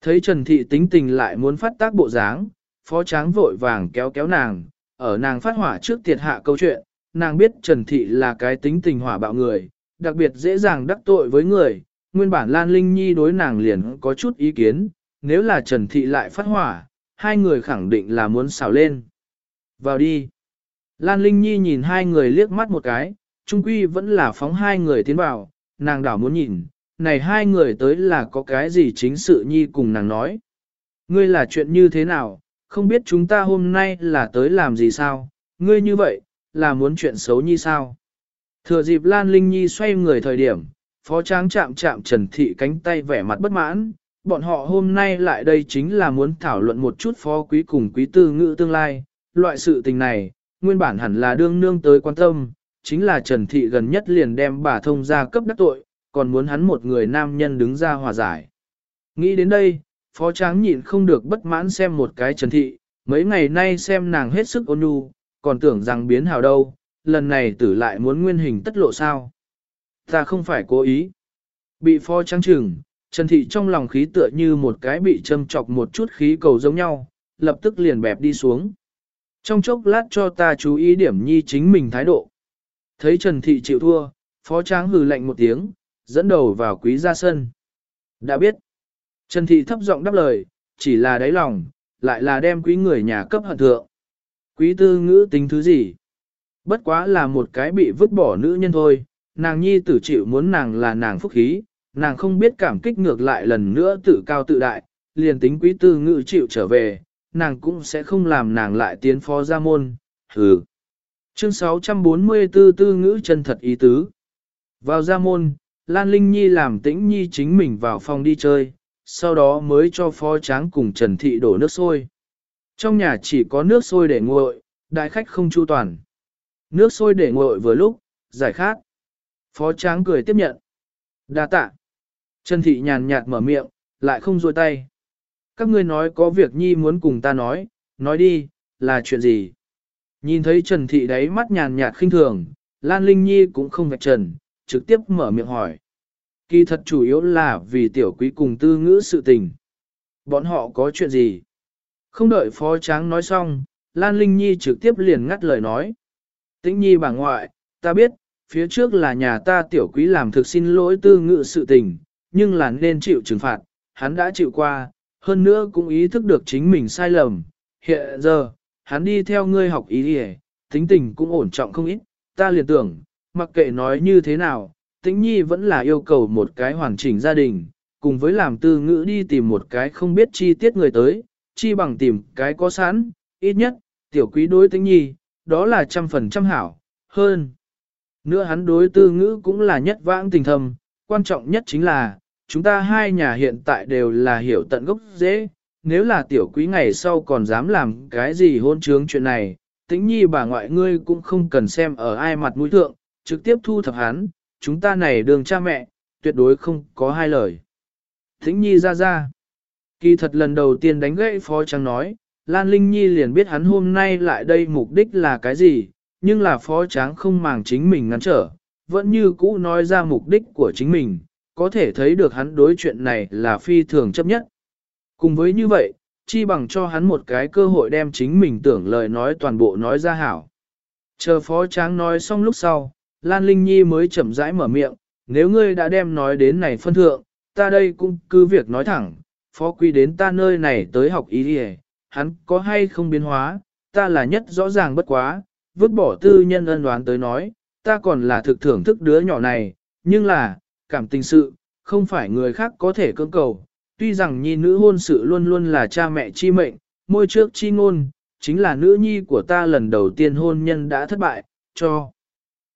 Thấy Trần Thị tính tình lại muốn phát tác bộ dáng, phó tráng vội vàng kéo kéo nàng, ở nàng phát hỏa trước tiệt hạ câu chuyện, nàng biết Trần Thị là cái tính tình hỏa bạo người, đặc biệt dễ dàng đắc tội với người, nguyên bản Lan Linh Nhi đối nàng liền có chút ý kiến, nếu là Trần Thị lại phát hỏa, hai người khẳng định là muốn xào lên. Vào đi. Lan Linh Nhi nhìn hai người liếc mắt một cái, trung quy vẫn là phóng hai người tiến vào, nàng đảo muốn nhìn, này hai người tới là có cái gì chính sự Nhi cùng nàng nói. Ngươi là chuyện như thế nào, không biết chúng ta hôm nay là tới làm gì sao, ngươi như vậy, là muốn chuyện xấu Nhi sao. Thừa dịp Lan Linh Nhi xoay người thời điểm, phó tráng chạm chạm Trần Thị cánh tay vẻ mặt bất mãn, bọn họ hôm nay lại đây chính là muốn thảo luận một chút phó quý cùng quý tư ngữ tương lai, loại sự tình này, nguyên bản hẳn là đương nương tới quan tâm, chính là Trần Thị gần nhất liền đem bà thông ra cấp đắc tội, còn muốn hắn một người nam nhân đứng ra hòa giải. Nghĩ đến đây, phó tráng nhịn không được bất mãn xem một cái Trần Thị, mấy ngày nay xem nàng hết sức ôn nhu, còn tưởng rằng biến hào đâu, lần này tử lại muốn nguyên hình tất lộ sao. Ta không phải cố ý. Bị phó tráng trừng, Trần Thị trong lòng khí tựa như một cái bị châm chọc một chút khí cầu giống nhau, lập tức liền bẹp đi xuống. Trong chốc lát cho ta chú ý điểm nhi chính mình thái độ. Thấy Trần Thị chịu thua, phó tráng hừ lạnh một tiếng, dẫn đầu vào quý gia sân. Đã biết. Trần Thị thấp giọng đáp lời, chỉ là đáy lòng, lại là đem quý người nhà cấp hận thượng. Quý tư ngữ tính thứ gì? Bất quá là một cái bị vứt bỏ nữ nhân thôi, nàng nhi tử chịu muốn nàng là nàng phúc khí, nàng không biết cảm kích ngược lại lần nữa tự cao tự đại, liền tính quý tư ngữ chịu trở về, nàng cũng sẽ không làm nàng lại tiến phó gia môn, hừ. Chương 644 tư ngữ chân thật ý tứ. Vào gia môn, Lan Linh Nhi làm tĩnh Nhi chính mình vào phòng đi chơi, sau đó mới cho phó tráng cùng Trần Thị đổ nước sôi. Trong nhà chỉ có nước sôi để nguội, đại khách không chu toàn. Nước sôi để nguội vừa lúc, giải khát. Phó tráng cười tiếp nhận. đa tạ. Trần Thị nhàn nhạt mở miệng, lại không rôi tay. Các ngươi nói có việc nhi muốn cùng ta nói, nói đi, là chuyện gì? Nhìn thấy Trần Thị đấy mắt nhàn nhạt khinh thường, Lan Linh Nhi cũng không vạch trần, trực tiếp mở miệng hỏi. Kỳ thật chủ yếu là vì tiểu quý cùng tư ngữ sự tình. Bọn họ có chuyện gì? Không đợi phó tráng nói xong, Lan Linh Nhi trực tiếp liền ngắt lời nói. Tĩnh Nhi bà ngoại, ta biết, phía trước là nhà ta tiểu quý làm thực xin lỗi tư ngữ sự tình, nhưng là nên chịu trừng phạt, hắn đã chịu qua, hơn nữa cũng ý thức được chính mình sai lầm. Hiện giờ, hắn đi theo ngươi học ý đi tính tình cũng ổn trọng không ít, ta liền tưởng, mặc kệ nói như thế nào, tĩnh nhi vẫn là yêu cầu một cái hoàn chỉnh gia đình, cùng với làm tư ngữ đi tìm một cái không biết chi tiết người tới, chi bằng tìm cái có sẵn, ít nhất, tiểu quý đối tĩnh nhi, đó là trăm phần trăm hảo, hơn. Nữa hắn đối tư ngữ cũng là nhất vãng tình thầm, quan trọng nhất chính là, chúng ta hai nhà hiện tại đều là hiểu tận gốc dễ, nếu là tiểu quý ngày sau còn dám làm cái gì hôn trướng chuyện này, tĩnh nhi bà ngoại ngươi cũng không cần xem ở ai mặt mũi thượng, trực tiếp thu thập hắn, chúng ta này đường cha mẹ, tuyệt đối không có hai lời. Tĩnh nhi ra ra. Kỳ thật lần đầu tiên đánh gãy phó trắng nói, Lan Linh Nhi liền biết hắn hôm nay lại đây mục đích là cái gì, nhưng là phó tráng không màng chính mình ngăn trở, vẫn như cũ nói ra mục đích của chính mình, có thể thấy được hắn đối chuyện này là phi thường chấp nhất. Cùng với như vậy, chi bằng cho hắn một cái cơ hội đem chính mình tưởng lời nói toàn bộ nói ra hảo. Chờ phó tráng nói xong lúc sau, Lan Linh Nhi mới chậm rãi mở miệng, nếu ngươi đã đem nói đến này phân thượng, ta đây cũng cứ việc nói thẳng, phó quy đến ta nơi này tới học ý đi hắn có hay không biến hóa, ta là nhất rõ ràng bất quá, vứt bỏ tư nhân ân đoán tới nói, ta còn là thực thưởng thức đứa nhỏ này, nhưng là, cảm tình sự, không phải người khác có thể cưỡng cầu. Tuy rằng nhi nữ hôn sự luôn luôn là cha mẹ chi mệnh, môi trước chi ngôn, chính là nữ nhi của ta lần đầu tiên hôn nhân đã thất bại, cho.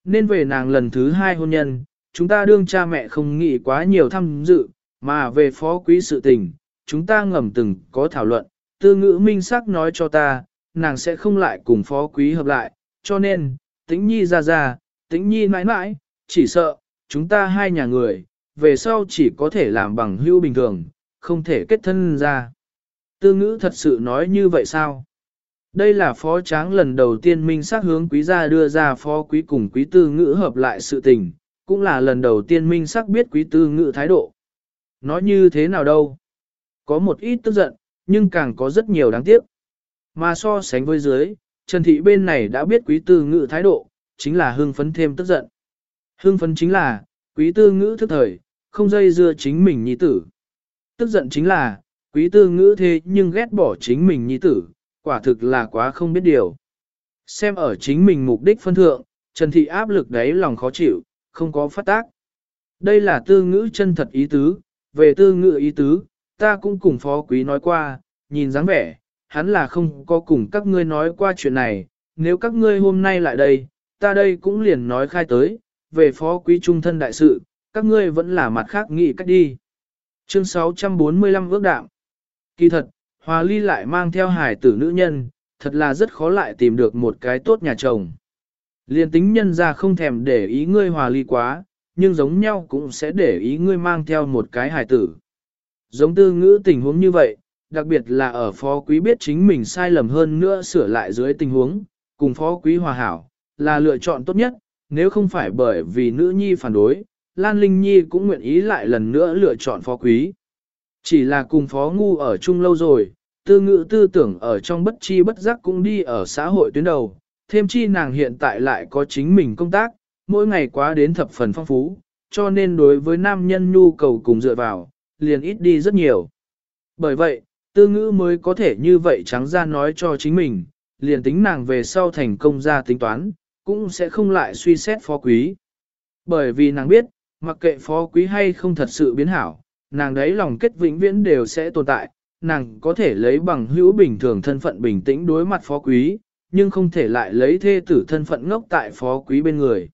Nên về nàng lần thứ hai hôn nhân, chúng ta đương cha mẹ không nghĩ quá nhiều tham dự, mà về phó quý sự tình, chúng ta ngầm từng có thảo luận, tư ngữ minh sắc nói cho ta, nàng sẽ không lại cùng phó quý hợp lại, cho nên, tĩnh nhi ra ra, tĩnh nhi mãi mãi, chỉ sợ, chúng ta hai nhà người, về sau chỉ có thể làm bằng hữu bình thường, không thể kết thân ra. Tư ngữ thật sự nói như vậy sao? Đây là phó tráng lần đầu tiên minh xác hướng quý gia đưa ra phó quý cùng quý tư ngữ hợp lại sự tình, cũng là lần đầu tiên minh xác biết quý tư ngữ thái độ. Nói như thế nào đâu? Có một ít tức giận, nhưng càng có rất nhiều đáng tiếc. Mà so sánh với dưới, Trần Thị bên này đã biết quý tư ngữ thái độ, chính là hưng phấn thêm tức giận. Hưng phấn chính là, quý tư ngữ thức thời, không dây dưa chính mình nhi tử. Tức giận chính là, quý tư ngữ thế nhưng ghét bỏ chính mình nhi tử, quả thực là quá không biết điều. Xem ở chính mình mục đích phân thượng, Trần Thị áp lực đấy lòng khó chịu, không có phát tác. Đây là tư ngữ chân thật ý tứ, về tư ngữ ý tứ, ta cũng cùng phó quý nói qua, nhìn dáng vẻ, hắn là không có cùng các ngươi nói qua chuyện này, nếu các ngươi hôm nay lại đây, ta đây cũng liền nói khai tới, về phó quý trung thân đại sự, các ngươi vẫn là mặt khác nghĩ cách đi. Chương 645 ước đạm. Kỳ thật, Hòa Ly lại mang theo hải tử nữ nhân, thật là rất khó lại tìm được một cái tốt nhà chồng. Liên tính nhân ra không thèm để ý ngươi Hòa Ly quá, nhưng giống nhau cũng sẽ để ý ngươi mang theo một cái hải tử. Giống tư ngữ tình huống như vậy, đặc biệt là ở phó quý biết chính mình sai lầm hơn nữa sửa lại dưới tình huống, cùng phó quý hòa hảo, là lựa chọn tốt nhất, nếu không phải bởi vì nữ nhi phản đối, Lan Linh Nhi cũng nguyện ý lại lần nữa lựa chọn phó quý. Chỉ là cùng phó ngu ở chung lâu rồi, tư ngữ tư tưởng ở trong bất chi bất giác cũng đi ở xã hội tuyến đầu, thêm chi nàng hiện tại lại có chính mình công tác, mỗi ngày quá đến thập phần phong phú, cho nên đối với nam nhân nhu cầu cùng dựa vào, liền ít đi rất nhiều. Bởi vậy, tư ngữ mới có thể như vậy trắng ra nói cho chính mình, liền tính nàng về sau thành công ra tính toán, cũng sẽ không lại suy xét phó quý. Bởi vì nàng biết, mặc kệ phó quý hay không thật sự biến hảo, nàng đấy lòng kết vĩnh viễn đều sẽ tồn tại, nàng có thể lấy bằng hữu bình thường thân phận bình tĩnh đối mặt phó quý, nhưng không thể lại lấy thê tử thân phận ngốc tại phó quý bên người.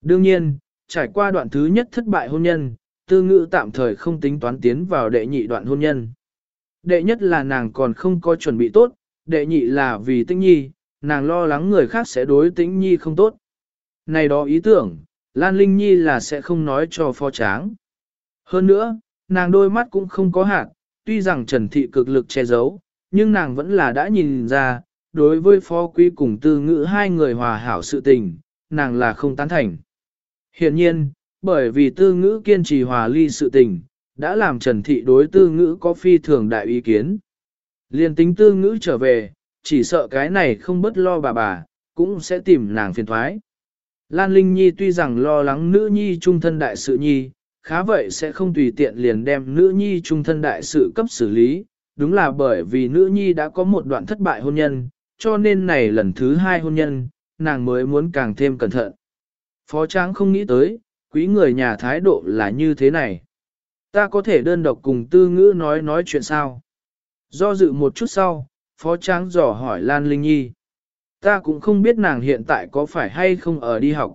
Đương nhiên, trải qua đoạn thứ nhất thất bại hôn nhân, tư ngữ tạm thời không tính toán tiến vào đệ nhị đoạn hôn nhân. Đệ nhất là nàng còn không có chuẩn bị tốt, đệ nhị là vì tinh nhi, nàng lo lắng người khác sẽ đối tĩnh nhi không tốt. Này đó ý tưởng, Lan Linh Nhi là sẽ không nói cho phó tráng. Hơn nữa, nàng đôi mắt cũng không có hạt, tuy rằng Trần Thị cực lực che giấu, nhưng nàng vẫn là đã nhìn ra, đối với phó quý cùng tư ngữ hai người hòa hảo sự tình, nàng là không tán thành. Hiện nhiên, bởi vì tư ngữ kiên trì hòa ly sự tình, đã làm Trần Thị đối tư ngữ có phi thường đại ý kiến. Liên tính tư ngữ trở về, chỉ sợ cái này không bất lo bà bà, cũng sẽ tìm nàng phiền thoái. Lan Linh Nhi tuy rằng lo lắng nữ nhi trung thân đại sự nhi, khá vậy sẽ không tùy tiện liền đem nữ nhi trung thân đại sự cấp xử lý, đúng là bởi vì nữ nhi đã có một đoạn thất bại hôn nhân, cho nên này lần thứ hai hôn nhân, nàng mới muốn càng thêm cẩn thận. Phó Tráng không nghĩ tới, quý người nhà thái độ là như thế này. Ta có thể đơn độc cùng tư ngữ nói nói chuyện sao? Do dự một chút sau, Phó Tráng dò hỏi Lan Linh Nhi. Ta cũng không biết nàng hiện tại có phải hay không ở đi học.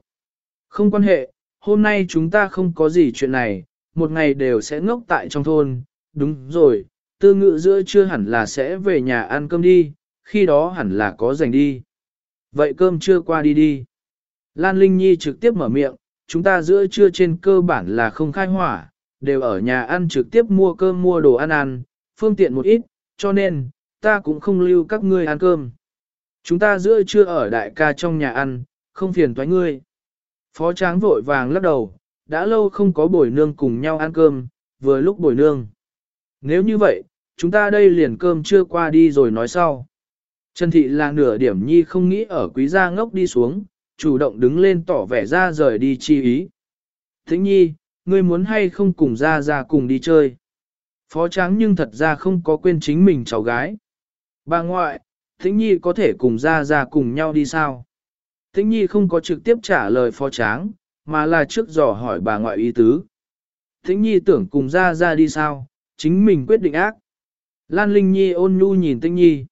Không quan hệ, hôm nay chúng ta không có gì chuyện này, một ngày đều sẽ ngốc tại trong thôn. Đúng rồi, tư ngự giữa chưa hẳn là sẽ về nhà ăn cơm đi, khi đó hẳn là có dành đi. Vậy cơm chưa qua đi đi. Lan Linh Nhi trực tiếp mở miệng, chúng ta giữa trưa trên cơ bản là không khai hỏa, đều ở nhà ăn trực tiếp mua cơm mua đồ ăn ăn, phương tiện một ít, cho nên, ta cũng không lưu các ngươi ăn cơm. Chúng ta giữa trưa ở đại ca trong nhà ăn, không phiền toái ngươi. Phó tráng vội vàng lắc đầu, đã lâu không có bồi nương cùng nhau ăn cơm, vừa lúc bồi nương. Nếu như vậy, chúng ta đây liền cơm chưa qua đi rồi nói sau. Trần Thị là nửa điểm nhi không nghĩ ở quý gia ngốc đi xuống, chủ động đứng lên tỏ vẻ ra rời đi chi ý. Thính nhi, ngươi muốn hay không cùng ra ra cùng đi chơi. Phó tráng nhưng thật ra không có quên chính mình cháu gái. Bà ngoại, Thính nhi có thể cùng ra ra cùng nhau đi sao? Thính nhi không có trực tiếp trả lời phó tráng, mà là trước dò hỏi bà ngoại ý tứ. Thính nhi tưởng cùng ra ra đi sao, chính mình quyết định ác. Lan Linh Nhi ôn nhu nhìn Tĩnh Nhi.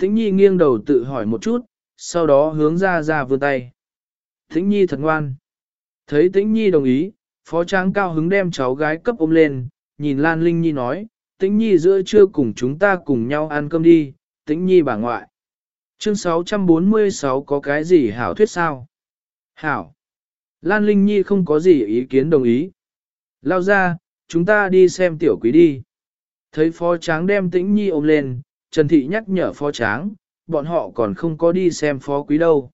Tĩnh Nhi nghiêng đầu tự hỏi một chút, sau đó hướng ra ra vươn tay. Tĩnh Nhi thật ngoan. Thấy Tĩnh Nhi đồng ý, phó tráng cao hứng đem cháu gái cấp ôm lên, nhìn Lan Linh Nhi nói, Tĩnh Nhi giữa trưa cùng chúng ta cùng nhau ăn cơm đi, Tĩnh Nhi bà ngoại. Chương 646 có cái gì hảo thuyết sao? Hảo. Lan Linh Nhi không có gì ý kiến đồng ý. Lao ra, chúng ta đi xem tiểu quý đi. Thấy phó tráng đem tĩnh nhi ôm lên, Trần Thị nhắc nhở phó tráng, bọn họ còn không có đi xem phó quý đâu.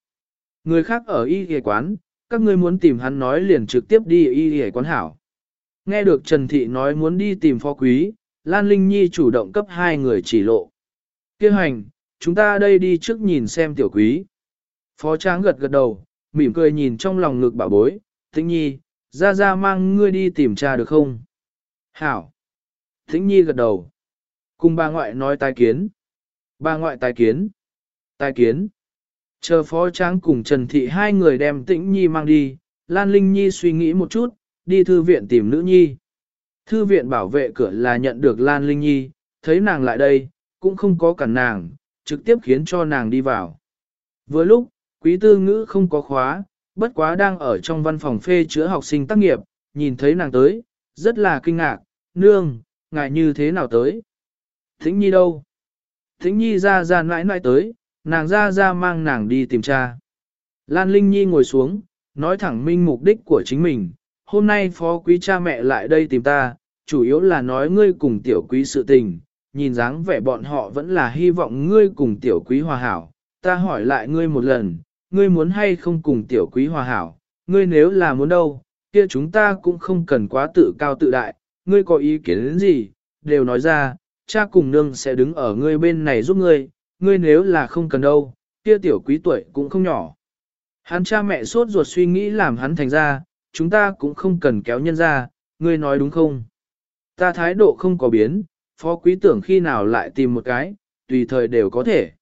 Người khác ở y ghề quán, các ngươi muốn tìm hắn nói liền trực tiếp đi y ghề quán hảo. Nghe được Trần Thị nói muốn đi tìm phó quý, Lan Linh Nhi chủ động cấp hai người chỉ lộ. Kêu hành, chúng ta đây đi trước nhìn xem tiểu quý. Phó tráng gật gật đầu, mỉm cười nhìn trong lòng ngực bảo bối, tĩnh nhi, ra ra mang ngươi đi tìm cha được không? Hảo. Thính nhi gật đầu. Cùng bà ngoại nói tai kiến. Bà ngoại tai kiến. Tai kiến. Chờ phó tráng cùng Trần Thị hai người đem tĩnh nhi mang đi, Lan Linh Nhi suy nghĩ một chút, đi thư viện tìm nữ nhi. Thư viện bảo vệ cửa là nhận được Lan Linh Nhi, thấy nàng lại đây, cũng không có cản nàng, trực tiếp khiến cho nàng đi vào. Vừa lúc, quý tư ngữ không có khóa, bất quá đang ở trong văn phòng phê chữa học sinh tác nghiệp, nhìn thấy nàng tới, rất là kinh ngạc, nương, ngài như thế nào tới? Thính nhi đâu? Thính nhi ra ra nãi nãi tới, nàng ra ra mang nàng đi tìm cha. Lan Linh Nhi ngồi xuống, nói thẳng minh mục đích của chính mình, hôm nay phó quý cha mẹ lại đây tìm ta, chủ yếu là nói ngươi cùng tiểu quý sự tình, nhìn dáng vẻ bọn họ vẫn là hy vọng ngươi cùng tiểu quý hòa hảo. Ta hỏi lại ngươi một lần, ngươi muốn hay không cùng tiểu quý hòa hảo, ngươi nếu là muốn đâu, kia chúng ta cũng không cần quá tự cao tự đại, ngươi có ý kiến đến gì, đều nói ra, cha cùng nương sẽ đứng ở ngươi bên này giúp ngươi, ngươi nếu là không cần đâu, kia tiểu quý tuổi cũng không nhỏ. Hắn cha mẹ sốt ruột suy nghĩ làm hắn thành ra, chúng ta cũng không cần kéo nhân ra, ngươi nói đúng không? Ta thái độ không có biến, phó quý tưởng khi nào lại tìm một cái, tùy thời đều có thể.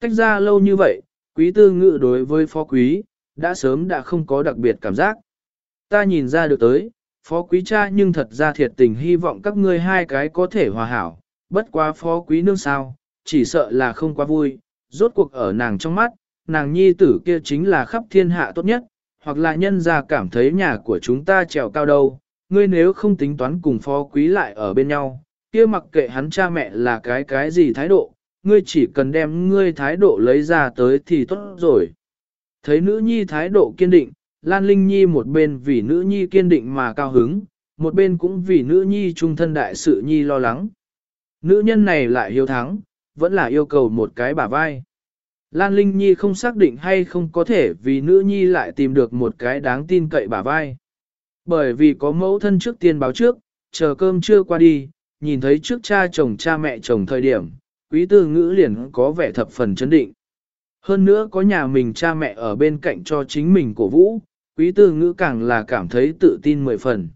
tách ra lâu như vậy, quý tư ngự đối với phó quý, đã sớm đã không có đặc biệt cảm giác. Ta nhìn ra được tới, phó quý cha nhưng thật ra thiệt tình hy vọng các ngươi hai cái có thể hòa hảo, bất quá phó quý nương sao, chỉ sợ là không quá vui, rốt cuộc ở nàng trong mắt, nàng nhi tử kia chính là khắp thiên hạ tốt nhất, hoặc là nhân ra cảm thấy nhà của chúng ta trèo cao đâu, ngươi nếu không tính toán cùng phó quý lại ở bên nhau, kia mặc kệ hắn cha mẹ là cái cái gì thái độ, ngươi chỉ cần đem ngươi thái độ lấy ra tới thì tốt rồi. Thấy nữ nhi thái độ kiên định, Lan Linh Nhi một bên vì nữ nhi kiên định mà cao hứng, một bên cũng vì nữ nhi trung thân đại sự nhi lo lắng. Nữ nhân này lại hiếu thắng, vẫn là yêu cầu một cái bả vai. Lan Linh Nhi không xác định hay không có thể vì nữ nhi lại tìm được một cái đáng tin cậy bả vai. Bởi vì có mẫu thân trước tiên báo trước, chờ cơm chưa qua đi, nhìn thấy trước cha chồng cha mẹ chồng thời điểm, quý tư ngữ liền có vẻ thập phần chấn định. Hơn nữa có nhà mình cha mẹ ở bên cạnh cho chính mình cổ vũ, quý tư ngữ càng là cảm thấy tự tin mười phần.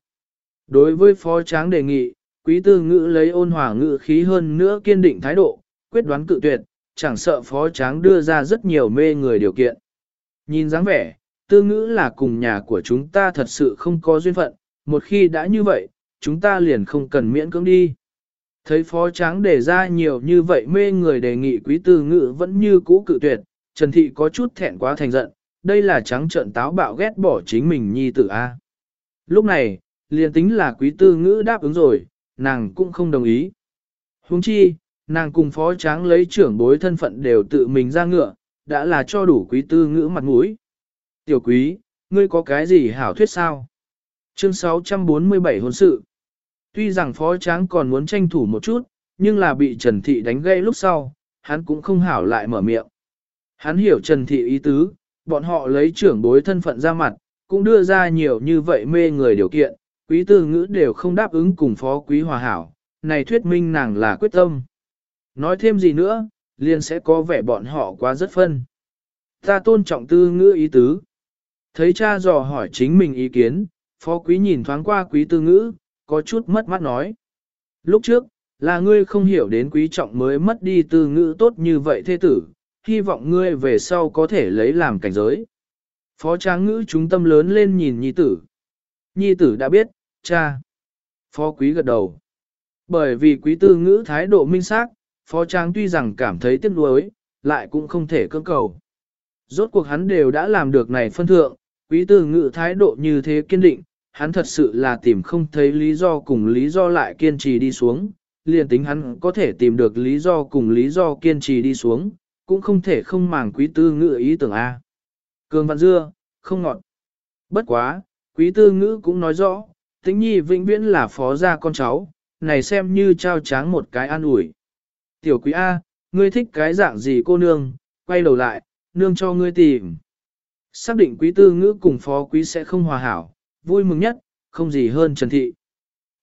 Đối với phó tráng đề nghị, quý tư ngữ lấy ôn hòa ngữ khí hơn nữa kiên định thái độ, quyết đoán cự tuyệt, chẳng sợ phó tráng đưa ra rất nhiều mê người điều kiện. Nhìn dáng vẻ, tư ngữ là cùng nhà của chúng ta thật sự không có duyên phận, một khi đã như vậy, chúng ta liền không cần miễn cưỡng đi. Thấy phó tráng đề ra nhiều như vậy mê người đề nghị quý tư ngữ vẫn như cũ cự tuyệt, Trần Thị có chút thẹn quá thành giận, đây là trắng trợn táo bạo ghét bỏ chính mình nhi tử A. Lúc này, liền tính là quý tư ngữ đáp ứng rồi, nàng cũng không đồng ý. Huống chi, nàng cùng phó tráng lấy trưởng bối thân phận đều tự mình ra ngựa, đã là cho đủ quý tư ngữ mặt mũi. Tiểu quý, ngươi có cái gì hảo thuyết sao? Chương 647 hôn sự. Tuy rằng phó tráng còn muốn tranh thủ một chút, nhưng là bị Trần Thị đánh gây lúc sau, hắn cũng không hảo lại mở miệng. Hắn hiểu Trần Thị ý tứ, bọn họ lấy trưởng bối thân phận ra mặt, cũng đưa ra nhiều như vậy mê người điều kiện, quý tư ngữ đều không đáp ứng cùng phó quý hòa hảo, này thuyết minh nàng là quyết tâm. Nói thêm gì nữa, liền sẽ có vẻ bọn họ quá rất phân. Ta tôn trọng tư ngữ ý tứ. Thấy cha dò hỏi chính mình ý kiến, phó quý nhìn thoáng qua quý tư ngữ, có chút mất mắt nói. Lúc trước, là ngươi không hiểu đến quý trọng mới mất đi tư ngữ tốt như vậy thế tử, hy vọng ngươi về sau có thể lấy làm cảnh giới. Phó tráng ngữ chúng tâm lớn lên nhìn nhi tử. Nhi tử đã biết, cha. Phó quý gật đầu. Bởi vì quý tư ngữ thái độ minh xác, phó tráng tuy rằng cảm thấy tiếc nuối, lại cũng không thể cưỡng cầu. Rốt cuộc hắn đều đã làm được này phân thượng, quý tư ngự thái độ như thế kiên định, hắn thật sự là tìm không thấy lý do cùng lý do lại kiên trì đi xuống, liền tính hắn có thể tìm được lý do cùng lý do kiên trì đi xuống, cũng không thể không màng quý tư ngữ ý tưởng A. Cường văn dưa, không ngọt. Bất quá, quý tư ngữ cũng nói rõ, tính nhi vĩnh viễn là phó gia con cháu, này xem như trao tráng một cái an ủi. Tiểu quý A, ngươi thích cái dạng gì cô nương, quay đầu lại, nương cho ngươi tìm. Xác định quý tư ngữ cùng phó quý sẽ không hòa hảo, vui mừng nhất, không gì hơn Trần Thị.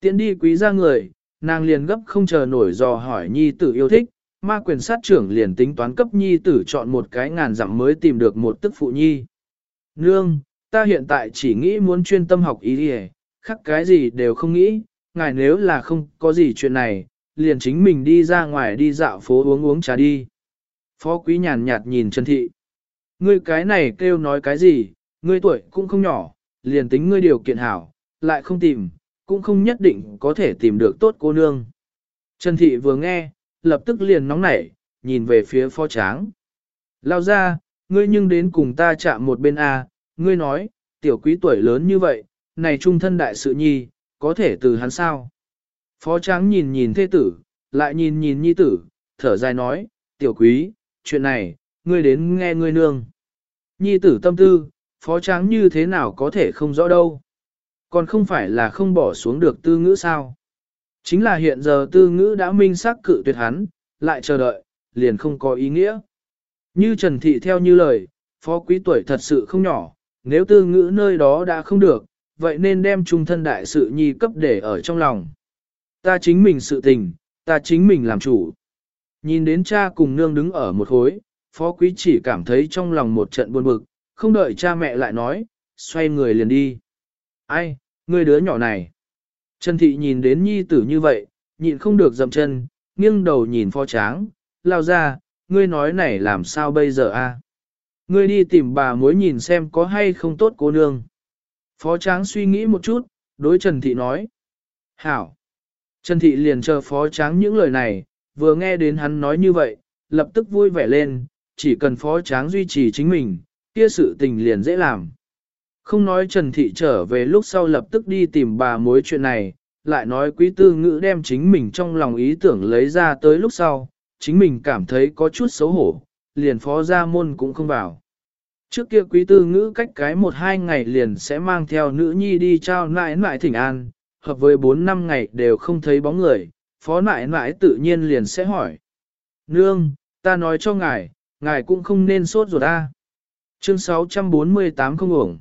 Tiến đi quý ra người, nàng liền gấp không chờ nổi dò hỏi nhi tử yêu thích, ma quyền sát trưởng liền tính toán cấp nhi tử chọn một cái ngàn dặm mới tìm được một tức phụ nhi. Nương, Ta hiện tại chỉ nghĩ muốn chuyên tâm học ý đi khác cái gì đều không nghĩ, ngài nếu là không có gì chuyện này, liền chính mình đi ra ngoài đi dạo phố uống uống trà đi. Phó quý nhàn nhạt nhìn Trần Thị. Ngươi cái này kêu nói cái gì, ngươi tuổi cũng không nhỏ, liền tính ngươi điều kiện hảo, lại không tìm, cũng không nhất định có thể tìm được tốt cô nương. Trần Thị vừa nghe, lập tức liền nóng nảy, nhìn về phía phó tráng. Lao ra, ngươi nhưng đến cùng ta chạm một bên A, ngươi nói, tiểu quý tuổi lớn như vậy, này trung thân đại sự nhi, có thể từ hắn sao? Phó tráng nhìn nhìn thê tử, lại nhìn nhìn nhi tử, thở dài nói, tiểu quý, chuyện này, ngươi đến nghe ngươi nương. Nhi tử tâm tư, phó tráng như thế nào có thể không rõ đâu. Còn không phải là không bỏ xuống được tư ngữ sao. Chính là hiện giờ tư ngữ đã minh xác cự tuyệt hắn, lại chờ đợi, liền không có ý nghĩa. Như Trần Thị theo như lời, phó quý tuổi thật sự không nhỏ, nếu tư ngữ nơi đó đã không được, vậy nên đem trung thân đại sự nhi cấp để ở trong lòng. Ta chính mình sự tình, ta chính mình làm chủ. Nhìn đến cha cùng nương đứng ở một khối, phó quý chỉ cảm thấy trong lòng một trận buồn bực, không đợi cha mẹ lại nói, xoay người liền đi. Ai, người đứa nhỏ này. Trần thị nhìn đến nhi tử như vậy, nhịn không được dậm chân, nghiêng đầu nhìn phó tráng, lao ra, ngươi nói này làm sao bây giờ a? Ngươi đi tìm bà mối nhìn xem có hay không tốt cô nương. Phó tráng suy nghĩ một chút, đối Trần Thị nói. Hảo. Trần Thị liền chờ phó tráng những lời này, vừa nghe đến hắn nói như vậy, lập tức vui vẻ lên, chỉ cần phó tráng duy trì chính mình, kia sự tình liền dễ làm. Không nói Trần Thị trở về lúc sau lập tức đi tìm bà mối chuyện này, lại nói quý tư ngữ đem chính mình trong lòng ý tưởng lấy ra tới lúc sau, chính mình cảm thấy có chút xấu hổ, liền phó ra môn cũng không vào. Trước kia quý tư ngữ cách cái một hai ngày liền sẽ mang theo nữ nhi đi trao nãi nãi thỉnh an, hợp với bốn năm ngày đều không thấy bóng người, phó nại nại tự nhiên liền sẽ hỏi. Nương, ta nói cho ngài, ngài cũng không nên sốt ruột ta. Chương 648 không ổng.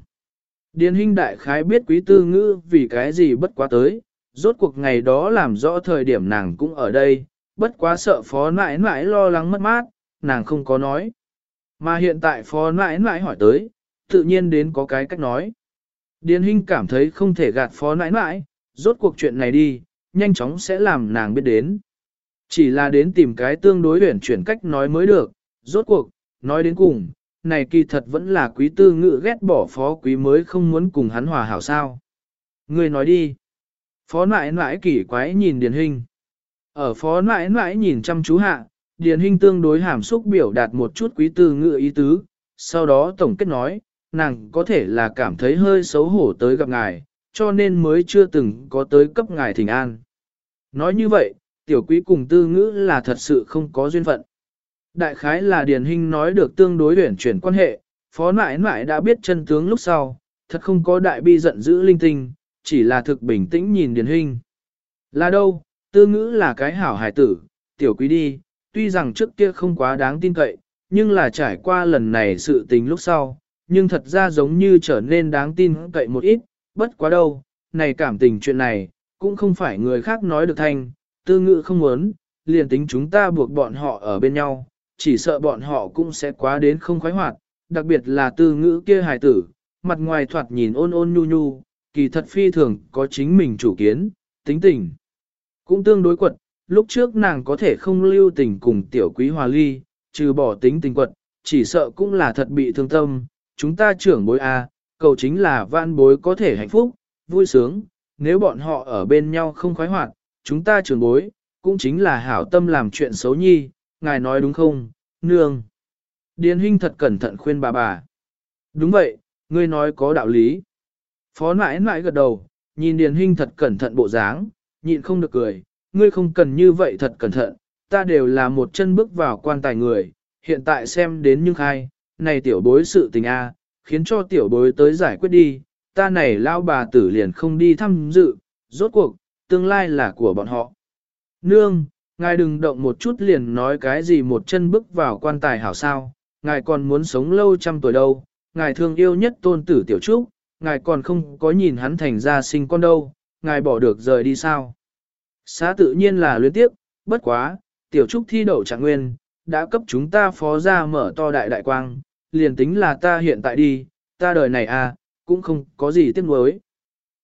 Điền huynh đại khái biết quý tư ngữ vì cái gì bất quá tới, rốt cuộc ngày đó làm rõ thời điểm nàng cũng ở đây, bất quá sợ phó nãi nãi lo lắng mất mát, nàng không có nói. Mà hiện tại phó nãi nãi hỏi tới, tự nhiên đến có cái cách nói. Điền huynh cảm thấy không thể gạt phó nãi nãi, rốt cuộc chuyện này đi, nhanh chóng sẽ làm nàng biết đến. Chỉ là đến tìm cái tương đối huyển chuyển cách nói mới được, rốt cuộc, nói đến cùng, này kỳ thật vẫn là quý tư ngự ghét bỏ phó quý mới không muốn cùng hắn hòa hảo sao. Người nói đi. Phó nãi nãi kỳ quái nhìn điển hình. Ở phó nãi nãi nhìn chăm chú hạ, điển hình tương đối hàm xúc biểu đạt một chút quý tư ngự ý tứ, sau đó tổng kết nói, nàng có thể là cảm thấy hơi xấu hổ tới gặp ngài, cho nên mới chưa từng có tới cấp ngài thỉnh an. Nói như vậy, tiểu quý cùng tư ngữ là thật sự không có duyên phận. Đại khái là Điền Hinh nói được tương đối huyển chuyển quan hệ, phó nãi nãi đã biết chân tướng lúc sau, thật không có đại bi giận dữ linh tinh, chỉ là thực bình tĩnh nhìn Điền Hinh. Là đâu, tư ngữ là cái hảo hải tử, tiểu quý đi, tuy rằng trước kia không quá đáng tin cậy, nhưng là trải qua lần này sự tình lúc sau, nhưng thật ra giống như trở nên đáng tin cậy một ít, bất quá đâu, này cảm tình chuyện này, cũng không phải người khác nói được thành, tư ngữ không muốn, liền tính chúng ta buộc bọn họ ở bên nhau, chỉ sợ bọn họ cũng sẽ quá đến không khoái hoạt, đặc biệt là tư ngữ kia hài tử, mặt ngoài thoạt nhìn ôn ôn nhu nhu, kỳ thật phi thường có chính mình chủ kiến, tính tình. Cũng tương đối quật, lúc trước nàng có thể không lưu tình cùng tiểu quý hòa ly, trừ bỏ tính tình quật, chỉ sợ cũng là thật bị thương tâm, chúng ta trưởng bối A, cầu chính là vạn bối có thể hạnh phúc, vui sướng, nếu bọn họ ở bên nhau không khoái hoạt, chúng ta trưởng bối, cũng chính là hảo tâm làm chuyện xấu nhi, ngài nói đúng không, nương. Điền Hinh thật cẩn thận khuyên bà bà. Đúng vậy, ngươi nói có đạo lý. Phó nãi nãi gật đầu, nhìn Điền Hinh thật cẩn thận bộ dáng, nhịn không được cười, ngươi không cần như vậy thật cẩn thận, ta đều là một chân bước vào quan tài người, hiện tại xem đến nhưng khai, này tiểu bối sự tình a, khiến cho tiểu bối tới giải quyết đi, ta này lao bà tử liền không đi thăm dự, rốt cuộc, tương lai là của bọn họ. Nương, ngài đừng động một chút liền nói cái gì một chân bước vào quan tài hảo sao, ngài còn muốn sống lâu trăm tuổi đâu, ngài thương yêu nhất tôn tử tiểu trúc, ngài còn không có nhìn hắn thành ra sinh con đâu, ngài bỏ được rời đi sao. Xá tự nhiên là luyến tiếp, bất quá, tiểu trúc thi đậu trạng nguyên, đã cấp chúng ta phó ra mở to đại đại quang, liền tính là ta hiện tại đi, ta đời này à, cũng không có gì tiếc nuối.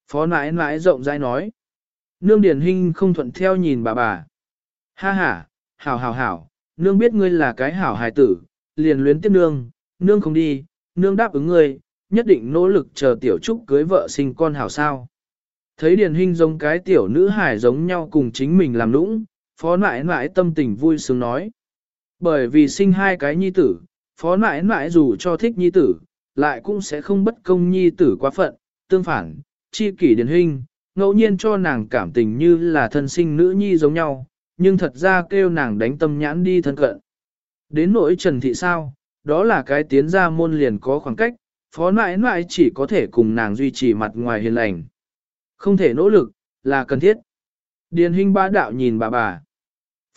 Phó nãi nãi rộng rãi nói. Nương Điền Hinh không thuận theo nhìn bà bà. Ha ha, hảo hảo hảo, nương biết ngươi là cái hảo hài tử, liền luyến tiếp nương, nương không đi, nương đáp ứng ngươi, nhất định nỗ lực chờ tiểu trúc cưới vợ sinh con hảo sao. Thấy Điền Hinh giống cái tiểu nữ hài giống nhau cùng chính mình làm nũng, phó nãi nãi tâm tình vui sướng nói. Bởi vì sinh hai cái nhi tử, phó nãi nãi dù cho thích nhi tử, lại cũng sẽ không bất công nhi tử quá phận, tương phản, chi kỷ Điền Hinh, ngẫu nhiên cho nàng cảm tình như là thân sinh nữ nhi giống nhau, nhưng thật ra kêu nàng đánh tâm nhãn đi thân cận. Đến nỗi Trần Thị sao, đó là cái tiến ra môn liền có khoảng cách, phó nãi nãi chỉ có thể cùng nàng duy trì mặt ngoài hiền lành. Không thể nỗ lực, là cần thiết. Điền hình ba đạo nhìn bà bà.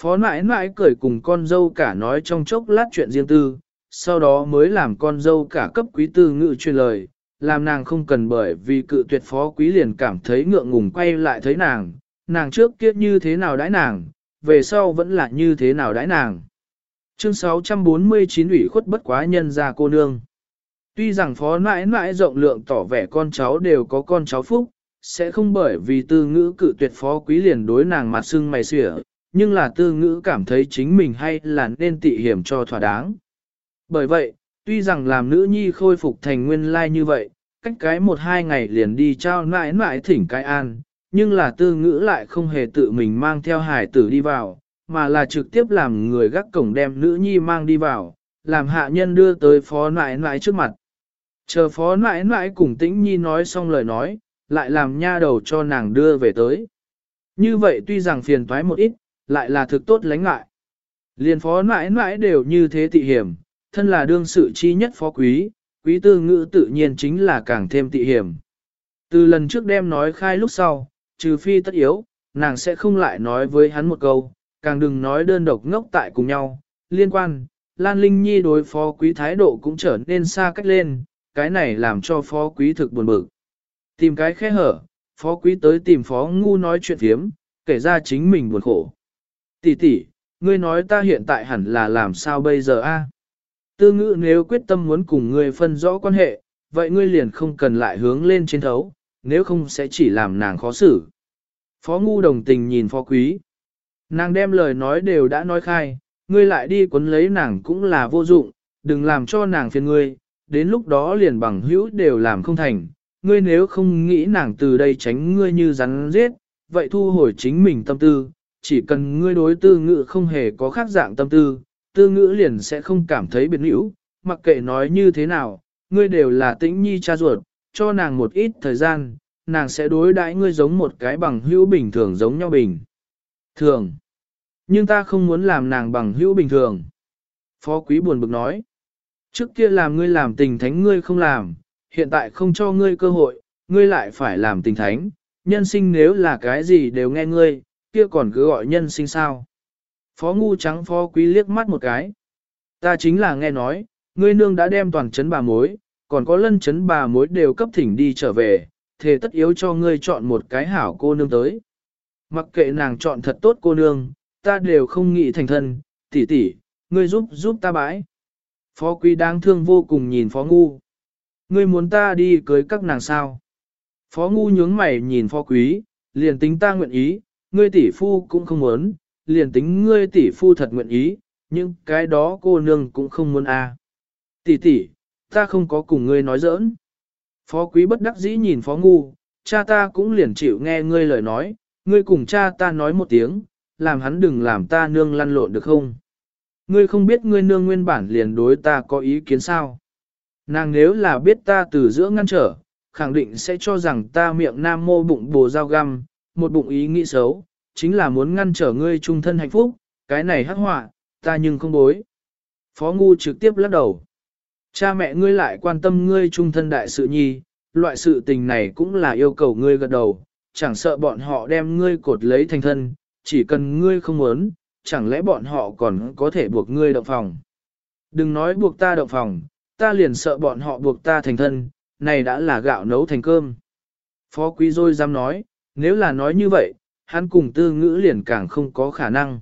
Phó nãi nãi cười cùng con dâu cả nói trong chốc lát chuyện riêng tư, sau đó mới làm con dâu cả cấp quý tư ngự truyền lời, làm nàng không cần bởi vì cự tuyệt phó quý liền cảm thấy ngượng ngùng quay lại thấy nàng, nàng trước kia như thế nào đãi nàng, về sau vẫn là như thế nào đãi nàng. Chương 649 ủy khuất bất quá nhân ra cô nương. Tuy rằng phó nãi nãi rộng lượng tỏ vẻ con cháu đều có con cháu phúc, sẽ không bởi vì tư ngữ cự tuyệt phó quý liền đối nàng mặt sưng mày xỉa, nhưng là tư ngữ cảm thấy chính mình hay là nên tị hiểm cho thỏa đáng. Bởi vậy, tuy rằng làm nữ nhi khôi phục thành nguyên lai như vậy, cách cái một hai ngày liền đi trao nãi nãi thỉnh cái an, nhưng là tư ngữ lại không hề tự mình mang theo hải tử đi vào, mà là trực tiếp làm người gác cổng đem nữ nhi mang đi vào, làm hạ nhân đưa tới phó nãi nãi trước mặt. Chờ phó nãi nãi cùng tĩnh nhi nói xong lời nói, lại làm nha đầu cho nàng đưa về tới. Như vậy tuy rằng phiền toái một ít, lại là thực tốt lánh ngại. liền phó nãi nãi đều như thế tị hiểm, thân là đương sự chi nhất phó quý, quý tư ngữ tự nhiên chính là càng thêm tị hiểm. Từ lần trước đem nói khai lúc sau, trừ phi tất yếu, nàng sẽ không lại nói với hắn một câu, càng đừng nói đơn độc ngốc tại cùng nhau. Liên quan, Lan Linh Nhi đối phó quý thái độ cũng trở nên xa cách lên, cái này làm cho phó quý thực buồn bực. Tìm cái khe hở, phó quý tới tìm phó ngu nói chuyện thiếm, kể ra chính mình buồn khổ. Tỷ tỷ, ngươi nói ta hiện tại hẳn là làm sao bây giờ a? Tư ngữ nếu quyết tâm muốn cùng ngươi phân rõ quan hệ, vậy ngươi liền không cần lại hướng lên trên thấu, nếu không sẽ chỉ làm nàng khó xử. Phó ngu đồng tình nhìn phó quý. Nàng đem lời nói đều đã nói khai, ngươi lại đi quấn lấy nàng cũng là vô dụng, đừng làm cho nàng phiền ngươi, đến lúc đó liền bằng hữu đều làm không thành. Ngươi nếu không nghĩ nàng từ đây tránh ngươi như rắn giết, vậy thu hồi chính mình tâm tư, chỉ cần ngươi đối tư ngữ không hề có khác dạng tâm tư, tư ngữ liền sẽ không cảm thấy biệt hữu, mặc kệ nói như thế nào, ngươi đều là tĩnh nhi cha ruột, cho nàng một ít thời gian, nàng sẽ đối đãi ngươi giống một cái bằng hữu bình thường giống nhau bình. Thường. Nhưng ta không muốn làm nàng bằng hữu bình thường. Phó quý buồn bực nói. Trước kia làm ngươi làm tình thánh ngươi không làm, hiện tại không cho ngươi cơ hội, ngươi lại phải làm tình thánh. Nhân sinh nếu là cái gì đều nghe ngươi, kia còn cứ gọi nhân sinh sao. Phó ngu trắng phó quý liếc mắt một cái. Ta chính là nghe nói, ngươi nương đã đem toàn chấn bà mối, còn có lân chấn bà mối đều cấp thỉnh đi trở về, thề tất yếu cho ngươi chọn một cái hảo cô nương tới. Mặc kệ nàng chọn thật tốt cô nương, ta đều không nghĩ thành thân, tỷ tỷ, ngươi giúp giúp ta bãi. Phó quý đáng thương vô cùng nhìn phó ngu. Ngươi muốn ta đi cưới các nàng sao? Phó ngu nhướng mày nhìn phó quý, liền tính ta nguyện ý, ngươi tỷ phu cũng không muốn, liền tính ngươi tỷ phu thật nguyện ý, nhưng cái đó cô nương cũng không muốn a. À. Tỷ tỷ, ta không có cùng ngươi nói giỡn. Phó quý bất đắc dĩ nhìn phó ngu, cha ta cũng liền chịu nghe ngươi lời nói, ngươi cùng cha ta nói một tiếng, làm hắn đừng làm ta nương lăn lộn được không? Ngươi không biết ngươi nương nguyên bản liền đối ta có ý kiến sao? Nàng nếu là biết ta từ giữa ngăn trở, khẳng định sẽ cho rằng ta miệng nam mô bụng bồ dao găm, một bụng ý nghĩ xấu, chính là muốn ngăn trở ngươi trung thân hạnh phúc, cái này hắc họa, ta nhưng không bối. Phó Ngu trực tiếp lắc đầu. Cha mẹ ngươi lại quan tâm ngươi trung thân đại sự nhi, loại sự tình này cũng là yêu cầu ngươi gật đầu, chẳng sợ bọn họ đem ngươi cột lấy thành thân, chỉ cần ngươi không muốn, chẳng lẽ bọn họ còn có thể buộc ngươi động phòng. Đừng nói buộc ta động phòng, ta liền sợ bọn họ buộc ta thành thân, này đã là gạo nấu thành cơm. Phó quý rồi dám nói, nếu là nói như vậy, hắn cùng tư ngữ liền càng không có khả năng.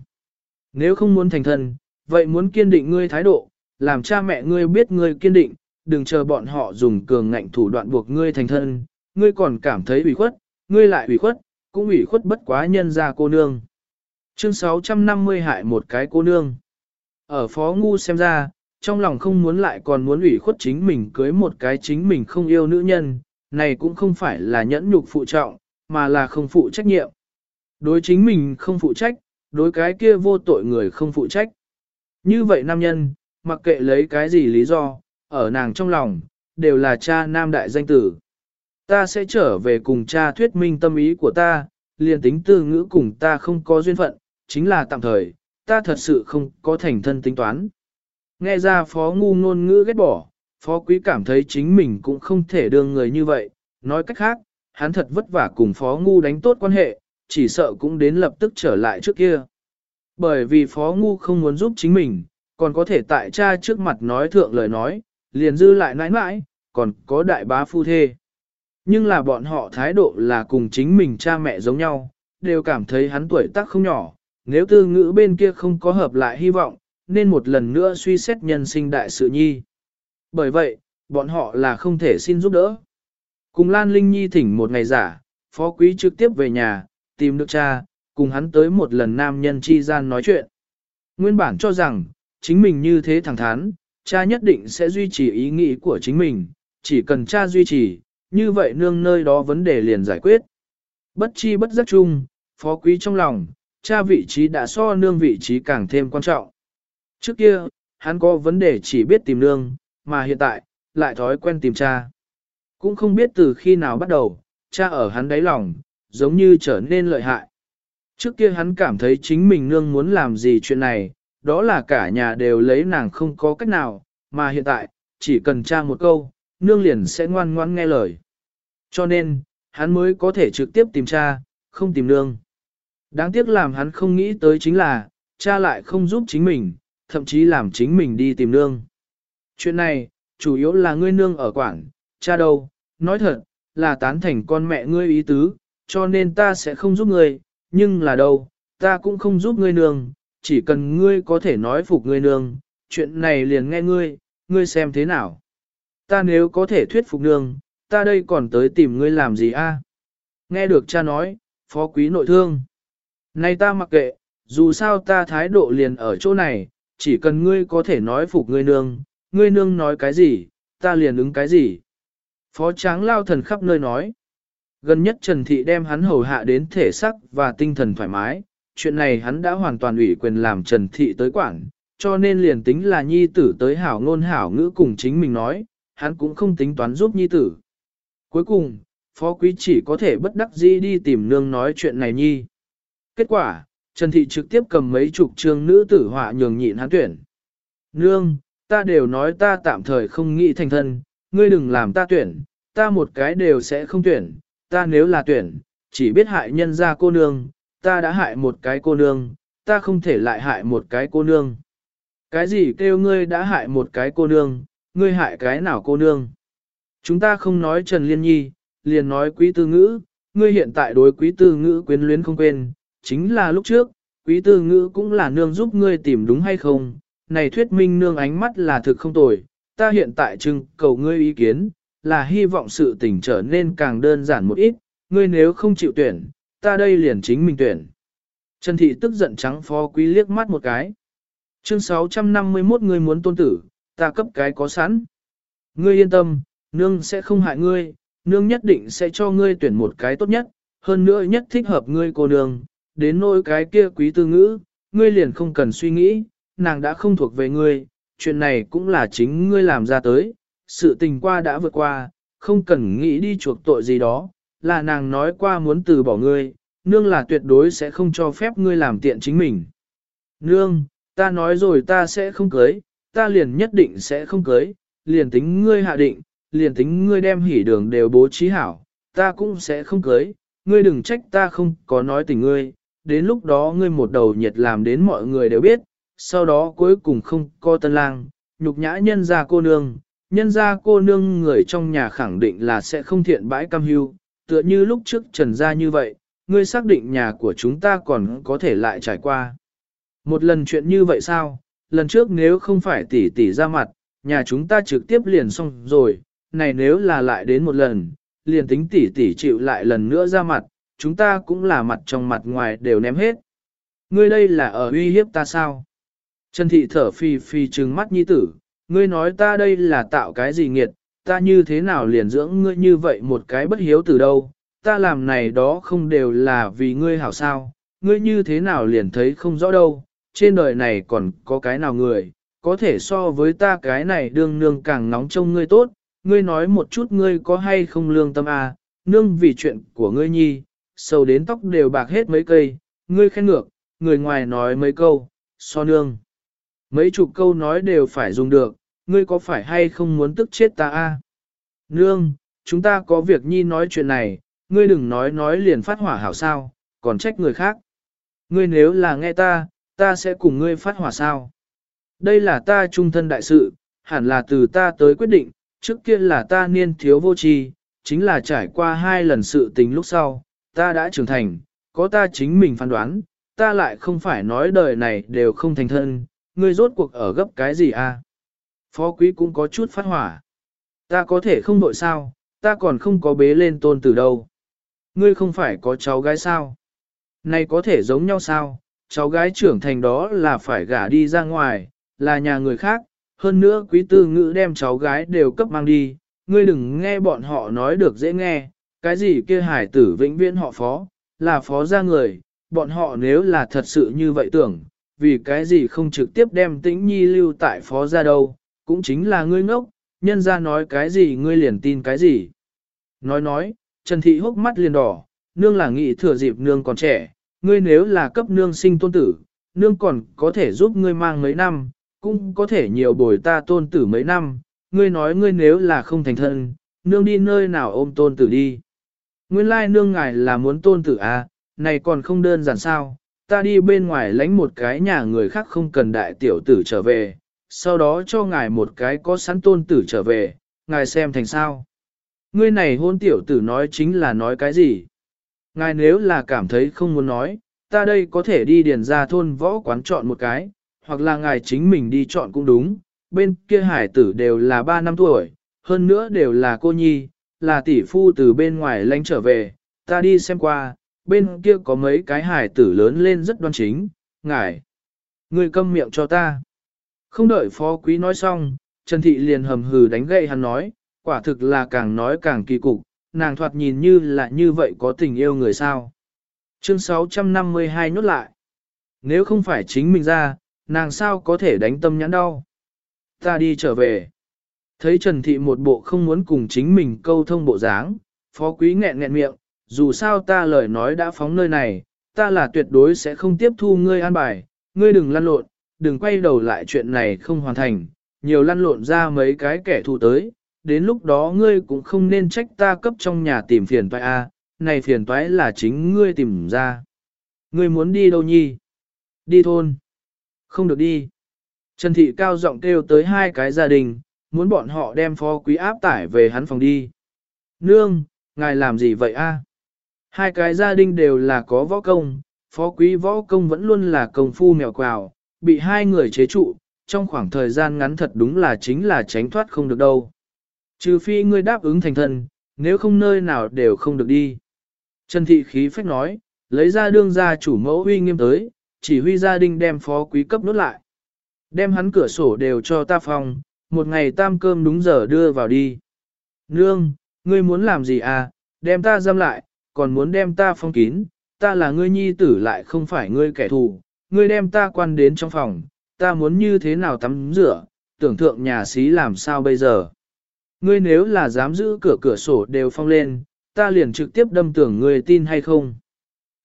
Nếu không muốn thành thân, vậy muốn kiên định ngươi thái độ, làm cha mẹ ngươi biết ngươi kiên định, đừng chờ bọn họ dùng cường ngạnh thủ đoạn buộc ngươi thành thân, ngươi còn cảm thấy ủy khuất, ngươi lại ủy khuất, cũng ủy khuất bất quá nhân ra cô nương. Chương 650 hại một cái cô nương. Ở phó ngu xem ra, trong lòng không muốn lại còn muốn ủy khuất chính mình cưới một cái chính mình không yêu nữ nhân, này cũng không phải là nhẫn nhục phụ trọng, mà là không phụ trách nhiệm. Đối chính mình không phụ trách, đối cái kia vô tội người không phụ trách. Như vậy nam nhân, mặc kệ lấy cái gì lý do, ở nàng trong lòng, đều là cha nam đại danh tử. Ta sẽ trở về cùng cha thuyết minh tâm ý của ta, liền tính tư ngữ cùng ta không có duyên phận, chính là tạm thời, ta thật sự không có thành thân tính toán. Nghe ra phó ngu ngôn ngữ ghét bỏ, phó quý cảm thấy chính mình cũng không thể đương người như vậy, nói cách khác, hắn thật vất vả cùng phó ngu đánh tốt quan hệ, chỉ sợ cũng đến lập tức trở lại trước kia. Bởi vì phó ngu không muốn giúp chính mình, còn có thể tại cha trước mặt nói thượng lời nói, liền dư lại nãi nãi, còn có đại bá phu thê. Nhưng là bọn họ thái độ là cùng chính mình cha mẹ giống nhau, đều cảm thấy hắn tuổi tác không nhỏ, nếu tư ngữ bên kia không có hợp lại hy vọng, nên một lần nữa suy xét nhân sinh đại sự nhi. Bởi vậy, bọn họ là không thể xin giúp đỡ. Cùng Lan Linh Nhi thỉnh một ngày giả, phó quý trực tiếp về nhà, tìm được cha, cùng hắn tới một lần nam nhân chi gian nói chuyện. Nguyên bản cho rằng, chính mình như thế thẳng thắn, cha nhất định sẽ duy trì ý nghĩ của chính mình, chỉ cần cha duy trì, như vậy nương nơi đó vấn đề liền giải quyết. Bất chi bất giác chung, phó quý trong lòng, cha vị trí đã so nương vị trí càng thêm quan trọng. Trước kia, hắn có vấn đề chỉ biết tìm nương, mà hiện tại, lại thói quen tìm cha. Cũng không biết từ khi nào bắt đầu, cha ở hắn đáy lòng, giống như trở nên lợi hại. Trước kia hắn cảm thấy chính mình nương muốn làm gì chuyện này, đó là cả nhà đều lấy nàng không có cách nào, mà hiện tại, chỉ cần tra một câu, nương liền sẽ ngoan ngoan nghe lời. Cho nên, hắn mới có thể trực tiếp tìm cha, không tìm nương. Đáng tiếc làm hắn không nghĩ tới chính là, cha lại không giúp chính mình, thậm chí làm chính mình đi tìm nương. Chuyện này, chủ yếu là ngươi nương ở quảng, cha đâu, nói thật, là tán thành con mẹ ngươi ý tứ, cho nên ta sẽ không giúp ngươi, nhưng là đâu, ta cũng không giúp ngươi nương, chỉ cần ngươi có thể nói phục ngươi nương, chuyện này liền nghe ngươi, ngươi xem thế nào. Ta nếu có thể thuyết phục nương, ta đây còn tới tìm ngươi làm gì a? Nghe được cha nói, phó quý nội thương. Này ta mặc kệ, dù sao ta thái độ liền ở chỗ này, chỉ cần ngươi có thể nói phục ngươi nương, ngươi nương nói cái gì, ta liền ứng cái gì. Phó tráng lao thần khắp nơi nói. Gần nhất Trần Thị đem hắn hầu hạ đến thể sắc và tinh thần thoải mái, chuyện này hắn đã hoàn toàn ủy quyền làm Trần Thị tới quản, cho nên liền tính là nhi tử tới hảo ngôn hảo ngữ cùng chính mình nói, hắn cũng không tính toán giúp nhi tử. Cuối cùng, Phó Quý chỉ có thể bất đắc dĩ đi tìm nương nói chuyện này nhi. Kết quả, Trần Thị trực tiếp cầm mấy chục trương nữ tử họa nhường nhịn hắn tuyển. Nương, ta đều nói ta tạm thời không nghĩ thành thân, ngươi đừng làm ta tuyển, ta một cái đều sẽ không tuyển, ta nếu là tuyển, chỉ biết hại nhân ra cô nương, ta đã hại một cái cô nương, ta không thể lại hại một cái cô nương. Cái gì kêu ngươi đã hại một cái cô nương, ngươi hại cái nào cô nương? Chúng ta không nói Trần Liên Nhi, liền nói quý tư ngữ, ngươi hiện tại đối quý tư ngữ quyến luyến không quên, chính là lúc trước, quý tư ngữ cũng là nương giúp ngươi tìm đúng hay không, này thuyết minh nương ánh mắt là thực không tồi, ta hiện tại trưng cầu ngươi ý kiến, là hy vọng sự tình trở nên càng đơn giản một ít, ngươi nếu không chịu tuyển, ta đây liền chính mình tuyển. Trần Thị tức giận trắng phó quý liếc mắt một cái. Chương 651 ngươi muốn tôn tử, ta cấp cái có sẵn. Ngươi yên tâm, nương sẽ không hại ngươi, nương nhất định sẽ cho ngươi tuyển một cái tốt nhất, hơn nữa nhất thích hợp ngươi cô nương, đến nỗi cái kia quý tư ngữ, ngươi liền không cần suy nghĩ, nàng đã không thuộc về ngươi, chuyện này cũng là chính ngươi làm ra tới, sự tình qua đã vượt qua, không cần nghĩ đi chuộc tội gì đó, là nàng nói qua muốn từ bỏ ngươi, nương là tuyệt đối sẽ không cho phép ngươi làm tiện chính mình. Nương, ta nói rồi ta sẽ không cưới, ta liền nhất định sẽ không cưới, liền tính ngươi hạ định, liền tính ngươi đem hỉ đường đều bố trí hảo, ta cũng sẽ không cưới, ngươi đừng trách ta không có nói tình ngươi, đến lúc đó ngươi một đầu nhiệt làm đến mọi người đều biết, sau đó cuối cùng không có tân lang, nhục nhã nhân ra cô nương, nhân ra cô nương người trong nhà khẳng định là sẽ không thiện bãi cam hưu, tựa như lúc trước trần ra như vậy, ngươi xác định nhà của chúng ta còn có thể lại trải qua. Một lần chuyện như vậy sao, lần trước nếu không phải tỷ tỷ ra mặt, nhà chúng ta trực tiếp liền xong rồi, này nếu là lại đến một lần, liền tính tỷ tỷ chịu lại lần nữa ra mặt, chúng ta cũng là mặt trong mặt ngoài đều ném hết. Ngươi đây là ở uy hiếp ta sao? Trần thị thở phì phì trừng mắt nhi tử, ngươi nói ta đây là tạo cái gì nghiệt, ta như thế nào liền dưỡng ngươi như vậy một cái bất hiếu từ đâu, ta làm này đó không đều là vì ngươi hảo sao, ngươi như thế nào liền thấy không rõ đâu, trên đời này còn có cái nào người, có thể so với ta cái này đương nương càng nóng trông ngươi tốt, ngươi nói một chút ngươi có hay không lương tâm à, nương vì chuyện của ngươi nhi, sầu đến tóc đều bạc hết mấy cây, ngươi khen ngược, người ngoài nói mấy câu, so nương. Mấy chục câu nói đều phải dùng được, ngươi có phải hay không muốn tức chết ta a? À? Nương, chúng ta có việc nhi nói chuyện này, ngươi đừng nói nói liền phát hỏa hảo sao, còn trách người khác. Ngươi nếu là nghe ta, ta sẽ cùng ngươi phát hỏa sao. Đây là ta trung thân đại sự, hẳn là từ ta tới quyết định, trước kia là ta niên thiếu vô tri, chính là trải qua hai lần sự tình lúc sau, ta đã trưởng thành, có ta chính mình phán đoán, ta lại không phải nói đời này đều không thành thân, ngươi rốt cuộc ở gấp cái gì a? À? Phó quý cũng có chút phát hỏa. Ta có thể không đội sao, ta còn không có bế lên tôn từ đâu. Ngươi không phải có cháu gái sao? Này có thể giống nhau sao? Cháu gái trưởng thành đó là phải gả đi ra ngoài, là nhà người khác, hơn nữa quý tư ngữ đem cháu gái đều cấp mang đi, ngươi đừng nghe bọn họ nói được dễ nghe, cái gì kia hải tử vĩnh viễn họ phó, là phó ra người, bọn họ nếu là thật sự như vậy tưởng, vì cái gì không trực tiếp đem tĩnh nhi lưu tại phó ra đâu, cũng chính là ngươi ngốc, nhân ra nói cái gì ngươi liền tin cái gì. Nói nói, Trần Thị hốc mắt liền đỏ, nương là nghĩ thừa dịp nương còn trẻ, ngươi nếu là cấp nương sinh tôn tử, nương còn có thể giúp ngươi mang mấy năm, cũng có thể nhiều bồi ta tôn tử mấy năm, ngươi nói ngươi nếu là không thành thân, nương đi nơi nào ôm tôn tử đi. Nguyên lai nương ngài là muốn tôn tử à, này còn không đơn giản sao, ta đi bên ngoài lánh một cái nhà người khác không cần đại tiểu tử trở về, sau đó cho ngài một cái có sẵn tôn tử trở về, ngài xem thành sao. Ngươi này hôn tiểu tử nói chính là nói cái gì? Ngài nếu là cảm thấy không muốn nói, ta đây có thể đi điền ra thôn võ quán chọn một cái, hoặc là ngài chính mình đi chọn cũng đúng, bên kia hải tử đều là 3 năm tuổi, hơn nữa đều là cô nhi, là tỷ phu từ bên ngoài lánh trở về, ta đi xem qua, bên kia có mấy cái hải tử lớn lên rất đoan chính, ngài, người câm miệng cho ta. Không đợi phó quý nói xong, Trần Thị liền hầm hừ đánh gậy hắn nói, quả thực là càng nói càng kỳ cục, nàng thoạt nhìn như là như vậy có tình yêu người sao. Chương 652 nhốt lại. Nếu không phải chính mình ra, nàng sao có thể đánh tâm nhãn đau. Ta đi trở về. Thấy Trần Thị một bộ không muốn cùng chính mình câu thông bộ dáng, phó quý nghẹn nghẹn miệng, dù sao ta lời nói đã phóng nơi này, ta là tuyệt đối sẽ không tiếp thu ngươi an bài, ngươi đừng lăn lộn, đừng quay đầu lại chuyện này không hoàn thành, nhiều lăn lộn ra mấy cái kẻ thù tới, đến lúc đó ngươi cũng không nên trách ta cấp trong nhà tìm phiền toái a, này phiền toái là chính ngươi tìm ra. Ngươi muốn đi đâu nhi? Đi thôn. Không được đi. Trần Thị cao giọng kêu tới hai cái gia đình, muốn bọn họ đem phó quý áp tải về hắn phòng đi. Nương, ngài làm gì vậy a? Hai cái gia đình đều là có võ công, phó quý võ công vẫn luôn là công phu mèo quào, bị hai người chế trụ, trong khoảng thời gian ngắn thật đúng là chính là tránh thoát không được đâu. Trừ phi ngươi đáp ứng thành thân, nếu không nơi nào đều không được đi. Trần thị khí phách nói, lấy ra đương gia chủ mẫu huy nghiêm tới, chỉ huy gia đình đem phó quý cấp nốt lại. Đem hắn cửa sổ đều cho ta phòng, một ngày tam cơm đúng giờ đưa vào đi. Nương, ngươi muốn làm gì à, đem ta giam lại, còn muốn đem ta phong kín, ta là ngươi nhi tử lại không phải ngươi kẻ thù, ngươi đem ta quan đến trong phòng, ta muốn như thế nào tắm rửa, tưởng thượng nhà xí làm sao bây giờ. Ngươi nếu là dám giữ cửa cửa sổ đều phong lên, ta liền trực tiếp đâm tưởng ngươi tin hay không.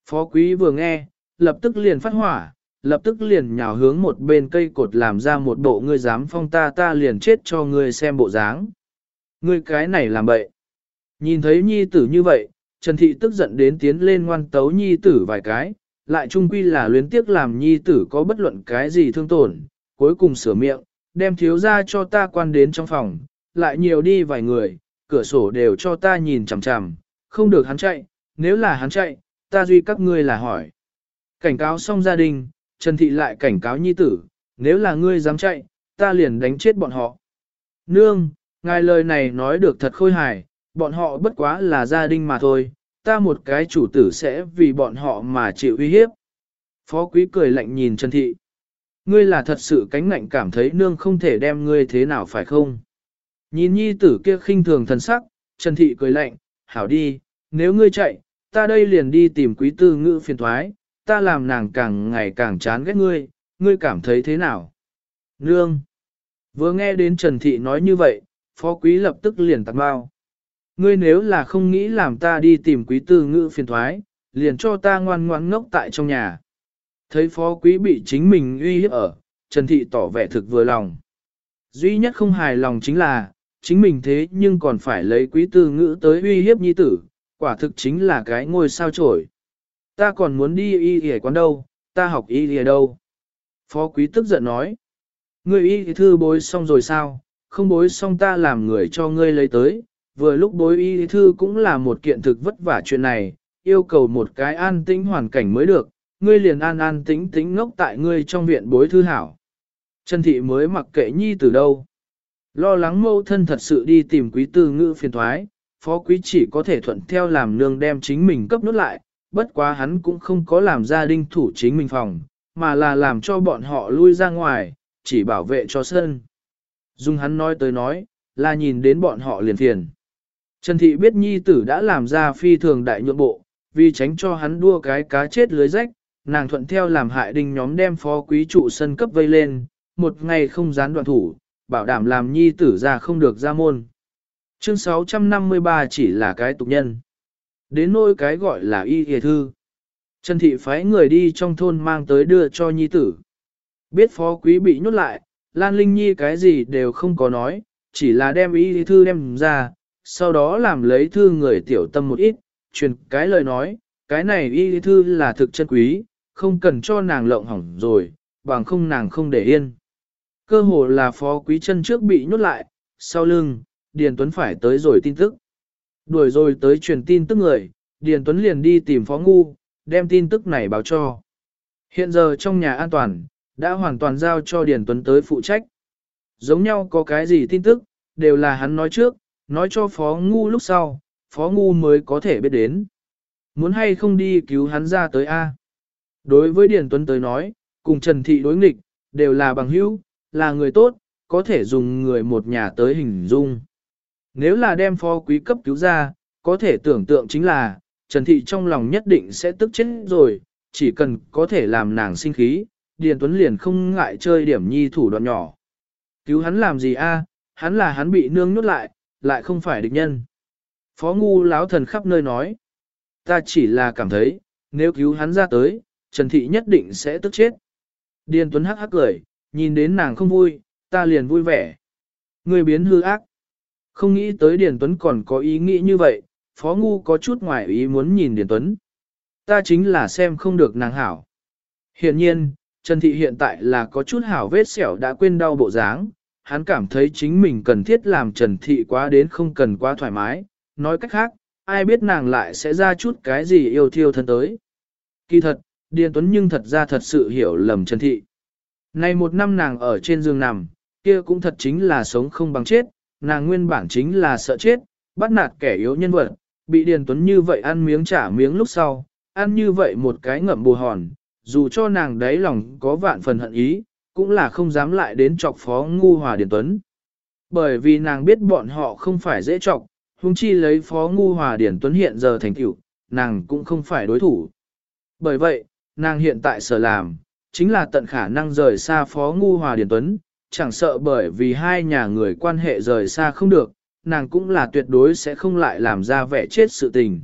Phó quý vừa nghe, lập tức liền phát hỏa, lập tức liền nhào hướng một bên cây cột làm ra một bộ ngươi dám phong ta ta liền chết cho ngươi xem bộ dáng. Ngươi cái này làm bậy. Nhìn thấy nhi tử như vậy, Trần Thị tức giận đến tiến lên ngoan tấu nhi tử vài cái, lại trung quy là luyến tiếc làm nhi tử có bất luận cái gì thương tổn, cuối cùng sửa miệng, đem thiếu ra cho ta quan đến trong phòng, lại nhiều đi vài người, cửa sổ đều cho ta nhìn chằm chằm, không được hắn chạy, nếu là hắn chạy, ta duy các ngươi là hỏi. Cảnh cáo xong gia đình, Trần Thị lại cảnh cáo nhi tử, nếu là ngươi dám chạy, ta liền đánh chết bọn họ. Nương, ngài lời này nói được thật khôi hài, bọn họ bất quá là gia đình mà thôi, ta một cái chủ tử sẽ vì bọn họ mà chịu uy hiếp. Phó quý cười lạnh nhìn Trần Thị. Ngươi là thật sự cánh ngạnh cảm thấy nương không thể đem ngươi thế nào phải không? Nhìn nhi tử kia khinh thường thần sắc, Trần Thị cười lạnh, hảo đi, nếu ngươi chạy, ta đây liền đi tìm quý tư ngữ phiền thoái, ta làm nàng càng ngày càng chán ghét ngươi, ngươi cảm thấy thế nào? Nương! Vừa nghe đến Trần Thị nói như vậy, phó quý lập tức liền tặng bao. Ngươi nếu là không nghĩ làm ta đi tìm quý tư ngữ phiền thoái, liền cho ta ngoan ngoãn ngốc tại trong nhà. Thấy phó quý bị chính mình uy hiếp ở, Trần Thị tỏ vẻ thực vừa lòng. Duy nhất không hài lòng chính là, chính mình thế nhưng còn phải lấy quý tư ngữ tới uy hiếp nhi tử, quả thực chính là cái ngôi sao trổi. Ta còn muốn đi y y quán đâu, ta học y y đâu. Phó quý tức giận nói. Ngươi y thư bối xong rồi sao, không bối xong ta làm người cho ngươi lấy tới, vừa lúc bối y thư cũng là một kiện thực vất vả chuyện này, yêu cầu một cái an tĩnh hoàn cảnh mới được, ngươi liền an an tĩnh tĩnh ngốc tại ngươi trong viện bối thư hảo. Trần thị mới mặc kệ nhi từ đâu. Lo lắng mâu thân thật sự đi tìm quý tư ngữ phiền thoái, phó quý chỉ có thể thuận theo làm nương đem chính mình cấp nốt lại, bất quá hắn cũng không có làm gia đình thủ chính mình phòng, mà là làm cho bọn họ lui ra ngoài, chỉ bảo vệ cho sân. Dung hắn nói tới nói, là nhìn đến bọn họ liền phiền. Trần Thị biết nhi tử đã làm ra phi thường đại nhượng bộ, vì tránh cho hắn đua cái cá chết lưới rách, nàng thuận theo làm hại đình nhóm đem phó quý trụ sân cấp vây lên, một ngày không gián đoạn thủ, bảo đảm làm nhi tử ra không được ra môn. Chương 653 chỉ là cái tục nhân. Đến nỗi cái gọi là y hề thư. Trần Thị phái người đi trong thôn mang tới đưa cho nhi tử. Biết phó quý bị nhốt lại, Lan Linh Nhi cái gì đều không có nói, chỉ là đem y thư đem ra, sau đó làm lấy thư người tiểu tâm một ít, truyền cái lời nói, cái này y thư là thực chân quý, không cần cho nàng lộng hỏng rồi, bằng không nàng không để yên. Cơ hồ là phó quý chân trước bị nhốt lại, sau lưng, Điền Tuấn phải tới rồi tin tức. Đuổi rồi tới truyền tin tức người, Điền Tuấn liền đi tìm phó ngu, đem tin tức này báo cho. Hiện giờ trong nhà an toàn, đã hoàn toàn giao cho Điền Tuấn tới phụ trách. Giống nhau có cái gì tin tức, đều là hắn nói trước, nói cho phó ngu lúc sau, phó ngu mới có thể biết đến. Muốn hay không đi cứu hắn ra tới A. Đối với Điền Tuấn tới nói, cùng Trần Thị đối nghịch, đều là bằng hữu, là người tốt, có thể dùng người một nhà tới hình dung. Nếu là đem phó quý cấp cứu ra, có thể tưởng tượng chính là, Trần Thị trong lòng nhất định sẽ tức chết rồi, chỉ cần có thể làm nàng sinh khí, Điền Tuấn liền không ngại chơi điểm nhi thủ đoạn nhỏ. Cứu hắn làm gì a? hắn là hắn bị nương nhốt lại, lại không phải địch nhân. Phó ngu láo thần khắp nơi nói, ta chỉ là cảm thấy, nếu cứu hắn ra tới, Trần Thị nhất định sẽ tức chết. Điền Tuấn hắc hắc cười, nhìn đến nàng không vui, ta liền vui vẻ. Người biến hư ác. Không nghĩ tới Điền Tuấn còn có ý nghĩ như vậy, Phó Ngu có chút ngoài ý muốn nhìn Điền Tuấn. Ta chính là xem không được nàng hảo. Hiện nhiên, Trần Thị hiện tại là có chút hảo vết sẹo đã quên đau bộ dáng, hắn cảm thấy chính mình cần thiết làm Trần Thị quá đến không cần quá thoải mái, nói cách khác, ai biết nàng lại sẽ ra chút cái gì yêu thiêu thân tới. Kỳ thật, Điền Tuấn nhưng thật ra thật sự hiểu lầm Trần Thị. Nay một năm nàng ở trên giường nằm, kia cũng thật chính là sống không bằng chết, nàng nguyên bản chính là sợ chết, bắt nạt kẻ yếu nhân vật, bị Điền Tuấn như vậy ăn miếng trả miếng lúc sau, ăn như vậy một cái ngậm bù hòn, dù cho nàng đấy lòng có vạn phần hận ý, cũng là không dám lại đến chọc phó ngu hòa điển Tuấn. Bởi vì nàng biết bọn họ không phải dễ chọc, huống chi lấy phó ngu hòa điển Tuấn hiện giờ thành tiểu, nàng cũng không phải đối thủ. Bởi vậy, nàng hiện tại sở làm, chính là tận khả năng rời xa phó ngu hòa điển Tuấn, chẳng sợ bởi vì hai nhà người quan hệ rời xa không được, nàng cũng là tuyệt đối sẽ không lại làm ra vẻ chết sự tình.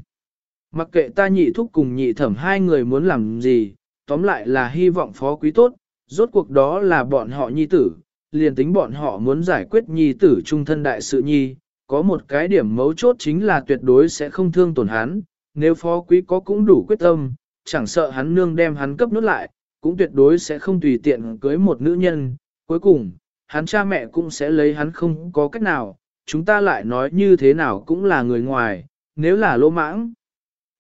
Mặc kệ ta nhị thúc cùng nhị thẩm hai người muốn làm gì, tóm lại là hy vọng phó quý tốt, rốt cuộc đó là bọn họ nhi tử, liền tính bọn họ muốn giải quyết nhi tử trung thân đại sự nhi, có một cái điểm mấu chốt chính là tuyệt đối sẽ không thương tổn hắn, nếu phó quý có cũng đủ quyết tâm, chẳng sợ hắn nương đem hắn cấp nốt lại, cũng tuyệt đối sẽ không tùy tiện cưới một nữ nhân, cuối cùng, hắn cha mẹ cũng sẽ lấy hắn không có cách nào, chúng ta lại nói như thế nào cũng là người ngoài, nếu là lỗ mãng.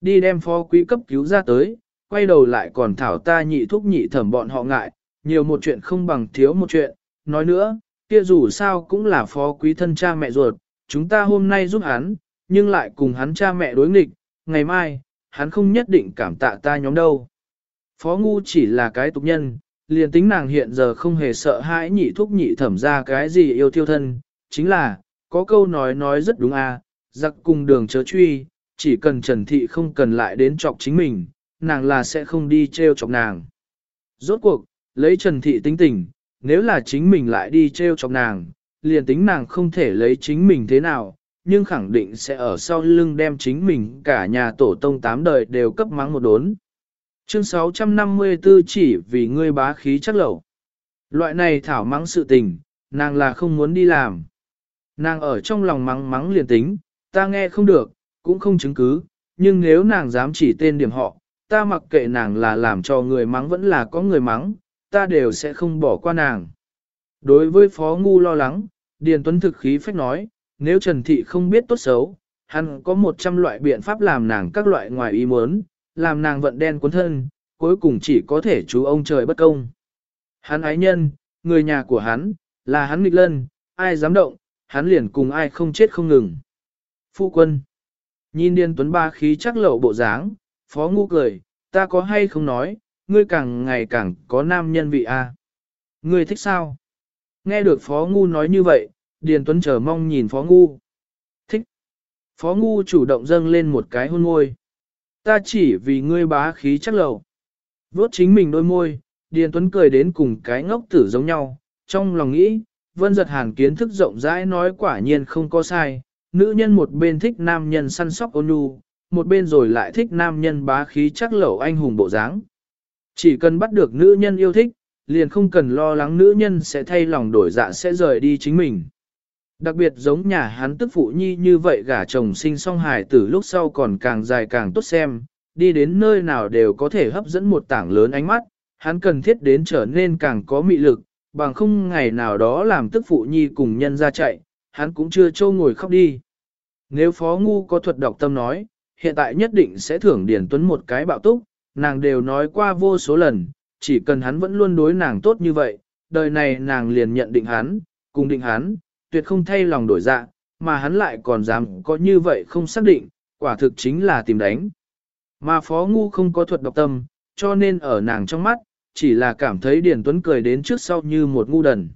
Đi đem phó quý cấp cứu ra tới, quay đầu lại còn thảo ta nhị thúc nhị thẩm bọn họ ngại, nhiều một chuyện không bằng thiếu một chuyện, nói nữa, kia dù sao cũng là phó quý thân cha mẹ ruột, chúng ta hôm nay giúp hắn, nhưng lại cùng hắn cha mẹ đối nghịch, ngày mai, hắn không nhất định cảm tạ ta nhóm đâu. Phó ngu chỉ là cái tục nhân, liền tính nàng hiện giờ không hề sợ hãi nhị thúc nhị thẩm ra cái gì yêu thiêu thân, chính là, có câu nói nói rất đúng à, giặc cùng đường chớ truy, chỉ cần Trần Thị không cần lại đến chọc chính mình, nàng là sẽ không đi treo chọc nàng. Rốt cuộc, lấy Trần Thị tính tình, nếu là chính mình lại đi treo chọc nàng, liền tính nàng không thể lấy chính mình thế nào, nhưng khẳng định sẽ ở sau lưng đem chính mình cả nhà tổ tông tám đời đều cấp mắng một đốn. Chương 654 chỉ vì ngươi bá khí chắc lẩu. Loại này thảo mắng sự tình, nàng là không muốn đi làm. Nàng ở trong lòng mắng mắng liền tính, ta nghe không được, cũng không chứng cứ, nhưng nếu nàng dám chỉ tên điểm họ, ta mặc kệ nàng là làm cho người mắng vẫn là có người mắng, ta đều sẽ không bỏ qua nàng. Đối với Phó Ngu lo lắng, Điền Tuấn thực khí phách nói, nếu Trần Thị không biết tốt xấu, hắn có 100 loại biện pháp làm nàng các loại ngoài ý muốn, làm nàng vận đen cuốn thân, cuối cùng chỉ có thể chú ông trời bất công. Hắn ái nhân, người nhà của hắn, là hắn nghịch lân, ai dám động, hắn liền cùng ai không chết không ngừng. Phu quân, nhìn Điền Tuấn ba khí chắc lậu bộ dáng, Phó Ngu cười, ta có hay không nói, ngươi càng ngày càng có nam nhân vị a. Ngươi thích sao? Nghe được Phó Ngu nói như vậy, Điền Tuấn chờ mong nhìn Phó Ngu. Thích. Phó Ngu chủ động dâng lên một cái hôn môi. Ta chỉ vì ngươi bá khí chắc lầu. Vốt chính mình đôi môi, Điền Tuấn cười đến cùng cái ngốc tử giống nhau, trong lòng nghĩ, vân giật hàn kiến thức rộng rãi nói quả nhiên không có sai, nữ nhân một bên thích nam nhân săn sóc ôn nhu, một bên rồi lại thích nam nhân bá khí chắc lẩu anh hùng bộ dáng. Chỉ cần bắt được nữ nhân yêu thích, liền không cần lo lắng nữ nhân sẽ thay lòng đổi dạ sẽ rời đi chính mình. Đặc biệt giống nhà hắn tức phụ nhi như vậy gả chồng sinh song hài tử lúc sau còn càng dài càng tốt xem, đi đến nơi nào đều có thể hấp dẫn một tảng lớn ánh mắt, hắn cần thiết đến trở nên càng có mị lực, bằng không ngày nào đó làm tức phụ nhi cùng nhân ra chạy, hắn cũng chưa trâu ngồi khóc đi. Nếu phó ngu có thuật đọc tâm nói, hiện tại nhất định sẽ thưởng Điền Tuấn một cái bạo túc, nàng đều nói qua vô số lần, chỉ cần hắn vẫn luôn đối nàng tốt như vậy, đời này nàng liền nhận định hắn, cùng định hắn, tuyệt không thay lòng đổi dạ, mà hắn lại còn dám có như vậy không xác định, quả thực chính là tìm đánh. Mà Phó Ngu không có thuật độc tâm, cho nên ở nàng trong mắt, chỉ là cảm thấy Điền Tuấn cười đến trước sau như một ngu đần.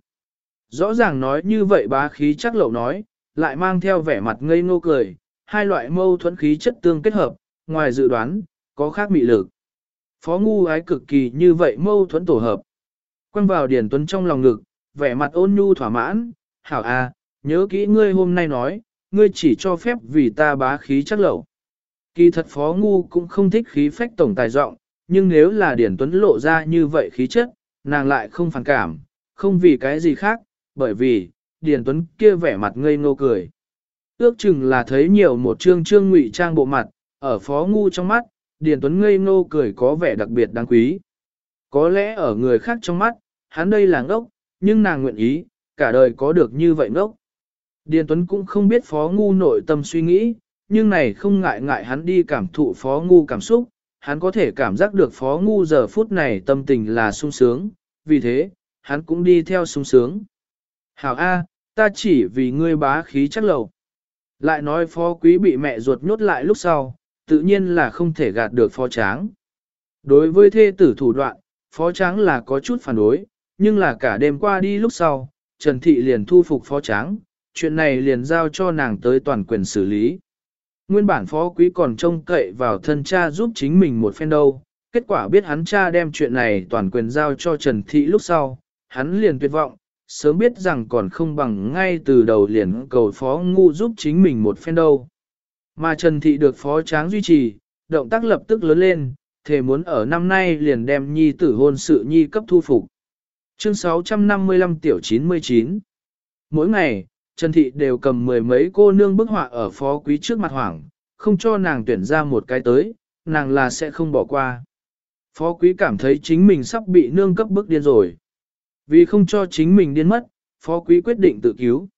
Rõ ràng nói như vậy bá khí chắc lậu nói, lại mang theo vẻ mặt ngây ngô cười, hai loại mâu thuẫn khí chất tương kết hợp, ngoài dự đoán, có khác mị lực. Phó ngu ái cực kỳ như vậy mâu thuẫn tổ hợp. Quăng vào Điền Tuấn trong lòng ngực, vẻ mặt ôn nhu thỏa mãn, hảo à, nhớ kỹ ngươi hôm nay nói, ngươi chỉ cho phép vì ta bá khí chắc lẩu. Kỳ thật phó ngu cũng không thích khí phách tổng tài rộng, nhưng nếu là Điển Tuấn lộ ra như vậy khí chất, nàng lại không phản cảm, không vì cái gì khác, bởi vì, Điển Tuấn kia vẻ mặt ngây ngô cười. Ước chừng là thấy nhiều một trương trương ngụy trang bộ mặt, ở phó ngu trong mắt, Điền Tuấn ngây ngô cười có vẻ đặc biệt đáng quý. Có lẽ ở người khác trong mắt, hắn đây là ngốc, nhưng nàng nguyện ý, cả đời có được như vậy ngốc. Điền Tuấn cũng không biết phó ngu nội tâm suy nghĩ, nhưng này không ngại ngại hắn đi cảm thụ phó ngu cảm xúc, hắn có thể cảm giác được phó ngu giờ phút này tâm tình là sung sướng, vì thế, hắn cũng đi theo sung sướng. Hảo A, ta chỉ vì ngươi bá khí chắc lầu. Lại nói phó quý bị mẹ ruột nhốt lại lúc sau, tự nhiên là không thể gạt được phó tráng. Đối với thê tử thủ đoạn, phó tráng là có chút phản đối, nhưng là cả đêm qua đi lúc sau, Trần Thị liền thu phục phó tráng, chuyện này liền giao cho nàng tới toàn quyền xử lý. Nguyên bản phó quý còn trông cậy vào thân cha giúp chính mình một phen đâu, kết quả biết hắn cha đem chuyện này toàn quyền giao cho Trần Thị lúc sau, hắn liền tuyệt vọng, sớm biết rằng còn không bằng ngay từ đầu liền cầu phó ngu giúp chính mình một phen đâu. Mà Trần Thị được phó tráng duy trì, động tác lập tức lớn lên, thề muốn ở năm nay liền đem nhi tử hôn sự nhi cấp thu phục. Chương 655 tiểu 99 Mỗi ngày, Trần Thị đều cầm mười mấy cô nương bức họa ở phó quý trước mặt hoảng, không cho nàng tuyển ra một cái tới, nàng là sẽ không bỏ qua. Phó quý cảm thấy chính mình sắp bị nương cấp bức điên rồi. Vì không cho chính mình điên mất, phó quý quyết định tự cứu.